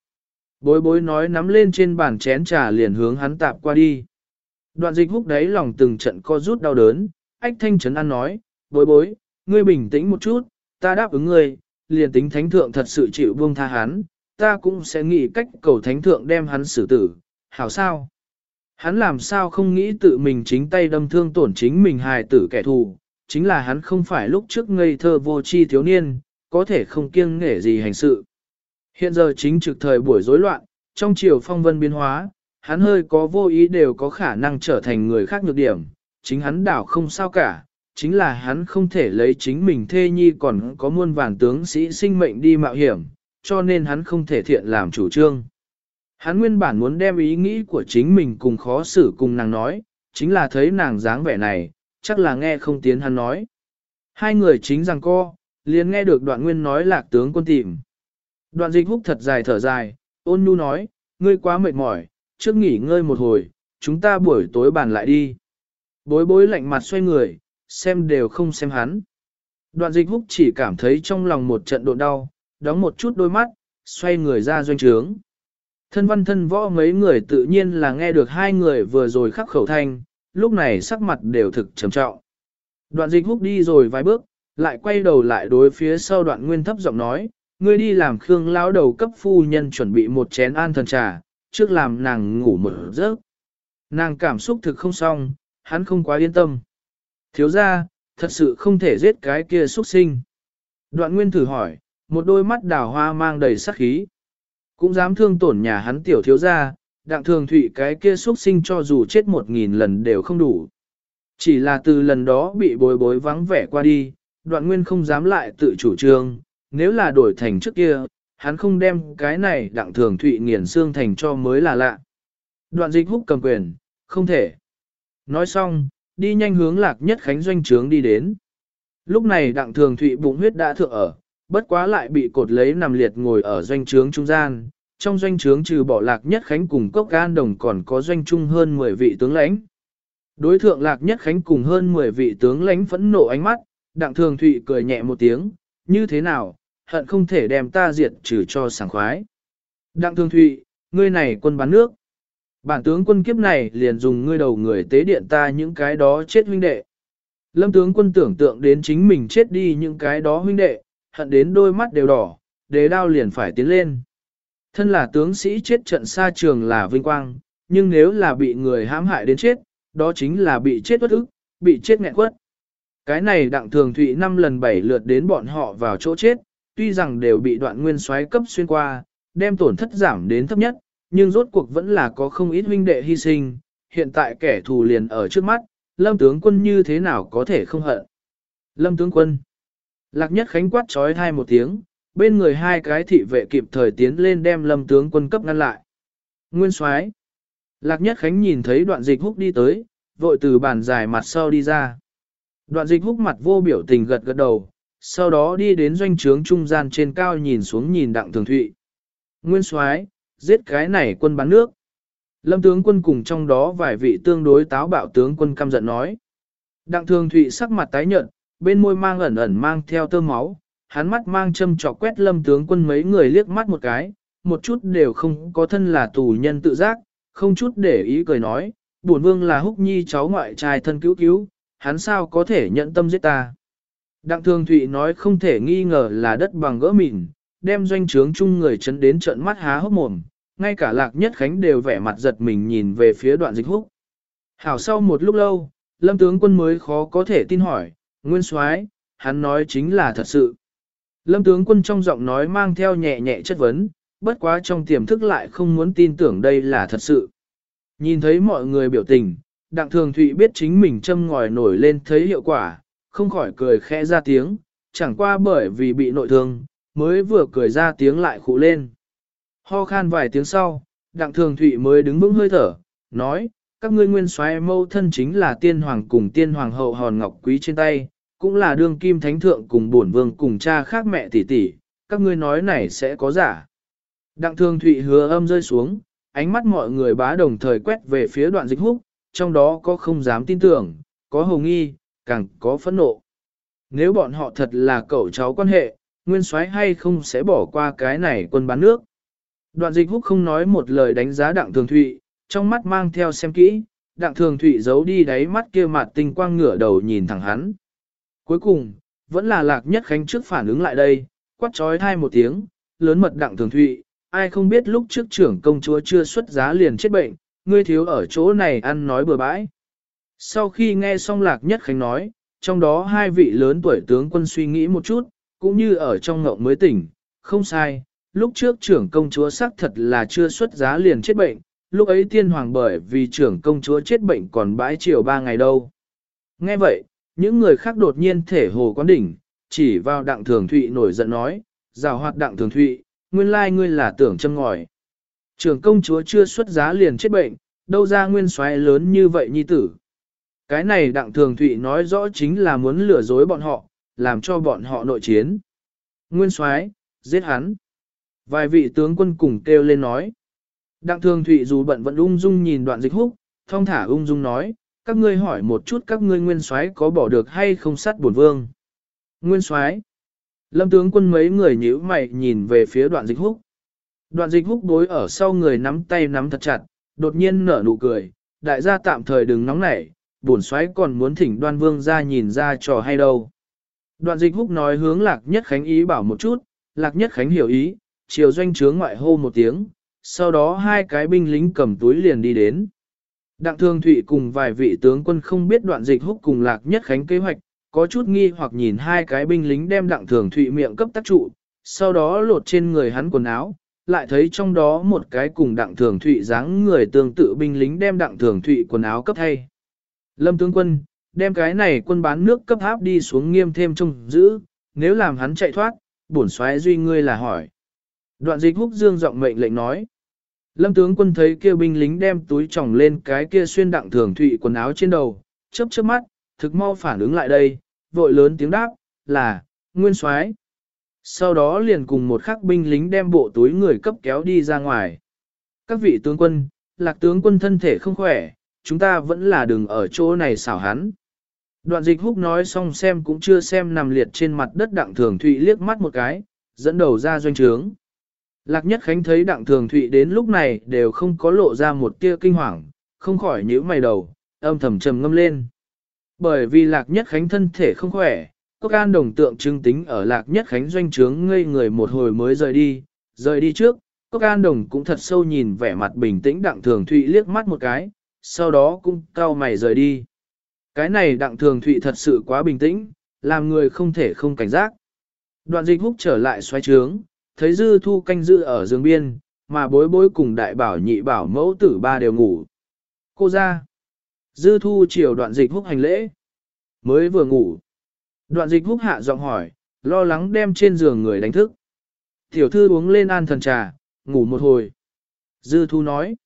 Bối bối nói nắm lên trên bàn chén trà liền hướng hắn tạp qua đi. Đoạn dịch húc đấy lòng từng trận co rút đau đớn, ách thanh trấn ăn nói, bối bối, ngươi bình tĩnh một chút, ta đáp ứng ngươi, liền tính thánh thượng thật sự chịu buông tha hắn, ta cũng sẽ nghĩ cách cầu thánh thượng đem hắn xử tử, hảo sao? Hắn làm sao không nghĩ tự mình chính tay đâm thương tổn chính mình hài tử kẻ thù, chính là hắn không phải lúc trước ngây thơ vô tri thiếu niên, có thể không kiêng nghể gì hành sự. Hiện giờ chính trực thời buổi rối loạn, trong chiều phong vân biến hóa, hắn hơi có vô ý đều có khả năng trở thành người khác nhược điểm, chính hắn đảo không sao cả, chính là hắn không thể lấy chính mình thê nhi còn có muôn vàn tướng sĩ sinh mệnh đi mạo hiểm, cho nên hắn không thể thiện làm chủ trương. Hắn nguyên bản muốn đem ý nghĩ của chính mình cùng khó xử cùng nàng nói, chính là thấy nàng dáng vẻ này, chắc là nghe không tiến hắn nói. Hai người chính rằng co, liền nghe được đoạn nguyên nói lạc tướng quân tìm. Đoạn dịch húc thật dài thở dài, ôn nhu nói, ngươi quá mệt mỏi, trước nghỉ ngơi một hồi, chúng ta buổi tối bàn lại đi. Bối bối lạnh mặt xoay người, xem đều không xem hắn. Đoạn dịch húc chỉ cảm thấy trong lòng một trận độn đau, đóng một chút đôi mắt, xoay người ra doanh trướng. Thân văn thân võ mấy người tự nhiên là nghe được hai người vừa rồi khắc khẩu thanh, lúc này sắc mặt đều thực trầm trọng. Đoạn dịch húc đi rồi vài bước, lại quay đầu lại đối phía sau đoạn nguyên thấp giọng nói, ngươi đi làm khương lão đầu cấp phu nhân chuẩn bị một chén an thần trà, trước làm nàng ngủ một giấc. Nàng cảm xúc thực không xong, hắn không quá yên tâm. Thiếu ra, thật sự không thể giết cái kia xuất sinh. Đoạn nguyên thử hỏi, một đôi mắt đào hoa mang đầy sắc khí. Cũng dám thương tổn nhà hắn tiểu thiếu ra, đặng thường thụy cái kia xuất sinh cho dù chết một nghìn lần đều không đủ. Chỉ là từ lần đó bị bối bối vắng vẻ qua đi, đoạn nguyên không dám lại tự chủ trương, nếu là đổi thành trước kia, hắn không đem cái này đặng thường thụy nghiền xương thành cho mới là lạ. Đoạn dịch húc cầm quyền, không thể. Nói xong, đi nhanh hướng lạc nhất khánh doanh trướng đi đến. Lúc này đặng thường thụy bụng huyết đã thượng ở, bất quá lại bị cột lấy nằm liệt ngồi ở doanh trướng trung gian. Trong doanh trướng trừ bỏ lạc nhất khánh cùng cốc gan đồng còn có doanh trung hơn 10 vị tướng lãnh. Đối thượng lạc nhất khánh cùng hơn 10 vị tướng lãnh phẫn nộ ánh mắt, đặng thường thụy cười nhẹ một tiếng, như thế nào, hận không thể đem ta diệt trừ cho sảng khoái. Đặng thường thụy, ngươi này quân bán nước. Bản tướng quân kiếp này liền dùng ngươi đầu người tế điện ta những cái đó chết huynh đệ. Lâm tướng quân tưởng tượng đến chính mình chết đi những cái đó huynh đệ, hận đến đôi mắt đều đỏ, đế đao liền phải tiến lên. Thân là tướng sĩ chết trận xa trường là vinh quang, nhưng nếu là bị người hãm hại đến chết, đó chính là bị chết bất ức, bị chết nghẹn quất. Cái này đặng thường thụy năm lần bảy lượt đến bọn họ vào chỗ chết, tuy rằng đều bị đoạn nguyên xoáy cấp xuyên qua, đem tổn thất giảm đến thấp nhất, nhưng rốt cuộc vẫn là có không ít huynh đệ hy sinh, hiện tại kẻ thù liền ở trước mắt, lâm tướng quân như thế nào có thể không hận. Lâm tướng quân, lạc nhất khánh quát trói thai một tiếng, bên người hai cái thị vệ kịp thời tiến lên đem lâm tướng quân cấp ngăn lại. Nguyên soái Lạc nhất khánh nhìn thấy đoạn dịch húc đi tới, vội từ bàn dài mặt sau đi ra. Đoạn dịch húc mặt vô biểu tình gật gật đầu, sau đó đi đến doanh trướng trung gian trên cao nhìn xuống nhìn đặng thường thụy. Nguyên soái giết cái này quân bán nước. Lâm tướng quân cùng trong đó vài vị tương đối táo bạo tướng quân căm giận nói. Đặng thường thụy sắc mặt tái nhợt, bên môi mang ẩn ẩn mang theo tơ máu, hắn mắt mang châm trọc quét lâm tướng quân mấy người liếc mắt một cái, một chút đều không có thân là tù nhân tự giác, không chút để ý cười nói, buồn vương là húc nhi cháu ngoại trai thân cứu cứu, hắn sao có thể nhận tâm giết ta. Đặng thường thụy nói không thể nghi ngờ là đất bằng gỡ mìn, đem doanh trướng chung người chấn đến trận mắt há hốc mồm, ngay cả lạc nhất khánh đều vẻ mặt giật mình nhìn về phía đoạn dịch húc. Hảo sau một lúc lâu, lâm tướng quân mới khó có thể tin hỏi, nguyên soái hắn nói chính là thật sự. Lâm tướng quân trong giọng nói mang theo nhẹ nhẹ chất vấn, bất quá trong tiềm thức lại không muốn tin tưởng đây là thật sự. Nhìn thấy mọi người biểu tình, đặng thường thụy biết chính mình châm ngòi nổi lên thấy hiệu quả, không khỏi cười khẽ ra tiếng, chẳng qua bởi vì bị nội thương, mới vừa cười ra tiếng lại khụ lên. Ho khan vài tiếng sau, đặng thường thụy mới đứng vững hơi thở, nói, các ngươi nguyên soái mâu thân chính là tiên hoàng cùng tiên hoàng hậu hòn ngọc quý trên tay, cũng là đương kim thánh thượng cùng bổn vương cùng cha khác mẹ tỷ tỷ, các ngươi nói này sẽ có giả. Đặng thường thụy hứa âm rơi xuống, ánh mắt mọi người bá đồng thời quét về phía đoạn dịch húc, trong đó có không dám tin tưởng, có hồng nghi, càng có phẫn nộ. Nếu bọn họ thật là cậu cháu quan hệ, nguyên soái hay không sẽ bỏ qua cái này quân bán nước. Đoạn dịch húc không nói một lời đánh giá đặng thường thụy, trong mắt mang theo xem kỹ, đặng thường thụy giấu đi đáy mắt kia mặt tinh quang ngửa đầu nhìn thẳng hắn. Cuối cùng, vẫn là lạc nhất khánh trước phản ứng lại đây, quát trói thai một tiếng, lớn mật đặng thường thụy, ai không biết lúc trước trưởng công chúa chưa xuất giá liền chết bệnh, ngươi thiếu ở chỗ này ăn nói bừa bãi. Sau khi nghe xong lạc nhất khánh nói, trong đó hai vị lớn tuổi tướng quân suy nghĩ một chút, cũng như ở trong ngộng mới tỉnh, không sai, lúc trước trưởng công chúa xác thật là chưa xuất giá liền chết bệnh, lúc ấy tiên hoàng bởi vì trưởng công chúa chết bệnh còn bãi chiều ba ngày đâu. Nghe vậy, những người khác đột nhiên thể hồ quán đỉnh, chỉ vào đặng thường thụy nổi giận nói, rào hoạt đặng thường thụy, nguyên lai ngươi là tưởng châm ngòi. Trưởng công chúa chưa xuất giá liền chết bệnh, đâu ra nguyên soái lớn như vậy nhi tử. Cái này đặng thường thụy nói rõ chính là muốn lừa dối bọn họ, làm cho bọn họ nội chiến. Nguyên soái giết hắn. Vài vị tướng quân cùng kêu lên nói. Đặng thường thụy dù bận vẫn ung dung nhìn đoạn dịch húc, thong thả ung dung nói, các ngươi hỏi một chút các ngươi nguyên soái có bỏ được hay không sát bổn vương. Nguyên soái Lâm tướng quân mấy người nhíu mày nhìn về phía đoạn dịch húc. Đoạn dịch húc đối ở sau người nắm tay nắm thật chặt, đột nhiên nở nụ cười, đại gia tạm thời đừng nóng nảy, bổn soái còn muốn thỉnh đoan vương ra nhìn ra trò hay đâu. Đoạn dịch húc nói hướng lạc nhất khánh ý bảo một chút, lạc nhất khánh hiểu ý, chiều doanh trướng ngoại hô một tiếng, sau đó hai cái binh lính cầm túi liền đi đến. Đặng Thương Thụy cùng vài vị tướng quân không biết đoạn dịch húc cùng lạc nhất khánh kế hoạch, có chút nghi hoặc nhìn hai cái binh lính đem Đặng Thường Thụy miệng cấp tác trụ, sau đó lột trên người hắn quần áo, lại thấy trong đó một cái cùng Đặng Thường Thụy dáng người tương tự binh lính đem Đặng Thường Thụy quần áo cấp thay. Lâm tướng quân, đem cái này quân bán nước cấp áp đi xuống nghiêm thêm trông giữ, nếu làm hắn chạy thoát, bổn xoáy duy ngươi là hỏi. Đoạn dịch húc dương giọng mệnh lệnh nói. Lâm tướng quân thấy kia binh lính đem túi tròng lên cái kia xuyên đặng thường thụy quần áo trên đầu, chớp chớp mắt, thực mau phản ứng lại đây, vội lớn tiếng đáp, là, nguyên soái. Sau đó liền cùng một khắc binh lính đem bộ túi người cấp kéo đi ra ngoài. Các vị tướng quân, lạc tướng quân thân thể không khỏe, chúng ta vẫn là đừng ở chỗ này xảo hắn. Đoạn dịch húc nói xong xem cũng chưa xem nằm liệt trên mặt đất đặng thường thụy liếc mắt một cái, dẫn đầu ra doanh trướng. Lạc Nhất Khánh thấy Đặng Thường Thụy đến lúc này đều không có lộ ra một tia kinh hoàng, không khỏi nhíu mày đầu, âm thầm trầm ngâm lên. Bởi vì Lạc Nhất Khánh thân thể không khỏe, Cốc An đồng tượng trưng tính ở Lạc Nhất Khánh doanh trướng ngây người một hồi mới rời đi, rời đi trước, Cốc An đồng cũng thật sâu nhìn vẻ mặt bình tĩnh Đặng Thường Thụy liếc mắt một cái, sau đó cũng cau mày rời đi. Cái này Đặng Thường Thụy thật sự quá bình tĩnh, làm người không thể không cảnh giác. Đoạn dịch húc trở lại xoay trướng, thấy dư thu canh giữ ở giường biên, mà bối bối cùng đại bảo nhị bảo mẫu tử ba đều ngủ. Cô ra. Dư thu chiều đoạn dịch húc hành lễ. Mới vừa ngủ. Đoạn dịch húc hạ giọng hỏi, lo lắng đem trên giường người đánh thức. Tiểu thư uống lên an thần trà, ngủ một hồi. Dư thu nói.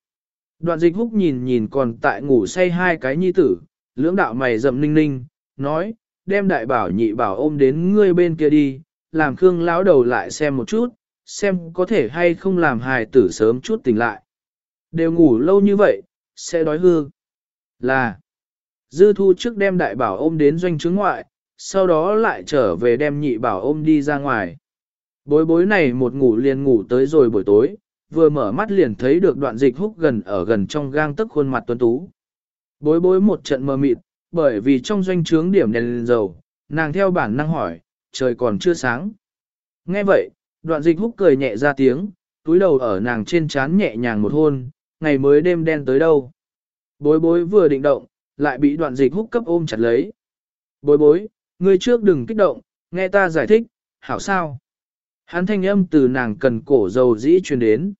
Đoạn dịch húc nhìn nhìn còn tại ngủ say hai cái nhi tử, lưỡng đạo mày rậm ninh ninh, nói, đem đại bảo nhị bảo ôm đến ngươi bên kia đi, làm Khương lão đầu lại xem một chút, xem có thể hay không làm hài tử sớm chút tỉnh lại. Đều ngủ lâu như vậy, sẽ đói hư. Là, dư thu trước đem đại bảo ôm đến doanh trướng ngoại, sau đó lại trở về đem nhị bảo ôm đi ra ngoài. Bối bối này một ngủ liền ngủ tới rồi buổi tối, vừa mở mắt liền thấy được đoạn dịch húc gần ở gần trong gang tức khuôn mặt tuấn tú. Bối bối một trận mờ mịt, bởi vì trong doanh trướng điểm đèn lên dầu, nàng theo bản năng hỏi, trời còn chưa sáng. Nghe vậy, Đoạn dịch húc cười nhẹ ra tiếng, túi đầu ở nàng trên trán nhẹ nhàng một hôn, ngày mới đêm đen tới đâu. Bối bối vừa định động, lại bị đoạn dịch húc cấp ôm chặt lấy. Bối bối, ngươi trước đừng kích động, nghe ta giải thích, hảo sao. Hắn thanh âm từ nàng cần cổ dầu dĩ truyền đến.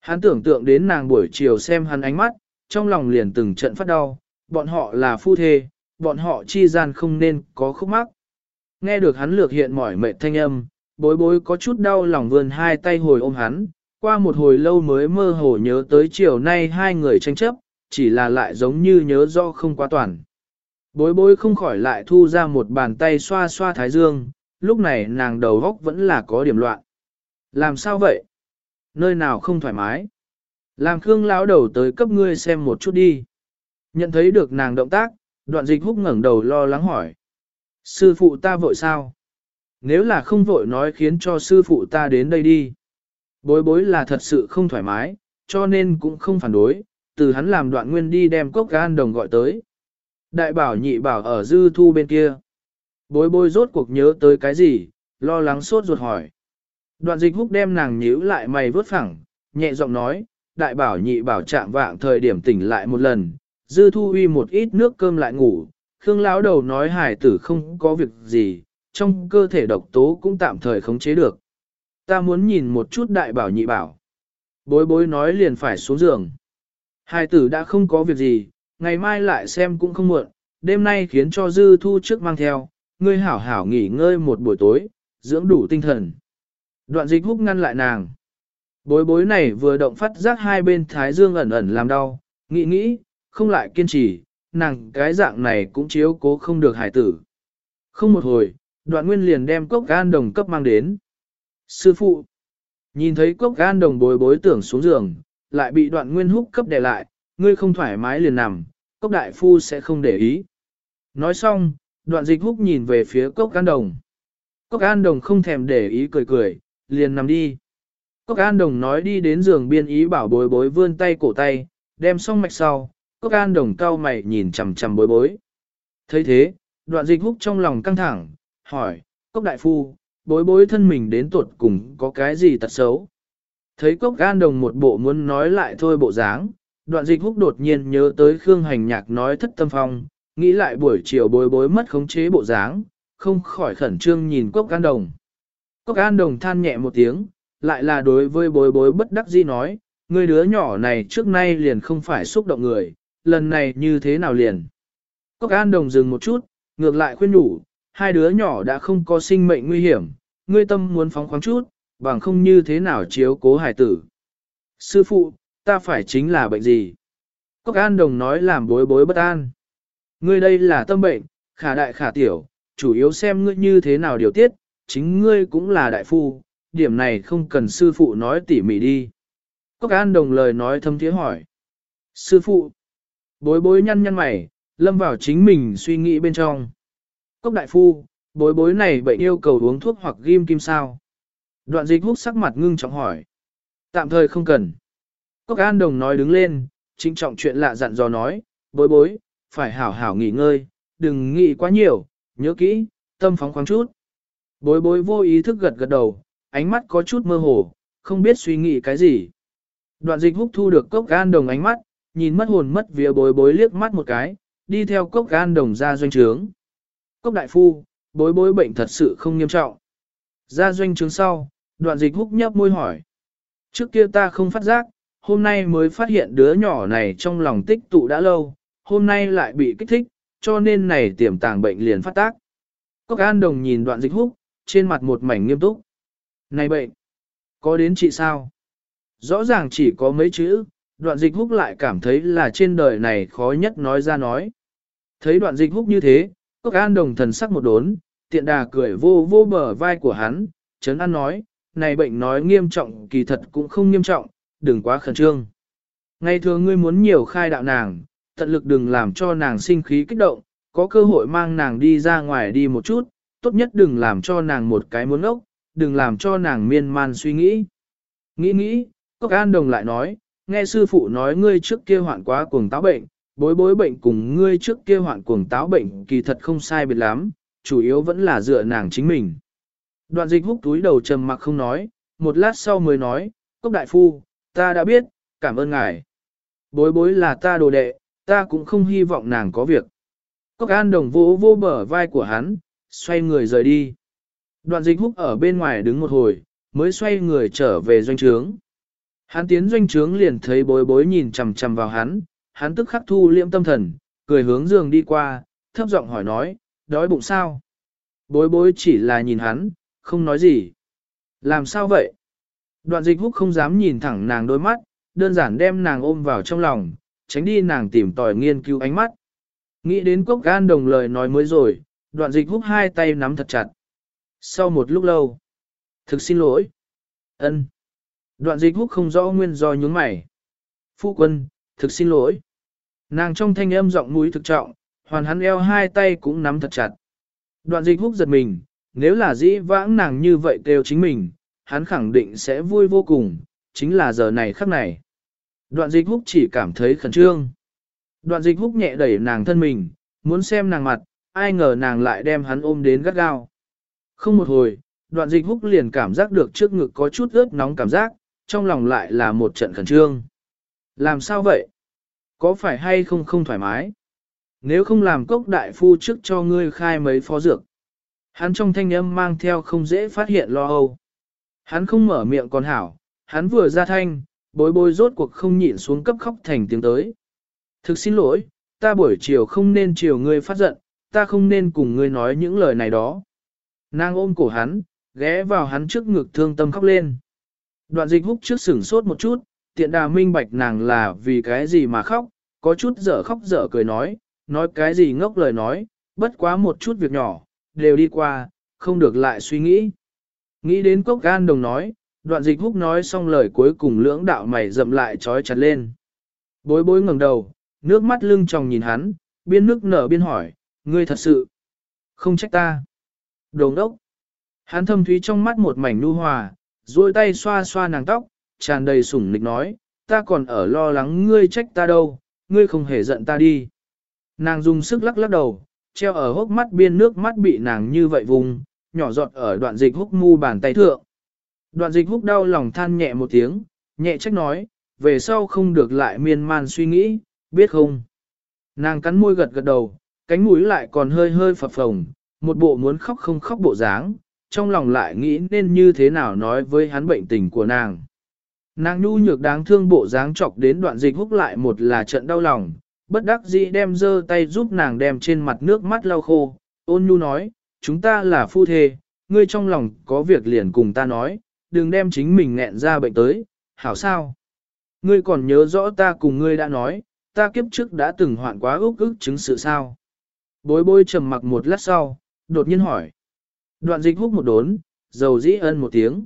Hắn tưởng tượng đến nàng buổi chiều xem hắn ánh mắt, trong lòng liền từng trận phát đau, bọn họ là phu thê, bọn họ chi gian không nên có khúc mắc. Nghe được hắn lược hiện mỏi mệt thanh âm, Bối bối có chút đau lòng vươn hai tay hồi ôm hắn, qua một hồi lâu mới mơ hồ nhớ tới chiều nay hai người tranh chấp, chỉ là lại giống như nhớ do không quá toàn. Bối bối không khỏi lại thu ra một bàn tay xoa xoa thái dương, lúc này nàng đầu góc vẫn là có điểm loạn. Làm sao vậy? Nơi nào không thoải mái? Làm Khương lão đầu tới cấp ngươi xem một chút đi. Nhận thấy được nàng động tác, đoạn dịch húc ngẩng đầu lo lắng hỏi. Sư phụ ta vội sao? Nếu là không vội nói khiến cho sư phụ ta đến đây đi. Bối bối là thật sự không thoải mái, cho nên cũng không phản đối, từ hắn làm đoạn nguyên đi đem cốc gan đồng gọi tới. Đại bảo nhị bảo ở dư thu bên kia. Bối bối rốt cuộc nhớ tới cái gì, lo lắng sốt ruột hỏi. Đoạn dịch húc đem nàng nhíu lại mày vớt phẳng, nhẹ giọng nói, đại bảo nhị bảo chạm vạng thời điểm tỉnh lại một lần, dư thu uy một ít nước cơm lại ngủ, Khương lão đầu nói hải tử không có việc gì, trong cơ thể độc tố cũng tạm thời khống chế được. Ta muốn nhìn một chút đại bảo nhị bảo. Bối bối nói liền phải xuống giường. Hải tử đã không có việc gì, ngày mai lại xem cũng không muộn, đêm nay khiến cho dư thu trước mang theo, ngươi hảo hảo nghỉ ngơi một buổi tối, dưỡng đủ tinh thần. Đoạn dịch húc ngăn lại nàng. Bối bối này vừa động phát giác hai bên thái dương ẩn ẩn làm đau, nghĩ nghĩ, không lại kiên trì, nàng cái dạng này cũng chiếu cố không được hải tử. Không một hồi, đoạn nguyên liền đem cốc gan đồng cấp mang đến. Sư phụ, nhìn thấy cốc gan đồng bối bối tưởng xuống giường, lại bị đoạn nguyên húc cấp đè lại, ngươi không thoải mái liền nằm, cốc đại phu sẽ không để ý. Nói xong, đoạn dịch húc nhìn về phía cốc gan đồng. Cốc gan đồng không thèm để ý cười cười, liền nằm đi. Cốc An đồng nói đi đến giường biên ý bảo bối bối vươn tay cổ tay, đem xong mạch sau, cốc An đồng cao mày nhìn chằm chằm bối bối. thấy thế, đoạn dịch húc trong lòng căng thẳng, hỏi, cốc đại phu, bối bối thân mình đến tuột cùng có cái gì tật xấu. Thấy cốc An đồng một bộ muốn nói lại thôi bộ dáng, đoạn dịch húc đột nhiên nhớ tới Khương Hành Nhạc nói thất tâm phong, nghĩ lại buổi chiều bối bối mất khống chế bộ dáng, không khỏi khẩn trương nhìn cốc An đồng. Cốc An đồng than nhẹ một tiếng, lại là đối với bối bối bất đắc dĩ nói, người đứa nhỏ này trước nay liền không phải xúc động người, lần này như thế nào liền. Cốc an đồng dừng một chút, ngược lại khuyên nhủ, hai đứa nhỏ đã không có sinh mệnh nguy hiểm, ngươi tâm muốn phóng khoáng chút, bằng không như thế nào chiếu cố hải tử. Sư phụ, ta phải chính là bệnh gì? Cốc an đồng nói làm bối bối bất an. Ngươi đây là tâm bệnh, khả đại khả tiểu, chủ yếu xem ngươi như thế nào điều tiết, chính ngươi cũng là đại phu, điểm này không cần sư phụ nói tỉ mỉ đi. Cốc an đồng lời nói thâm thiế hỏi. Sư phụ, Bối bối nhăn nhăn mày, lâm vào chính mình suy nghĩ bên trong. Cốc đại phu, bối bối này bệnh yêu cầu uống thuốc hoặc ghim kim sao. Đoạn dịch hút sắc mặt ngưng trọng hỏi. Tạm thời không cần. Cốc an đồng nói đứng lên, trinh trọng chuyện lạ dặn dò nói, bối bối, phải hảo hảo nghỉ ngơi, đừng nghĩ quá nhiều, nhớ kỹ, tâm phóng khoáng chút. Bối bối vô ý thức gật gật đầu, ánh mắt có chút mơ hồ, không biết suy nghĩ cái gì. Đoạn dịch Húc thu được cốc gan đồng ánh mắt, nhìn mất hồn mất vía bối bối liếc mắt một cái, đi theo cốc gan đồng ra doanh trướng. Cốc đại phu, bối bối bệnh thật sự không nghiêm trọng. Ra doanh trướng sau, đoạn dịch húc nhấp môi hỏi. Trước kia ta không phát giác, hôm nay mới phát hiện đứa nhỏ này trong lòng tích tụ đã lâu, hôm nay lại bị kích thích, cho nên này tiềm tàng bệnh liền phát tác. Cốc an đồng nhìn đoạn dịch húc, trên mặt một mảnh nghiêm túc. Này bệnh, có đến chị sao? Rõ ràng chỉ có mấy chữ, đoạn dịch húc lại cảm thấy là trên đời này khó nhất nói ra nói. Thấy đoạn dịch húc như thế, cốc an đồng thần sắc một đốn, tiện đà cười vô vô bờ vai của hắn, chấn an nói, này bệnh nói nghiêm trọng kỳ thật cũng không nghiêm trọng, đừng quá khẩn trương. Ngày thường ngươi muốn nhiều khai đạo nàng, tận lực đừng làm cho nàng sinh khí kích động, có cơ hội mang nàng đi ra ngoài đi một chút, tốt nhất đừng làm cho nàng một cái muốn ốc, đừng làm cho nàng miên man suy nghĩ. Nghĩ nghĩ, Cốc An Đồng lại nói, nghe sư phụ nói ngươi trước kia hoạn quá cuồng táo bệnh, bối bối bệnh cùng ngươi trước kia hoạn cuồng táo bệnh kỳ thật không sai biệt lắm, chủ yếu vẫn là dựa nàng chính mình. Đoạn dịch húc túi đầu trầm mặc không nói, một lát sau mới nói, cốc đại phu, ta đã biết, cảm ơn ngài. Bối bối là ta đồ đệ, ta cũng không hy vọng nàng có việc. Cốc an đồng vỗ vô bờ vai của hắn, xoay người rời đi. Đoạn dịch húc ở bên ngoài đứng một hồi, mới xoay người trở về doanh trướng. Hắn tiến doanh trướng liền thấy bối bối nhìn chằm chằm vào hắn, hắn tức khắc thu liễm tâm thần, cười hướng giường đi qua, thấp giọng hỏi nói, đói bụng sao? Bối bối chỉ là nhìn hắn, không nói gì. Làm sao vậy? Đoạn dịch húc không dám nhìn thẳng nàng đôi mắt, đơn giản đem nàng ôm vào trong lòng, tránh đi nàng tìm tòi nghiên cứu ánh mắt. Nghĩ đến cốc gan đồng lời nói mới rồi, đoạn dịch húc hai tay nắm thật chặt. Sau một lúc lâu, thực xin lỗi. ân Đoạn dịch húc không rõ nguyên do nhướng mày. Phu quân, thực xin lỗi. Nàng trong thanh âm giọng mũi thực trọng, hoàn hắn eo hai tay cũng nắm thật chặt. Đoạn dịch húc giật mình, nếu là dĩ vãng nàng như vậy kêu chính mình, hắn khẳng định sẽ vui vô cùng, chính là giờ này khắc này. Đoạn dịch húc chỉ cảm thấy khẩn trương. Đoạn dịch húc nhẹ đẩy nàng thân mình, muốn xem nàng mặt, ai ngờ nàng lại đem hắn ôm đến gắt gao. Không một hồi, đoạn dịch húc liền cảm giác được trước ngực có chút ướt nóng cảm giác, trong lòng lại là một trận khẩn trương. Làm sao vậy? Có phải hay không không thoải mái? Nếu không làm cốc đại phu trước cho ngươi khai mấy phó dược. Hắn trong thanh âm mang theo không dễ phát hiện lo âu. Hắn không mở miệng còn hảo, hắn vừa ra thanh, bối bối rốt cuộc không nhịn xuống cấp khóc thành tiếng tới. Thực xin lỗi, ta buổi chiều không nên chiều ngươi phát giận, ta không nên cùng ngươi nói những lời này đó. Nàng ôm cổ hắn, ghé vào hắn trước ngực thương tâm khóc lên. Đoạn dịch húc trước sửng sốt một chút, tiện đà minh bạch nàng là vì cái gì mà khóc, có chút dở khóc dở cười nói, nói cái gì ngốc lời nói, bất quá một chút việc nhỏ, đều đi qua, không được lại suy nghĩ. Nghĩ đến cốc gan đồng nói, đoạn dịch húc nói xong lời cuối cùng lưỡng đạo mày dậm lại trói chặt lên. Bối bối ngẩng đầu, nước mắt lưng tròng nhìn hắn, biên nước nở biên hỏi, ngươi thật sự, không trách ta. Đồ đốc. Hắn thâm thúy trong mắt một mảnh nu hòa, duỗi tay xoa xoa nàng tóc, tràn đầy sủng nịch nói, ta còn ở lo lắng ngươi trách ta đâu, ngươi không hề giận ta đi. Nàng dùng sức lắc lắc đầu, treo ở hốc mắt biên nước mắt bị nàng như vậy vùng, nhỏ giọt ở đoạn dịch húc mu bàn tay thượng. Đoạn dịch húc đau lòng than nhẹ một tiếng, nhẹ trách nói, về sau không được lại miên man suy nghĩ, biết không? Nàng cắn môi gật gật đầu, cánh mũi lại còn hơi hơi phập phồng, một bộ muốn khóc không khóc bộ dáng, trong lòng lại nghĩ nên như thế nào nói với hắn bệnh tình của nàng. Nàng nhu nhược đáng thương bộ dáng chọc đến đoạn dịch húc lại một là trận đau lòng, bất đắc dĩ đem dơ tay giúp nàng đem trên mặt nước mắt lau khô, ôn nhu nói, chúng ta là phu thê, ngươi trong lòng có việc liền cùng ta nói, đừng đem chính mình nghẹn ra bệnh tới, hảo sao? Ngươi còn nhớ rõ ta cùng ngươi đã nói, ta kiếp trước đã từng hoạn quá ước ức chứng sự sao? Bối bối trầm mặc một lát sau, đột nhiên hỏi. Đoạn dịch húc một đốn, dầu dĩ ân một tiếng.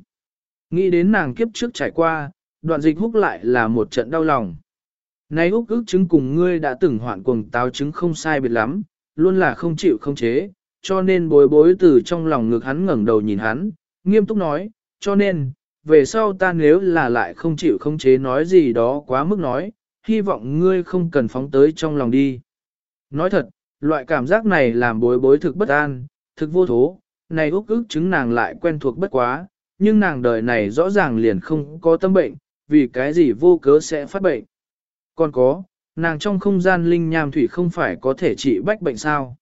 Nghĩ đến nàng kiếp trước trải qua, đoạn dịch húc lại là một trận đau lòng. Nay húc ức chứng cùng ngươi đã từng hoạn cuồng táo chứng không sai biệt lắm, luôn là không chịu không chế, cho nên bối bối từ trong lòng ngực hắn ngẩng đầu nhìn hắn, nghiêm túc nói, cho nên, về sau ta nếu là lại không chịu không chế nói gì đó quá mức nói, hy vọng ngươi không cần phóng tới trong lòng đi. Nói thật, loại cảm giác này làm bối bối thực bất an, thực vô thố, này úc ức chứng nàng lại quen thuộc bất quá, nhưng nàng đời này rõ ràng liền không có tâm bệnh, vì cái gì vô cớ sẽ phát bệnh. Còn có, nàng trong không gian linh nham thủy không phải có thể trị bách bệnh sao.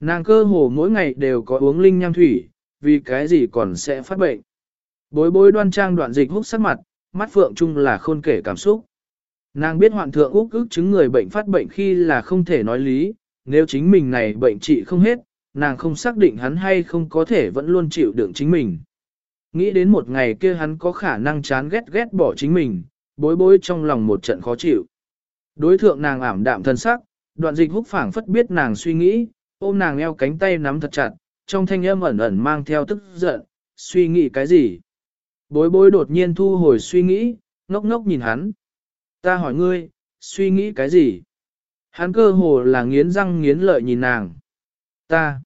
Nàng cơ hồ mỗi ngày đều có uống linh nham thủy, vì cái gì còn sẽ phát bệnh. Bối bối đoan trang đoạn dịch hút sắc mặt, mắt phượng chung là khôn kể cảm xúc. Nàng biết hoạn thượng úc ức chứng người bệnh phát bệnh khi là không thể nói lý, nếu chính mình này bệnh trị không hết, nàng không xác định hắn hay không có thể vẫn luôn chịu đựng chính mình. Nghĩ đến một ngày kia hắn có khả năng chán ghét ghét bỏ chính mình, bối bối trong lòng một trận khó chịu. Đối thượng nàng ảm đạm thân sắc, đoạn dịch húc phảng phất biết nàng suy nghĩ, ôm nàng eo cánh tay nắm thật chặt, trong thanh âm ẩn ẩn mang theo tức giận, suy nghĩ cái gì. Bối bối đột nhiên thu hồi suy nghĩ, ngốc ngốc nhìn hắn. Ta hỏi ngươi, suy nghĩ cái gì? Hắn cơ hồ là nghiến răng nghiến lợi nhìn nàng. Ta.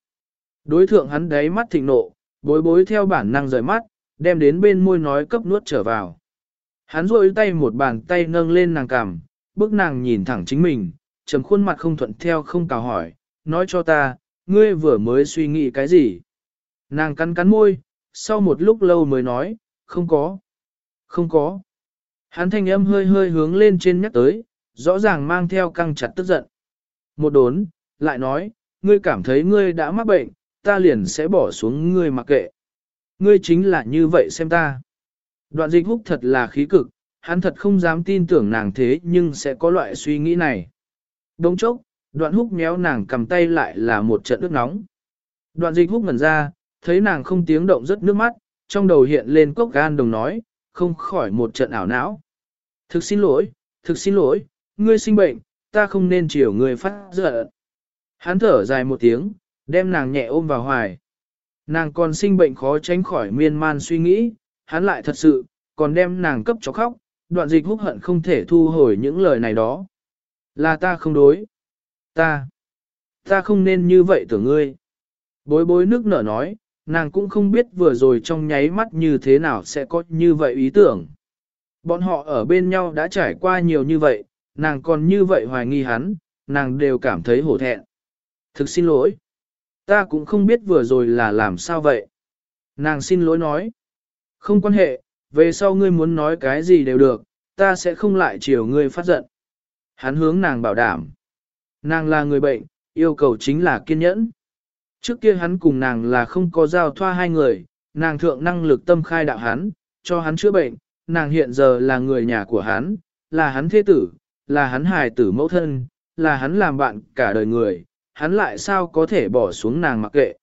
Đối thượng hắn đáy mắt thịnh nộ, bối bối theo bản năng rời mắt, đem đến bên môi nói cấp nuốt trở vào. Hắn rôi tay một bàn tay nâng lên nàng cằm, bước nàng nhìn thẳng chính mình, trầm khuôn mặt không thuận theo không cào hỏi, nói cho ta, ngươi vừa mới suy nghĩ cái gì? Nàng cắn cắn môi, sau một lúc lâu mới nói, không có, không có. Hắn thanh âm hơi hơi hướng lên trên nhắc tới, rõ ràng mang theo căng chặt tức giận. Một đốn, lại nói, ngươi cảm thấy ngươi đã mắc bệnh, ta liền sẽ bỏ xuống ngươi mặc kệ. Ngươi chính là như vậy xem ta. Đoạn dịch húc thật là khí cực, hắn thật không dám tin tưởng nàng thế nhưng sẽ có loại suy nghĩ này. Đông chốc, đoạn húc méo nàng cầm tay lại là một trận nước nóng. Đoạn dịch húc ngẩn ra, thấy nàng không tiếng động rất nước mắt, trong đầu hiện lên cốc gan đồng nói, không khỏi một trận ảo não. Thực xin lỗi, thực xin lỗi, ngươi sinh bệnh, ta không nên chiều ngươi phát giận. Hắn thở dài một tiếng, đem nàng nhẹ ôm vào hoài. Nàng còn sinh bệnh khó tránh khỏi miên man suy nghĩ, hắn lại thật sự, còn đem nàng cấp cho khóc, đoạn dịch húc hận không thể thu hồi những lời này đó. Là ta không đối. Ta. Ta không nên như vậy tưởng ngươi. Bối bối nước nở nói, nàng cũng không biết vừa rồi trong nháy mắt như thế nào sẽ có như vậy ý tưởng. Bọn họ ở bên nhau đã trải qua nhiều như vậy, nàng còn như vậy hoài nghi hắn, nàng đều cảm thấy hổ thẹn. Thực xin lỗi. Ta cũng không biết vừa rồi là làm sao vậy. Nàng xin lỗi nói. Không quan hệ, về sau ngươi muốn nói cái gì đều được, ta sẽ không lại chiều ngươi phát giận. Hắn hướng nàng bảo đảm. Nàng là người bệnh, yêu cầu chính là kiên nhẫn. Trước kia hắn cùng nàng là không có giao thoa hai người, nàng thượng năng lực tâm khai đạo hắn, cho hắn chữa bệnh, nàng hiện giờ là người nhà của hắn, là hắn thế tử, là hắn hài tử mẫu thân, là hắn làm bạn cả đời người, hắn lại sao có thể bỏ xuống nàng mặc kệ.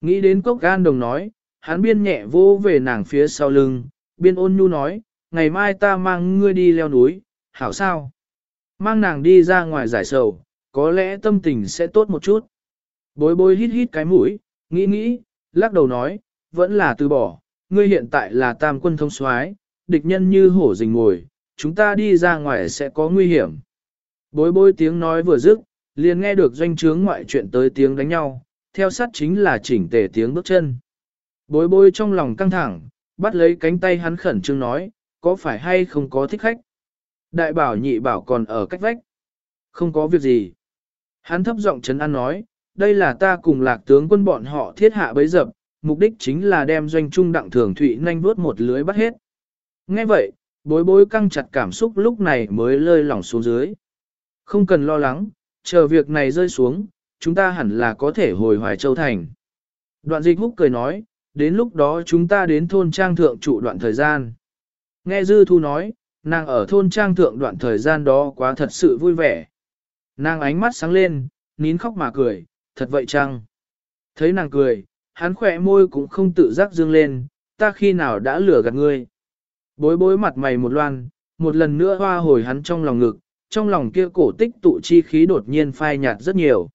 Nghĩ đến cốc gan đồng nói, hắn biên nhẹ vô về nàng phía sau lưng, biên ôn nhu nói, ngày mai ta mang ngươi đi leo núi, hảo sao? Mang nàng đi ra ngoài giải sầu, có lẽ tâm tình sẽ tốt một chút. Bối bối hít hít cái mũi, nghĩ nghĩ, lắc đầu nói, vẫn là từ bỏ, ngươi hiện tại là tam quân thông soái, địch nhân như hổ rình ngồi, chúng ta đi ra ngoài sẽ có nguy hiểm. Bối bối tiếng nói vừa dứt, liền nghe được doanh trướng ngoại chuyện tới tiếng đánh nhau, theo sát chính là chỉnh tề tiếng bước chân. Bối bối trong lòng căng thẳng, bắt lấy cánh tay hắn khẩn trương nói, có phải hay không có thích khách? Đại bảo nhị bảo còn ở cách vách. Không có việc gì. Hắn thấp giọng chấn an nói, đây là ta cùng lạc tướng quân bọn họ thiết hạ bấy dập, mục đích chính là đem doanh trung đặng thường thụy nhanh vuốt một lưới bắt hết. Nghe vậy, bối bối căng chặt cảm xúc lúc này mới lơi lỏng xuống dưới. Không cần lo lắng, chờ việc này rơi xuống, chúng ta hẳn là có thể hồi hoài châu thành. Đoạn dịch húc cười nói, đến lúc đó chúng ta đến thôn trang thượng trụ đoạn thời gian. Nghe Dư Thu nói, nàng ở thôn trang thượng đoạn thời gian đó quá thật sự vui vẻ. Nàng ánh mắt sáng lên, nín khóc mà cười, thật vậy chăng? Thấy nàng cười, hắn khỏe môi cũng không tự giác dương lên, ta khi nào đã lừa gạt ngươi. Bối bối mặt mày một loan, một lần nữa hoa hồi hắn trong lòng ngực, trong lòng kia cổ tích tụ chi khí đột nhiên phai nhạt rất nhiều.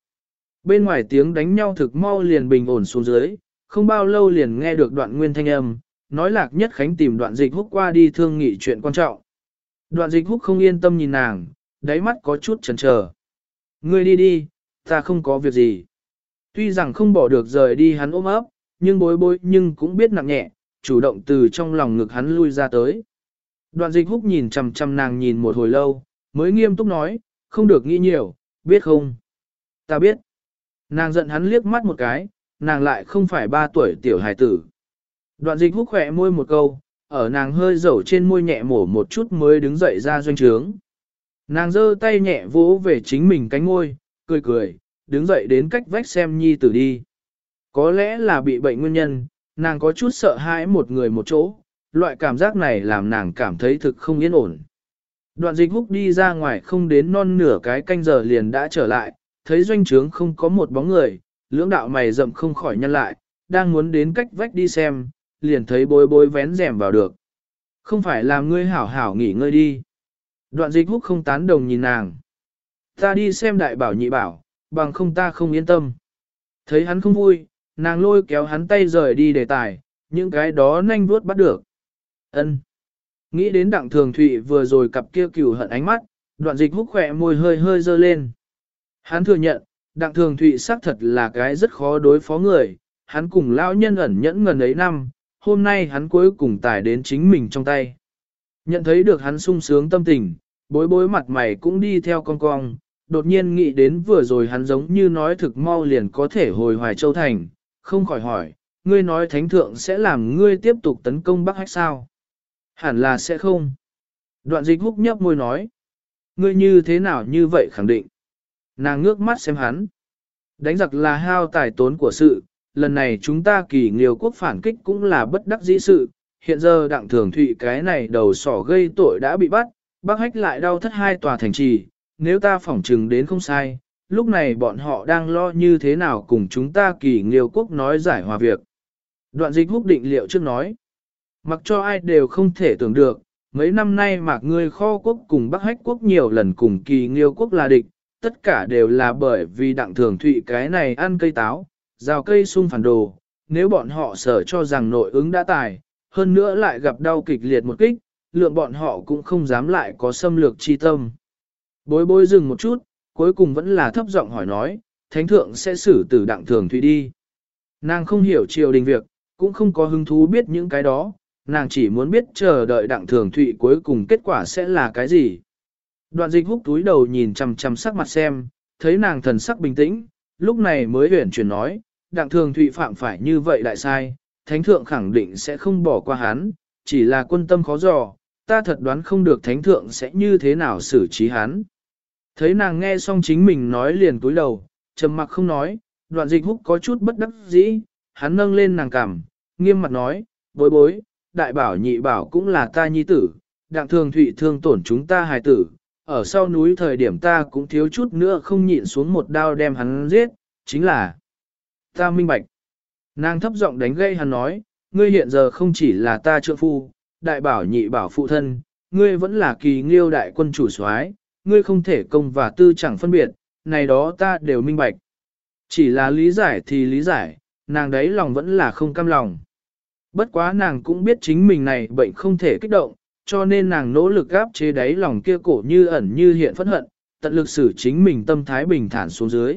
Bên ngoài tiếng đánh nhau thực mau liền bình ổn xuống dưới, không bao lâu liền nghe được đoạn nguyên thanh âm, nói lạc nhất khánh tìm đoạn dịch húc qua đi thương nghị chuyện quan trọng. Đoạn dịch húc không yên tâm nhìn nàng, đáy mắt có chút chần chờ. Ngươi đi đi, ta không có việc gì. Tuy rằng không bỏ được rời đi hắn ôm ấp, nhưng bối bối nhưng cũng biết nặng nhẹ, chủ động từ trong lòng ngực hắn lui ra tới. Đoạn dịch húc nhìn chầm chầm nàng nhìn một hồi lâu, mới nghiêm túc nói, không được nghĩ nhiều, biết không? Ta biết. Nàng giận hắn liếc mắt một cái, nàng lại không phải ba tuổi tiểu hài tử. Đoạn dịch hút khỏe môi một câu, ở nàng hơi dầu trên môi nhẹ mổ một chút mới đứng dậy ra doanh trướng. Nàng giơ tay nhẹ vỗ về chính mình cánh môi, cười cười, đứng dậy đến cách vách xem nhi tử đi. Có lẽ là bị bệnh nguyên nhân, nàng có chút sợ hãi một người một chỗ, loại cảm giác này làm nàng cảm thấy thực không yên ổn. Đoạn dịch húc đi ra ngoài không đến non nửa cái canh giờ liền đã trở lại, thấy doanh trướng không có một bóng người, lưỡng đạo mày rậm không khỏi nhăn lại, đang muốn đến cách vách đi xem, liền thấy bối bối vén rèm vào được. Không phải làm ngươi hảo hảo nghỉ ngơi đi. Đoạn dịch húc không tán đồng nhìn nàng. Ta đi xem đại bảo nhị bảo, bằng không ta không yên tâm. Thấy hắn không vui, nàng lôi kéo hắn tay rời đi đề tài, những cái đó nhanh vuốt bắt được. ân Nghĩ đến đặng thường thụy vừa rồi cặp kia cửu hận ánh mắt, đoạn dịch húc khỏe môi hơi hơi dơ lên. Hắn thừa nhận, đặng thường thụy xác thật là cái rất khó đối phó người, hắn cùng lão nhân ẩn nhẫn ngần ấy năm, hôm nay hắn cuối cùng tải đến chính mình trong tay. Nhận thấy được hắn sung sướng tâm tình, bối bối mặt mày cũng đi theo con cong, đột nhiên nghĩ đến vừa rồi hắn giống như nói thực mau liền có thể hồi hoài châu thành, không khỏi hỏi, ngươi nói thánh thượng sẽ làm ngươi tiếp tục tấn công Bắc Hách sao? Hẳn là sẽ không. Đoạn dịch húc nhấp môi nói, ngươi như thế nào như vậy khẳng định. Nàng ngước mắt xem hắn. Đánh giặc là hao tài tốn của sự, lần này chúng ta kỳ nghiêu quốc phản kích cũng là bất đắc dĩ sự, hiện giờ đặng thường thụy cái này đầu sỏ gây tội đã bị bắt, bác hách lại đau thất hai tòa thành trì, nếu ta phỏng trừng đến không sai, lúc này bọn họ đang lo như thế nào cùng chúng ta kỳ nghiêu quốc nói giải hòa việc. Đoạn dịch húc định liệu trước nói, mặc cho ai đều không thể tưởng được, mấy năm nay mạc ngươi kho quốc cùng bắc hách quốc nhiều lần cùng kỳ nghiêu quốc là địch, tất cả đều là bởi vì đặng thường thụy cái này ăn cây táo, rào cây sung phản đồ, nếu bọn họ sở cho rằng nội ứng đã tài, hơn nữa lại gặp đau kịch liệt một kích, lượng bọn họ cũng không dám lại có xâm lược chi tâm. Bối bối dừng một chút, cuối cùng vẫn là thấp giọng hỏi nói, thánh thượng sẽ xử tử đặng thường thụy đi. Nàng không hiểu triều đình việc, cũng không có hứng thú biết những cái đó, nàng chỉ muốn biết chờ đợi đặng thường thụy cuối cùng kết quả sẽ là cái gì. Đoạn dịch húc túi đầu nhìn chằm chằm sắc mặt xem, thấy nàng thần sắc bình tĩnh, lúc này mới huyển chuyển nói, đặng thường thụy phạm phải như vậy đại sai, thánh thượng khẳng định sẽ không bỏ qua hắn, chỉ là quân tâm khó dò, ta thật đoán không được thánh thượng sẽ như thế nào xử trí hắn. Thấy nàng nghe xong chính mình nói liền túi đầu, trầm mặc không nói, đoạn dịch húc có chút bất đắc dĩ, hắn nâng lên nàng cảm nghiêm mặt nói, bối bối, đại bảo nhị bảo cũng là ta nhi tử, đặng thường thụy thương tổn chúng ta hài tử, ở sau núi thời điểm ta cũng thiếu chút nữa không nhịn xuống một đao đem hắn giết, chính là ta minh bạch. Nàng thấp giọng đánh gây hắn nói, ngươi hiện giờ không chỉ là ta trượng phu, đại bảo nhị bảo phụ thân, ngươi vẫn là kỳ nghiêu đại quân chủ soái, ngươi không thể công và tư chẳng phân biệt, này đó ta đều minh bạch. Chỉ là lý giải thì lý giải, nàng đấy lòng vẫn là không cam lòng. Bất quá nàng cũng biết chính mình này bệnh không thể kích động, cho nên nàng nỗ lực gáp chế đáy lòng kia cổ như ẩn như hiện phẫn hận, tận lực xử chính mình tâm thái bình thản xuống dưới.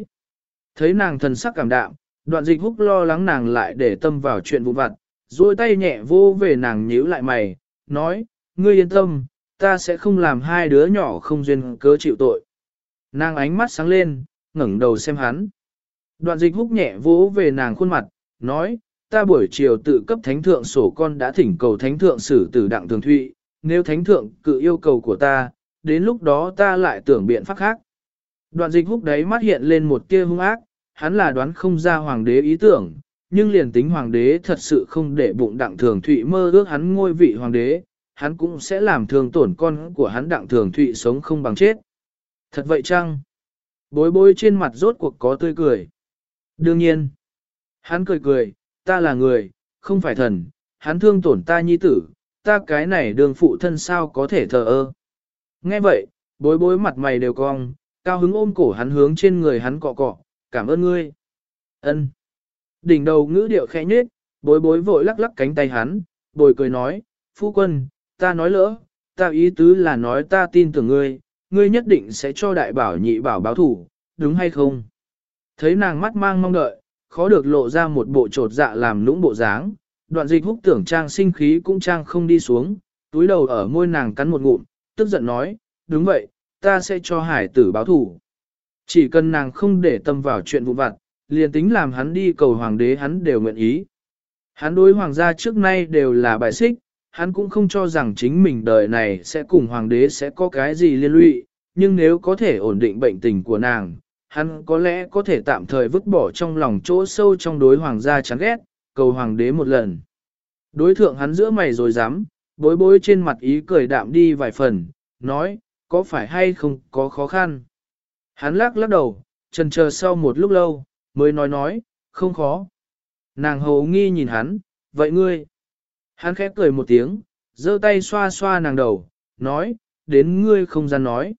Thấy nàng thần sắc cảm đạm, đoạn dịch húc lo lắng nàng lại để tâm vào chuyện vụ vặt, duỗi tay nhẹ vô về nàng nhíu lại mày, nói, ngươi yên tâm, ta sẽ không làm hai đứa nhỏ không duyên cớ chịu tội. Nàng ánh mắt sáng lên, ngẩng đầu xem hắn. Đoạn dịch húc nhẹ vỗ về nàng khuôn mặt, nói, ta buổi chiều tự cấp thánh thượng sổ con đã thỉnh cầu thánh thượng xử tử đặng thường thụy, nếu thánh thượng cự yêu cầu của ta, đến lúc đó ta lại tưởng biện pháp khác. Đoạn dịch húc đấy mắt hiện lên một tia hung ác, hắn là đoán không ra hoàng đế ý tưởng, nhưng liền tính hoàng đế thật sự không để bụng đặng thường thụy mơ ước hắn ngôi vị hoàng đế, hắn cũng sẽ làm thương tổn con của hắn đặng thường thụy sống không bằng chết. Thật vậy chăng? Bối bối trên mặt rốt cuộc có tươi cười. Đương nhiên. Hắn cười cười, ta là người, không phải thần, hắn thương tổn ta nhi tử, ta cái này đường phụ thân sao có thể thờ ơ. Nghe vậy, bối bối mặt mày đều cong, cao hứng ôm cổ hắn hướng trên người hắn cọ cọ, cảm ơn ngươi. ân Đỉnh đầu ngữ điệu khẽ nhết, bối bối vội lắc lắc cánh tay hắn, bồi cười nói, phu quân, ta nói lỡ, ta ý tứ là nói ta tin tưởng ngươi, ngươi nhất định sẽ cho đại bảo nhị bảo báo thủ, đúng hay không? Thấy nàng mắt mang mong đợi, khó được lộ ra một bộ trột dạ làm lũng bộ dáng, đoạn dịch húc tưởng trang sinh khí cũng trang không đi xuống, túi đầu ở môi nàng cắn một ngụm, tức giận nói, đúng vậy, ta sẽ cho hải tử báo thủ. Chỉ cần nàng không để tâm vào chuyện vụ vặt, liền tính làm hắn đi cầu hoàng đế hắn đều nguyện ý. Hắn đối hoàng gia trước nay đều là bài xích, hắn cũng không cho rằng chính mình đời này sẽ cùng hoàng đế sẽ có cái gì liên lụy, nhưng nếu có thể ổn định bệnh tình của nàng, hắn có lẽ có thể tạm thời vứt bỏ trong lòng chỗ sâu trong đối hoàng gia chán ghét, cầu hoàng đế một lần. Đối thượng hắn giữa mày rồi dám, bối bối trên mặt ý cười đạm đi vài phần, nói, có phải hay không có khó khăn. Hắn lắc lắc đầu, trần chờ sau một lúc lâu, mới nói nói, không khó. Nàng hầu nghi nhìn hắn, vậy ngươi? Hắn khẽ cười một tiếng, giơ tay xoa xoa nàng đầu, nói, đến ngươi không gian nói.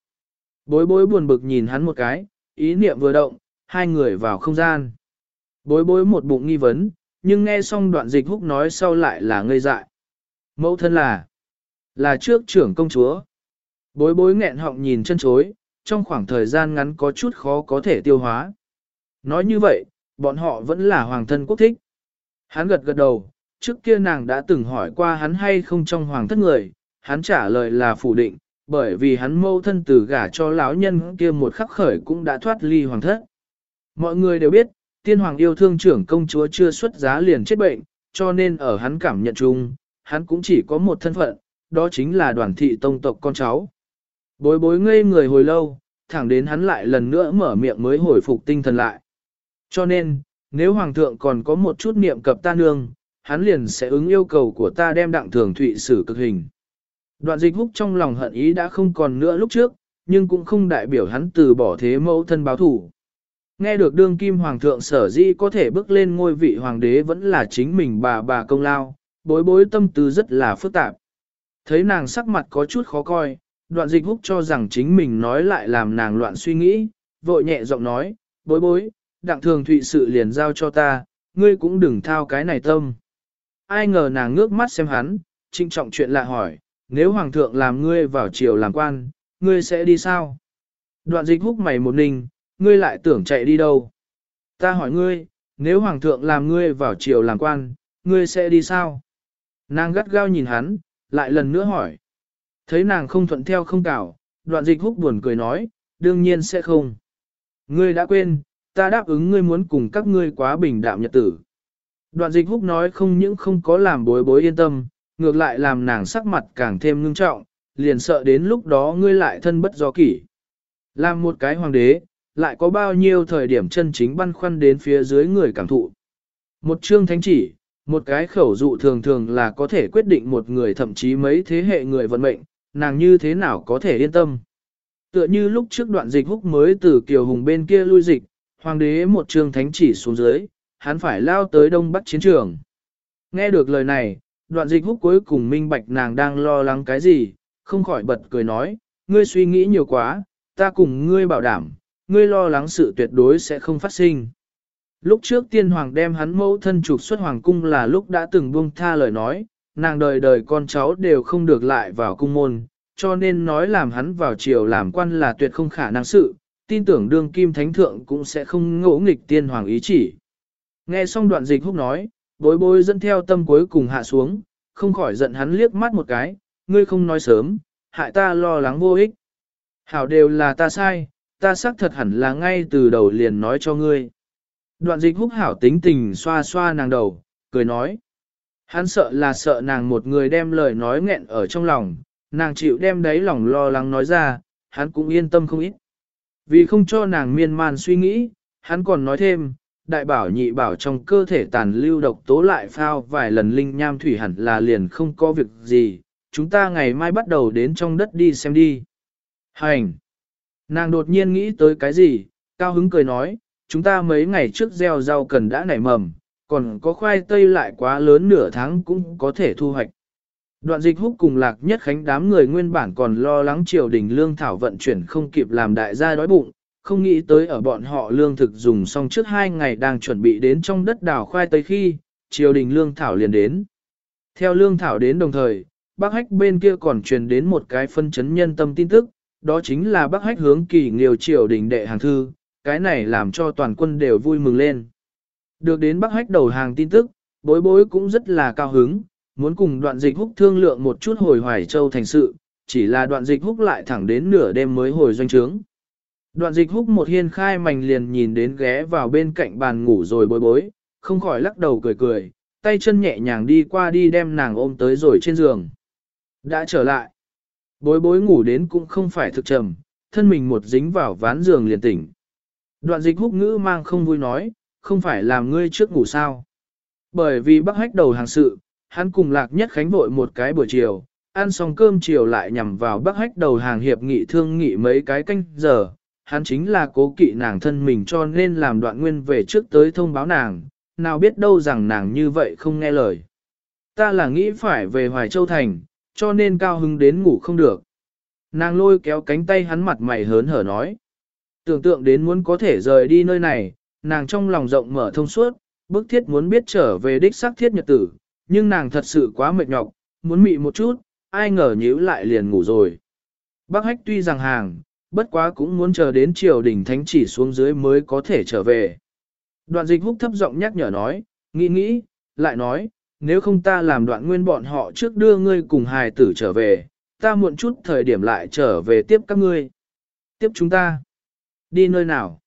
Bối bối buồn bực nhìn hắn một cái, ý niệm vừa động, hai người vào không gian. Bối bối một bụng nghi vấn, nhưng nghe xong đoạn dịch húc nói sau lại là ngây dại. Mẫu thân là, là trước trưởng công chúa. Bối bối nghẹn họng nhìn chân chối, trong khoảng thời gian ngắn có chút khó có thể tiêu hóa. Nói như vậy, bọn họ vẫn là hoàng thân quốc thích. Hắn gật gật đầu, trước kia nàng đã từng hỏi qua hắn hay không trong hoàng thất người, hắn trả lời là phủ định, bởi vì hắn mâu thân từ gả cho lão nhân kia một khắc khởi cũng đã thoát ly hoàng thất. Mọi người đều biết, tiên hoàng yêu thương trưởng công chúa chưa xuất giá liền chết bệnh, cho nên ở hắn cảm nhận chung, hắn cũng chỉ có một thân phận, đó chính là đoàn thị tông tộc con cháu. Bối bối ngây người hồi lâu, thẳng đến hắn lại lần nữa mở miệng mới hồi phục tinh thần lại. Cho nên, nếu hoàng thượng còn có một chút niệm cập ta nương, hắn liền sẽ ứng yêu cầu của ta đem đặng thường thụy xử cực hình. Đoạn dịch húc trong lòng hận ý đã không còn nữa lúc trước, nhưng cũng không đại biểu hắn từ bỏ thế mẫu thân báo thủ. Nghe được đương kim hoàng thượng sở di có thể bước lên ngôi vị hoàng đế vẫn là chính mình bà bà công lao, bối bối tâm tư rất là phức tạp. Thấy nàng sắc mặt có chút khó coi, đoạn dịch húc cho rằng chính mình nói lại làm nàng loạn suy nghĩ, vội nhẹ giọng nói, bối bối, đặng thường thụy sự liền giao cho ta, ngươi cũng đừng thao cái này tâm. Ai ngờ nàng ngước mắt xem hắn, trinh trọng chuyện lạ hỏi, nếu hoàng thượng làm ngươi vào triều làm quan, ngươi sẽ đi sao? Đoạn dịch húc mày một ninh, ngươi lại tưởng chạy đi đâu? Ta hỏi ngươi, nếu hoàng thượng làm ngươi vào triều làm quan, ngươi sẽ đi sao? Nàng gắt gao nhìn hắn, lại lần nữa hỏi. Thấy nàng không thuận theo không cảo, đoạn dịch húc buồn cười nói, đương nhiên sẽ không. Ngươi đã quên, ta đáp ứng ngươi muốn cùng các ngươi quá bình đạm nhật tử. Đoạn dịch húc nói không những không có làm bối bối yên tâm, ngược lại làm nàng sắc mặt càng thêm ngưng trọng, liền sợ đến lúc đó ngươi lại thân bất do kỷ. Làm một cái hoàng đế, lại có bao nhiêu thời điểm chân chính băn khoăn đến phía dưới người cảm thụ. Một chương thánh chỉ, một cái khẩu dụ thường thường là có thể quyết định một người thậm chí mấy thế hệ người vận mệnh, nàng như thế nào có thể yên tâm. Tựa như lúc trước đoạn dịch húc mới từ Kiều Hùng bên kia lui dịch, hoàng đế một chương thánh chỉ xuống dưới, hắn phải lao tới đông bắc chiến trường. Nghe được lời này, đoạn dịch húc cuối cùng minh bạch nàng đang lo lắng cái gì, không khỏi bật cười nói, ngươi suy nghĩ nhiều quá, ta cùng ngươi bảo đảm, ngươi lo lắng sự tuyệt đối sẽ không phát sinh. Lúc trước tiên hoàng đem hắn mẫu thân trục xuất hoàng cung là lúc đã từng buông tha lời nói, nàng đời đời con cháu đều không được lại vào cung môn, cho nên nói làm hắn vào triều làm quan là tuyệt không khả năng sự, tin tưởng đương kim thánh thượng cũng sẽ không ngỗ nghịch tiên hoàng ý chỉ. Nghe xong đoạn dịch húc nói, bối bối dẫn theo tâm cuối cùng hạ xuống, không khỏi giận hắn liếc mắt một cái, ngươi không nói sớm, hại ta lo lắng vô ích. Hảo đều là ta sai, ta xác thật hẳn là ngay từ đầu liền nói cho ngươi. Đoạn dịch húc hảo tính tình xoa xoa nàng đầu, cười nói. Hắn sợ là sợ nàng một người đem lời nói nghẹn ở trong lòng, nàng chịu đem đấy lòng lo lắng nói ra, hắn cũng yên tâm không ít. Vì không cho nàng miên man suy nghĩ, hắn còn nói thêm, đại bảo nhị bảo trong cơ thể tàn lưu độc tố lại phao vài lần linh nham thủy hẳn là liền không có việc gì, chúng ta ngày mai bắt đầu đến trong đất đi xem đi. Hành! Nàng đột nhiên nghĩ tới cái gì, cao hứng cười nói, chúng ta mấy ngày trước gieo rau cần đã nảy mầm, còn có khoai tây lại quá lớn nửa tháng cũng có thể thu hoạch. Đoạn dịch húc cùng lạc nhất khánh đám người nguyên bản còn lo lắng triều đình lương thảo vận chuyển không kịp làm đại gia đói bụng, không nghĩ tới ở bọn họ lương thực dùng xong trước hai ngày đang chuẩn bị đến trong đất đào khoai tây khi, triều đình lương thảo liền đến. Theo lương thảo đến đồng thời, bác hách bên kia còn truyền đến một cái phân chấn nhân tâm tin tức, đó chính là bác hách hướng kỳ nghiều triều đình đệ hàng thư, cái này làm cho toàn quân đều vui mừng lên. Được đến bác hách đầu hàng tin tức, bối bối cũng rất là cao hứng, muốn cùng đoạn dịch húc thương lượng một chút hồi hoài châu thành sự, chỉ là đoạn dịch húc lại thẳng đến nửa đêm mới hồi doanh trướng. Đoạn dịch húc một hiên khai mảnh liền nhìn đến ghé vào bên cạnh bàn ngủ rồi bối bối, không khỏi lắc đầu cười cười, tay chân nhẹ nhàng đi qua đi đem nàng ôm tới rồi trên giường. Đã trở lại. Bối bối ngủ đến cũng không phải thực trầm, thân mình một dính vào ván giường liền tỉnh. Đoạn dịch húc ngữ mang không vui nói, không phải làm ngươi trước ngủ sao. Bởi vì bác hách đầu hàng sự, hắn cùng lạc nhất khánh vội một cái buổi chiều, ăn xong cơm chiều lại nhằm vào bác hách đầu hàng hiệp nghị thương nghị mấy cái canh giờ. Hắn chính là cố kỵ nàng thân mình cho nên làm đoạn nguyên về trước tới thông báo nàng, nào biết đâu rằng nàng như vậy không nghe lời. Ta là nghĩ phải về Hoài Châu Thành, cho nên cao hứng đến ngủ không được. Nàng lôi kéo cánh tay hắn mặt mày hớn hở nói. Tưởng tượng đến muốn có thể rời đi nơi này, nàng trong lòng rộng mở thông suốt, bức thiết muốn biết trở về đích xác thiết nhật tử, nhưng nàng thật sự quá mệt nhọc, muốn mị một chút, ai ngờ nhíu lại liền ngủ rồi. Bác hách tuy rằng hàng, bất quá cũng muốn chờ đến triều đình thánh chỉ xuống dưới mới có thể trở về. Đoạn dịch húc thấp giọng nhắc nhở nói, nghĩ nghĩ, lại nói, nếu không ta làm đoạn nguyên bọn họ trước đưa ngươi cùng hài tử trở về, ta muộn chút thời điểm lại trở về tiếp các ngươi. Tiếp chúng ta. Đi nơi nào?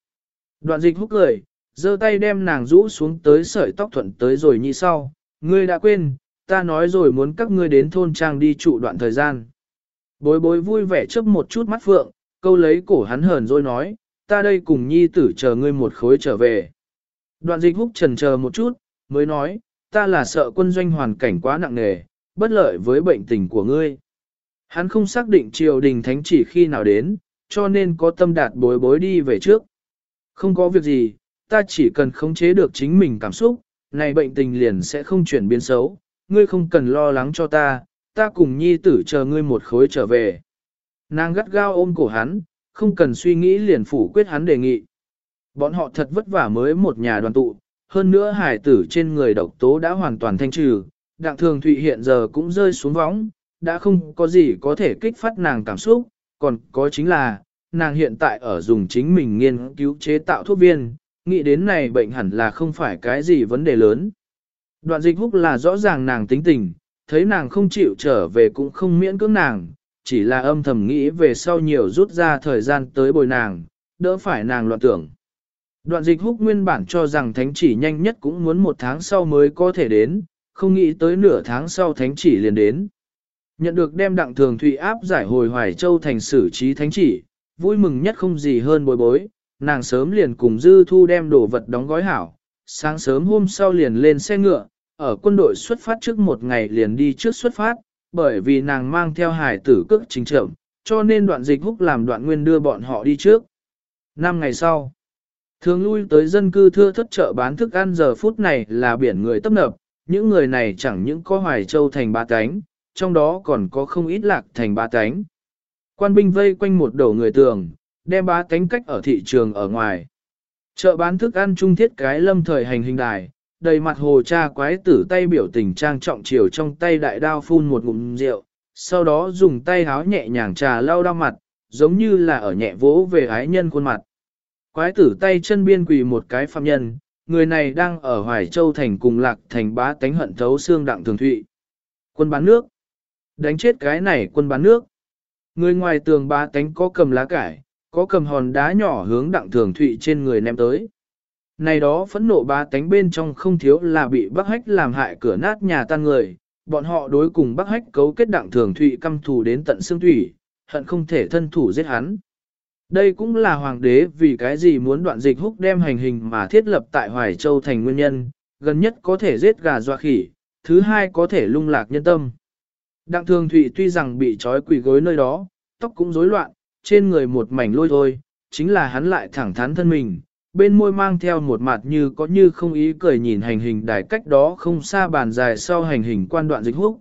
Đoạn dịch húc cười, giơ tay đem nàng rũ xuống tới sợi tóc thuận tới rồi như sau. Ngươi đã quên, ta nói rồi muốn các ngươi đến thôn trang đi trụ đoạn thời gian. Bối bối vui vẻ chấp một chút mắt phượng, câu lấy cổ hắn hờn rồi nói, ta đây cùng nhi tử chờ ngươi một khối trở về. Đoạn dịch húc trần chờ một chút, mới nói, ta là sợ quân doanh hoàn cảnh quá nặng nề, bất lợi với bệnh tình của ngươi. Hắn không xác định triều đình thánh chỉ khi nào đến, cho nên có tâm đạt bối bối đi về trước. Không có việc gì, ta chỉ cần khống chế được chính mình cảm xúc, này bệnh tình liền sẽ không chuyển biến xấu, ngươi không cần lo lắng cho ta, ta cùng nhi tử chờ ngươi một khối trở về. Nàng gắt gao ôm cổ hắn, không cần suy nghĩ liền phủ quyết hắn đề nghị. Bọn họ thật vất vả mới một nhà đoàn tụ, hơn nữa hải tử trên người độc tố đã hoàn toàn thanh trừ, đặng thường thụy hiện giờ cũng rơi xuống võng, đã không có gì có thể kích phát nàng cảm xúc, còn có chính là, nàng hiện tại ở dùng chính mình nghiên cứu chế tạo thuốc viên, nghĩ đến này bệnh hẳn là không phải cái gì vấn đề lớn. Đoạn dịch húc là rõ ràng nàng tính tình, thấy nàng không chịu trở về cũng không miễn cưỡng nàng, chỉ là âm thầm nghĩ về sau nhiều rút ra thời gian tới bồi nàng, đỡ phải nàng loạn tưởng. Đoạn dịch húc nguyên bản cho rằng thánh chỉ nhanh nhất cũng muốn một tháng sau mới có thể đến, không nghĩ tới nửa tháng sau thánh chỉ liền đến. Nhận được đem đặng thường thụy áp giải hồi Hoài Châu thành xử trí thánh chỉ, vui mừng nhất không gì hơn bối bối, nàng sớm liền cùng dư thu đem đồ vật đóng gói hảo, sáng sớm hôm sau liền lên xe ngựa, ở quân đội xuất phát trước một ngày liền đi trước xuất phát, bởi vì nàng mang theo hải tử cước chính trưởng, cho nên đoạn dịch húc làm đoạn nguyên đưa bọn họ đi trước. Năm ngày sau, thường lui tới dân cư thưa thất chợ bán thức ăn giờ phút này là biển người tấp nập, những người này chẳng những có hoài châu thành ba cánh, trong đó còn có không ít lạc thành ba cánh. Quan binh vây quanh một đầu người tường, đem ba cánh cách ở thị trường ở ngoài. Chợ bán thức ăn trung thiết cái lâm thời hành hình đài, đầy mặt hồ cha quái tử tay biểu tình trang trọng chiều trong tay đại đao phun một ngụm rượu, sau đó dùng tay háo nhẹ nhàng trà lau đau mặt, giống như là ở nhẹ vỗ về ái nhân khuôn mặt. Quái tử tay chân biên quỳ một cái phạm nhân, người này đang ở Hoài Châu Thành cùng lạc thành bá tánh hận thấu xương đặng thường thụy. Quân bán nước. Đánh chết cái này quân bán nước. Người ngoài tường bá tánh có cầm lá cải, có cầm hòn đá nhỏ hướng đặng thường thụy trên người ném tới. Này đó phẫn nộ bá tánh bên trong không thiếu là bị bác hách làm hại cửa nát nhà tan người, bọn họ đối cùng bác hách cấu kết đặng thường thụy căm thù đến tận xương thủy, hận không thể thân thủ giết hắn. Đây cũng là hoàng đế vì cái gì muốn đoạn dịch húc đem hành hình mà thiết lập tại Hoài Châu thành nguyên nhân, gần nhất có thể giết gà doa khỉ, thứ hai có thể lung lạc nhân tâm. Đặng thường thụy tuy rằng bị trói quỷ gối nơi đó, tóc cũng rối loạn, trên người một mảnh lôi thôi, chính là hắn lại thẳng thắn thân mình, bên môi mang theo một mặt như có như không ý cười nhìn hành hình đài cách đó không xa bàn dài sau hành hình quan đoạn dịch húc.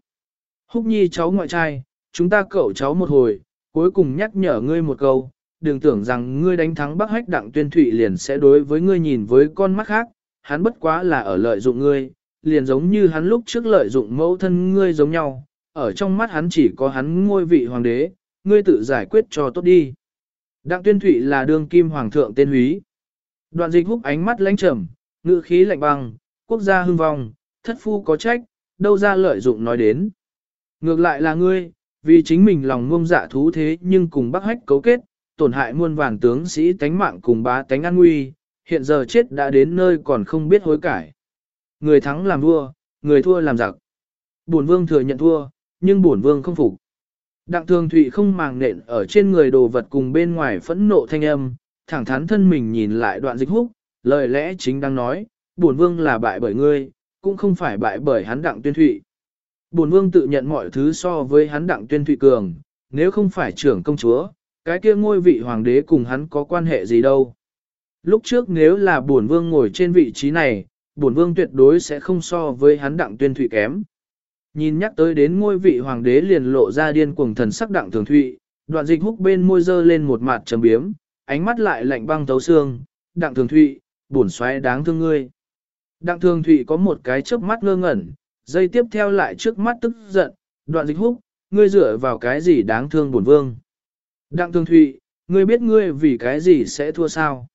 Húc nhi cháu ngoại trai, chúng ta cậu cháu một hồi, cuối cùng nhắc nhở ngươi một câu, đừng tưởng rằng ngươi đánh thắng Bắc Hách Đặng Tuyên Thụy liền sẽ đối với ngươi nhìn với con mắt khác, hắn bất quá là ở lợi dụng ngươi, liền giống như hắn lúc trước lợi dụng mẫu thân ngươi giống nhau, ở trong mắt hắn chỉ có hắn ngôi vị hoàng đế, ngươi tự giải quyết cho tốt đi. Đặng Tuyên Thụy là đương kim hoàng thượng tên húy. Đoạn dịch húc ánh mắt lãnh trầm, ngữ khí lạnh băng, quốc gia hưng vong, thất phu có trách, đâu ra lợi dụng nói đến. Ngược lại là ngươi, vì chính mình lòng ngông dạ thú thế nhưng cùng bác hách cấu kết, tổn hại muôn vàn tướng sĩ tánh mạng cùng bá tánh an nguy, hiện giờ chết đã đến nơi còn không biết hối cải. Người thắng làm vua, người thua làm giặc. Bổn vương thừa nhận thua, nhưng bổn vương không phục. Đặng thường thụy không màng nện ở trên người đồ vật cùng bên ngoài phẫn nộ thanh âm, thẳng thắn thân mình nhìn lại đoạn dịch húc, lời lẽ chính đang nói, buồn vương là bại bởi ngươi, cũng không phải bại bởi hắn đặng tuyên thụy. buồn vương tự nhận mọi thứ so với hắn đặng tuyên thụy cường, nếu không phải trưởng công chúa, cái kia ngôi vị hoàng đế cùng hắn có quan hệ gì đâu. Lúc trước nếu là buồn vương ngồi trên vị trí này, buồn vương tuyệt đối sẽ không so với hắn đặng tuyên thụy kém. Nhìn nhắc tới đến ngôi vị hoàng đế liền lộ ra điên cuồng thần sắc đặng thường thụy, đoạn dịch húc bên môi dơ lên một mặt trầm biếm, ánh mắt lại lạnh băng tấu xương, đặng thường thụy, bổn xoáy đáng thương ngươi. Đặng thường thụy có một cái chớp mắt ngơ ngẩn, dây tiếp theo lại trước mắt tức giận, đoạn dịch húc, ngươi dựa vào cái gì đáng thương bổn vương. Đặng thường thụy, ngươi biết ngươi vì cái gì sẽ thua sao?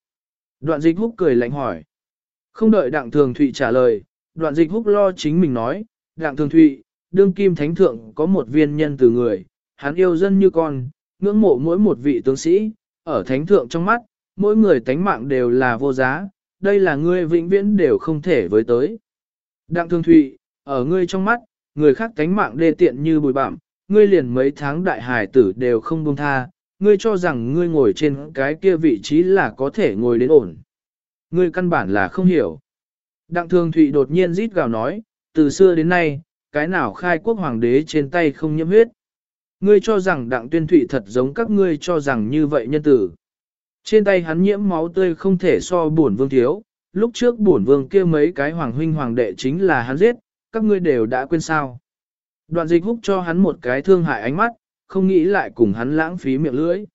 Đoạn dịch húc cười lạnh hỏi. Không đợi đặng thường thụy trả lời, đoạn dịch húc lo chính mình nói, đặng thường thụy, đương kim thánh thượng có một viên nhân từ người, hắn yêu dân như con, ngưỡng mộ mỗi một vị tướng sĩ, ở thánh thượng trong mắt, mỗi người tánh mạng đều là vô giá, đây là ngươi vĩnh viễn đều không thể với tới. Đặng Thương thụy, ở ngươi trong mắt, người khác tánh mạng đê tiện như bùi bặm, ngươi liền mấy tháng đại hải tử đều không buông tha, ngươi cho rằng ngươi ngồi trên cái kia vị trí là có thể ngồi đến ổn. Ngươi căn bản là không hiểu. Đặng Thương thụy đột nhiên rít gào nói, từ xưa đến nay, cái nào khai quốc hoàng đế trên tay không nhiễm huyết. Ngươi cho rằng đặng tuyên thụy thật giống các ngươi cho rằng như vậy nhân tử. Trên tay hắn nhiễm máu tươi không thể so bổn vương thiếu, lúc trước bổn vương kia mấy cái hoàng huynh hoàng đệ chính là hắn giết, các ngươi đều đã quên sao. Đoạn dịch húc cho hắn một cái thương hại ánh mắt, không nghĩ lại cùng hắn lãng phí miệng lưỡi.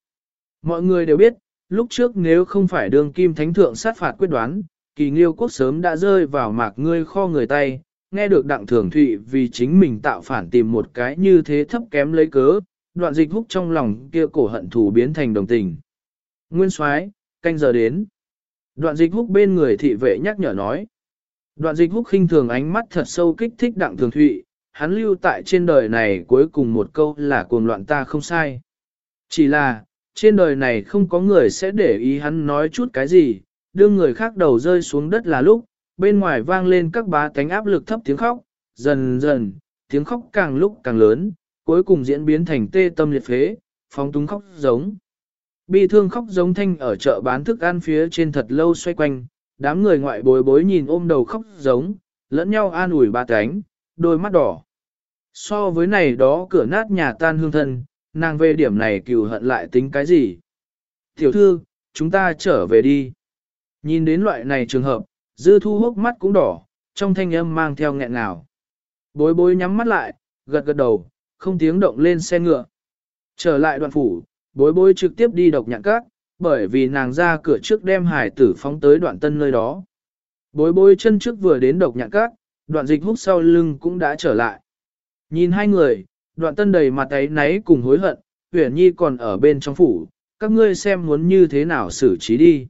Mọi người đều biết, lúc trước nếu không phải đường kim thánh thượng sát phạt quyết đoán, kỳ nghiêu quốc sớm đã rơi vào mạc ngươi kho người tay, nghe được đặng thường thụy vì chính mình tạo phản tìm một cái như thế thấp kém lấy cớ, đoạn dịch húc trong lòng kia cổ hận thù biến thành đồng tình. Nguyên soái canh giờ đến. Đoạn dịch húc bên người thị vệ nhắc nhở nói. Đoạn dịch húc khinh thường ánh mắt thật sâu kích thích đặng thường thụy, hắn lưu tại trên đời này cuối cùng một câu là cuồng loạn ta không sai. Chỉ là, trên đời này không có người sẽ để ý hắn nói chút cái gì, đưa người khác đầu rơi xuống đất là lúc, bên ngoài vang lên các bá tánh áp lực thấp tiếng khóc, dần dần, tiếng khóc càng lúc càng lớn, cuối cùng diễn biến thành tê tâm liệt phế, phóng túng khóc giống. Bi thương khóc giống thanh ở chợ bán thức ăn phía trên thật lâu xoay quanh, đám người ngoại bối bối nhìn ôm đầu khóc giống, lẫn nhau an ủi ba cánh, đôi mắt đỏ. So với này đó cửa nát nhà tan hương thân, nàng về điểm này cừu hận lại tính cái gì? Tiểu thư, chúng ta trở về đi. Nhìn đến loại này trường hợp, dư thu hốc mắt cũng đỏ, trong thanh âm mang theo nghẹn ngào. Bối bối nhắm mắt lại, gật gật đầu, không tiếng động lên xe ngựa. Trở lại đoạn phủ, bối bối trực tiếp đi độc nhạn các, bởi vì nàng ra cửa trước đem hải tử phóng tới đoạn tân nơi đó. Bối bối chân trước vừa đến độc nhạn các, đoạn dịch hút sau lưng cũng đã trở lại. Nhìn hai người, đoạn tân đầy mặt ấy náy cùng hối hận, huyển nhi còn ở bên trong phủ, các ngươi xem muốn như thế nào xử trí đi.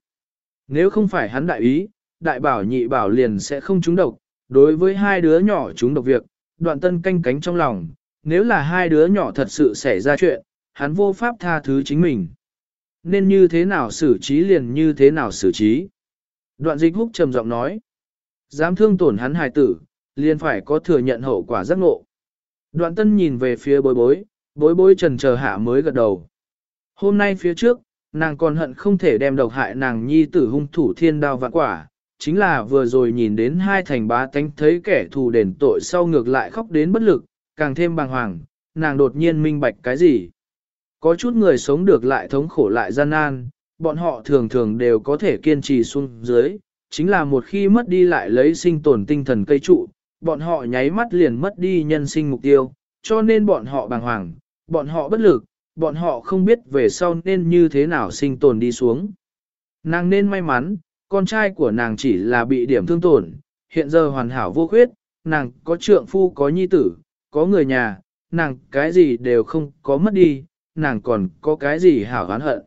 Nếu không phải hắn đại ý, đại bảo nhị bảo liền sẽ không trúng độc, đối với hai đứa nhỏ trúng độc việc, đoạn tân canh cánh trong lòng, nếu là hai đứa nhỏ thật sự xảy ra chuyện, hắn vô pháp tha thứ chính mình. Nên như thế nào xử trí liền như thế nào xử trí. Đoạn dịch húc trầm giọng nói, dám thương tổn hắn hài tử, liền phải có thừa nhận hậu quả giác ngộ. Đoạn tân nhìn về phía bối bối, bối bối trần chờ hạ mới gật đầu. Hôm nay phía trước, nàng còn hận không thể đem độc hại nàng nhi tử hung thủ thiên đao vạn quả, chính là vừa rồi nhìn đến hai thành bá tánh thấy kẻ thù đền tội sau ngược lại khóc đến bất lực, càng thêm bàng hoàng, nàng đột nhiên minh bạch cái gì. Có chút người sống được lại thống khổ lại gian nan, bọn họ thường thường đều có thể kiên trì xuống dưới, chính là một khi mất đi lại lấy sinh tồn tinh thần cây trụ, bọn họ nháy mắt liền mất đi nhân sinh mục tiêu, cho nên bọn họ bàng hoàng, bọn họ bất lực, bọn họ không biết về sau nên như thế nào sinh tồn đi xuống. Nàng nên may mắn, con trai của nàng chỉ là bị điểm thương tổn, hiện giờ hoàn hảo vô khuyết, nàng có trượng phu có nhi tử, có người nhà, nàng cái gì đều không có mất đi, nàng còn có cái gì hảo oán hận.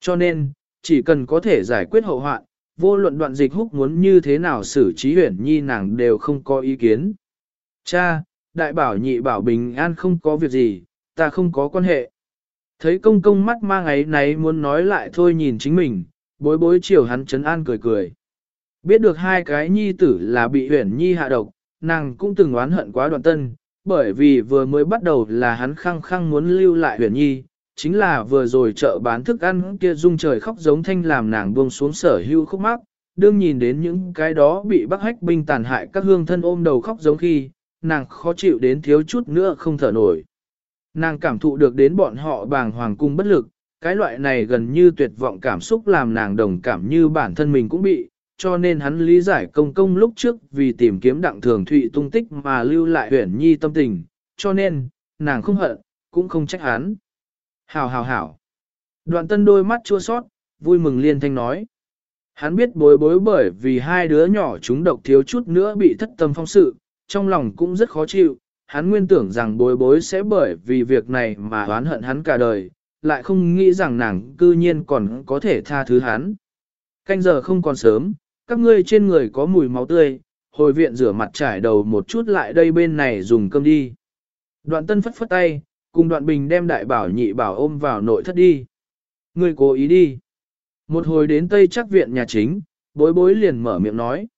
Cho nên, chỉ cần có thể giải quyết hậu hoạn, vô luận đoạn dịch húc muốn như thế nào xử trí huyển nhi nàng đều không có ý kiến. Cha, đại bảo nhị bảo bình an không có việc gì, ta không có quan hệ. Thấy công công mắt mang ấy náy muốn nói lại thôi nhìn chính mình, bối bối chiều hắn chấn an cười cười. Biết được hai cái nhi tử là bị huyển nhi hạ độc, nàng cũng từng oán hận quá đoạn tân, bởi vì vừa mới bắt đầu là hắn khăng khăng muốn lưu lại huyển nhi, chính là vừa rồi chợ bán thức ăn kia rung trời khóc giống thanh làm nàng buông xuống sở hưu khúc mắc, đương nhìn đến những cái đó bị bác hách binh tàn hại các hương thân ôm đầu khóc giống khi, nàng khó chịu đến thiếu chút nữa không thở nổi. Nàng cảm thụ được đến bọn họ bàng hoàng cung bất lực, cái loại này gần như tuyệt vọng cảm xúc làm nàng đồng cảm như bản thân mình cũng bị, cho nên hắn lý giải công công lúc trước vì tìm kiếm đặng thường thụy tung tích mà lưu lại huyển nhi tâm tình, cho nên, nàng không hận, cũng không trách hắn. Hảo hảo hảo. Đoạn tân đôi mắt chua sót, vui mừng liên thanh nói. Hắn biết bối bối bởi vì hai đứa nhỏ chúng độc thiếu chút nữa bị thất tâm phong sự, trong lòng cũng rất khó chịu. Hắn nguyên tưởng rằng bối bối sẽ bởi vì việc này mà oán hận hắn cả đời, lại không nghĩ rằng nàng cư nhiên còn có thể tha thứ hắn. Canh giờ không còn sớm, các ngươi trên người có mùi máu tươi, hồi viện rửa mặt trải đầu một chút lại đây bên này dùng cơm đi. Đoạn tân phất phất tay, cùng đoạn bình đem đại bảo nhị bảo ôm vào nội thất đi. Ngươi cố ý đi. Một hồi đến tây chắc viện nhà chính, bối bối liền mở miệng nói.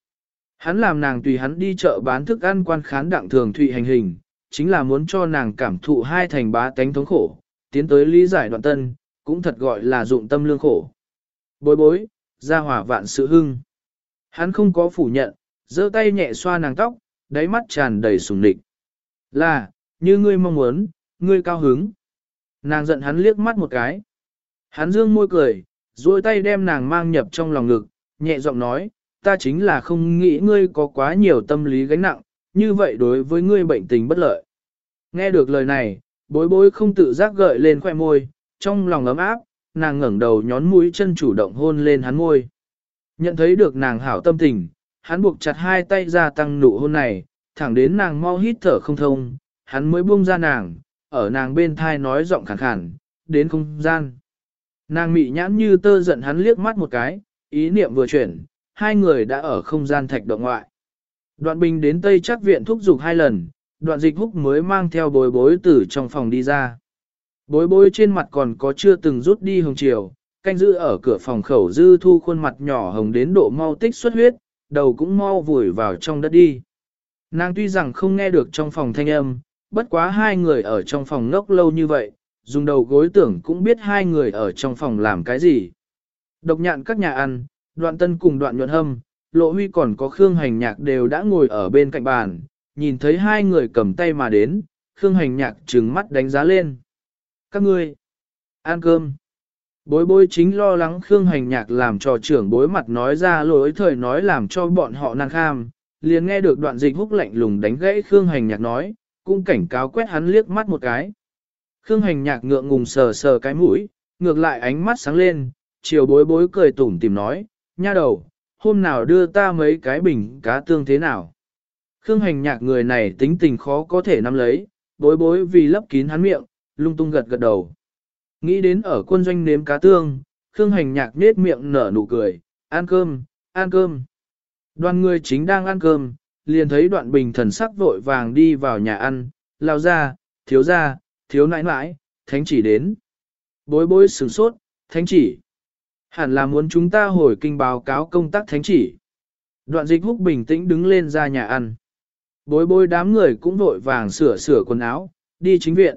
Hắn làm nàng tùy hắn đi chợ bán thức ăn quan khán đặng thường thụy hành hình, chính là muốn cho nàng cảm thụ hai thành bá tánh thống khổ, tiến tới lý giải đoạn tân, cũng thật gọi là dụng tâm lương khổ. Bối bối, ra hỏa vạn sự hưng. Hắn không có phủ nhận, giơ tay nhẹ xoa nàng tóc, đáy mắt tràn đầy sùng địch. Là, như ngươi mong muốn, ngươi cao hứng. Nàng giận hắn liếc mắt một cái. Hắn dương môi cười, duỗi tay đem nàng mang nhập trong lòng ngực, nhẹ giọng nói, ta chính là không nghĩ ngươi có quá nhiều tâm lý gánh nặng, như vậy đối với ngươi bệnh tình bất lợi. Nghe được lời này, bối bối không tự giác gợi lên khoe môi, trong lòng ấm áp, nàng ngẩng đầu nhón mũi chân chủ động hôn lên hắn môi. Nhận thấy được nàng hảo tâm tình, hắn buộc chặt hai tay ra tăng nụ hôn này, thẳng đến nàng mau hít thở không thông, hắn mới buông ra nàng, ở nàng bên thai nói giọng khàn khàn, đến không gian. Nàng mị nhãn như tơ giận hắn liếc mắt một cái, ý niệm vừa chuyển, hai người đã ở không gian thạch động ngoại. Đoạn bình đến Tây chắc viện thúc giục hai lần, đoạn dịch húc mới mang theo bối bối từ trong phòng đi ra. Bối bối trên mặt còn có chưa từng rút đi hồng chiều, canh giữ ở cửa phòng khẩu dư thu khuôn mặt nhỏ hồng đến độ mau tích xuất huyết, đầu cũng mau vùi vào trong đất đi. Nàng tuy rằng không nghe được trong phòng thanh âm, bất quá hai người ở trong phòng ngốc lâu như vậy, dùng đầu gối tưởng cũng biết hai người ở trong phòng làm cái gì. Độc nhạn các nhà ăn, đoạn tân cùng đoạn nhuận hâm, lộ huy còn có Khương Hành Nhạc đều đã ngồi ở bên cạnh bàn, nhìn thấy hai người cầm tay mà đến, Khương Hành Nhạc trừng mắt đánh giá lên. Các ngươi, ăn cơm. Bối bối chính lo lắng Khương Hành Nhạc làm cho trưởng bối mặt nói ra lỗi thời nói làm cho bọn họ năng kham, liền nghe được đoạn dịch húc lạnh lùng đánh gãy Khương Hành Nhạc nói, cũng cảnh cáo quét hắn liếc mắt một cái. Khương Hành Nhạc ngượng ngùng sờ sờ cái mũi, ngược lại ánh mắt sáng lên, chiều bối bối cười tủm tìm nói, nha đầu, hôm nào đưa ta mấy cái bình cá tương thế nào. Khương hành nhạc người này tính tình khó có thể nắm lấy, bối bối vì lấp kín hắn miệng, lung tung gật gật đầu. Nghĩ đến ở quân doanh nếm cá tương, Khương hành nhạc nết miệng nở nụ cười, ăn cơm, ăn cơm. Đoàn người chính đang ăn cơm, liền thấy đoạn bình thần sắc vội vàng đi vào nhà ăn, lao ra, thiếu ra, thiếu nãi nãi, thánh chỉ đến. Bối bối sửng sốt, thánh chỉ. Hẳn là muốn chúng ta hồi kinh báo cáo công tác thánh chỉ. Đoạn dịch húc bình tĩnh đứng lên ra nhà ăn. Bối bối đám người cũng vội vàng sửa sửa quần áo, đi chính viện.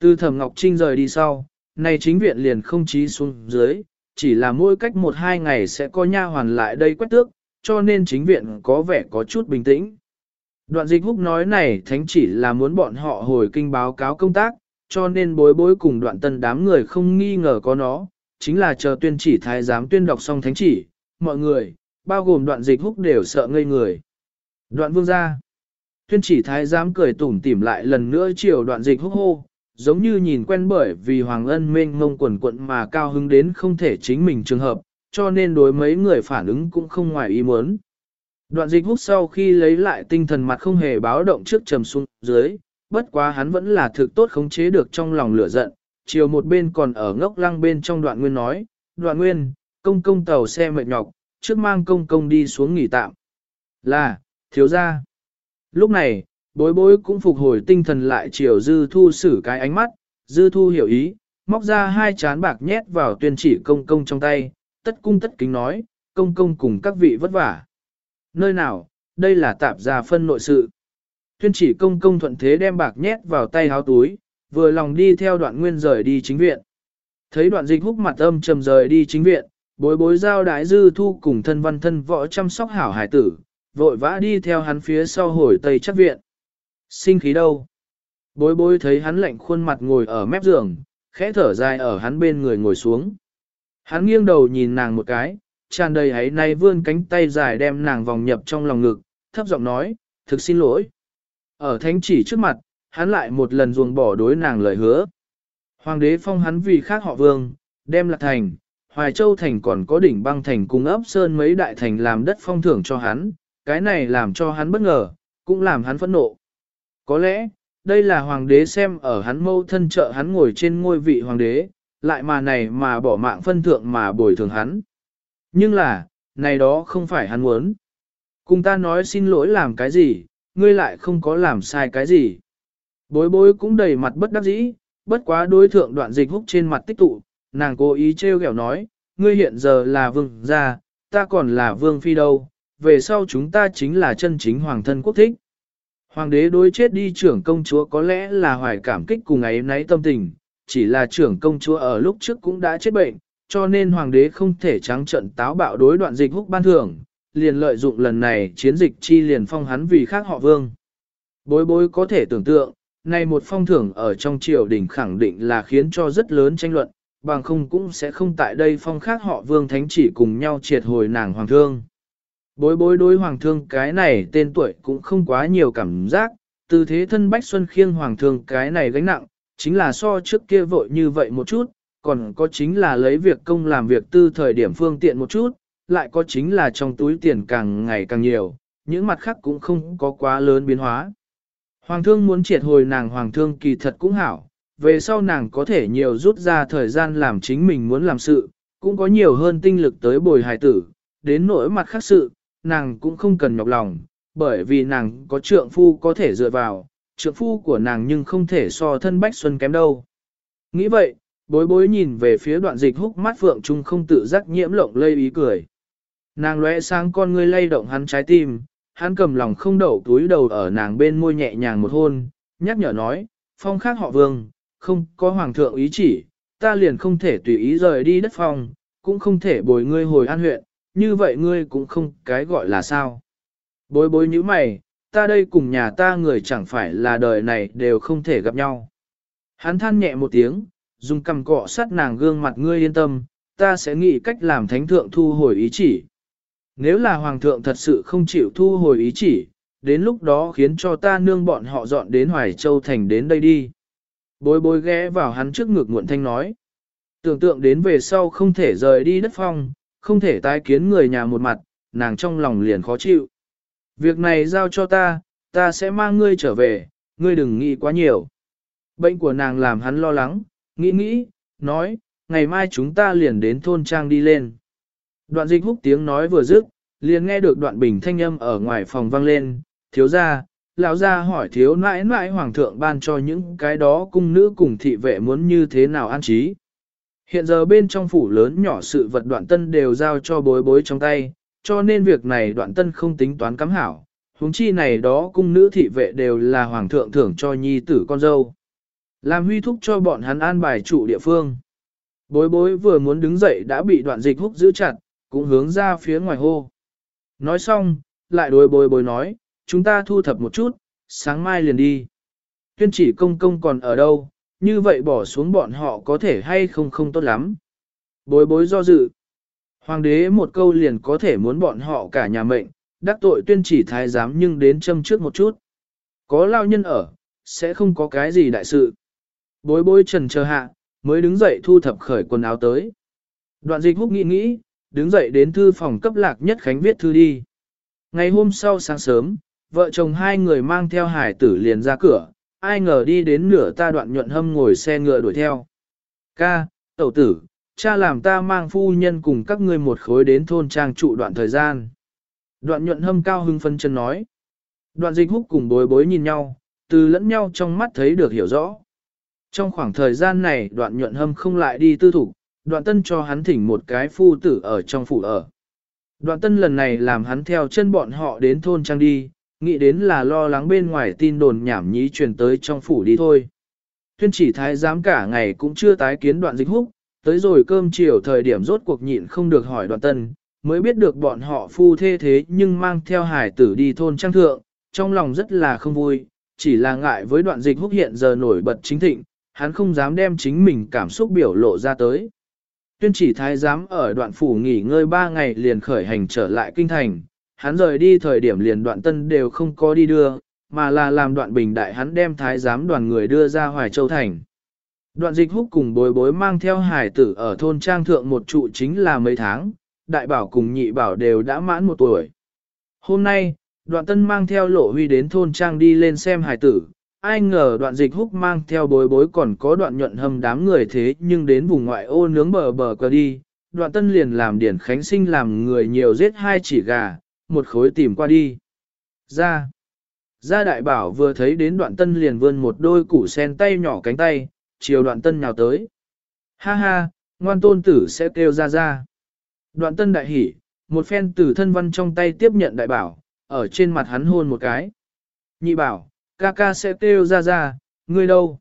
Từ thẩm Ngọc Trinh rời đi sau, này chính viện liền không trí xuống dưới, chỉ là mỗi cách một hai ngày sẽ có nha hoàn lại đây quét tước, cho nên chính viện có vẻ có chút bình tĩnh. Đoạn dịch húc nói này thánh chỉ là muốn bọn họ hồi kinh báo cáo công tác, cho nên bối bối cùng đoạn tân đám người không nghi ngờ có nó, chính là chờ tuyên chỉ thái giám tuyên đọc xong thánh chỉ, mọi người, bao gồm đoạn dịch húc đều sợ ngây người. Đoạn vương ra, tuyên chỉ thái giám cười tủm tỉm lại lần nữa chiều đoạn dịch húc hô, giống như nhìn quen bởi vì hoàng ân mênh ngông quần quận mà cao hứng đến không thể chính mình trường hợp, cho nên đối mấy người phản ứng cũng không ngoài ý muốn. Đoạn dịch húc sau khi lấy lại tinh thần mặt không hề báo động trước trầm xuống dưới, bất quá hắn vẫn là thực tốt khống chế được trong lòng lửa giận, chiều một bên còn ở ngốc lăng bên trong đoạn nguyên nói, đoạn nguyên, công công tàu xe mệt nhọc, trước mang công công đi xuống nghỉ tạm. Là, thiếu ra. Lúc này, bối bối cũng phục hồi tinh thần lại chiều dư thu xử cái ánh mắt, dư thu hiểu ý, móc ra hai chán bạc nhét vào tuyên chỉ công công trong tay, tất cung tất kính nói, công công cùng các vị vất vả. Nơi nào, đây là tạp gia phân nội sự. Tuyên chỉ công công thuận thế đem bạc nhét vào tay háo túi, vừa lòng đi theo đoạn nguyên rời đi chính viện. Thấy đoạn dịch húc mặt âm trầm rời đi chính viện, bối bối giao đại dư thu cùng thân văn thân võ chăm sóc hảo hải tử, vội vã đi theo hắn phía sau hồi tây chắc viện. Sinh khí đâu? Bối bối thấy hắn lạnh khuôn mặt ngồi ở mép giường, khẽ thở dài ở hắn bên người ngồi xuống. Hắn nghiêng đầu nhìn nàng một cái, tràn đầy ấy nay vươn cánh tay dài đem nàng vòng nhập trong lòng ngực, thấp giọng nói, thực xin lỗi. Ở thánh chỉ trước mặt, hắn lại một lần ruồng bỏ đối nàng lời hứa. Hoàng đế phong hắn vì khác họ vương, đem lạc thành, Hoài Châu thành còn có đỉnh băng thành cung ấp sơn mấy đại thành làm đất phong thưởng cho hắn, cái này làm cho hắn bất ngờ, cũng làm hắn phẫn nộ. Có lẽ, đây là hoàng đế xem ở hắn mâu thân trợ hắn ngồi trên ngôi vị hoàng đế, lại mà này mà bỏ mạng phân thượng mà bồi thường hắn. Nhưng là, này đó không phải hắn muốn. Cùng ta nói xin lỗi làm cái gì, ngươi lại không có làm sai cái gì. Bối bối cũng đầy mặt bất đắc dĩ, bất quá đối thượng đoạn dịch húc trên mặt tích tụ, nàng cố ý trêu ghẹo nói, ngươi hiện giờ là vương gia, ta còn là vương phi đâu, về sau chúng ta chính là chân chính hoàng thân quốc thích. Hoàng đế đối chết đi trưởng công chúa có lẽ là hoài cảm kích cùng ấy nấy tâm tình, chỉ là trưởng công chúa ở lúc trước cũng đã chết bệnh, cho nên hoàng đế không thể trắng trận táo bạo đối đoạn dịch húc ban thưởng, liền lợi dụng lần này chiến dịch chi liền phong hắn vì khác họ vương. Bối bối có thể tưởng tượng, này một phong thưởng ở trong triều đình khẳng định là khiến cho rất lớn tranh luận, bằng không cũng sẽ không tại đây phong khác họ vương thánh chỉ cùng nhau triệt hồi nàng hoàng thương. Bối bối đối hoàng thương cái này tên tuổi cũng không quá nhiều cảm giác, từ thế thân Bách Xuân khiêng hoàng thương cái này gánh nặng, chính là so trước kia vội như vậy một chút, còn có chính là lấy việc công làm việc tư thời điểm phương tiện một chút, lại có chính là trong túi tiền càng ngày càng nhiều, những mặt khác cũng không có quá lớn biến hóa. Hoàng thương muốn triệt hồi nàng hoàng thương kỳ thật cũng hảo, về sau nàng có thể nhiều rút ra thời gian làm chính mình muốn làm sự, cũng có nhiều hơn tinh lực tới bồi hài tử, đến nỗi mặt khác sự, nàng cũng không cần nhọc lòng, bởi vì nàng có trượng phu có thể dựa vào, trượng phu của nàng nhưng không thể so thân Bách Xuân kém đâu. Nghĩ vậy, bối bối nhìn về phía đoạn dịch húc mắt phượng trung không tự giác nhiễm lộng lây ý cười. Nàng lóe sáng con ngươi lay động hắn trái tim, hắn cầm lòng không đậu túi đầu ở nàng bên môi nhẹ nhàng một hôn, nhắc nhở nói, phong khác họ vương, không có hoàng thượng ý chỉ, ta liền không thể tùy ý rời đi đất phong, cũng không thể bồi ngươi hồi an huyện, như vậy ngươi cũng không cái gọi là sao. Bối bối như mày, ta đây cùng nhà ta người chẳng phải là đời này đều không thể gặp nhau. Hắn than nhẹ một tiếng, dùng cầm cọ sát nàng gương mặt ngươi yên tâm, ta sẽ nghĩ cách làm thánh thượng thu hồi ý chỉ. Nếu là hoàng thượng thật sự không chịu thu hồi ý chỉ, đến lúc đó khiến cho ta nương bọn họ dọn đến Hoài Châu Thành đến đây đi. Bối bối ghé vào hắn trước ngực muộn thanh nói. Tưởng tượng đến về sau không thể rời đi đất phong, không thể tái kiến người nhà một mặt, nàng trong lòng liền khó chịu. Việc này giao cho ta, ta sẽ mang ngươi trở về, ngươi đừng nghĩ quá nhiều. Bệnh của nàng làm hắn lo lắng, nghĩ nghĩ, nói, ngày mai chúng ta liền đến thôn trang đi lên. Đoạn dịch húc tiếng nói vừa dứt, liền nghe được đoạn bình thanh âm ở ngoài phòng vang lên, thiếu ra, lão ra hỏi thiếu nãi nãi hoàng thượng ban cho những cái đó cung nữ cùng thị vệ muốn như thế nào an trí. Hiện giờ bên trong phủ lớn nhỏ sự vật đoạn tân đều giao cho bối bối trong tay, cho nên việc này đoạn tân không tính toán cắm hảo, huống chi này đó cung nữ thị vệ đều là hoàng thượng thưởng cho nhi tử con dâu. Làm huy thúc cho bọn hắn an bài trụ địa phương. Bối bối vừa muốn đứng dậy đã bị đoạn dịch húc giữ chặt, cũng hướng ra phía ngoài hô. Nói xong, lại đối bối bối nói, chúng ta thu thập một chút, sáng mai liền đi. Tuyên chỉ công công còn ở đâu, như vậy bỏ xuống bọn họ có thể hay không không tốt lắm. Bối bối do dự. Hoàng đế một câu liền có thể muốn bọn họ cả nhà mệnh, đắc tội tuyên chỉ thái giám nhưng đến châm trước một chút. Có lao nhân ở, sẽ không có cái gì đại sự. Bối bối trần chờ hạ, mới đứng dậy thu thập khởi quần áo tới. Đoạn dịch húc nghĩ nghĩ, đứng dậy đến thư phòng cấp lạc nhất khánh viết thư đi. Ngày hôm sau sáng sớm, vợ chồng hai người mang theo hải tử liền ra cửa, ai ngờ đi đến nửa ta đoạn nhuận hâm ngồi xe ngựa đuổi theo. Ca, tẩu tử, cha làm ta mang phu nhân cùng các ngươi một khối đến thôn trang trụ đoạn thời gian. Đoạn nhuận hâm cao hưng phân chân nói. Đoạn dịch húc cùng bối bối nhìn nhau, từ lẫn nhau trong mắt thấy được hiểu rõ. Trong khoảng thời gian này đoạn nhuận hâm không lại đi tư thủ, đoạn tân cho hắn thỉnh một cái phu tử ở trong phủ ở. Đoạn tân lần này làm hắn theo chân bọn họ đến thôn trang đi, nghĩ đến là lo lắng bên ngoài tin đồn nhảm nhí truyền tới trong phủ đi thôi. Tuyên chỉ thái giám cả ngày cũng chưa tái kiến đoạn dịch húc, tới rồi cơm chiều thời điểm rốt cuộc nhịn không được hỏi đoạn tân, mới biết được bọn họ phu thê thế nhưng mang theo hải tử đi thôn trang thượng, trong lòng rất là không vui, chỉ là ngại với đoạn dịch húc hiện giờ nổi bật chính thịnh, hắn không dám đem chính mình cảm xúc biểu lộ ra tới. Tuyên chỉ thái giám ở đoạn phủ nghỉ ngơi ba ngày liền khởi hành trở lại kinh thành, hắn rời đi thời điểm liền đoạn tân đều không có đi đưa, mà là làm đoạn bình đại hắn đem thái giám đoàn người đưa ra Hoài Châu Thành. Đoạn dịch húc cùng bối bối mang theo hải tử ở thôn trang thượng một trụ chính là mấy tháng, đại bảo cùng nhị bảo đều đã mãn một tuổi. Hôm nay, đoạn tân mang theo lộ huy đến thôn trang đi lên xem hải tử, ai ngờ đoạn dịch húc mang theo bối bối còn có đoạn nhuận hầm đám người thế nhưng đến vùng ngoại ô nướng bờ bờ cờ đi, đoạn tân liền làm điển khánh sinh làm người nhiều giết hai chỉ gà, một khối tìm qua đi. Ra. Ra đại bảo vừa thấy đến đoạn tân liền vươn một đôi củ sen tay nhỏ cánh tay, chiều đoạn tân nhào tới. Ha ha, ngoan tôn tử sẽ kêu ra ra. Đoạn tân đại hỉ, một phen tử thân văn trong tay tiếp nhận đại bảo, ở trên mặt hắn hôn một cái. Nhị bảo, ca ca sẽ kêu ra ra, ngươi đâu?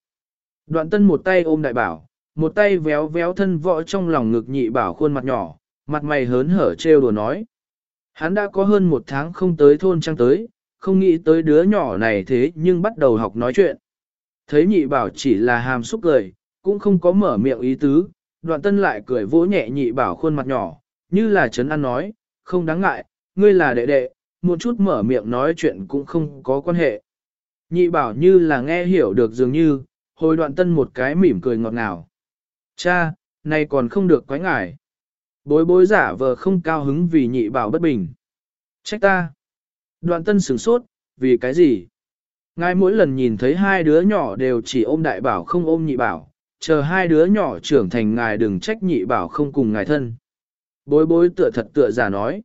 Đoạn tân một tay ôm đại bảo, một tay véo véo thân võ trong lòng ngực nhị bảo khuôn mặt nhỏ, mặt mày hớn hở trêu đùa nói. Hắn đã có hơn một tháng không tới thôn trang tới, không nghĩ tới đứa nhỏ này thế nhưng bắt đầu học nói chuyện. Thấy nhị bảo chỉ là hàm xúc cười, cũng không có mở miệng ý tứ, đoạn tân lại cười vỗ nhẹ nhị bảo khuôn mặt nhỏ, như là trấn an nói, không đáng ngại, ngươi là đệ đệ, một chút mở miệng nói chuyện cũng không có quan hệ. Nhị bảo như là nghe hiểu được dường như, hồi đoạn tân một cái mỉm cười ngọt ngào. Cha, này còn không được quái ngại. Bối bối giả vờ không cao hứng vì nhị bảo bất bình. Trách ta. Đoạn tân sửng sốt, vì cái gì? Ngài mỗi lần nhìn thấy hai đứa nhỏ đều chỉ ôm đại bảo không ôm nhị bảo, chờ hai đứa nhỏ trưởng thành ngài đừng trách nhị bảo không cùng ngài thân. Bối bối tựa thật tựa giả nói.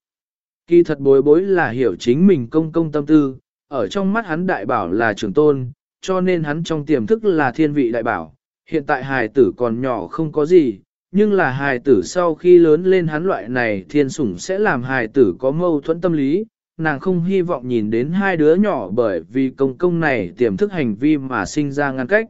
Kỳ thật bối bối là hiểu chính mình công công tâm tư, ở trong mắt hắn đại bảo là trưởng tôn, cho nên hắn trong tiềm thức là thiên vị đại bảo, hiện tại hài tử còn nhỏ không có gì, nhưng là hài tử sau khi lớn lên hắn loại này thiên sủng sẽ làm hài tử có mâu thuẫn tâm lý, nàng không hy vọng nhìn đến hai đứa nhỏ bởi vì công công này tiềm thức hành vi mà sinh ra ngăn cách.